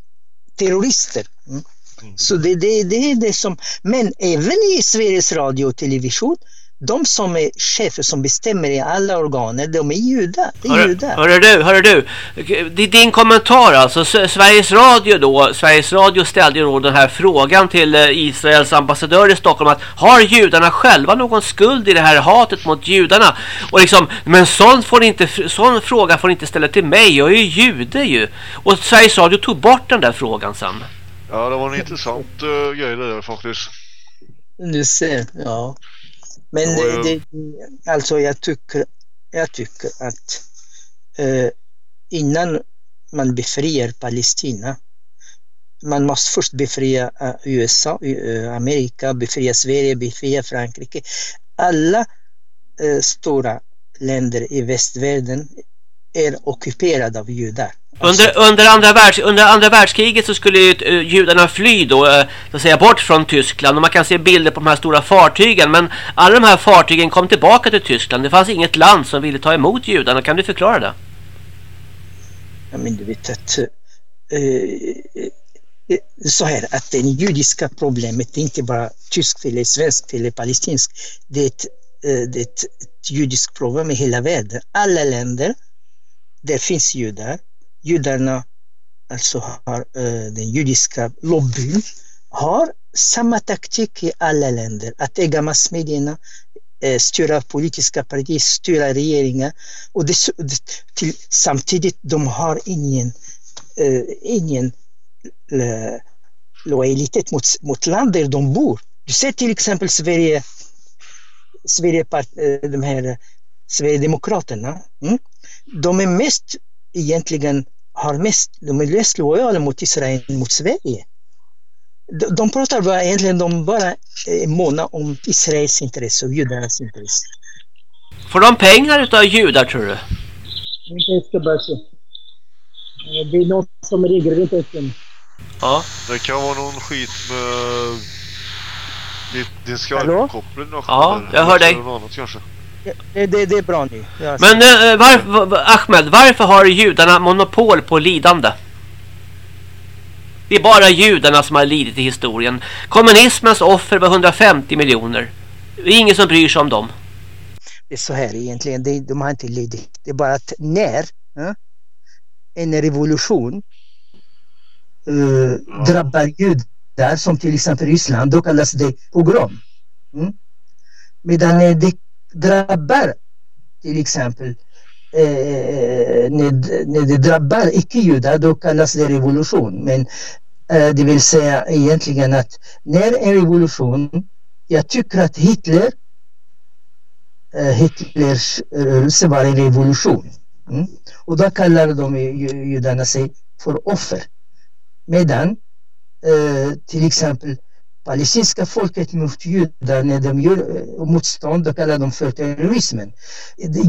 terrorister. Mm. Mm. Så det, det, det är det som... Men även i Sveriges Radio och television de som är chefer som bestämmer i alla organer, de är judar. Det är hör, judar. Hörru du, hörru du. Din kommentar alltså. Sveriges Radio då. Sveriges Radio ställde ju då den här frågan till eh, Israels ambassadör i Stockholm att har judarna själva någon skuld i det här hatet mot judarna? Och liksom, men sån, får inte, sån fråga får inte ställa till mig. Jag är ju jude ju. Och Sveriges Radio tog bort den där frågan sen. Ja, det var en intressant uh, grej det där faktiskt. Du ser, ja. Men det, det, alltså jag tycker, jag tycker att eh, innan man befriar Palestina man måste först befria uh, USA, uh, Amerika, befria Sverige, befria Frankrike. Alla uh, stora länder i västvärlden är ockuperade av judar. Under, under, andra världs, under andra världskriget så skulle ju, uh, judarna fly då, uh, så att säga, bort från Tyskland och man kan se bilder på de här stora fartygen men alla de här fartygen kom tillbaka till Tyskland. Det fanns inget land som ville ta emot judarna. Kan du förklara det? Ja, men du vet att uh, så här att det judiska problemet är inte bara tyskt eller svenskt eller palestinskt. Det är ett, det är ett, ett judiskt problem i hela världen. Alla länder där finns judar judarna, alltså har eh, den judiska lobbyn, har samma taktik i alla länder. Att äga massmedierna, eh, styra politiska partier, styra regeringar. Och det, till, samtidigt de har ingen, eh, ingen eh, lojalitet mot, mot land där de bor. Du ser till exempel Sverige, Sverige eh, de här Sverigedemokraterna. Mm? De är mest egentligen har mest, de är mest lojala mot Israel mot Sverige. De, de pratar bara egentligen, de bara måna om Israels intresse och judarnas intresse. Får de pengar utav judar tror du? Inte ska bara så. Det är något som reglerar inte Ja. Det kan vara någon skit med Din, din Skype-koppling då? Ja, jag hör dig. något annat kanske. Det, det, det är bra nu. Jag Men eh, var, var, Ahmed, varför har judarna monopol på lidande? Det är bara judarna som har lidit i historien. Kommunismens offer var 150 miljoner. Det är ingen som bryr sig om dem. det är så här egentligen. Det, de har inte lidit. Det är bara att när eh, en revolution eh, drabbar judar, som till exempel Ryssland, då kallas det pogrom. Mm? Medan när det drabbar till exempel eh, när, när det drabbar icke-judar, då kallas det revolution. Men eh, det vill säga egentligen att när en revolution, jag tycker att Hitler eh, Hitlers rörelse var en revolution. Mm. Och då kallar de judarna sig för offer. Medan eh, till exempel palestinska folket mot judar, när de gör eh, motstånd, då kallar de för terrorismen.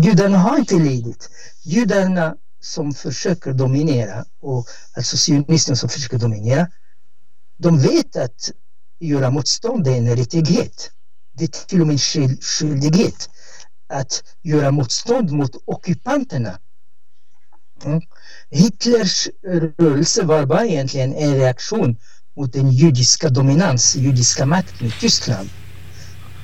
Judarna har inte lidit. Judarna som försöker dominera, och alltså sionisterna som försöker dominera, de vet att göra motstånd är en rättighet. Det är till och med en skyldighet att göra motstånd mot ockupanterna. Mm. Hitlers rörelse var bara egentligen en reaktion mot den judiska dominans, judiska makten i Tyskland.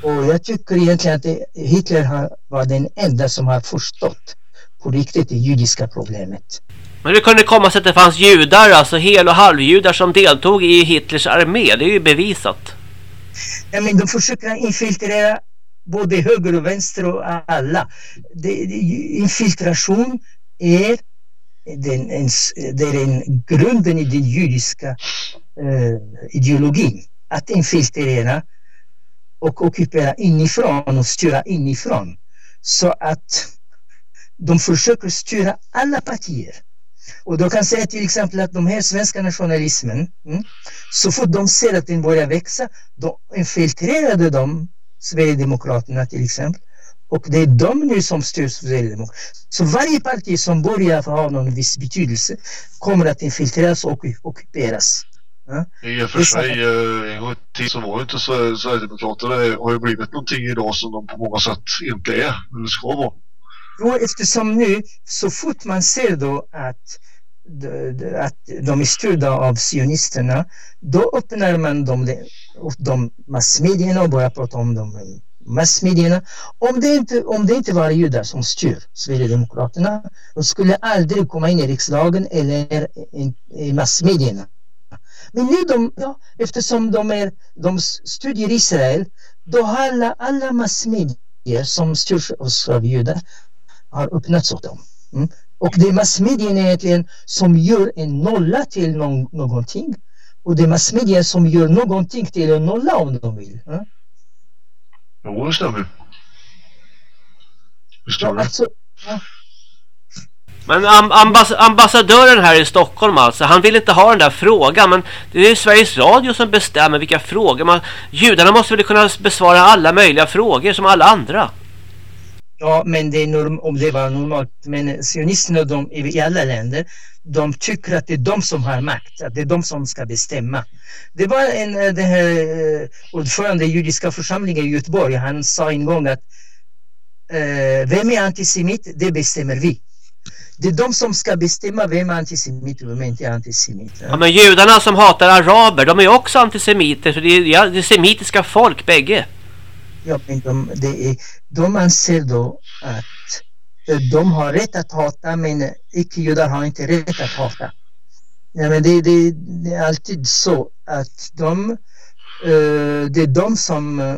Och jag tycker egentligen att Hitler har, var den enda som har förstått på riktigt det judiska problemet. Men hur kunde det komma sig att det fanns judar, alltså hel och halvjudar som deltog i Hitlers armé? Det är ju bevisat. Ja, men de försöker infiltrera både höger och vänster och alla. Det, det, infiltration är den, en, det är en grunden i den judiska eh, ideologin. Att infiltrera och ockupera inifrån och styra inifrån. Så att de försöker styra alla partier. Och då kan säga till exempel att de här svenska nationalismen, mm, så fort de ser att den börjar växa, då infiltrerade de Sverigedemokraterna till exempel. Och det är de nu som styr Sverigedemokraterna. Så varje parti som börjar ha någon viss betydelse kommer att infiltreras och ockuperas. I och för sig, en gång tiden så var ju inte Sver- Sverigedemokraterna har ju blivit någonting idag som de på många sätt inte är, eller ska vara. Jo, eftersom nu så fort man ser då att, att de är styrda av sionisterna, då öppnar man de, upp de massmedierna och börjar prata om de massmedierna. Om det inte, om det inte var judar som styr Sverigedemokraterna, de skulle aldrig komma in i riksdagen eller i, i massmedierna. Men nu de, ja, eftersom de, är, de stödjer Israel, då har alla, alla massmedier som styrs av judar har öppnats åt dem. Mm. Och det är massmedierna egentligen som gör en nolla till någon, någonting. Och det är massmedier som gör någonting till en nolla om de vill. Mm. Jo, det stämmer. Det Ja, stämmer. alltså, men ambass ambassadören här i Stockholm alltså, han vill inte ha den där frågan. Men det är ju Sveriges Radio som bestämmer vilka frågor man... Judarna måste väl kunna besvara alla möjliga frågor som alla andra. ja, men det är norm, om det var normalt. Men sionisterna de, i alla länder, de tycker att det är de som har makt. Att det är de som ska bestämma. Det var en eh, den här, eh, ordförande i judiska församlingen i Göteborg. Han sa en gång att eh, vem är antisemit? Det bestämmer vi. Det är de som ska bestämma vem är antisemit och vem är inte antisemit. Ja, men judarna som hatar araber, de är också antisemiter. Så det är, ja, det är semitiska folk bägge. Ja, men de, det är, de anser då att eh, de har rätt att hata men icke-judar har inte rätt att hata. Ja, men det, det, det är alltid så att de, eh, det är de som, eh,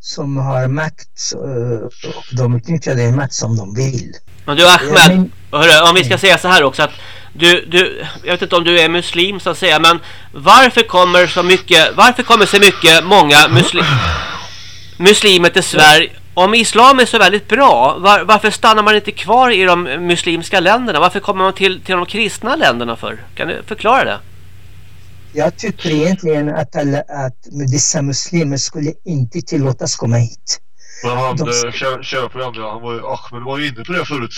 som har makt eh, och de utnyttjar den makt som de vill. Men du Ahmed, hörru, om vi ska säga så här också att du, du, jag vet inte om du är muslim så att säga, men varför kommer så mycket, varför kommer så mycket många muslim, muslimer till Sverige? Om islam är så väldigt bra, var, varför stannar man inte kvar i de muslimska länderna? Varför kommer man till, till de kristna länderna för? Kan du förklara det? Jag tycker egentligen att, alla, att dessa muslimer skulle inte tillåtas komma hit. Men han, de- eh, kära programledare, han var ju, Ahmed var ju inne på det förut.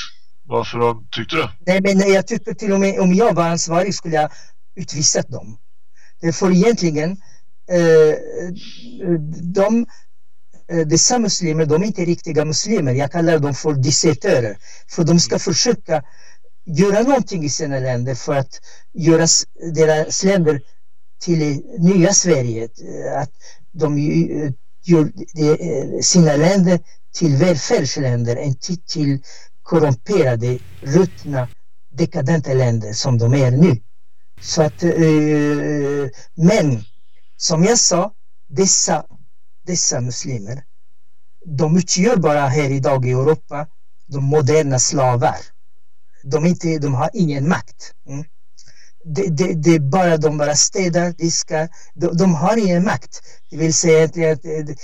Varför han tyckte det. Nej, men jag tycker till och med om jag var ansvarig skulle jag utvisat dem. Därför egentligen eh, de, eh, dessa muslimer, de är inte riktiga muslimer. Jag kallar dem för desertörer. För de ska försöka göra någonting i sina länder för att göra deras länder till nya Sverige. Att de ju- gör eh, sina länder till välfärdsländer, inte till korrumperade, ruttna, dekadenta länder som de är nu. Så att, eh, men som jag sa, dessa, dessa muslimer, de utgör bara här idag i Europa de moderna slavar. De, inte, de har ingen makt. Mm. Det, det, det är bara de bara städar, diskar. De, de har ingen makt. Det vill säga att, att eh,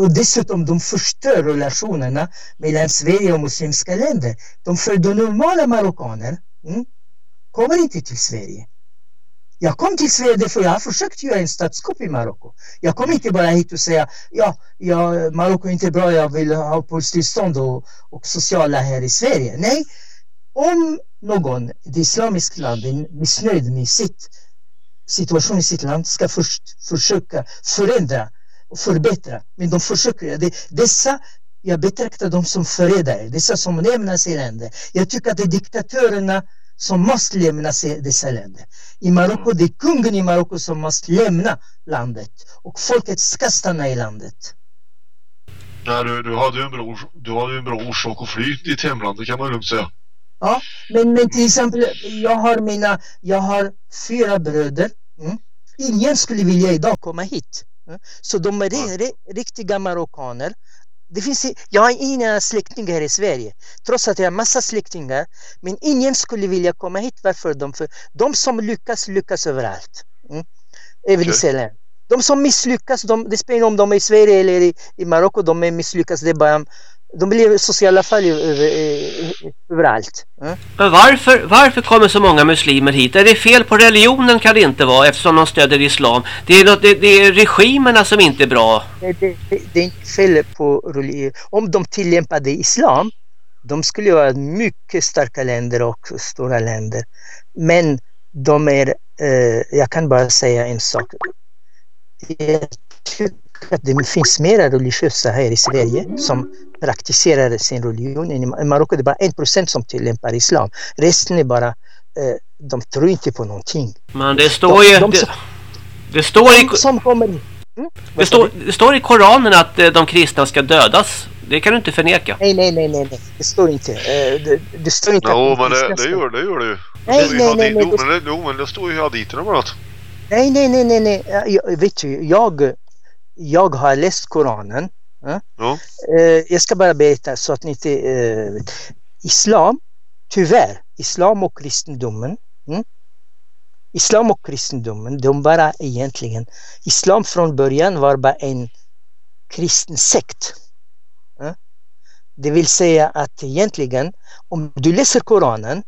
och dessutom de förstör relationerna mellan Sverige och muslimska länder. De födda normala marockaner mm, kommer inte till Sverige. Jag kom till Sverige för jag har försökt göra en statskupp i Marocko. Jag kom inte bara hit och säga ja, ja Marocko är inte bra, jag vill ha uppehållstillstånd och, och sociala här i Sverige. Nej, om någon, ett islamiskt land, är missnöjd med sitt situation i sitt land ska först försöka förändra och förbättra. Men de försöker. Det, dessa, jag betraktar dem som förrädare, dessa som lämnar sina länder. Jag tycker att det är diktatörerna som måste lämna sig- dessa länder. I Marocko, det är kungen i Marocko som måste lämna landet och folket ska stanna i landet. Nej, du, du hade ju en bra, du hade en bra orsak att fly ditt hemland, det kan man lugnt säga. Ja, men, men till exempel, jag har mina, jag har fyra bröder. Mm. Ingen skulle vilja idag komma hit. Mm. Så de är ri- riktiga marockaner. Det finns, jag har inga släktingar här i Sverige, trots att jag har massa släktingar. Men ingen skulle vilja komma hit. Varför? De, för, de som lyckas, lyckas överallt. Mm. Även i. Sälen. De som misslyckas, de, det spelar ingen roll om de är i Sverige eller i, i Marocko, de är misslyckas. Det är bara, de blir sociala fall över, över, överallt. Mm. Men varför, varför kommer så många muslimer hit? Är det fel på religionen kan det inte vara eftersom de stöder islam. Det är, något, det, det är regimerna som inte är bra. Det, det, det, det är inte fel på religion. Om de tillämpade islam, de skulle vara mycket starka länder och stora länder. Men de är, eh, jag kan bara säga en sak. Jag tycker att det finns mera religiösa här i Sverige som praktiserar sin religion. I Marocko är det bara en procent som tillämpar islam. Resten är bara, eh, de tror inte på någonting. Men det står ju... De- de Det, som- det, står i, De som kommer... Mm? det, står, det står i Koranen att eh, de kristna ska dödas. Det kan du inte förneka. Nej, nej, nej, nej. Det står inte. Eh, Det, det står inte Jo, att men det, det gör det gör det ju. Nej, Det står i nej, nej, nej, Jo, men det, jo, men det står ju i haditerna bland annat. Nej, nej, nej, nej, nej. Jag, vet du, jag, jag har läst Koranen. eh. Ja. Eh, jag ska bara berätta så att ni inte eh. Islam, tyvärr, islam och kristendomen. Mm? Islam och kristendomen, de bara egentligen, islam från början var bara en kristen sekt. Det vill säga att egentligen, om du läser Koranen,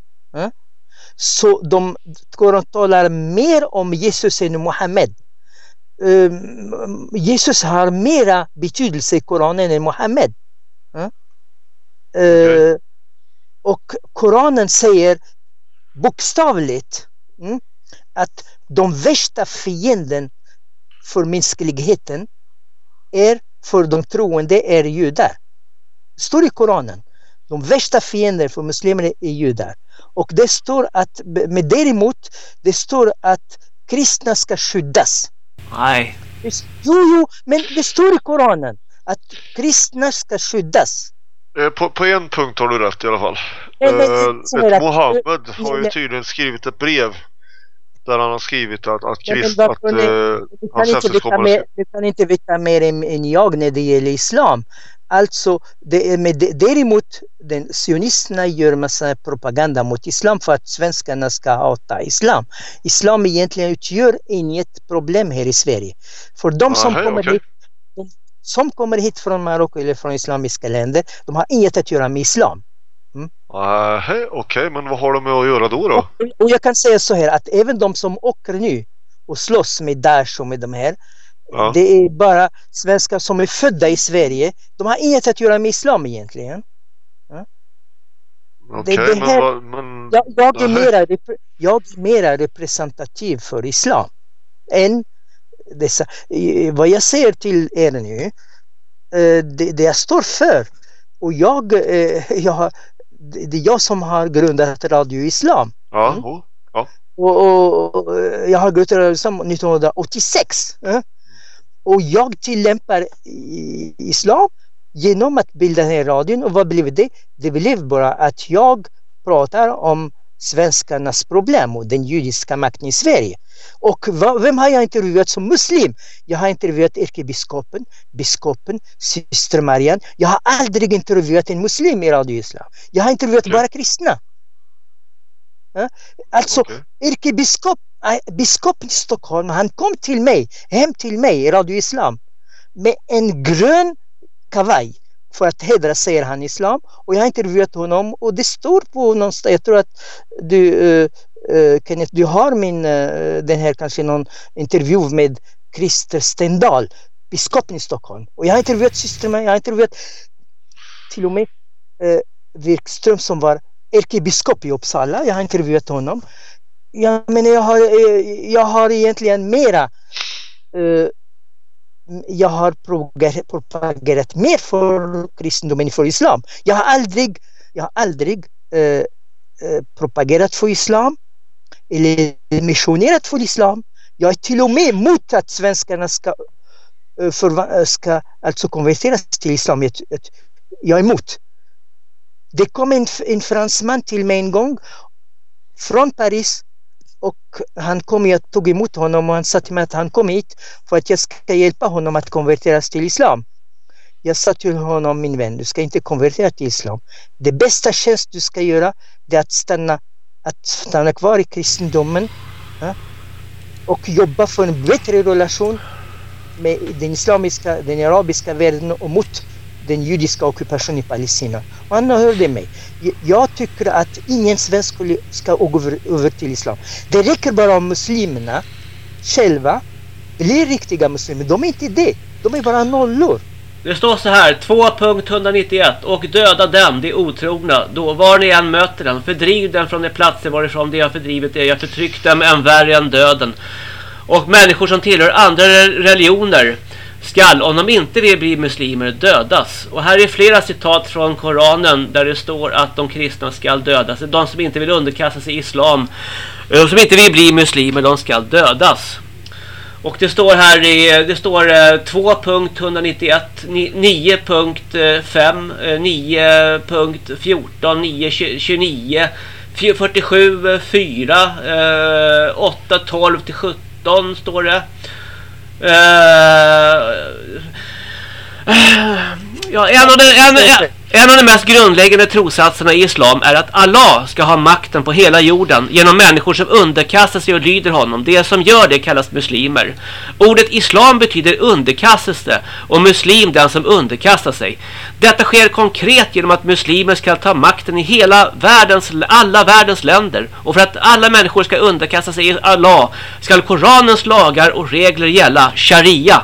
så de Koran talar mer om Jesus än Muhammed. Um, Jesus har mera betydelse i Koranen än Muhammed. Eh? Eh, och Koranen säger bokstavligt mm, att de värsta fienden för mänskligheten är för de troende är judar. Det står i Koranen. De värsta fiender för muslimer är judar. Och det står att, men däremot, det står att kristna ska skyddas. Nej. Jo, jo, men det står i Koranen att kristna ska skyddas. Eh, På, på en punkt har du rätt i alla fall. Nej, men, Eh, Mohammed har ju tydligen skrivit ett brev där han har skrivit att, att, krist, varför att nej? eh, Du kan, inte mer, du kan inte veta mer än, än jag när det gäller islam. Alltså, det med, däremot den sionisterna gör massa propaganda mot islam för att svenskarna ska hata islam. Islam egentligen utgör inget problem här i Sverige. För de som Aha, kommer okej. hit de som kommer hit från Marocko eller från islamiska länder, de har inget att göra med islam. Okej, men vad har de med att göra då? då? Och, och jag kan säga så här att även de som åker nu och slåss med Daesh och med de här, Ja. det är bara svenskar som är födda i Sverige. De har inget att göra med islam egentligen. Okej, det men, vad- men Jag, jag, är mera, jag är mera representativ för islam. än dessa. Vad jag säger till er nu, eh, det, det jag står för och jag, eh, jag har- det är jag som har grundat Radio Islam. Ja, Mm. jo. ja. Och, och, och jag har grundat Radio Islam 1986. eh. Och jag tillämpar islam genom att bilda den här radion. Och vad blev det? Det blev bara att jag pratar om svenskarnas problem och den judiska makten i Sverige. Och vem har jag intervjuat som muslim? Jag har intervjuat ärkebiskopen, biskopen, syster Marianne. Jag har aldrig intervjuat en muslim i Radio Islam. Jag har intervjuat Okej. bara kristna. Alltså, Okej. ärkebiskop, äh, biskopen i Stockholm, han kom till mig, hem till mig i Radio Islam med en grön kavaj för att hedra, säger han, islam. Och jag har intervjuat honom och det står på någonstans, jag tror att du, uh, Kenneth, du har min, uh, den här kanske någon intervju med Christer Stendahl, biskopen i Stockholm. Och jag har intervjuat systrarna, jag har intervjuat till och med uh, Wikström som var ärkebiskop i Uppsala, jag har intervjuat honom. Jag menar, jag har, eh, jag har egentligen mera eh, jag har propagerat, mer för kristendomen än för islam. Jag har aldrig, jag har aldrig eh, propagerat för islam eller missionerat för islam. Jag är till och med emot att svenskarna ska, för, ska alltså konverteras till islam. Jag, jag är emot. Det kom en, en fransman till mig en gång från Paris och han kom, jag tog emot honom och han sa till mig att han kom hit för att jag ska hjälpa honom att konverteras till islam. Jag sa till honom, min vän, du ska inte konvertera till islam. Det bästa tjänst du ska göra det är att stanna, att stanna kvar i kristendomen ja, och jobba för en bättre relation med den islamiska, den arabiska världen och mot den judiska ockupationen i Palestina. Och han hörde mig. Jag- tycker att ingen svensk ska gå över, över till islam. Det räcker bara om muslimerna själva blir riktiga muslimer. De är inte det. De är bara nollor. Det står så här 2.191 och döda dem, de otrogna. Då var ni än möter den, fördriv den från de platser varifrån de har fördrivit er. Jag förtryck dem än värre än döden. Och människor som tillhör andra religioner skall, om de inte vill bli muslimer, dödas. Och här är flera citat från Koranen där det står att de kristna skall dödas. De som inte vill underkasta sig islam, de som inte vill bli muslimer, de skall dödas. Och det står här i det står 2.191 9.5 9.14 9.29 47 4 8 12 till 17 står det. Eh, Ja, en av, de, en, en, av de mest grundläggande trossatserna i islam är att Allah ska ha makten på hela jorden genom människor som underkastar sig och lyder honom. Det som gör det kallas muslimer. Ordet islam betyder underkastelse och muslim den som underkastar sig. Detta sker konkret genom att muslimer ska ta makten i hela världens, alla världens länder. Och för att alla människor ska underkasta sig Allah ska Koranens lagar och regler gälla, sharia.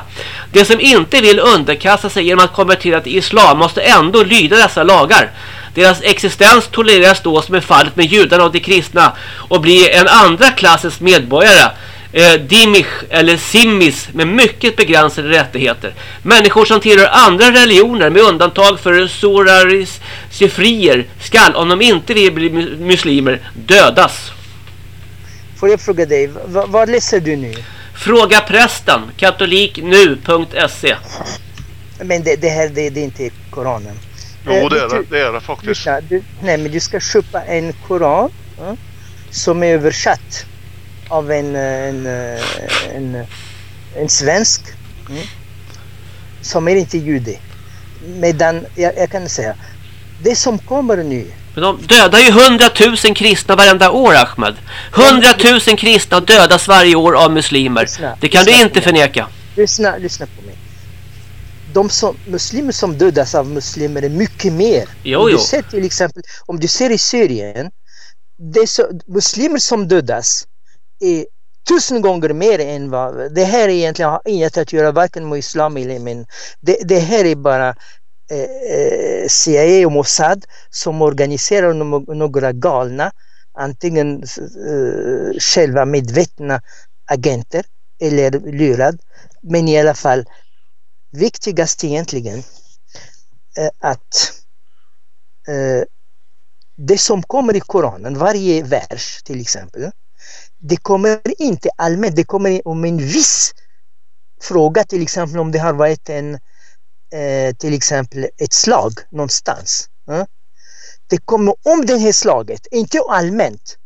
Det som inte vill underkasta sig genom att konvertera till islam måste ändå lyda dessa lagar. Deras existens tolereras då som är fallet med judarna och de kristna och blir en andra klassens medborgare. Eh, dimich eller simmis med mycket begränsade rättigheter. Människor som tillhör andra religioner med undantag för soraris syfrier skall om de inte vill bli mu- muslimer dödas. Får jag fråga dig, vad läser du nu? Fråga prästen katoliknu.se Men det, det här det, det är inte Koranen. Jo, Eh, det är det, det, är det faktiskt. Lyssna, du, nej men du ska köpa en Koran ja, som är översatt av en, en, eh, en, en svensk mm, som är inte jude. Medan, jag, jag kan säga, det som kommer nu, Men de dödar ju 100 000 kristna varenda år Ahmed. 100 000 kristna dödas varje år av muslimer. Lyssna, Det kan du inte förneka. lyssna, lyssna på mig. De som, muslimer som dödas av muslimer är mycket mer. Jo, om du ser till exempel, om du ser i Syrien, det så, muslimer som dödas är tusen gånger mer än vad, det här egentligen har inget att göra varken med islam eller men det, det här är bara eh, eh, CIA och Mossad som organiserar några galna, antingen eh, själva medvetna agenter eller lurad. Men i alla fall, viktigast egentligen är att eh, det som kommer i Koranen, varje vers till exempel, det kommer inte allmänt, det kommer om en viss fråga, till exempel om det har varit en, eh, till exempel ett slag någonstans. Eh? Det kommer om det här slaget, inte allmänt.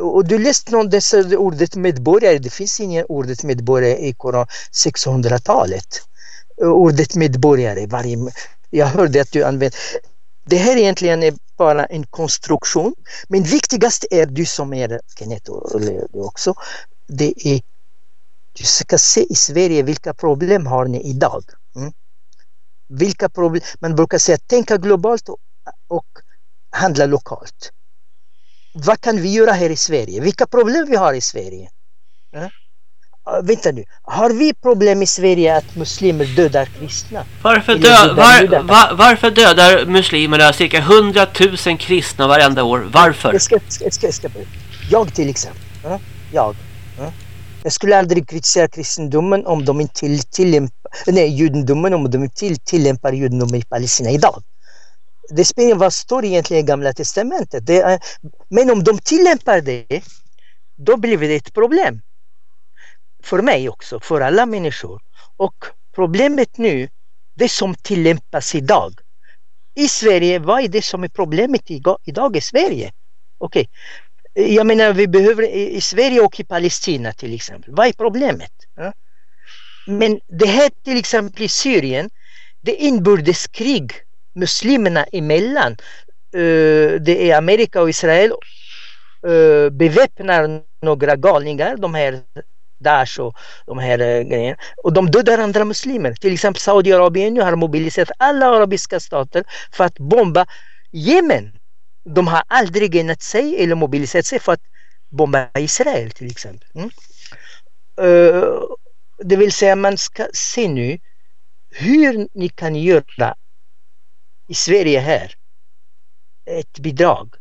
Och du läste någon dessa ordet medborgare, det finns inget ordet medborgare i Koran 600-talet. Ordet medborgare, varje, jag hörde att du använde det här egentligen är bara en konstruktion. Men viktigast är du som är Kenneth och också. Det är du ska se i Sverige vilka problem har ni idag. Mm? Vilka problem, man brukar säga tänka globalt och, och handla lokalt. Vad kan vi göra här i Sverige? Vilka problem vi har i Sverige? Mm? vänta nu, har vi problem i Sverige att muslimer dödar kristna? Varför, dö var, var, varför dödar muslimerna cirka 100 000 kristna varenda år? Varför? Jag, ska, ska, jag, ska, jag till exempel, jag. Jag skulle aldrig kritisera kristendomen om de inte till, tillämpar, nej, judendomen om de inte tillämpar judendomen i Palestina idag. Det spelar vad står egentligen i Gamla Testamentet. Är, men om de tillämpar det, då blir det ett problem för mig också, för alla människor. Och problemet nu, det som tillämpas idag. I Sverige, vad är det som är problemet idag i Sverige? Okej, okay. jag menar vi behöver i Sverige och i Palestina till exempel. Vad är problemet? Men det här till exempel i Syrien, det är inbördeskrig muslimerna emellan. uh, det är Amerika och Israel uh, beväpnar några galningar, de här Daesh och de här eh, grejerna. Och de dödar andra muslimer. Till exempel Saudiarabien har mobiliserat alla arabiska stater för att bomba Jemen. De har aldrig enat sig eller mobiliserat sig för att bomba Israel till exempel. Mm. Uh, det vill säga man ska se nu hur ni kan göra i Sverige här ett bidrag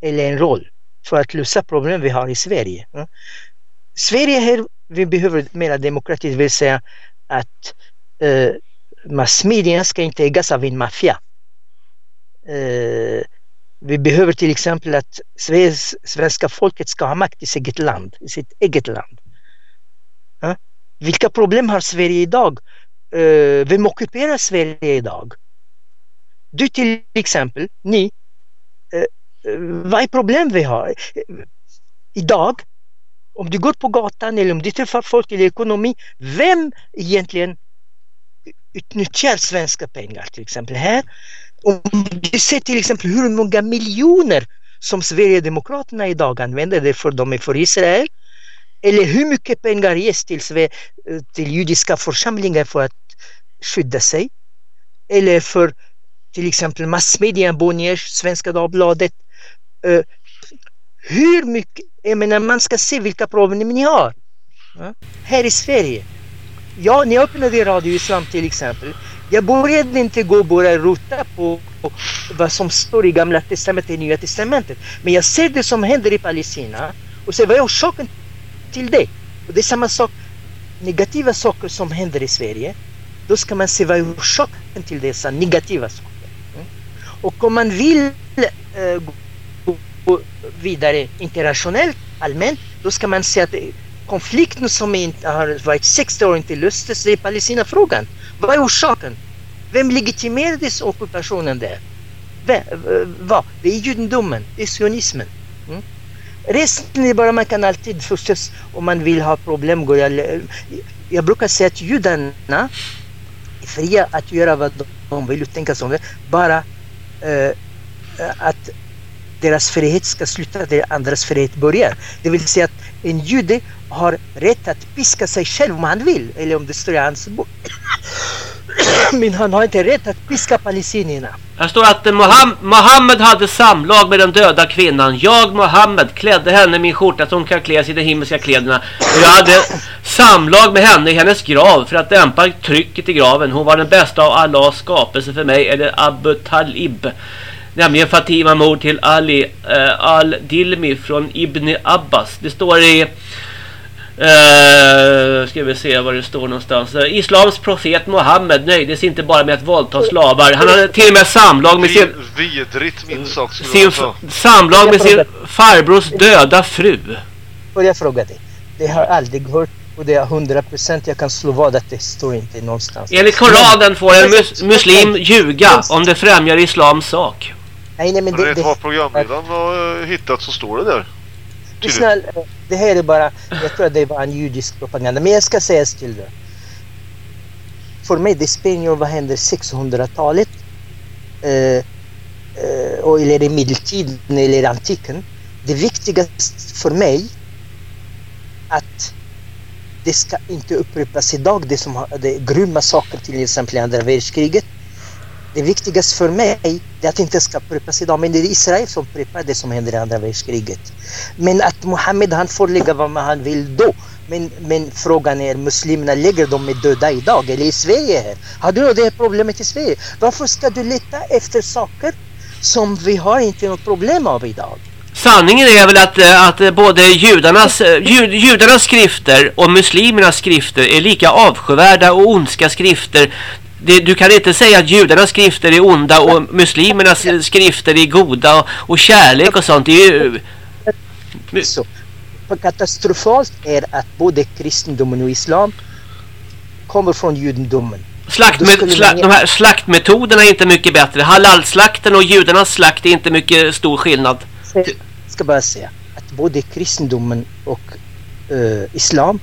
eller en roll för att lösa problem vi har i Sverige. Mm. Sverige här vi behöver mera demokrati, det vill säga att eh, massmedia ska inte ägas av en maffia. Eh, vi behöver till exempel att Sveriges, svenska folket ska ha makt i sitt eget land. I sitt eget land. Ja? Vilka problem har Sverige idag? Eh, vem ockuperar Sverige idag? Du till exempel, ni. Eh, eh, vad är problem vi har? Idag om du går på gatan eller om du träffar folk eller ekonomi, vem egentligen utnyttjar svenska pengar till exempel här? Om du ser till exempel hur många miljoner som Sverigedemokraterna idag använder därför för de är för Israel eller hur mycket pengar ges till, eh, till judiska församlingar för att skydda sig eller för till exempel massmedia, Bonniers, Svenska Dagbladet. Eh, hur mycket, jag menar man ska se vilka problem ni har. Ja? Här i Sverige. Ja, ni öppnade Radio Islam till exempel. Jag började inte gå och börja rota på vad som står i Gamla Testamentet och Nya Testamentet. Men jag ser det som händer i Palestina och ser vad är orsaken till det. Och det är samma sak, negativa saker som händer i Sverige. Då ska man se vad är orsaken till dessa negativa saker. Och om man vill eh, gå vidare internationellt, allmänt, då ska man se att konflikten som inte har varit 60 år inte löstes, det är Palestinafrågan. Vad är orsaken? Vem legitimerade ockupationen där? Eh, vad? Det är judendomen, det är sionismen. Mm? Resten är bara, man kan alltid förstås, om man vill ha problem, gå jag, eh, jag brukar säga att judarna är fria att göra vad de vill och tänka som det, bara Eh, att deras frihet ska sluta där andras frihet börjar. Det vill säga att en jude har rätt att piska sig själv om han vill, eller om det står i hans bok. Men han har inte rätt att piska palestinierna. Här står att eh, Mohammed hade samlag med den döda kvinnan. Jag, Mohammed, klädde henne i min skjorta så hon kan klä sig i de himmelska kläderna. Och jag hade samlag med henne i hennes grav för att dämpa trycket i graven. Hon var den bästa av Allahs skapelse för mig, eller Abu Talib. Nämligen Fatima mor till Ali eh, al-Dilmi från Ibn Abbas. Det står i Uh, ska vi se var det står någonstans. Uh, Islams profet Mohammed nöjdes inte bara med att våldta slavar. Han hade till och med samlag med sin... Vidrigt minst sagt. Sin samlag med sin farbrors döda fru. Får jag fråga dig? Det har aldrig hört och det är 100 procent jag kan slå vad att det står inte någonstans. Enligt Koranen får en mus muslim ljuga om det främjar islams sak. Nej, nej, men det, det, det vad programledaren har hittat så står det där. Lyssna, eh, det här är bara, jag tror att det var en judisk propaganda, men jag ska säga till dig. För mig, det spelar ingen roll vad händer 600-talet eh, eh, eller i medeltiden eller i antiken. Det viktigaste för mig att det ska inte upprepas idag, det som det grymma saker till exempel i andra världskriget. Det viktigaste för mig är att det inte ska upprepas idag, men det är Israel som upprepar det som händer i andra världskriget. Men att Mohammed han får lägga vad han vill då. Men, men frågan är, muslimerna lägger de är döda idag eller i Sverige här? Har du det här problemet i Sverige? Varför ska du leta efter saker som vi har inte något problem av idag? Sanningen är väl att, eh, att eh, både judarnas, eh, jud, judarnas skrifter och muslimernas skrifter är lika avskyvärda och ondska skrifter. Det, du kan inte säga att judarnas skrifter är onda och muslimernas skrifter är goda och, och kärlek och sånt. Det är ju... Så, katastrofalt är att både kristendomen och islam kommer från judendomen. Slaktmet, sla, de här slaktmetoderna är inte mycket bättre. Halalslakten och judarnas slakt är inte mycket stor skillnad ska bara säga att både kristendomen och uh, islam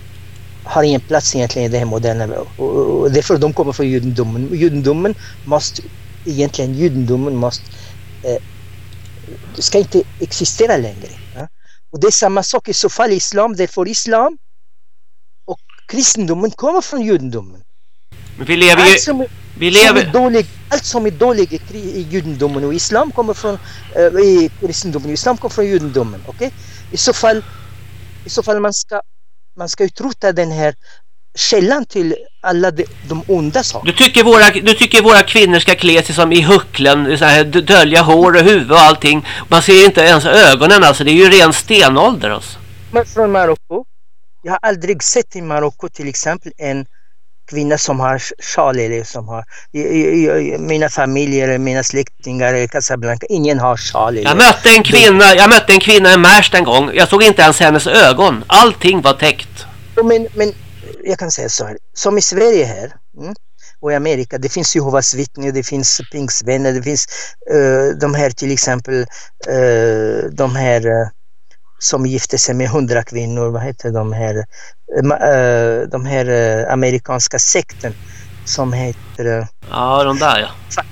har ingen plats egentligen i det här moderna och, och därför de kommer från judendomen. Judendomen måste egentligen judendomen måste uh, ska inte existera längre. Ja? Och det är samma sak i så fall islam, därför islam och kristendomen kommer från judendomen. Men vi lever ju... Vi lever... Dålig, allt som är dåligt i, i judendomen och islam kommer från uh, i kristendomen och islam kommer från judendomen. Okay? I så fall, i så fall man ska man ska utrota den här källan till alla de, de onda sakerna. Du tycker, våra, du tycker våra kvinnor ska klä sig som i hucklen, så här, dölja hår och huvud och allting. Man ser inte ens ögonen alltså, det är ju ren stenålder alltså. Men från Marocko, jag har aldrig sett i Marocko till exempel en kvinna som har sjal eller som har mina familjer, mina släktingar i Casablanca, ingen har sjal. Jag mötte en kvinna, jag mötte en kvinna i Märsta en gång. Jag såg inte ens hennes ögon. Allting var täckt. Men, men jag kan säga så här, som i Sverige här mm, och i Amerika, det finns Jehovas vittnen, det finns pingsvänner, det finns uh, de här till exempel uh, de här uh, som gifte sig med hundra kvinnor, vad heter de här, eh, de här eh, amerikanska sekten som heter... Eh, ja, de där ja.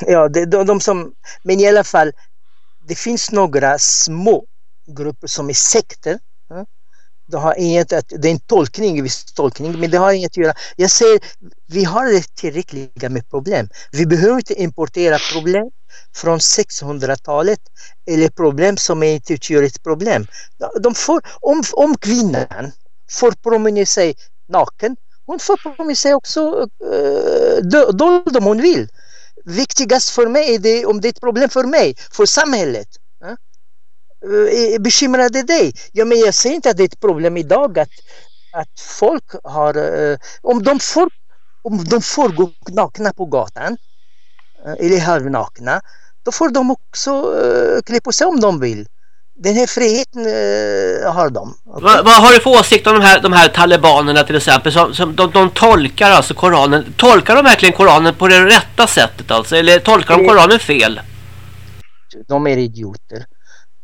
Ja, de, de, de som, men i alla fall, det finns några små grupper som är sekter. Det, har inget att, det är en tolkning, viss tolkning, men det har inget att göra. Jag säger, vi har tillräckliga med problem. Vi behöver inte importera problem från 600-talet eller problem som inte utgör ett problem. De får, om, om kvinnan får promenera sig naken, hon får promenera sig också uh, dold om hon vill. Viktigast för mig är det om det är ett problem för mig, för samhället. Uh, eh, bekymrar det dig? Ja, men jag säger inte att det är ett problem idag att, att folk har, uh, om de får om de får gå nakna på gatan eller halvnakna då får de också uh, klä på sig om de vill. Den här friheten uh, har de. Okay? Vad, vad, har du för åsikt om de här, de här talibanerna till exempel? Som, som de, de, tolkar alltså Koranen. Tolkar de verkligen Koranen på det rätta sättet alltså? Eller tolkar de Koranen fel? De är idioter.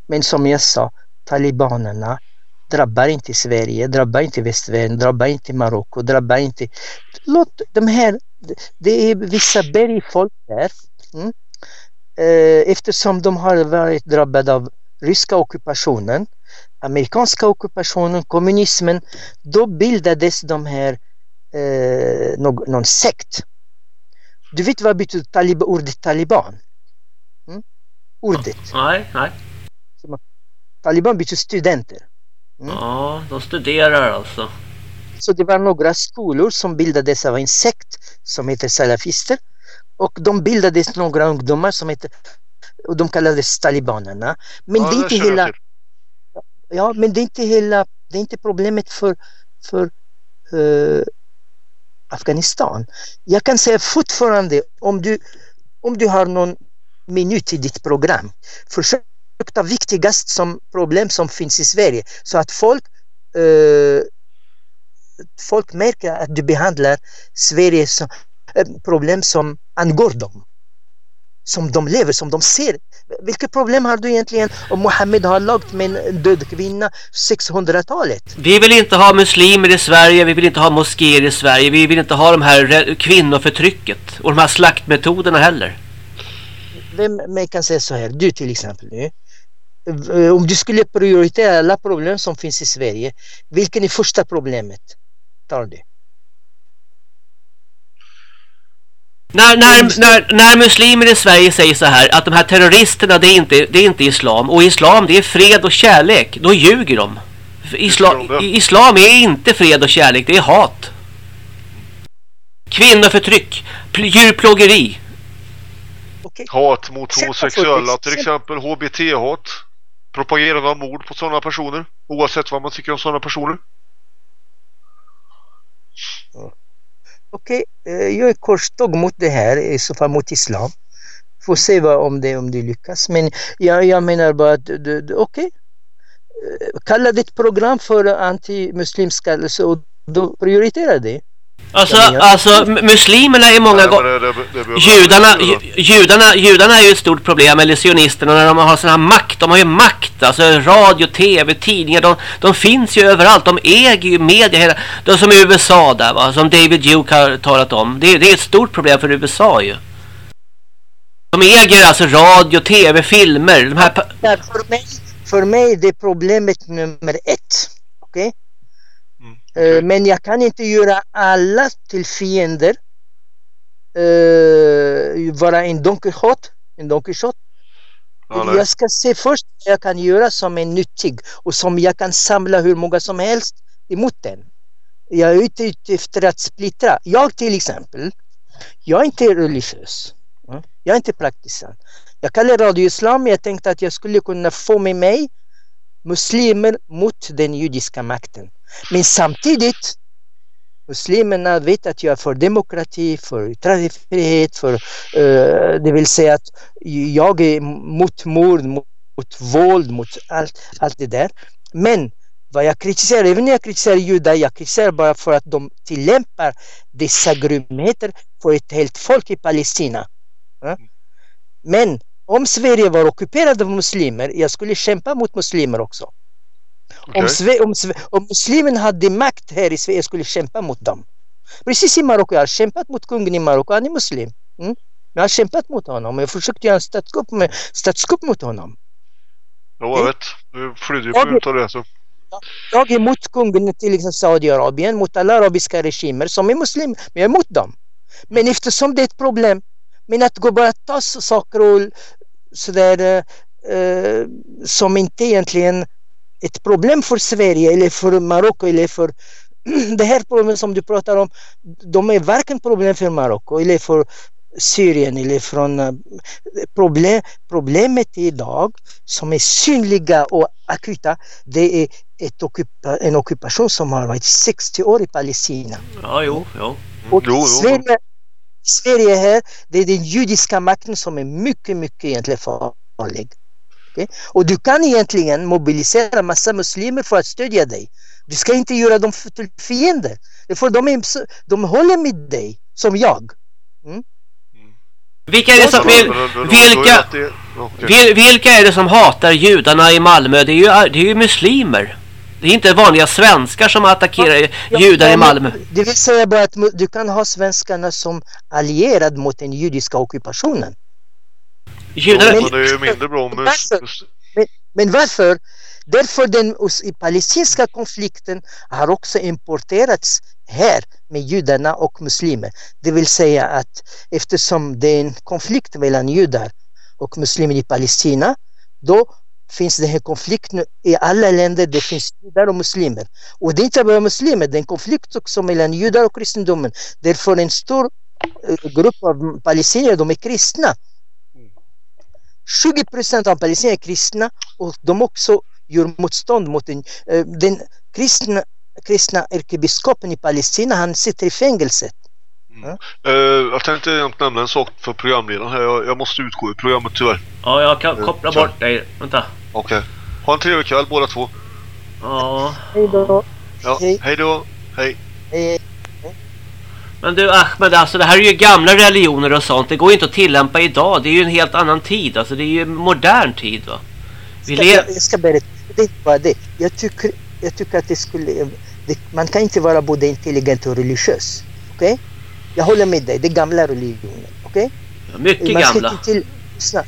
Men som jag sa, talibanerna drabbar inte Sverige, drabbar inte västvärlden, drabbar inte Marocko, drabbar inte... Låt de här... Det är vissa bergfolk där. Mm Eh, eftersom de har varit drabbade av ryska ockupationen, amerikanska ockupationen, kommunismen, då bildades de här eh, någon, någon sekt. Du vet vad betyder talib ordet taliban? Mm? Ordet. Nej, nej. Taliban betyder studenter. Mm? Ja, de studerar alltså. Så det var några skolor som bildades av en sekt som heter salafister och de bildades några ungdomar som heter, och de kallades talibanerna. Men ja, det är inte hela Ja, men det är inte hela Det är inte problemet för, för eh, Afghanistan. Jag kan säga fortfarande om du, om du har någon minut i ditt program, försök ta viktigast som problem som finns i Sverige så att folk eh, folk märker att du behandlar Sverige som eh, problem som angår dem. Som de lever, som de ser. Vilket problem har du egentligen om Mohammed har lagt med en död kvinna 600-talet? Vi vill inte ha muslimer i Sverige, vi vill inte ha moskéer i Sverige, vi vill inte ha de här kvinnoförtrycket och de här slaktmetoderna heller. Vem man kan säga så här, du till exempel nu. Eh, om du skulle prioritera alla problem som finns i Sverige, vilken är första problemet? Tar du? När, när, när, när muslimer i Sverige säger så här att de här terroristerna det är, inte, det är inte islam och islam det är fred och kärlek, då ljuger de. Islam, islam är inte fred och kärlek, det är hat. Kvinnoförtryck, djurplågeri. Okay. Hat mot homosexuella, till exempel HBT-hat. Propagerande av mord på sådana personer, oavsett vad man tycker om sådana personer. Okej, okay, jag är korståg mot det här, i så fall mot islam. Får se vad, om, det, om det lyckas. Men jag, jag menar bara att, okej. Okay. Kalla ditt program för antimuslimska, alltså, och då prioritera det. Alltså, alltså muslimerna är många gånger... Judarna, judarna, judarna är ju ett stort problem, eller sionisterna, när de har sån här makt. De har ju makt, alltså radio, tv, tidningar. De, de finns ju överallt. De äger ju media. Hela, de som i USA där, va, som David Duke har talat om. Det, det är ett stort problem för USA ju. De äger alltså radio, tv, filmer. De här... för, mig, för mig det är problemet nummer ett. Okej? Okay? Mm. Men jag kan inte göra alla till fiender. Uh, vara en Don Quixote. En Don Quixote. Ja, jag ska se först vad jag kan göra som är nyttig och som jag kan samla hur många som helst emot den. Jag är ute, ute efter att splittra. Jag till exempel, jag är inte religiös. Jag är inte praktisant. Jag kallar Radio Islam. Jag tänkte att jag skulle kunna få med mig muslimer mot den judiska makten. Men samtidigt muslimerna vet att jag är för demokrati, för yttrandefrihet, för uh, det vill säga att jag är mot mord, mot, mot våld, mot allt, allt det där. Men vad jag kritiserar, även när jag kritiserar judar, jag kritiserar bara för att de tillämpar dessa grymheter för ett helt folk i Palestina. Ja? Men om Sverige var ockuperat av muslimer, jag skulle kämpa mot muslimer också. Okay. Om, Sve om, om muslimen hade makt här i Sverige skulle kämpa mot dem. Precis i Marocko, jag har kämpat mot kungen i Marocko, han är muslim. Mm? Jag har kämpat mot honom, jag försökte göra en statskupp, med, statskupp mot honom. Ja, jag vet. Du flydde ju på utav det. Så. Jag är emot kungen till exempel Saudiarabien, mot alla arabiska regimer som är muslim, men jag är emot dem. Men eftersom det är ett problem, men att gå bara ta saker och sådär eh, som inte egentligen ett problem för Sverige eller för Marocko eller för det här problemet som du pratar om, de är varken problem för Marocko eller för Syrien eller från eh, problem, problemet idag som är synliga och akuta det är ett ockupa, en ockupation som har varit 60 år i Palestina. Ja, jo, jo. Och jo, jo. Sverige, Sverige här, det är den judiska makten som är mycket, mycket egentligen farlig. Okay? Och du kan egentligen mobilisera massa muslimer för att stödja dig. Du ska inte göra dem till fiender. För de, är, de håller med dig, som jag. Mm? Vilka är, det som, vilka, vilka är det som hatar judarna i Malmö? Det är ju, det är ju muslimer. Det är inte vanliga svenskar som attackerar ja, judar ja, i Malmö. Det vill säga bara att du kan ha svenskarna som allierad mot den judiska ockupationen. Judarna... Ja, det är mindre bra om... Varför? Men, men varför? Därför den palestinska konflikten har också importerats här med judarna och muslimer. Det vill säga att eftersom det är en konflikt mellan judar och muslimer i Palestina, då finns det här konflikten i alla länder, det finns judar och muslimer. Och det är inte bara muslimer, det är en konflikt också mellan judar och kristendomen. Därför en stor eh, grupp av palestinier, de är kristna. 20 procent av palestinier är kristna och de också gör motstånd mot den, eh, den kristna, kristna ärkebiskopen i Palestina, han sitter i fängelset. Eh, jag tänkte egentligen nämna en sak för programledaren här. Jag, jag måste utgå i programmet tyvärr. Ja, jag kan koppla kör. bort dig. Vänta. Okej. Ha en trevlig kväll båda två. Ja. Hej då. Ja, Hej. hej då. Hej. Hej. Men du Ahmed, alltså det här är ju gamla religioner och sånt. Det går ju inte att tillämpa idag. Det är ju en helt annan tid. Alltså det är ju modern tid va. Vi Ska, jag, jag ska berätta, det är bara det. Jag tycker, jag tycker att det skulle, det, man kan inte vara både intelligent och religiös. Okej? Jag håller med dig, det är gamla religioner. Okej? Mycket man gamla. Till,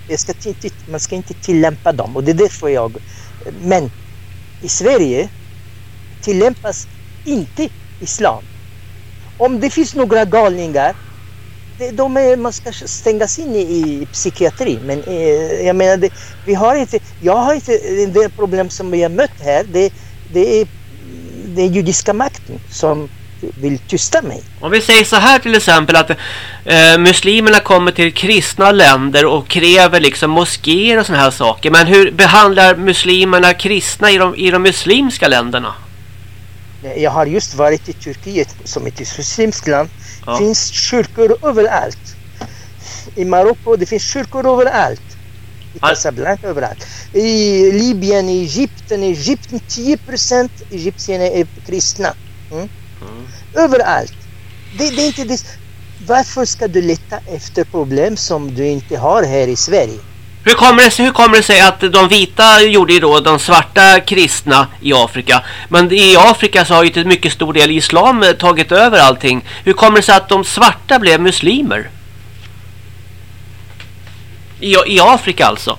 jag ska inte, man ska inte tillämpa dem och det är därför jag... Men i Sverige tillämpas inte islam. Om det finns några galningar, det, de är, man ska stängas in i, i psykiatri. Men eh, jag menar, det, vi har inte, jag har inte det problem som vi har mött här. Det, det är den judiska makten som vill tysta mig. Om vi säger så här till exempel att eh, muslimerna kommer till kristna länder och kräver liksom moskéer och såna här saker. Men hur behandlar muslimerna kristna i de, i de muslimska länderna? Jag har just varit i Turkiet som ett muslimskt land. Ja. Det finns kyrkor överallt. I Marocko det finns kyrkor överallt. I Casablanca överallt. I Libyen, i Egypten, i Egypten 10% egyptierna är kristna. Mm. Överallt. Det, det är inte det. Varför ska du leta efter problem som du inte har här i Sverige? Hur kommer, det sig, hur kommer det sig att de vita gjorde ju då de svarta kristna i Afrika? Men i Afrika så har ju till mycket stor del islam eh, tagit över allting. Hur kommer det sig att de svarta blev muslimer? I, I Afrika alltså?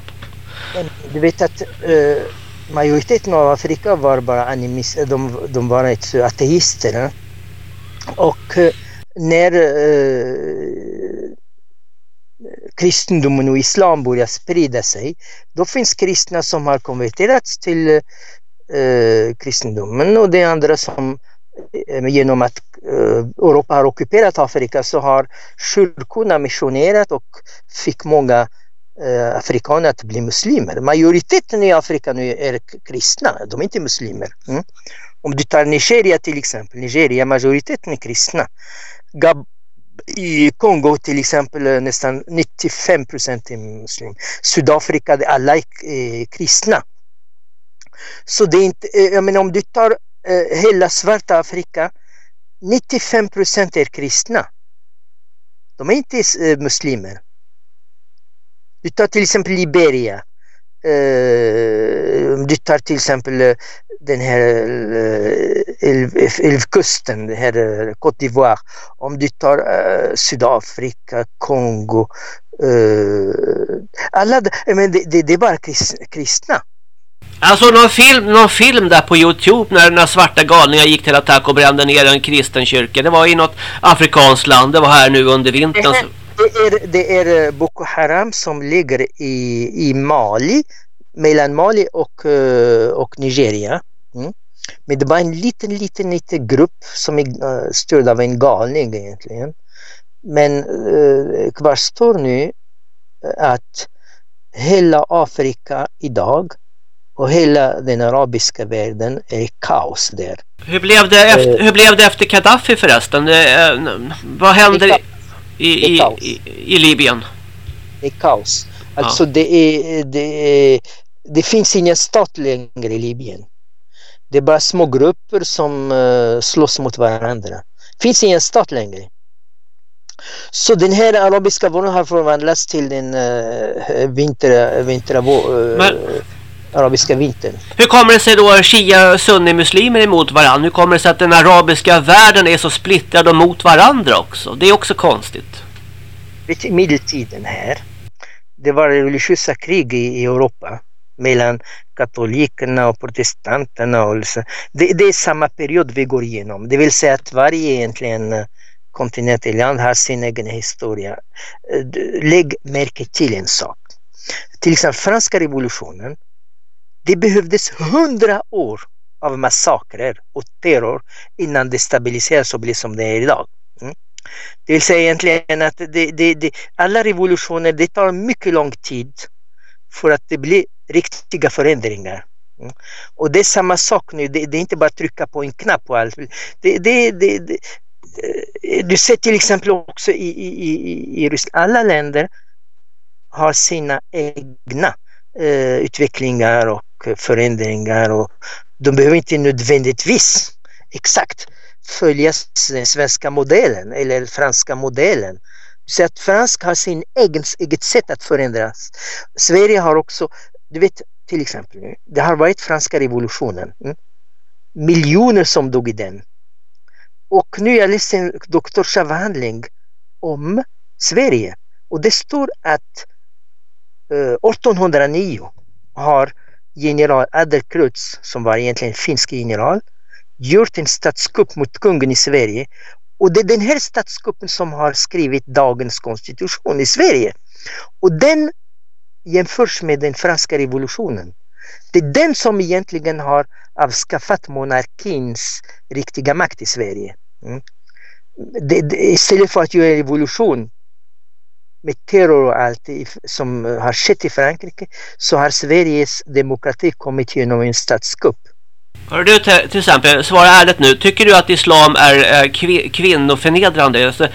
Du vet att uh, majoriteten av Afrika var bara animister. Eh, de, de var ett ateister. Och uh, när kristendomen och islam börjar sprida sig, då finns kristna som har konverterats till eh, kristendomen och det är andra som eh, genom att eh, Europa har ockuperat Afrika så har kyrkorna missionerat och fick många eh, afrikaner att bli muslimer. Majoriteten i Afrika nu är kristna, de är inte muslimer. Mm. Om du tar Nigeria till exempel, Nigeria, majoriteten är kristna. Gab i Kongo till exempel nästan 95 procent är muslim. Sydafrika, det- alla är eh, kristna. Så det är inte, eh, jag menar om du tar eh, hela svarta Afrika, 95 procent är kristna. De är inte muslimer. Du tar till exempel Liberia. Eh, du tar till exempel eh, den här eh, älv- älvkusten, den här eh, Côte d'Ivoire. Om du tar eh, Sydafrika, Kongo. Eh, alla, menar, det, det, det är bara krist, kristna. Alltså någon film, någon film där på Youtube när några svarta galningar gick till attack och brände ner en kristen kyrka. Det var i något afrikanskt land. Det var här nu under vintern. Det är, det är eh, Boko Haram som ligger i, i Mali, mellan Mali och, eh, och Nigeria. Mm. Men det var en liten, liten, liten grupp som är eh, styrd av en galning egentligen. Men eh, kvarstår nu att hela Afrika idag och hela den arabiska världen är kaos där. Hur blev det efter, hur blev det efter Gaddafi förresten? Vad händer i, i, i, Libyen? Det är kaos. Alltså det, är, det, är, det finns ingen stat längre i Libyen. Det är bara små grupper som uh, slåss mot varandra. Det finns ingen stat längre. Så den här arabiska våren har förvandlats till den uh, vinter, vinter, uh, Men- arabiska vintern. Hur kommer det sig då shia och sunnimuslimer emot varandra? Hur kommer det sig att den arabiska världen är så splittrad och mot varandra också? Det är också konstigt. Du, medeltiden här, det var religiösa krig i, i Europa mellan katolikerna och protestanterna. Och så. det, det är samma period vi går igenom. Det vill säga att varje egentligen eh, kontinent eller land har sin egen historia. Eh, Lägg märke till en sak. Till exempel franska revolutionen. Det behövdes hundra år av massakrer och terror innan det stabiliserades och blev som det är idag. Mm. Det vill säga egentligen att det, det, det, alla revolutioner det tar mycket lång tid för att det blir riktiga förändringar. Mm. Och det är samma sak nu, det, det, är inte bara att trycka på en knapp och allt. Det, det, det, det, eh, du ser till exempel också i, i, i, i Ryssland, alla länder har sina egna eh, utvecklingar och förändringar och de behöver inte nödvändigtvis exakt följa den svenska modellen eller franska modellen. Så att fransk har sin egen, eget sätt att förändras. Sverige har också, du vet till exempel, det har varit franska revolutionen. Mm? Miljoner som dog i den. Och nu jag läste en doktorsavhandling om Sverige och det står att Eh, 1809 har general Adelkrutz, som var egentligen finsk general, gjort en statskupp mot kungen i Sverige. Och det är den här statskuppen som har skrivit dagens konstitution i Sverige. Och den jämförs med den franska revolutionen. Det är den som egentligen har avskaffat monarkins riktiga makt i Sverige. Mm. Det, det, istället för att göra revolution med terror och allt som har skett i Frankrike så har Sveriges demokrati kommit genom en statskupp. Hör du till exempel, svara ärligt nu. Tycker du att islam är kvinnoförnedrande? Alltså,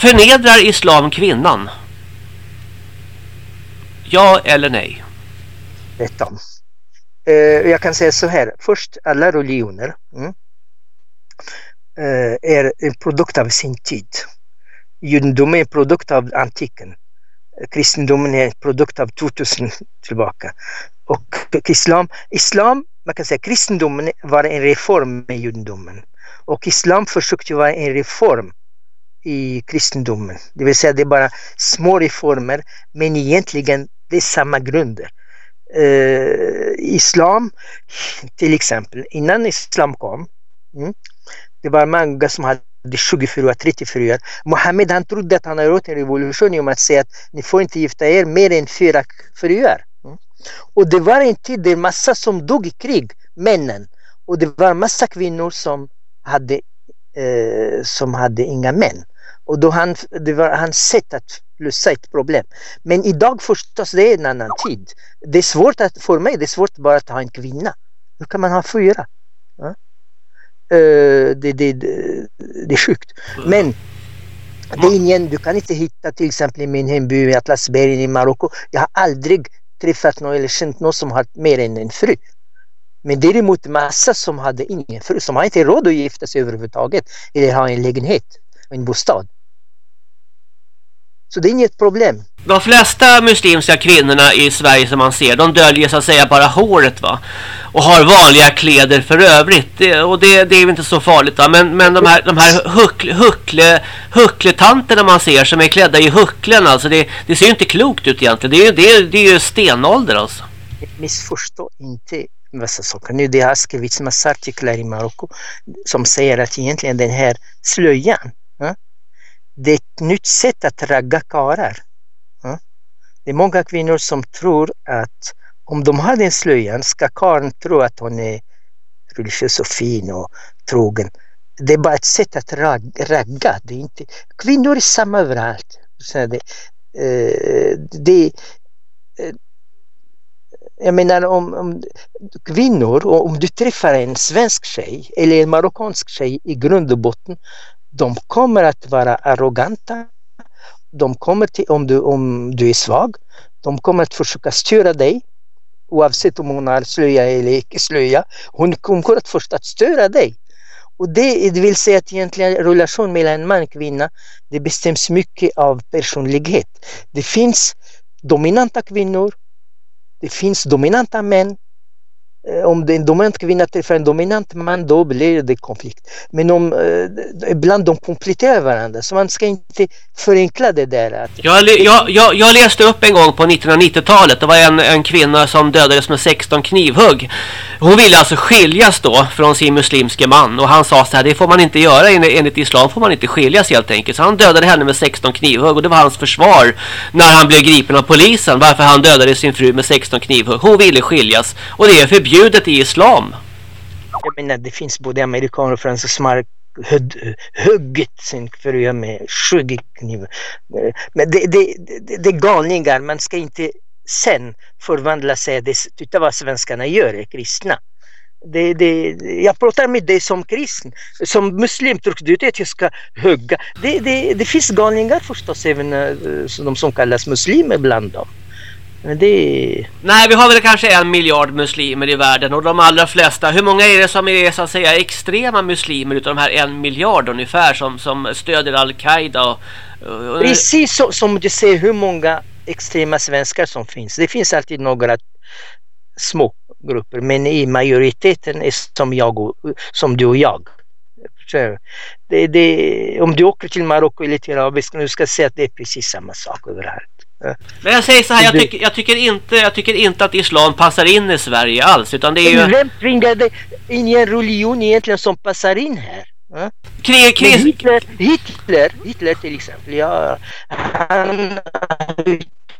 förnedrar islam kvinnan? Ja eller nej? Om. Uh, jag kan säga så här. Först, alla religioner mm, är en produkt av sin tid. Judendomen är en produkt av antiken. Kristendomen är en produkt av 2000 tillbaka. Och islam, islam, man kan säga kristendomen var en reform med judendomen. Och islam försökte vara en reform i kristendomen. Det vill säga det är bara små reformer men egentligen det är samma grunder. Uh, islam till exempel, innan islam kom, mm, det var många som hade 24, 30 fruar. Mohammed han trodde att han hade gjort en revolution genom att säga att ni får inte gifta er mer än fyra fruar. Mm. Och det var en tid där massa som dog i krig, männen. Och det var massa kvinnor som hade, eh, som hade inga män. Och då han, det var hans sätt att lösa ett problem. Men idag förstås det är en annan tid. Det är svårt att, för mig det är svårt bara att ha en kvinna. Hur kan man ha fyra? Ja? Uh, det, det, det, är sjukt. Men det är ingen, du kan inte hitta till exempel i min hemby i Atlasbergen i Marocko. Jag har aldrig träffat någon eller känt någon som har mer än en fru. Men däremot massa som hade ingen fru, som har inte råd att gifta sig överhuvudtaget eller ha en lägenhet, en bostad. Så det är inget problem. De flesta muslimska kvinnorna i Sverige som man ser, de döljer så att säga bara håret va. Och har vanliga kläder för övrigt. Det, och det, det är ju inte så farligt va. Men, men de här, de här huckle, huckle, huckletanterna man ser som är klädda i hucklen alltså. Det, det ser ju inte klokt ut egentligen. Det är, det är, det är ju stenålder alltså. Missförstå inte vissa saker. Nu det har skrivits massa artiklar i Marocko som säger att egentligen den här slöjan det är ett nytt sätt att ragga karlar. Det är många kvinnor som tror att om de har den slöjan ska karln tro att hon är religiös och fin och trogen. Det är bara ett sätt att ragga. Det är inte, kvinnor är samma överallt. Så det, eh, det, eh, jag menar om, om kvinnor, om du träffar en svensk tjej eller en marockansk tjej i grund och botten de kommer att vara arroganta. De kommer till, om du, om du är svag, de kommer att försöka styra dig oavsett om hon har slöja eller icke slöja. Hon kommer att först att störa dig. Och det, det vill säga att egentligen relation mellan man och kvinna det bestäms mycket av personlighet. Det finns dominanta kvinnor, det finns dominanta män Eh, om en dominant kvinna träffar en dominant man då blir det konflikt. Men om eh, ibland de kompletterar varandra så man ska inte förenkla det där. Jag, jag, jag, jag läste upp en gång på 1990-talet. Det var en, en kvinna som dödades med 16 knivhugg. Hon ville alltså skiljas då från sin muslimske man och han sa så här, det får man inte göra enligt islam får man inte skiljas helt enkelt. Så han dödade henne med 16 knivhugg och det var hans försvar när han blev gripen av polisen varför han dödade sin fru med 16 knivhugg. Hon ville skiljas och det är förbjudet förbjudet i islam. Jag menar, det finns både amerikaner och franskar som har huggit sin fru med 20 knivar. Men det, det, det, det är galningar. Man ska inte sen förvandla sig. Det, titta vad svenskarna gör, är kristna. Det, det, jag pratar med dig som kristen. Som muslim tror du att jag ska hugga. Det, det, det finns galningar förstås, även eh, de som kallas muslimer bland dem. Men det... Nej, vi har väl kanske en miljard muslimer i världen och de allra flesta, hur många är det som är så att säga extrema muslimer utav de här en miljard ungefär som, som stödjer Al-Qaida? Och, och... Precis så, som du säger hur många extrema svenskar som finns. Det finns alltid några små grupper men i majoriteten är som, jag och, som du och jag. Det, det, om du åker till Marocko eller till Arabistan du ska se att det är precis samma sak överallt. Men jag säger så här, jag tycker, jag tycker, inte, jag tycker inte att islam passar in i Sverige alls. Utan det är ju... Vem tvingade ingen religion egentligen som passar in här? Krig, krig. Hitler, Hitler, Hitler till exempel, ja, han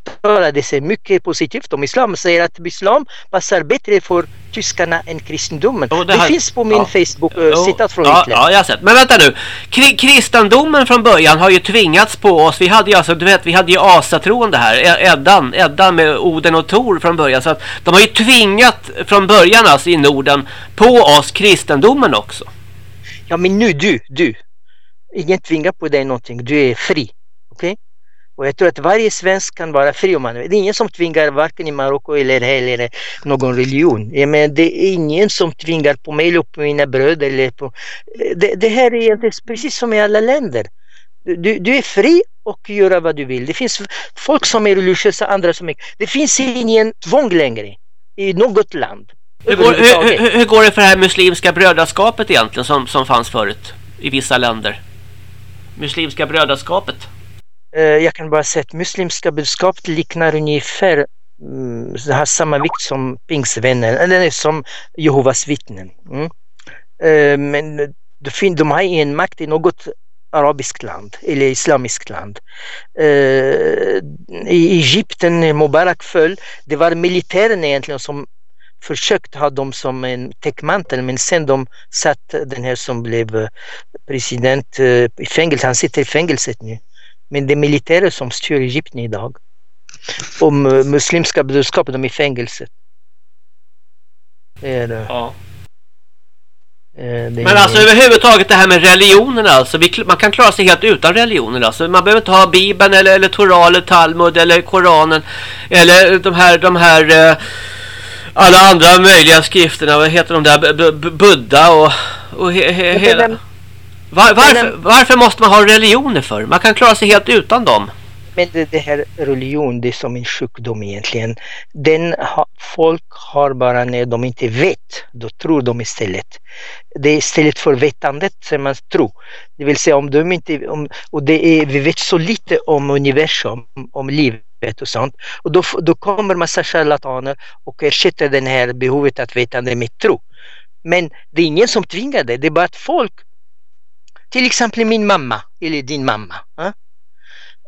uttalade sig mycket positivt om islam. Säger att islam passar bättre för tyskarna än kristendomen. Oh, det, här, det, finns på min ja, Facebook uh, citat från ja, Hitler. Ja, jag har sett. Men vänta nu. Kri kristendomen från början har ju tvingats på oss. Vi hade ju alltså, du vet, vi hade ju asatroende här. Eddan, Eddan med Oden och Tor från början. Så att de har ju tvingat från början alltså i Norden på oss kristendomen också. Ja, men nu du, du. Ingen tvingar på dig någonting. Du är fri. Okej? Okay? Och jag tror att varje svensk kan vara fri om man Det är ingen som tvingar varken i Marocko eller här eller någon religion. Jag menar, det är ingen som tvingar på mig eller på mina bröder. Eller på, det, det här är precis som i alla länder. Du, du är fri och göra vad du vill. Det finns folk som är religiösa, andra som är... Det finns ingen tvång längre i något land. Hur går, hur, hur, hur går det för det här muslimska brödraskapet egentligen som, som fanns förut i vissa länder? Muslimska brödraskapet? Eh, jag kan bara säga att muslimska budskapet liknar ungefär mm, det har samma vikt som pingsvänner, eller som Jehovas vittnen. Mm. Eh, men de har en makt i något arabiskt land eller islamiskt land. Eh, I Egypten, när Mubarak föll, det var militären egentligen som försökt ha dem som en täckmantel men sen de satt den här som blev eh, president eh, i fängelse, han sitter i fängelset nu. Men det är militärer som styr Egypten idag. Och muslimska budskapet, de är i fängelse. Det är, ja. Det men alltså överhuvudtaget det här med religionerna alltså. man kan klara sig helt utan religioner alltså. Man behöver inte ha Bibeln eller, eller Torah eller Talmud eller Koranen. Eller de här, de här eh, alla andra möjliga skrifterna. Vad heter de där? Buddha och, och he, he, hela... Var, varför, varför, måste man ha religioner för? Man kan klara sig helt utan dem. Men det, det här religion, det är som en sjukdom egentligen. Den ha, folk har bara när de inte vet, då tror de istället. Det är istället för vetandet som man tror. Det vill säga om de inte, om, och det är, vi vet så lite om universum, om livet och sånt. Och då, då kommer massa charlataner och ersätter den här behovet att vetande med tro. Men det är ingen som tvingar det, det är bara att folk till exempel min mamma eller din mamma. Eh?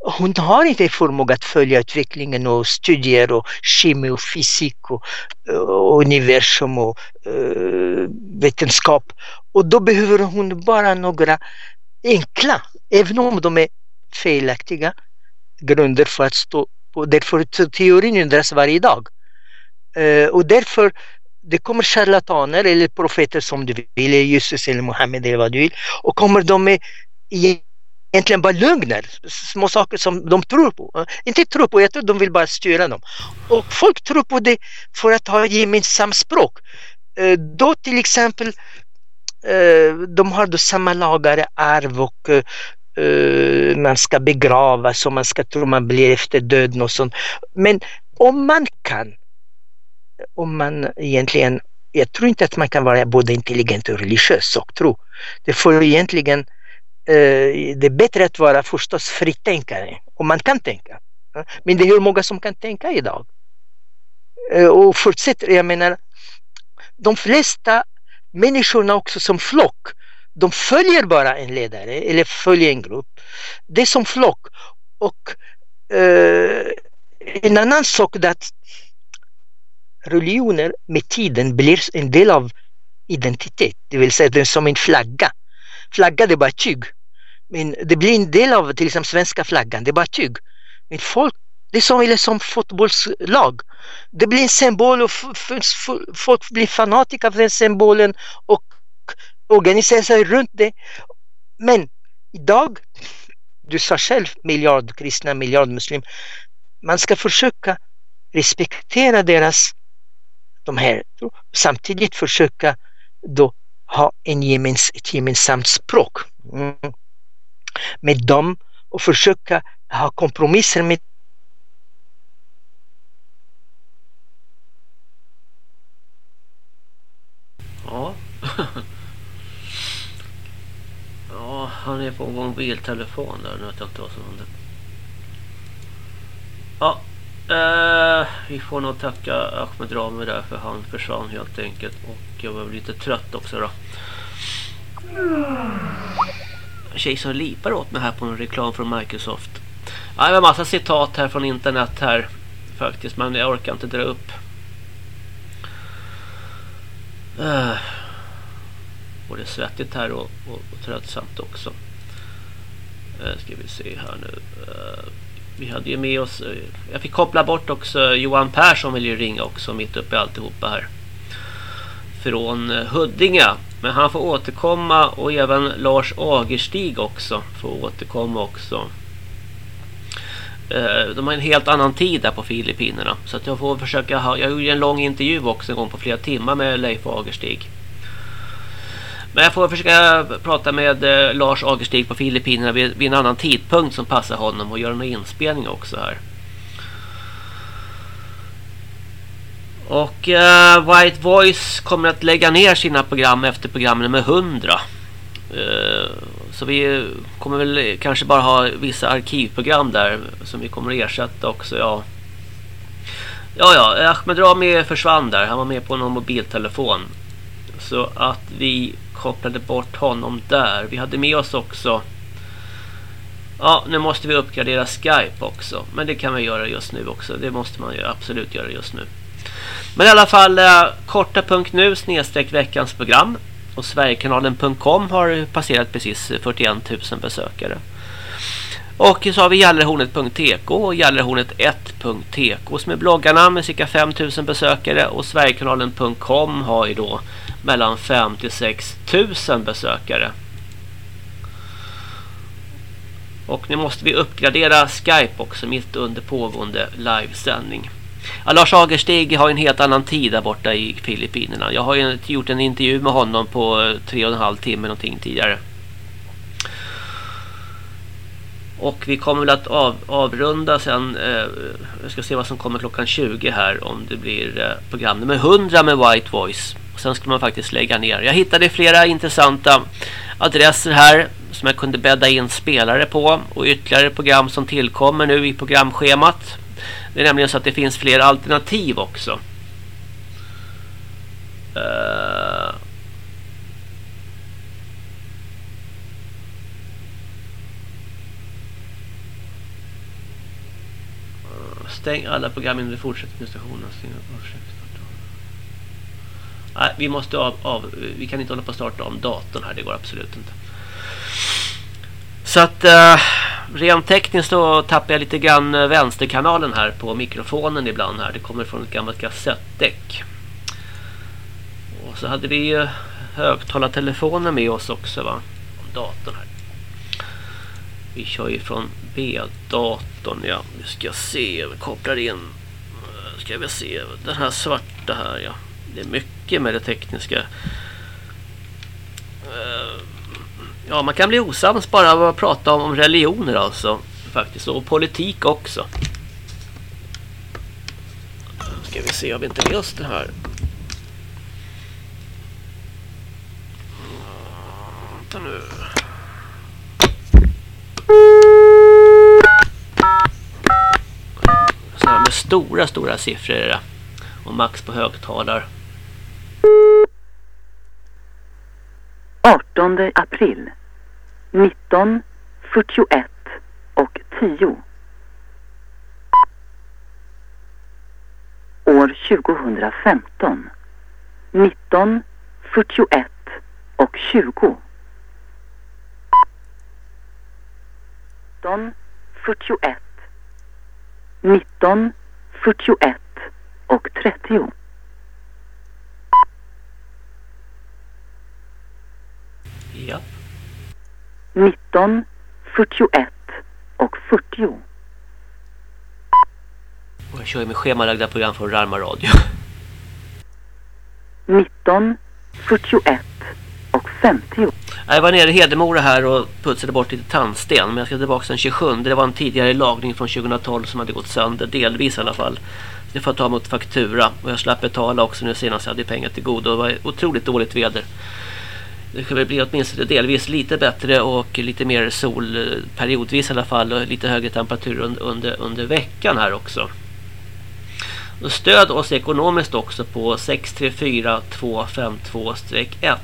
Hon har inte förmåga att följa utvecklingen och studier och kemi och fysik och, och universum och uh, vetenskap. Och då behöver hon bara några enkla, även om de är felaktiga, grunder för att stå på. Därför teorin ändras varje dag. Uh, och därför det kommer charlataner eller profeter som du vill, Jesus eller Muhammed eller vad du vill och kommer de med egentligen bara lögner, små saker som de tror på. Eh, inte tror på, jag tror de vill bara styra dem. Och folk tror på det för att ha gemensamt språk. Eh, då till exempel eh, de har då samma lagar, arv och man ska begravas och man ska tro man blir efter döden och sånt. Men om man kan om man egentligen, jag tror inte att man kan vara både intelligent och religiös och tro. Det får egentligen, eh, det är bättre att vara förstås fritänkare, om man kan tänka. Men det är hur många som kan tänka idag. Eh, och fortsätter, jag menar, de flesta människorna också som flock, de följer bara en ledare eller följer en grupp. Det är som flock. Och eh, en annan sak är att religioner med tiden blir en del av identitet, det vill säga den som en flagga. Flagga det är bara tyg. Men det blir en del av till exempel svenska flaggan, det är bara tyg. Men folk Det är som, eller som fotbollslag. Det blir en symbol och folk blir fanatiker av den symbolen och organiserar sig runt det. Men idag, du sa själv miljard kristna, miljard muslim. Man ska försöka respektera deras, de här, samtidigt försöka då ha en gemens, ett gemensamt språk mm. med dem och försöka ha kompromisser med Ja. ja, han är på mobiltelefon där. Nu vet jag inte vad som händer. Ja, Uh, vi får nog tacka Ahmed Rami där för han försvann helt enkelt. Och jag var lite trött också då. En tjej som lipar åt mig här på en reklam från Microsoft. Ja, det var massa citat här från internet här faktiskt. Men jag orkar inte dra upp. Eh, uh, både svettigt här och, och, och tröttsamt också. Uh, ska vi se här nu. Uh, vi hade ju med oss... Eh, jag fick koppla bort också Johan Persson vill ju ringa också mitt uppe i alltihopa här. Från eh, Huddinge. Men han får återkomma och även Lars Agerstig också får återkomma också. Eh, de har en helt annan tid där på Filippinerna. Så att jag får försöka ha... Jag gjorde en lång intervju också en gång på flera timmar med Leif Agerstig. Men jag får försöka prata med eh, Lars Agerstig på Filippinerna vid, vid, en annan tidpunkt som passar honom och göra en inspelning också här. Och uh, White Voice kommer att lägga ner sina program efter program nummer 100. Uh, eh, så vi kommer väl kanske bara ha vissa arkivprogram där som vi kommer att ersätta också. Ja, ja, ja Ahmed Rami försvann där. Han var med på någon mobiltelefon. Så att vi kopplade bort honom där. Vi hade med oss också Ja, nu måste vi uppgradera Skype också. Men det kan vi göra just nu också. Det måste man ju absolut göra just nu. Men i alla fall, eh, korta.nu snedstreck veckans program. Och Sverigekanalen.com har passerat precis 41 000 besökare. Och så har vi Gallerhornet.tk och Gallerhornet1.tk som är bloggarna med cirka 5 000 besökare och Sverigekanalen.com har ju då mellan 5 till 6 tusen besökare. Och nu måste vi uppgradera Skype också mitt under pågående livesändning. Ja, Lars Agerstig har en helt annan tid där borta i Filippinerna. Jag har ju gjort en intervju med honom på eh, tre och en halv timme någonting tidigare. Och vi kommer väl att av, avrunda sen. Eh, jag ska se vad som kommer klockan 20 här. Om det blir eh, program nummer 100 med White Voice. Sen ska man faktiskt lägga ner. Jag hittade flera intressanta adresser här. Som jag kunde bädda in spelare på. Och ytterligare program som tillkommer nu i programschemat. Det är nämligen så att det finns fler alternativ också. Uh, Stäng alla program innan du fortsätter med stationen. Nej, vi måste av, av, vi kan inte hålla på att starta om datorn här, det går absolut inte. Så att uh, rent tekniskt då tappar jag lite grann eh, vänsterkanalen här på mikrofonen ibland här. Det kommer från ett gammalt kassettdäck. Och så hade vi eh, högtalartelefonen med oss också va. Om datorn här. Vi kör ju från B-datorn ja. Vi ska se, vi kopplar in. Ska vi se, den här svarta här ja. Det är mycket med det tekniska. Eh, ja, man kan bli osams bara av att prata om religioner alltså. Faktiskt. Och politik också. Ska vi se om vi inte med oss det här. Vänta nu. Så här med stora, stora siffror är det. Och max på högtalar. 18 april 19, 41 och 10. År 2015 19, 41 och 20. 19, 41 19 41 och 30. Ja. 19 41 och 40. Och jag kör ju med schemalagda program från Rarma Radio. 19 41 och 50. Jag var nere i Hedemora här och putsade bort lite tandsten. Men jag ska tillbaka den 27. Det var en tidigare lagning från 2012 som hade gått sönder. Delvis i alla fall. Jag får ta emot faktura. Och jag slapp betala också nu senast. Jag hade pengar till godo. Det var otroligt dåligt väder. Det kommer bli åtminstone delvis lite bättre och lite mer sol eh, periodvis i alla fall. Och lite högre temperatur under, under, under veckan här också. Och stöd oss ekonomiskt också på 634252-1.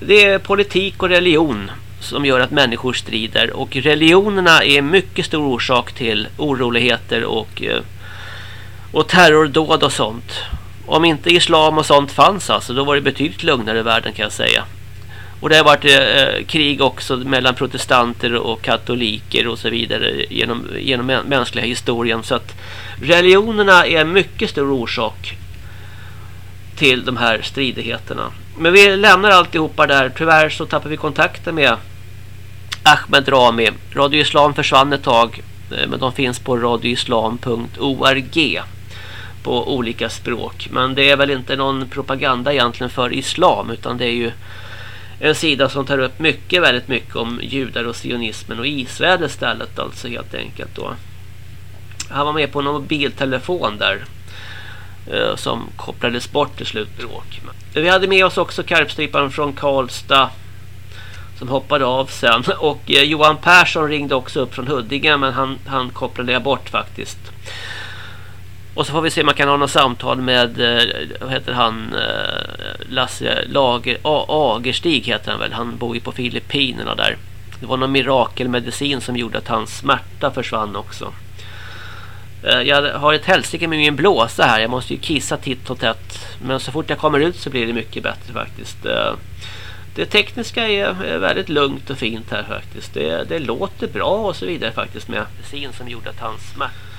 Det är politik och religion som gör att människor strider och religionerna är mycket stor orsak till oroligheter och, eh, och terrordåd och sånt. Om inte islam och sånt fanns alltså, då var det betydligt lugnare i världen kan jag säga. Och det har varit eh, krig också mellan protestanter och katoliker och så vidare genom, genom mänskliga historien. Så att religionerna är en mycket stor orsak till de här stridigheterna. Men vi lämnar alltihopa där. Tyvärr så tappar vi kontakten med Ahmed Rami. Radio Islam försvann ett tag. Eh, men de finns på radioislam.org på olika språk. Men det är väl inte någon propaganda egentligen för islam utan det är ju en sida som tar upp mycket, väldigt mycket om judar och sionismen och Israel istället alltså helt enkelt då. Han var med på någon mobiltelefon där eh, som kopplades bort till slut. Vi hade med oss också karpstriparen från Karlstad som hoppade av sen och eh, Johan Persson ringde också upp från Huddinge men han, han kopplade jag bort faktiskt. Och så får vi se om man kan ha något samtal med eh, vad heter han eh, Lasse Lager A Agerstig heter han väl. Han bor ju på Filippinerna där. Det var någon mirakelmedicin som gjorde att hans smärta försvann också. Eh, jag har ett helsike med min blåsa här. Jag måste ju kissa titt och tätt. Men så fort jag kommer ut så blir det mycket bättre faktiskt. Det tekniska är väldigt lugnt och fint här faktiskt. Det, det låter bra och så vidare faktiskt med medicin som gjorde att hans smärta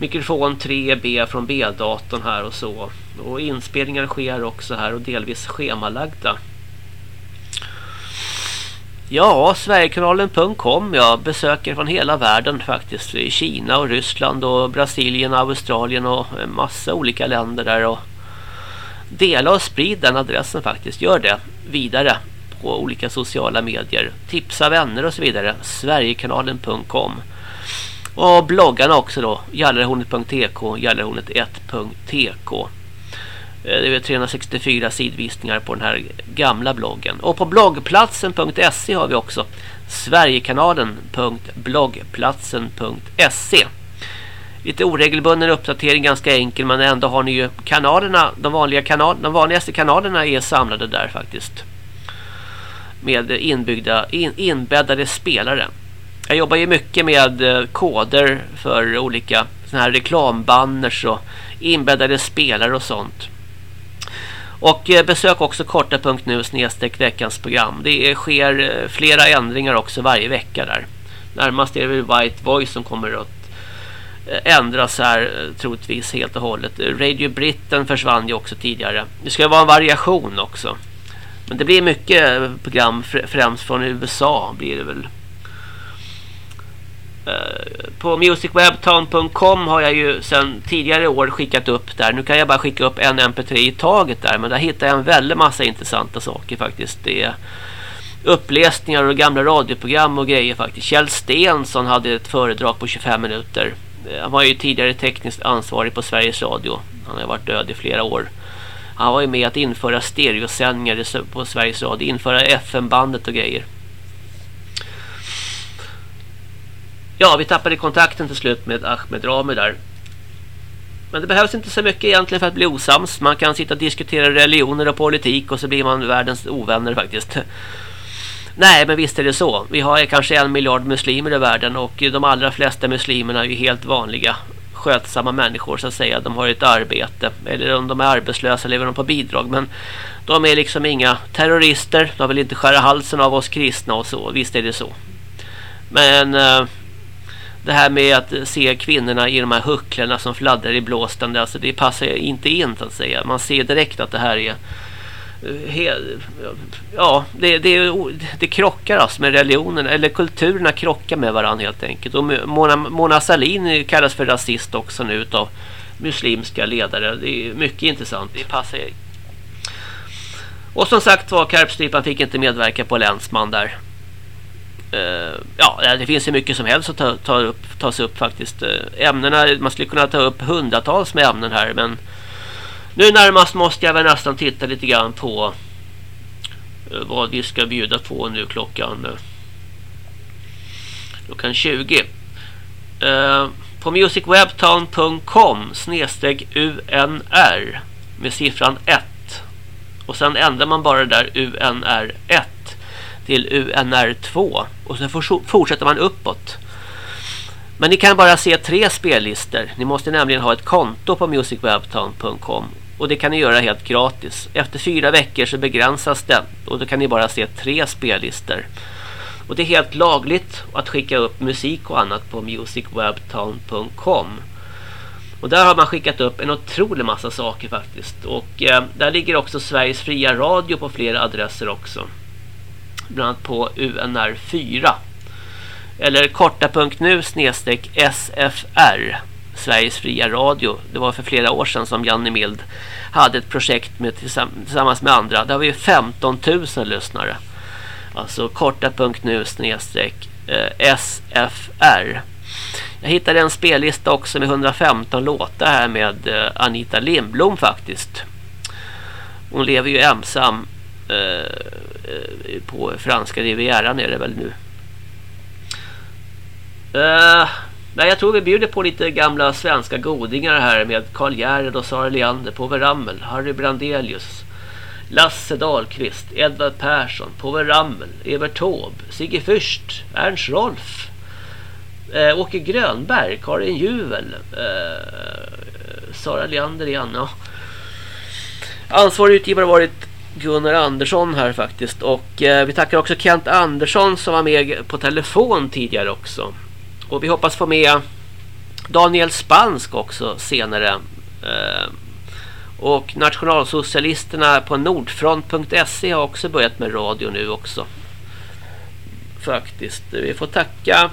mikrofon 3B från B-datorn här och så. Och inspelningar sker också här och delvis schemalagda. Ja, Sverigekanalen.com. Jag besöker från hela världen faktiskt. I Kina och Ryssland och Brasilien, och Australien och en massa olika länder där. Och dela och sprid den adressen faktiskt. Gör det vidare på olika sociala medier. Tipsa vänner och så vidare. Sverigekanalen.com. Och bloggarna också då. Jallarhornet.tk, jallarhornet1.tk. Eh, det är 364 sidvisningar på den här gamla bloggen. Och på bloggplatsen.se har vi också Sverigekanalen.bloggplatsen.se Lite oregelbunden uppdatering, ganska enkel men ändå har ni ju kanalerna, de vanliga kanal, de vanligaste kanalerna är samlade där faktiskt. Med inbyggda, in, inbäddade spelare. Jag jobbar ju mycket med eh, koder för olika såna här reklambanners och inbäddade spelare och sånt. Och eh, besök också korta.nu snedstreck veckans program. Det sker eh, flera ändringar också varje vecka där. Närmast är det väl White Voice som kommer att ändras här troligtvis helt och hållet. Radio Britain försvann ju också tidigare. Det ska vara en variation också. Men det blir mycket program främst från USA blir det väl. Eh, på musicwebtown.com har jag ju sedan tidigare år skickat upp där. Nu kan jag bara skicka upp en mp3 i taget där. Men där hittar jag en väldig massa intressanta saker faktiskt. Det är uppläsningar och gamla radioprogram och grejer faktiskt. Kjell Stensson hade ett föredrag på 25 minuter. Eh, han var ju tidigare tekniskt ansvarig på Sveriges Radio. Han har varit död i flera år. Han var ju med att införa stereosändningar på Sveriges Radio. Införa FM-bandet och grejer. Ja, vi tappade kontakten till slut med Ahmed Rami där. Men det behövs inte så mycket egentligen för att bli osams. Man kan sitta och diskutera religioner och politik och så blir man världens ovänner faktiskt. Nej, men visst är det så. Vi har kanske en miljard muslimer i världen och de allra flesta muslimerna är ju helt vanliga skötsamma människor så att säga. De har ett arbete eller om de är arbetslösa lever de på bidrag. Men de är liksom inga terrorister. De vill inte skära halsen av oss kristna och så. Visst är det så. Men... Eh, det här med att se kvinnorna i de här hucklarna som fladdrar i blåsten, alltså det passar inte in så att säga. Man ser direkt att det här är eh, ja, det, det, det krockar alltså med religionen eller kulturerna krockar med varandra helt enkelt. Och Mona, Mona Salin kallas för rasist också nu av muslimska ledare. Det är mycket intressant. Det passar och som sagt var, Karpstrypan fick inte medverka på Länsman där. Uh, ja, det finns ju mycket som helst att ta, ta upp, tas upp faktiskt. Uh, ämnena, man skulle kunna ta upp hundratals med ämnen här, men nu närmast måste jag väl nästan titta lite grann på uh, vad vi ska bjuda på nu klockan klockan 20. på musicwebtown.com snedstreck UNR med siffran 1 och sen ändrar man bara det där UNR1 till UNR2 och sen fortsätter man uppåt. Men ni kan bara se tre spellistor. Ni måste nämligen ha ett konto på musicwebtown.com och det kan ni göra helt gratis. Efter fyra veckor så begränsas den och då kan ni bara se tre spellistor. Och det är helt lagligt att skicka upp musik och annat på musicwebtown.com. Och där har man skickat upp en otrolig massa saker faktiskt. Och eh, där ligger också Sveriges fria radio på flera adresser också. Bland annat på UNR4. Eller korta.nu snedstreck SFR. Sveriges fria radio. Det var för flera år sedan som Janne Mild hade ett projekt med, tillsammans med andra. Där har vi 15 000 lyssnare. Alltså korta.nu snedstreck eh, SFR. Jag hittade en spellista också med 115 låtar här med eh, Anita Lindblom faktiskt. Hon lever ju ensam eh, Eh, på franska rivieran är det väl nu. Uh, nej, jag tror vi bjuder på lite gamla svenska godingar här med Karl Gärd och Sara Leander, Povel Ramel, Harry Brandelius, Lasse Dahlqvist, Edvard Persson, Povel Ramel, Evert Taube, Sigge Fürst, Ernst Rolf, uh, Åke Grönberg, Karin Juvel, uh, Sara Leander igen. Ja. Ansvarig utgivare har varit Gunnar Andersson här faktiskt. Och eh, vi tackar också Kent Andersson som var med på telefon tidigare också. Och vi hoppas få med Daniel Spansk också senare. Eh, och nationalsocialisterna på nordfront.se har också börjat med radio nu också. Faktiskt. Vi får tacka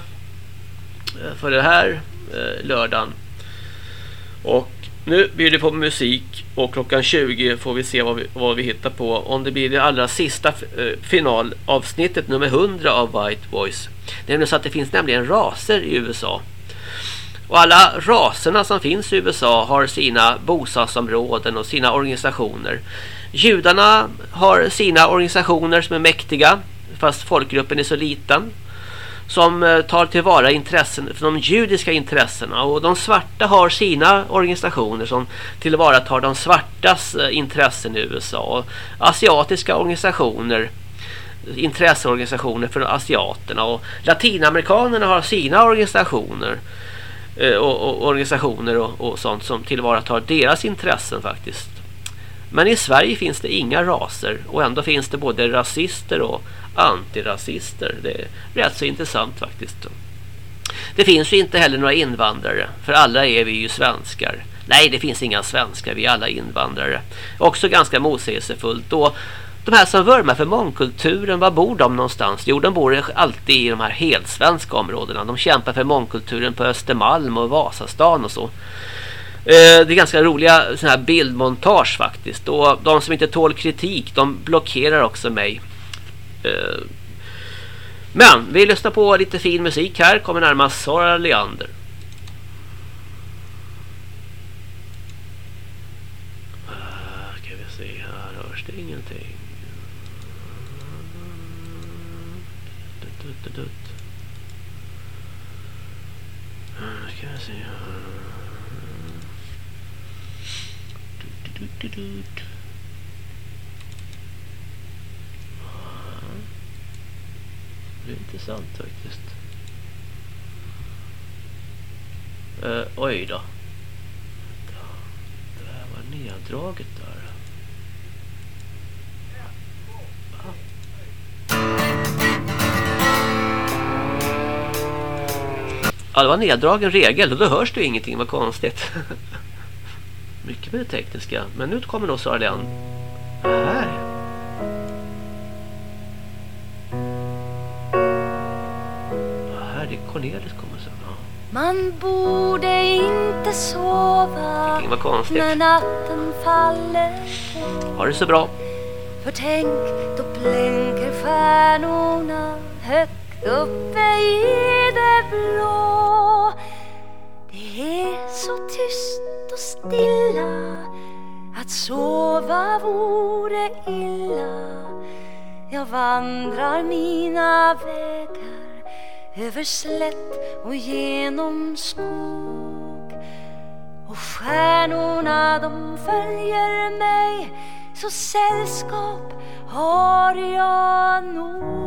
eh, för det här eh, lördagen. Och nu blir det på musik och klockan 20 får vi se vad vi, vad vi hittar på. Om det blir det allra sista eh, finalavsnittet nummer 100 av White Voice. Det är så att det finns nämligen raser i USA. Och alla raserna som finns i USA har sina bostadsområden och sina organisationer. Judarna har sina organisationer som är mäktiga fast folkgruppen är så liten som eh, tar tillvara intressen för de judiska intressena. Och de svarta har sina organisationer som tillvaratar de svartas eh, intressen i USA. Och asiatiska organisationer intresseorganisationer för asiaterna. Och latinamerikanerna har sina organisationer eh, och, och organisationer och, och sånt som tillvaratar deras intressen faktiskt. Men i Sverige finns det inga raser. Och ändå finns det både rasister och antirasister. Det är rätt så intressant faktiskt. Det finns ju inte heller några invandrare, för alla är vi ju svenskar. Nej, det finns inga svenskar, vi är alla invandrare. Också ganska motsägelsefullt. Och de här som vurmar för mångkulturen, var bor de någonstans? Jo, de bor alltid i de här helt svenska områdena. De kämpar för mångkulturen på Östermalm och Vasastan och så. Eh, det är ganska roliga såna här bildmontage faktiskt. Och de som inte tål kritik, de blockerar också mig. Eh, men vi lyssnar på lite fin musik här. Kommer närmast Sara Leander. Eh, ska vi se här. Hörs det ingenting? Eh, ska vi se här. Dutt, dutt, dutt. Det är intressant faktiskt. Uh, oj då. Det här var neddraget där. Ah. Ja, det var neddragen regel och då hörs det ingenting, vad konstigt. Mycket med det tekniska. Men nu kommer nog Sara Lenn. Man borde inte sova Inget var konstigt. när natten faller på. Ha det så bra. För tänk, då blänker stjärnorna högt uppe i det blå. Det är så tyst och stilla att sova vore illa. Jag vandrar mina vägar över slätt och genom skog. Och stjärnorna de följer mig så sällskap har jag nog.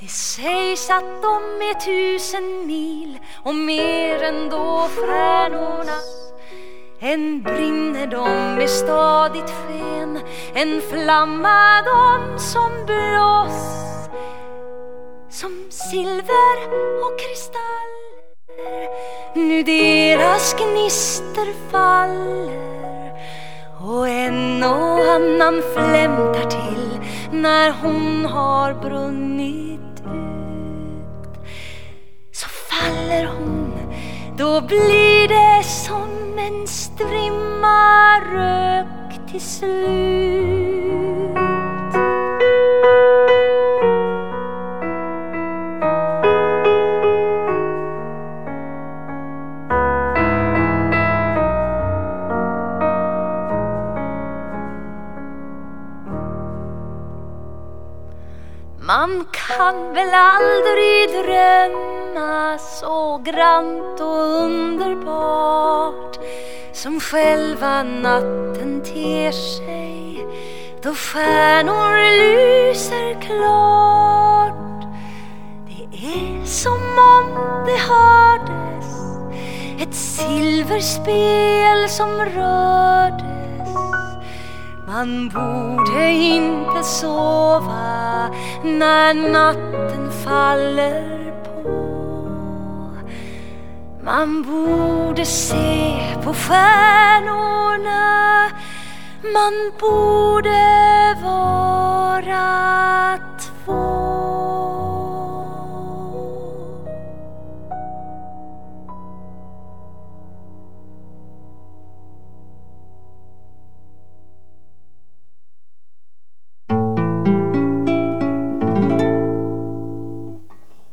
Det sägs att de är tusen mil och mer än då stjärnorna än brinner de med stadigt sken En flamma de som blås Som silver och kristaller. Nu deras gnister faller Och en och annan flämtar till När hon har brunnit ut. Så faller hon Då blir det som en strimma rök till slut. Man kan väl aldrig drömma så grant och underbart som själva natten ter sig då stjärnor lyser klart. Det är som om det hördes ett silverspel som rördes man borde inte sova när natten faller. Man borde se på stjärnorna. Man borde vara två.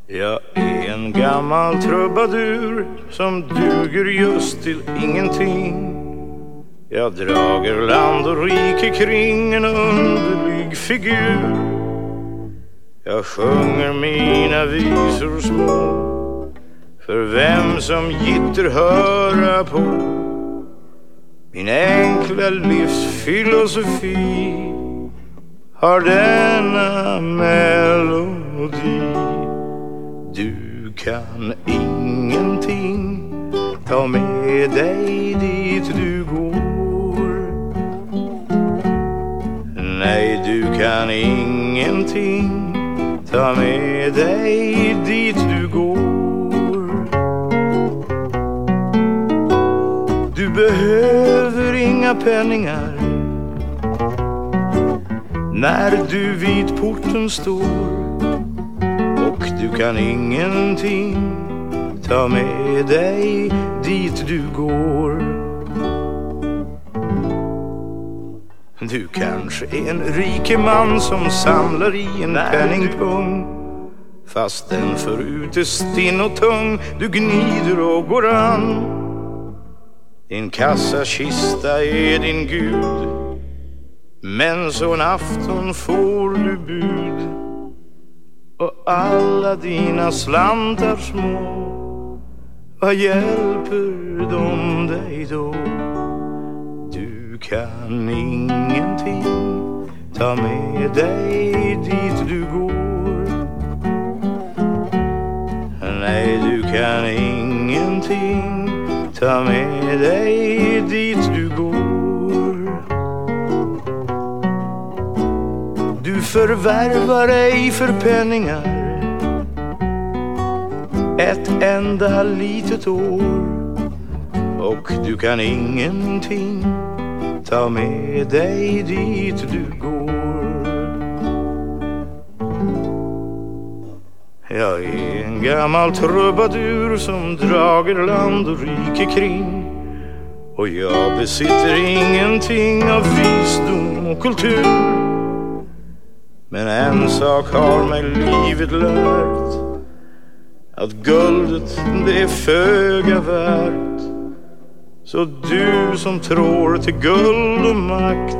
Jag en gammal trubadur som duger just till ingenting. Jag drager land och rike kring en underlig figur. Jag sjunger mina visor små för vem som gitter höra på. Min enkla livsfilosofi har denna melodi. Du kan ingenting ta med dig dit du går. Nej, du kan ingenting ta med dig dit du går. Du behöver inga penningar när du vid porten står du kan ingenting ta med dig dit du går. Du kanske är en rik man som samlar i en penningpung fast den förut är stinn och tung. Du gnider och går an. Din kassakista är din gud men så en afton får du bud och alla dina slantar små. Vad hjälper de dig då? Du kan ingenting ta med dig dit du går. Nej, du kan ingenting ta med dig dit du går. Förvärvar ej för penningar ett enda litet år och du kan ingenting ta med dig dit du går. Jag är en gammal trubadur som drager land och rike kring och jag besitter ingenting av visdom och kultur. Men en sak har mig livet lärt att guldet det är föga värt. Så du som tror till guld och makt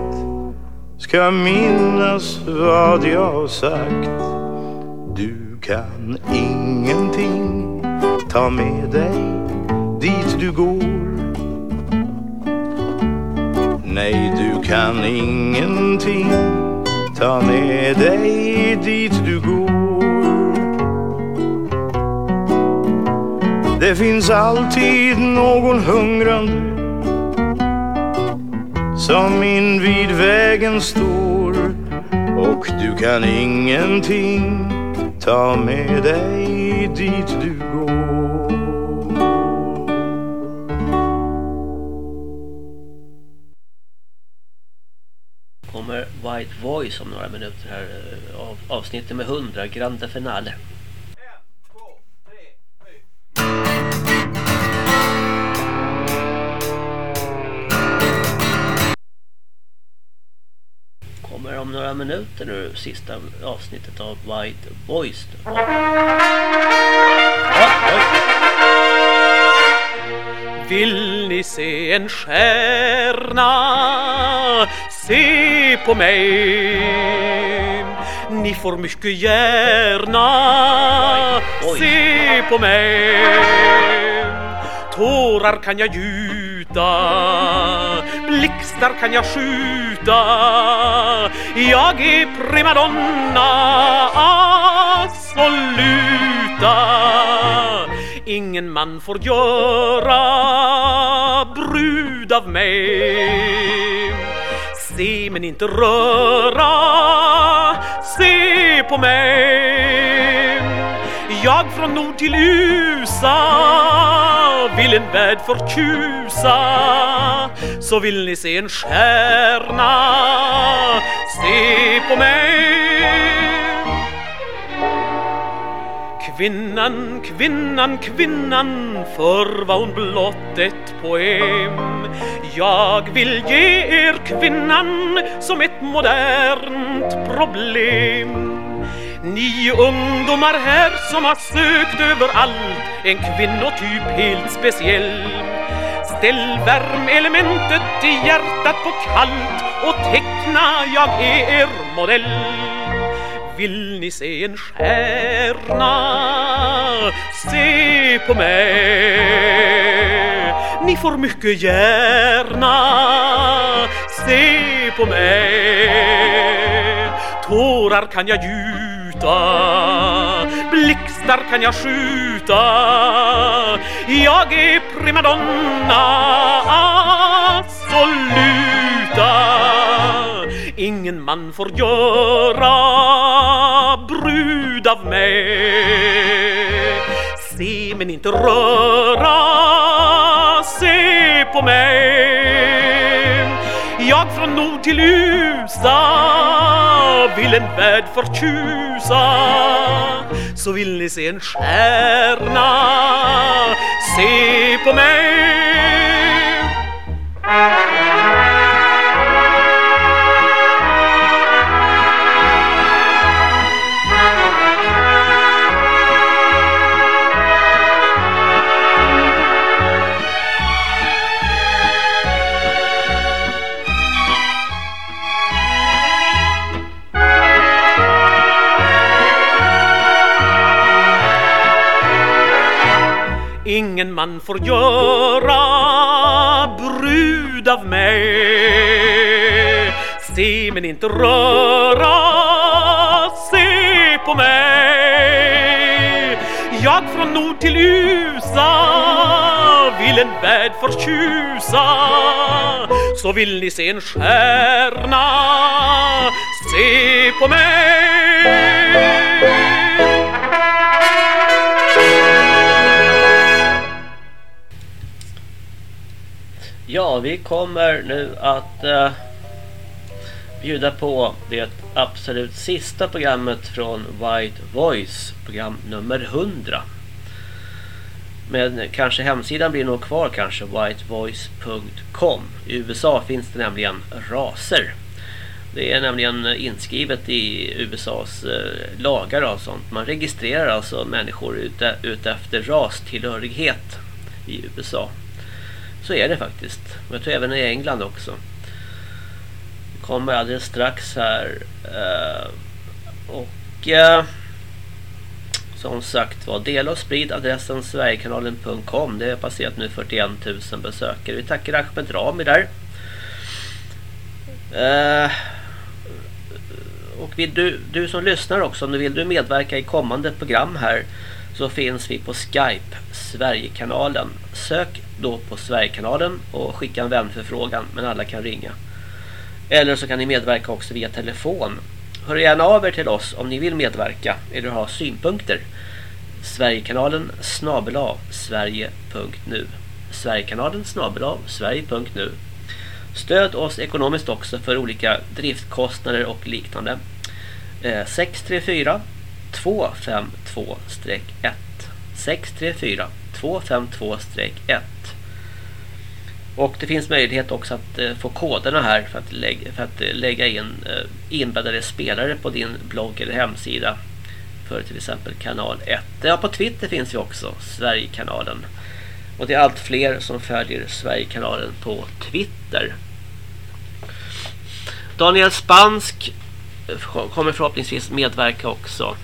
ska minnas vad jag sagt. Du kan ingenting ta med dig dit du går. Nej, du kan ingenting ta med dig dit du går. Det finns alltid någon hungrande som invid vägen står och du kan ingenting ta med dig dit du går. White Voice om några minuter här. eh, Av, avsnittet med 100, Grande Finale. Kommer om några minuter nu sista avsnittet av White Voice. då. Vill ni se en stjärna? Se på mig. Ni får mycket gärna Se på mig. Tårar kan jag gjuta Blixtar kan jag skjuta. Jag är primadonna Assoluta Ingen man får göra brud av mig Se men inte röra Se på mig. Jag från nord till USA Vill en värld förtjusa Så vill ni se en stjärna Se på mig. Kvinnan, kvinnan, kvinnan För var hon blott ett poem. Jag vill ge er kvinnan Som ett modernt problem. Ni ungdomar här som har sökt överallt En kvinnotyp helt speciell. Ställ värmelementet i hjärtat på kallt Och teckna, jag är er modell vill ni se en stjärna? Se på mig. Ni får mycket gärna. Se på mig. Tårar kan jag gjuta. Blixtar kan jag skjuta. Jag är primadonna. Absolut! Ingen man får göra brud av mig. Se men inte röra Se på mig. Jag från nord till USA Vill en värld förtjusa. Så vill ni se en stjärna Se på mig. Ingen man får göra brud av mig. Se men inte röra Se på mig. Jag från nord till USA Vill en värld förtjusa. Så vill ni se en stjärna Se på mig. Ja, vi kommer nu att uh, bjuda på det absolut sista programmet från White Voice, program nummer 100. Men kanske hemsidan blir nog kvar kanske, whitevoice.com. I USA finns det nämligen raser. Det är nämligen inskrivet i USAs eh, lagar och sånt. Man registrerar alltså människor ute, ute efter rastillhörighet i USA. Så är det faktiskt. Jag tror även i England också. Det kommer alldeles strax här. Eh, och eh, som sagt var, dela och sprid adressen sverigekanalen.com. Det har passerat nu 41 000 besökare. Vi tackar Ahmed Rami där. Eh, och vill du, du som lyssnar också, om du vill du medverka i kommande program här så finns vi på Skype, Sverigekanalen. Sök då på Sverigekanalen och skicka en vänförfrågan, men alla kan ringa. Eller så kan ni medverka också via telefon. Hör gärna av er till oss om ni vill medverka eller ha synpunkter. Sverigekanalen snabela sverige.nu Sverigekanalen snabela sverige.nu Stöd oss ekonomiskt också för olika driftkostnader och liknande. Eh, 634 252-1 634 252-1 och det finns möjlighet också att eh, få koderna här för att, lägga, för att eh, lägga in eh, inbäddade spelare på din blogg eller hemsida för till exempel kanal 1. Ja, på Twitter finns vi också, Sverigekanalen. Och det är allt fler som följer Sverigekanalen på Twitter. Daniel Spansk kommer förhoppningsvis medverka också.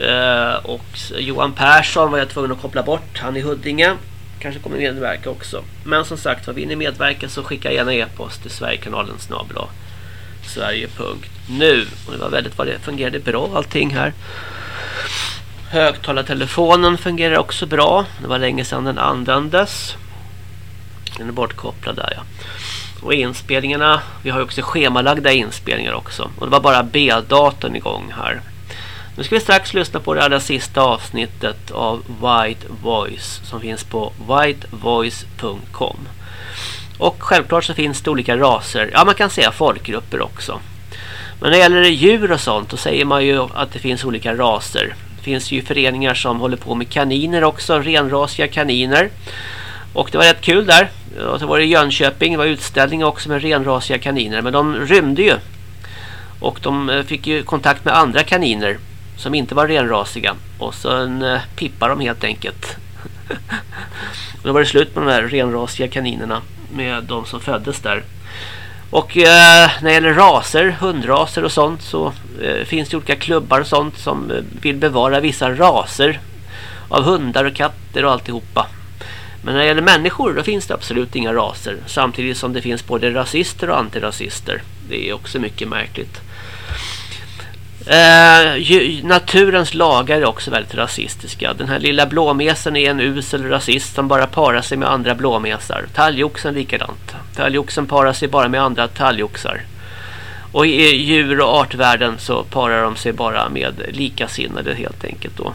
Uh, och Johan Persson var jag tvungen att koppla bort. Han i Huddinge kanske kommer medverka också. Men som sagt, vill ni medverka så skicka gärna e-post till Sverigekanalen snabel Sverige.nu och det var väldigt vad det fungerade bra allting här. Högtalartelefonen fungerar också bra. Det var länge sedan den användes. Den är bortkopplad där ja. Och inspelningarna, vi har ju också schemalagda inspelningar också. Och det var bara B-datorn igång här. Nu ska vi strax lyssna på det allra sista avsnittet av White Voice som finns på whitevoice.com. Och självklart så finns det olika raser. Ja, man kan säga folkgrupper också. Men när det gäller djur och sånt då säger man ju att det finns olika raser. Det finns ju föreningar som håller på med kaniner också, renrasiga kaniner. Och det var rätt kul där. Och så var det i Jönköping, det var utställning också med renrasiga kaniner. Men de rymde ju. Och de eh, fick ju kontakt med andra kaniner som inte var renrasiga. Och sen eh, pippade de helt enkelt. och då var det slut med de här renrasiga kaninerna med de som föddes där. Och eh, när det gäller raser, hundraser och sånt så eh, finns det olika klubbar och sånt som eh, vill bevara vissa raser av hundar och katter och alltihopa. Men när det gäller människor då finns det absolut inga raser samtidigt som det finns både rasister och antirasister. Det är också mycket märkligt. Eh, naturens lagar är också väldigt rasistiska. Den här lilla blåmesen är en usel rasist som bara parar sig med andra blåmesar. Talgoxen likadant. Talgoxen parar sig bara med andra talgoxar. Och i djur- och artvärlden så parar de sig bara med likasinnade helt enkelt då.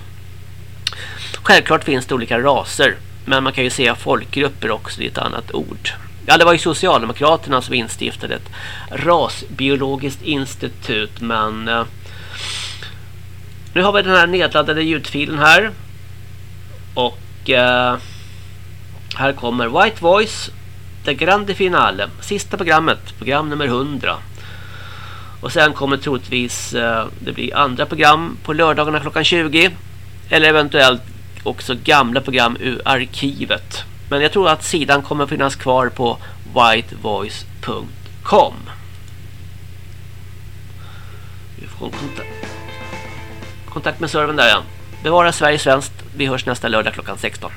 Självklart finns det olika raser. Men man kan ju säga folkgrupper också, det är ett annat ord. Ja, det var ju Socialdemokraterna som instiftade ett rasbiologiskt institut. Men eh, nu har vi den här nedladdade ljudfilen här. Och eh, här kommer White Voice, The Grande Finale, sista programmet, program nummer 100. Och sen kommer troligtvis eh, det blir andra program på lördagarna klockan 20. Eller eventuellt också gamla program ur arkivet. Men jag tror att sidan kommer finnas kvar på whitevoice.com. Vi får kontakt kontakt med servern där igen. Bevara Sverige svenskt. Vi hörs nästa lördag klockan 16.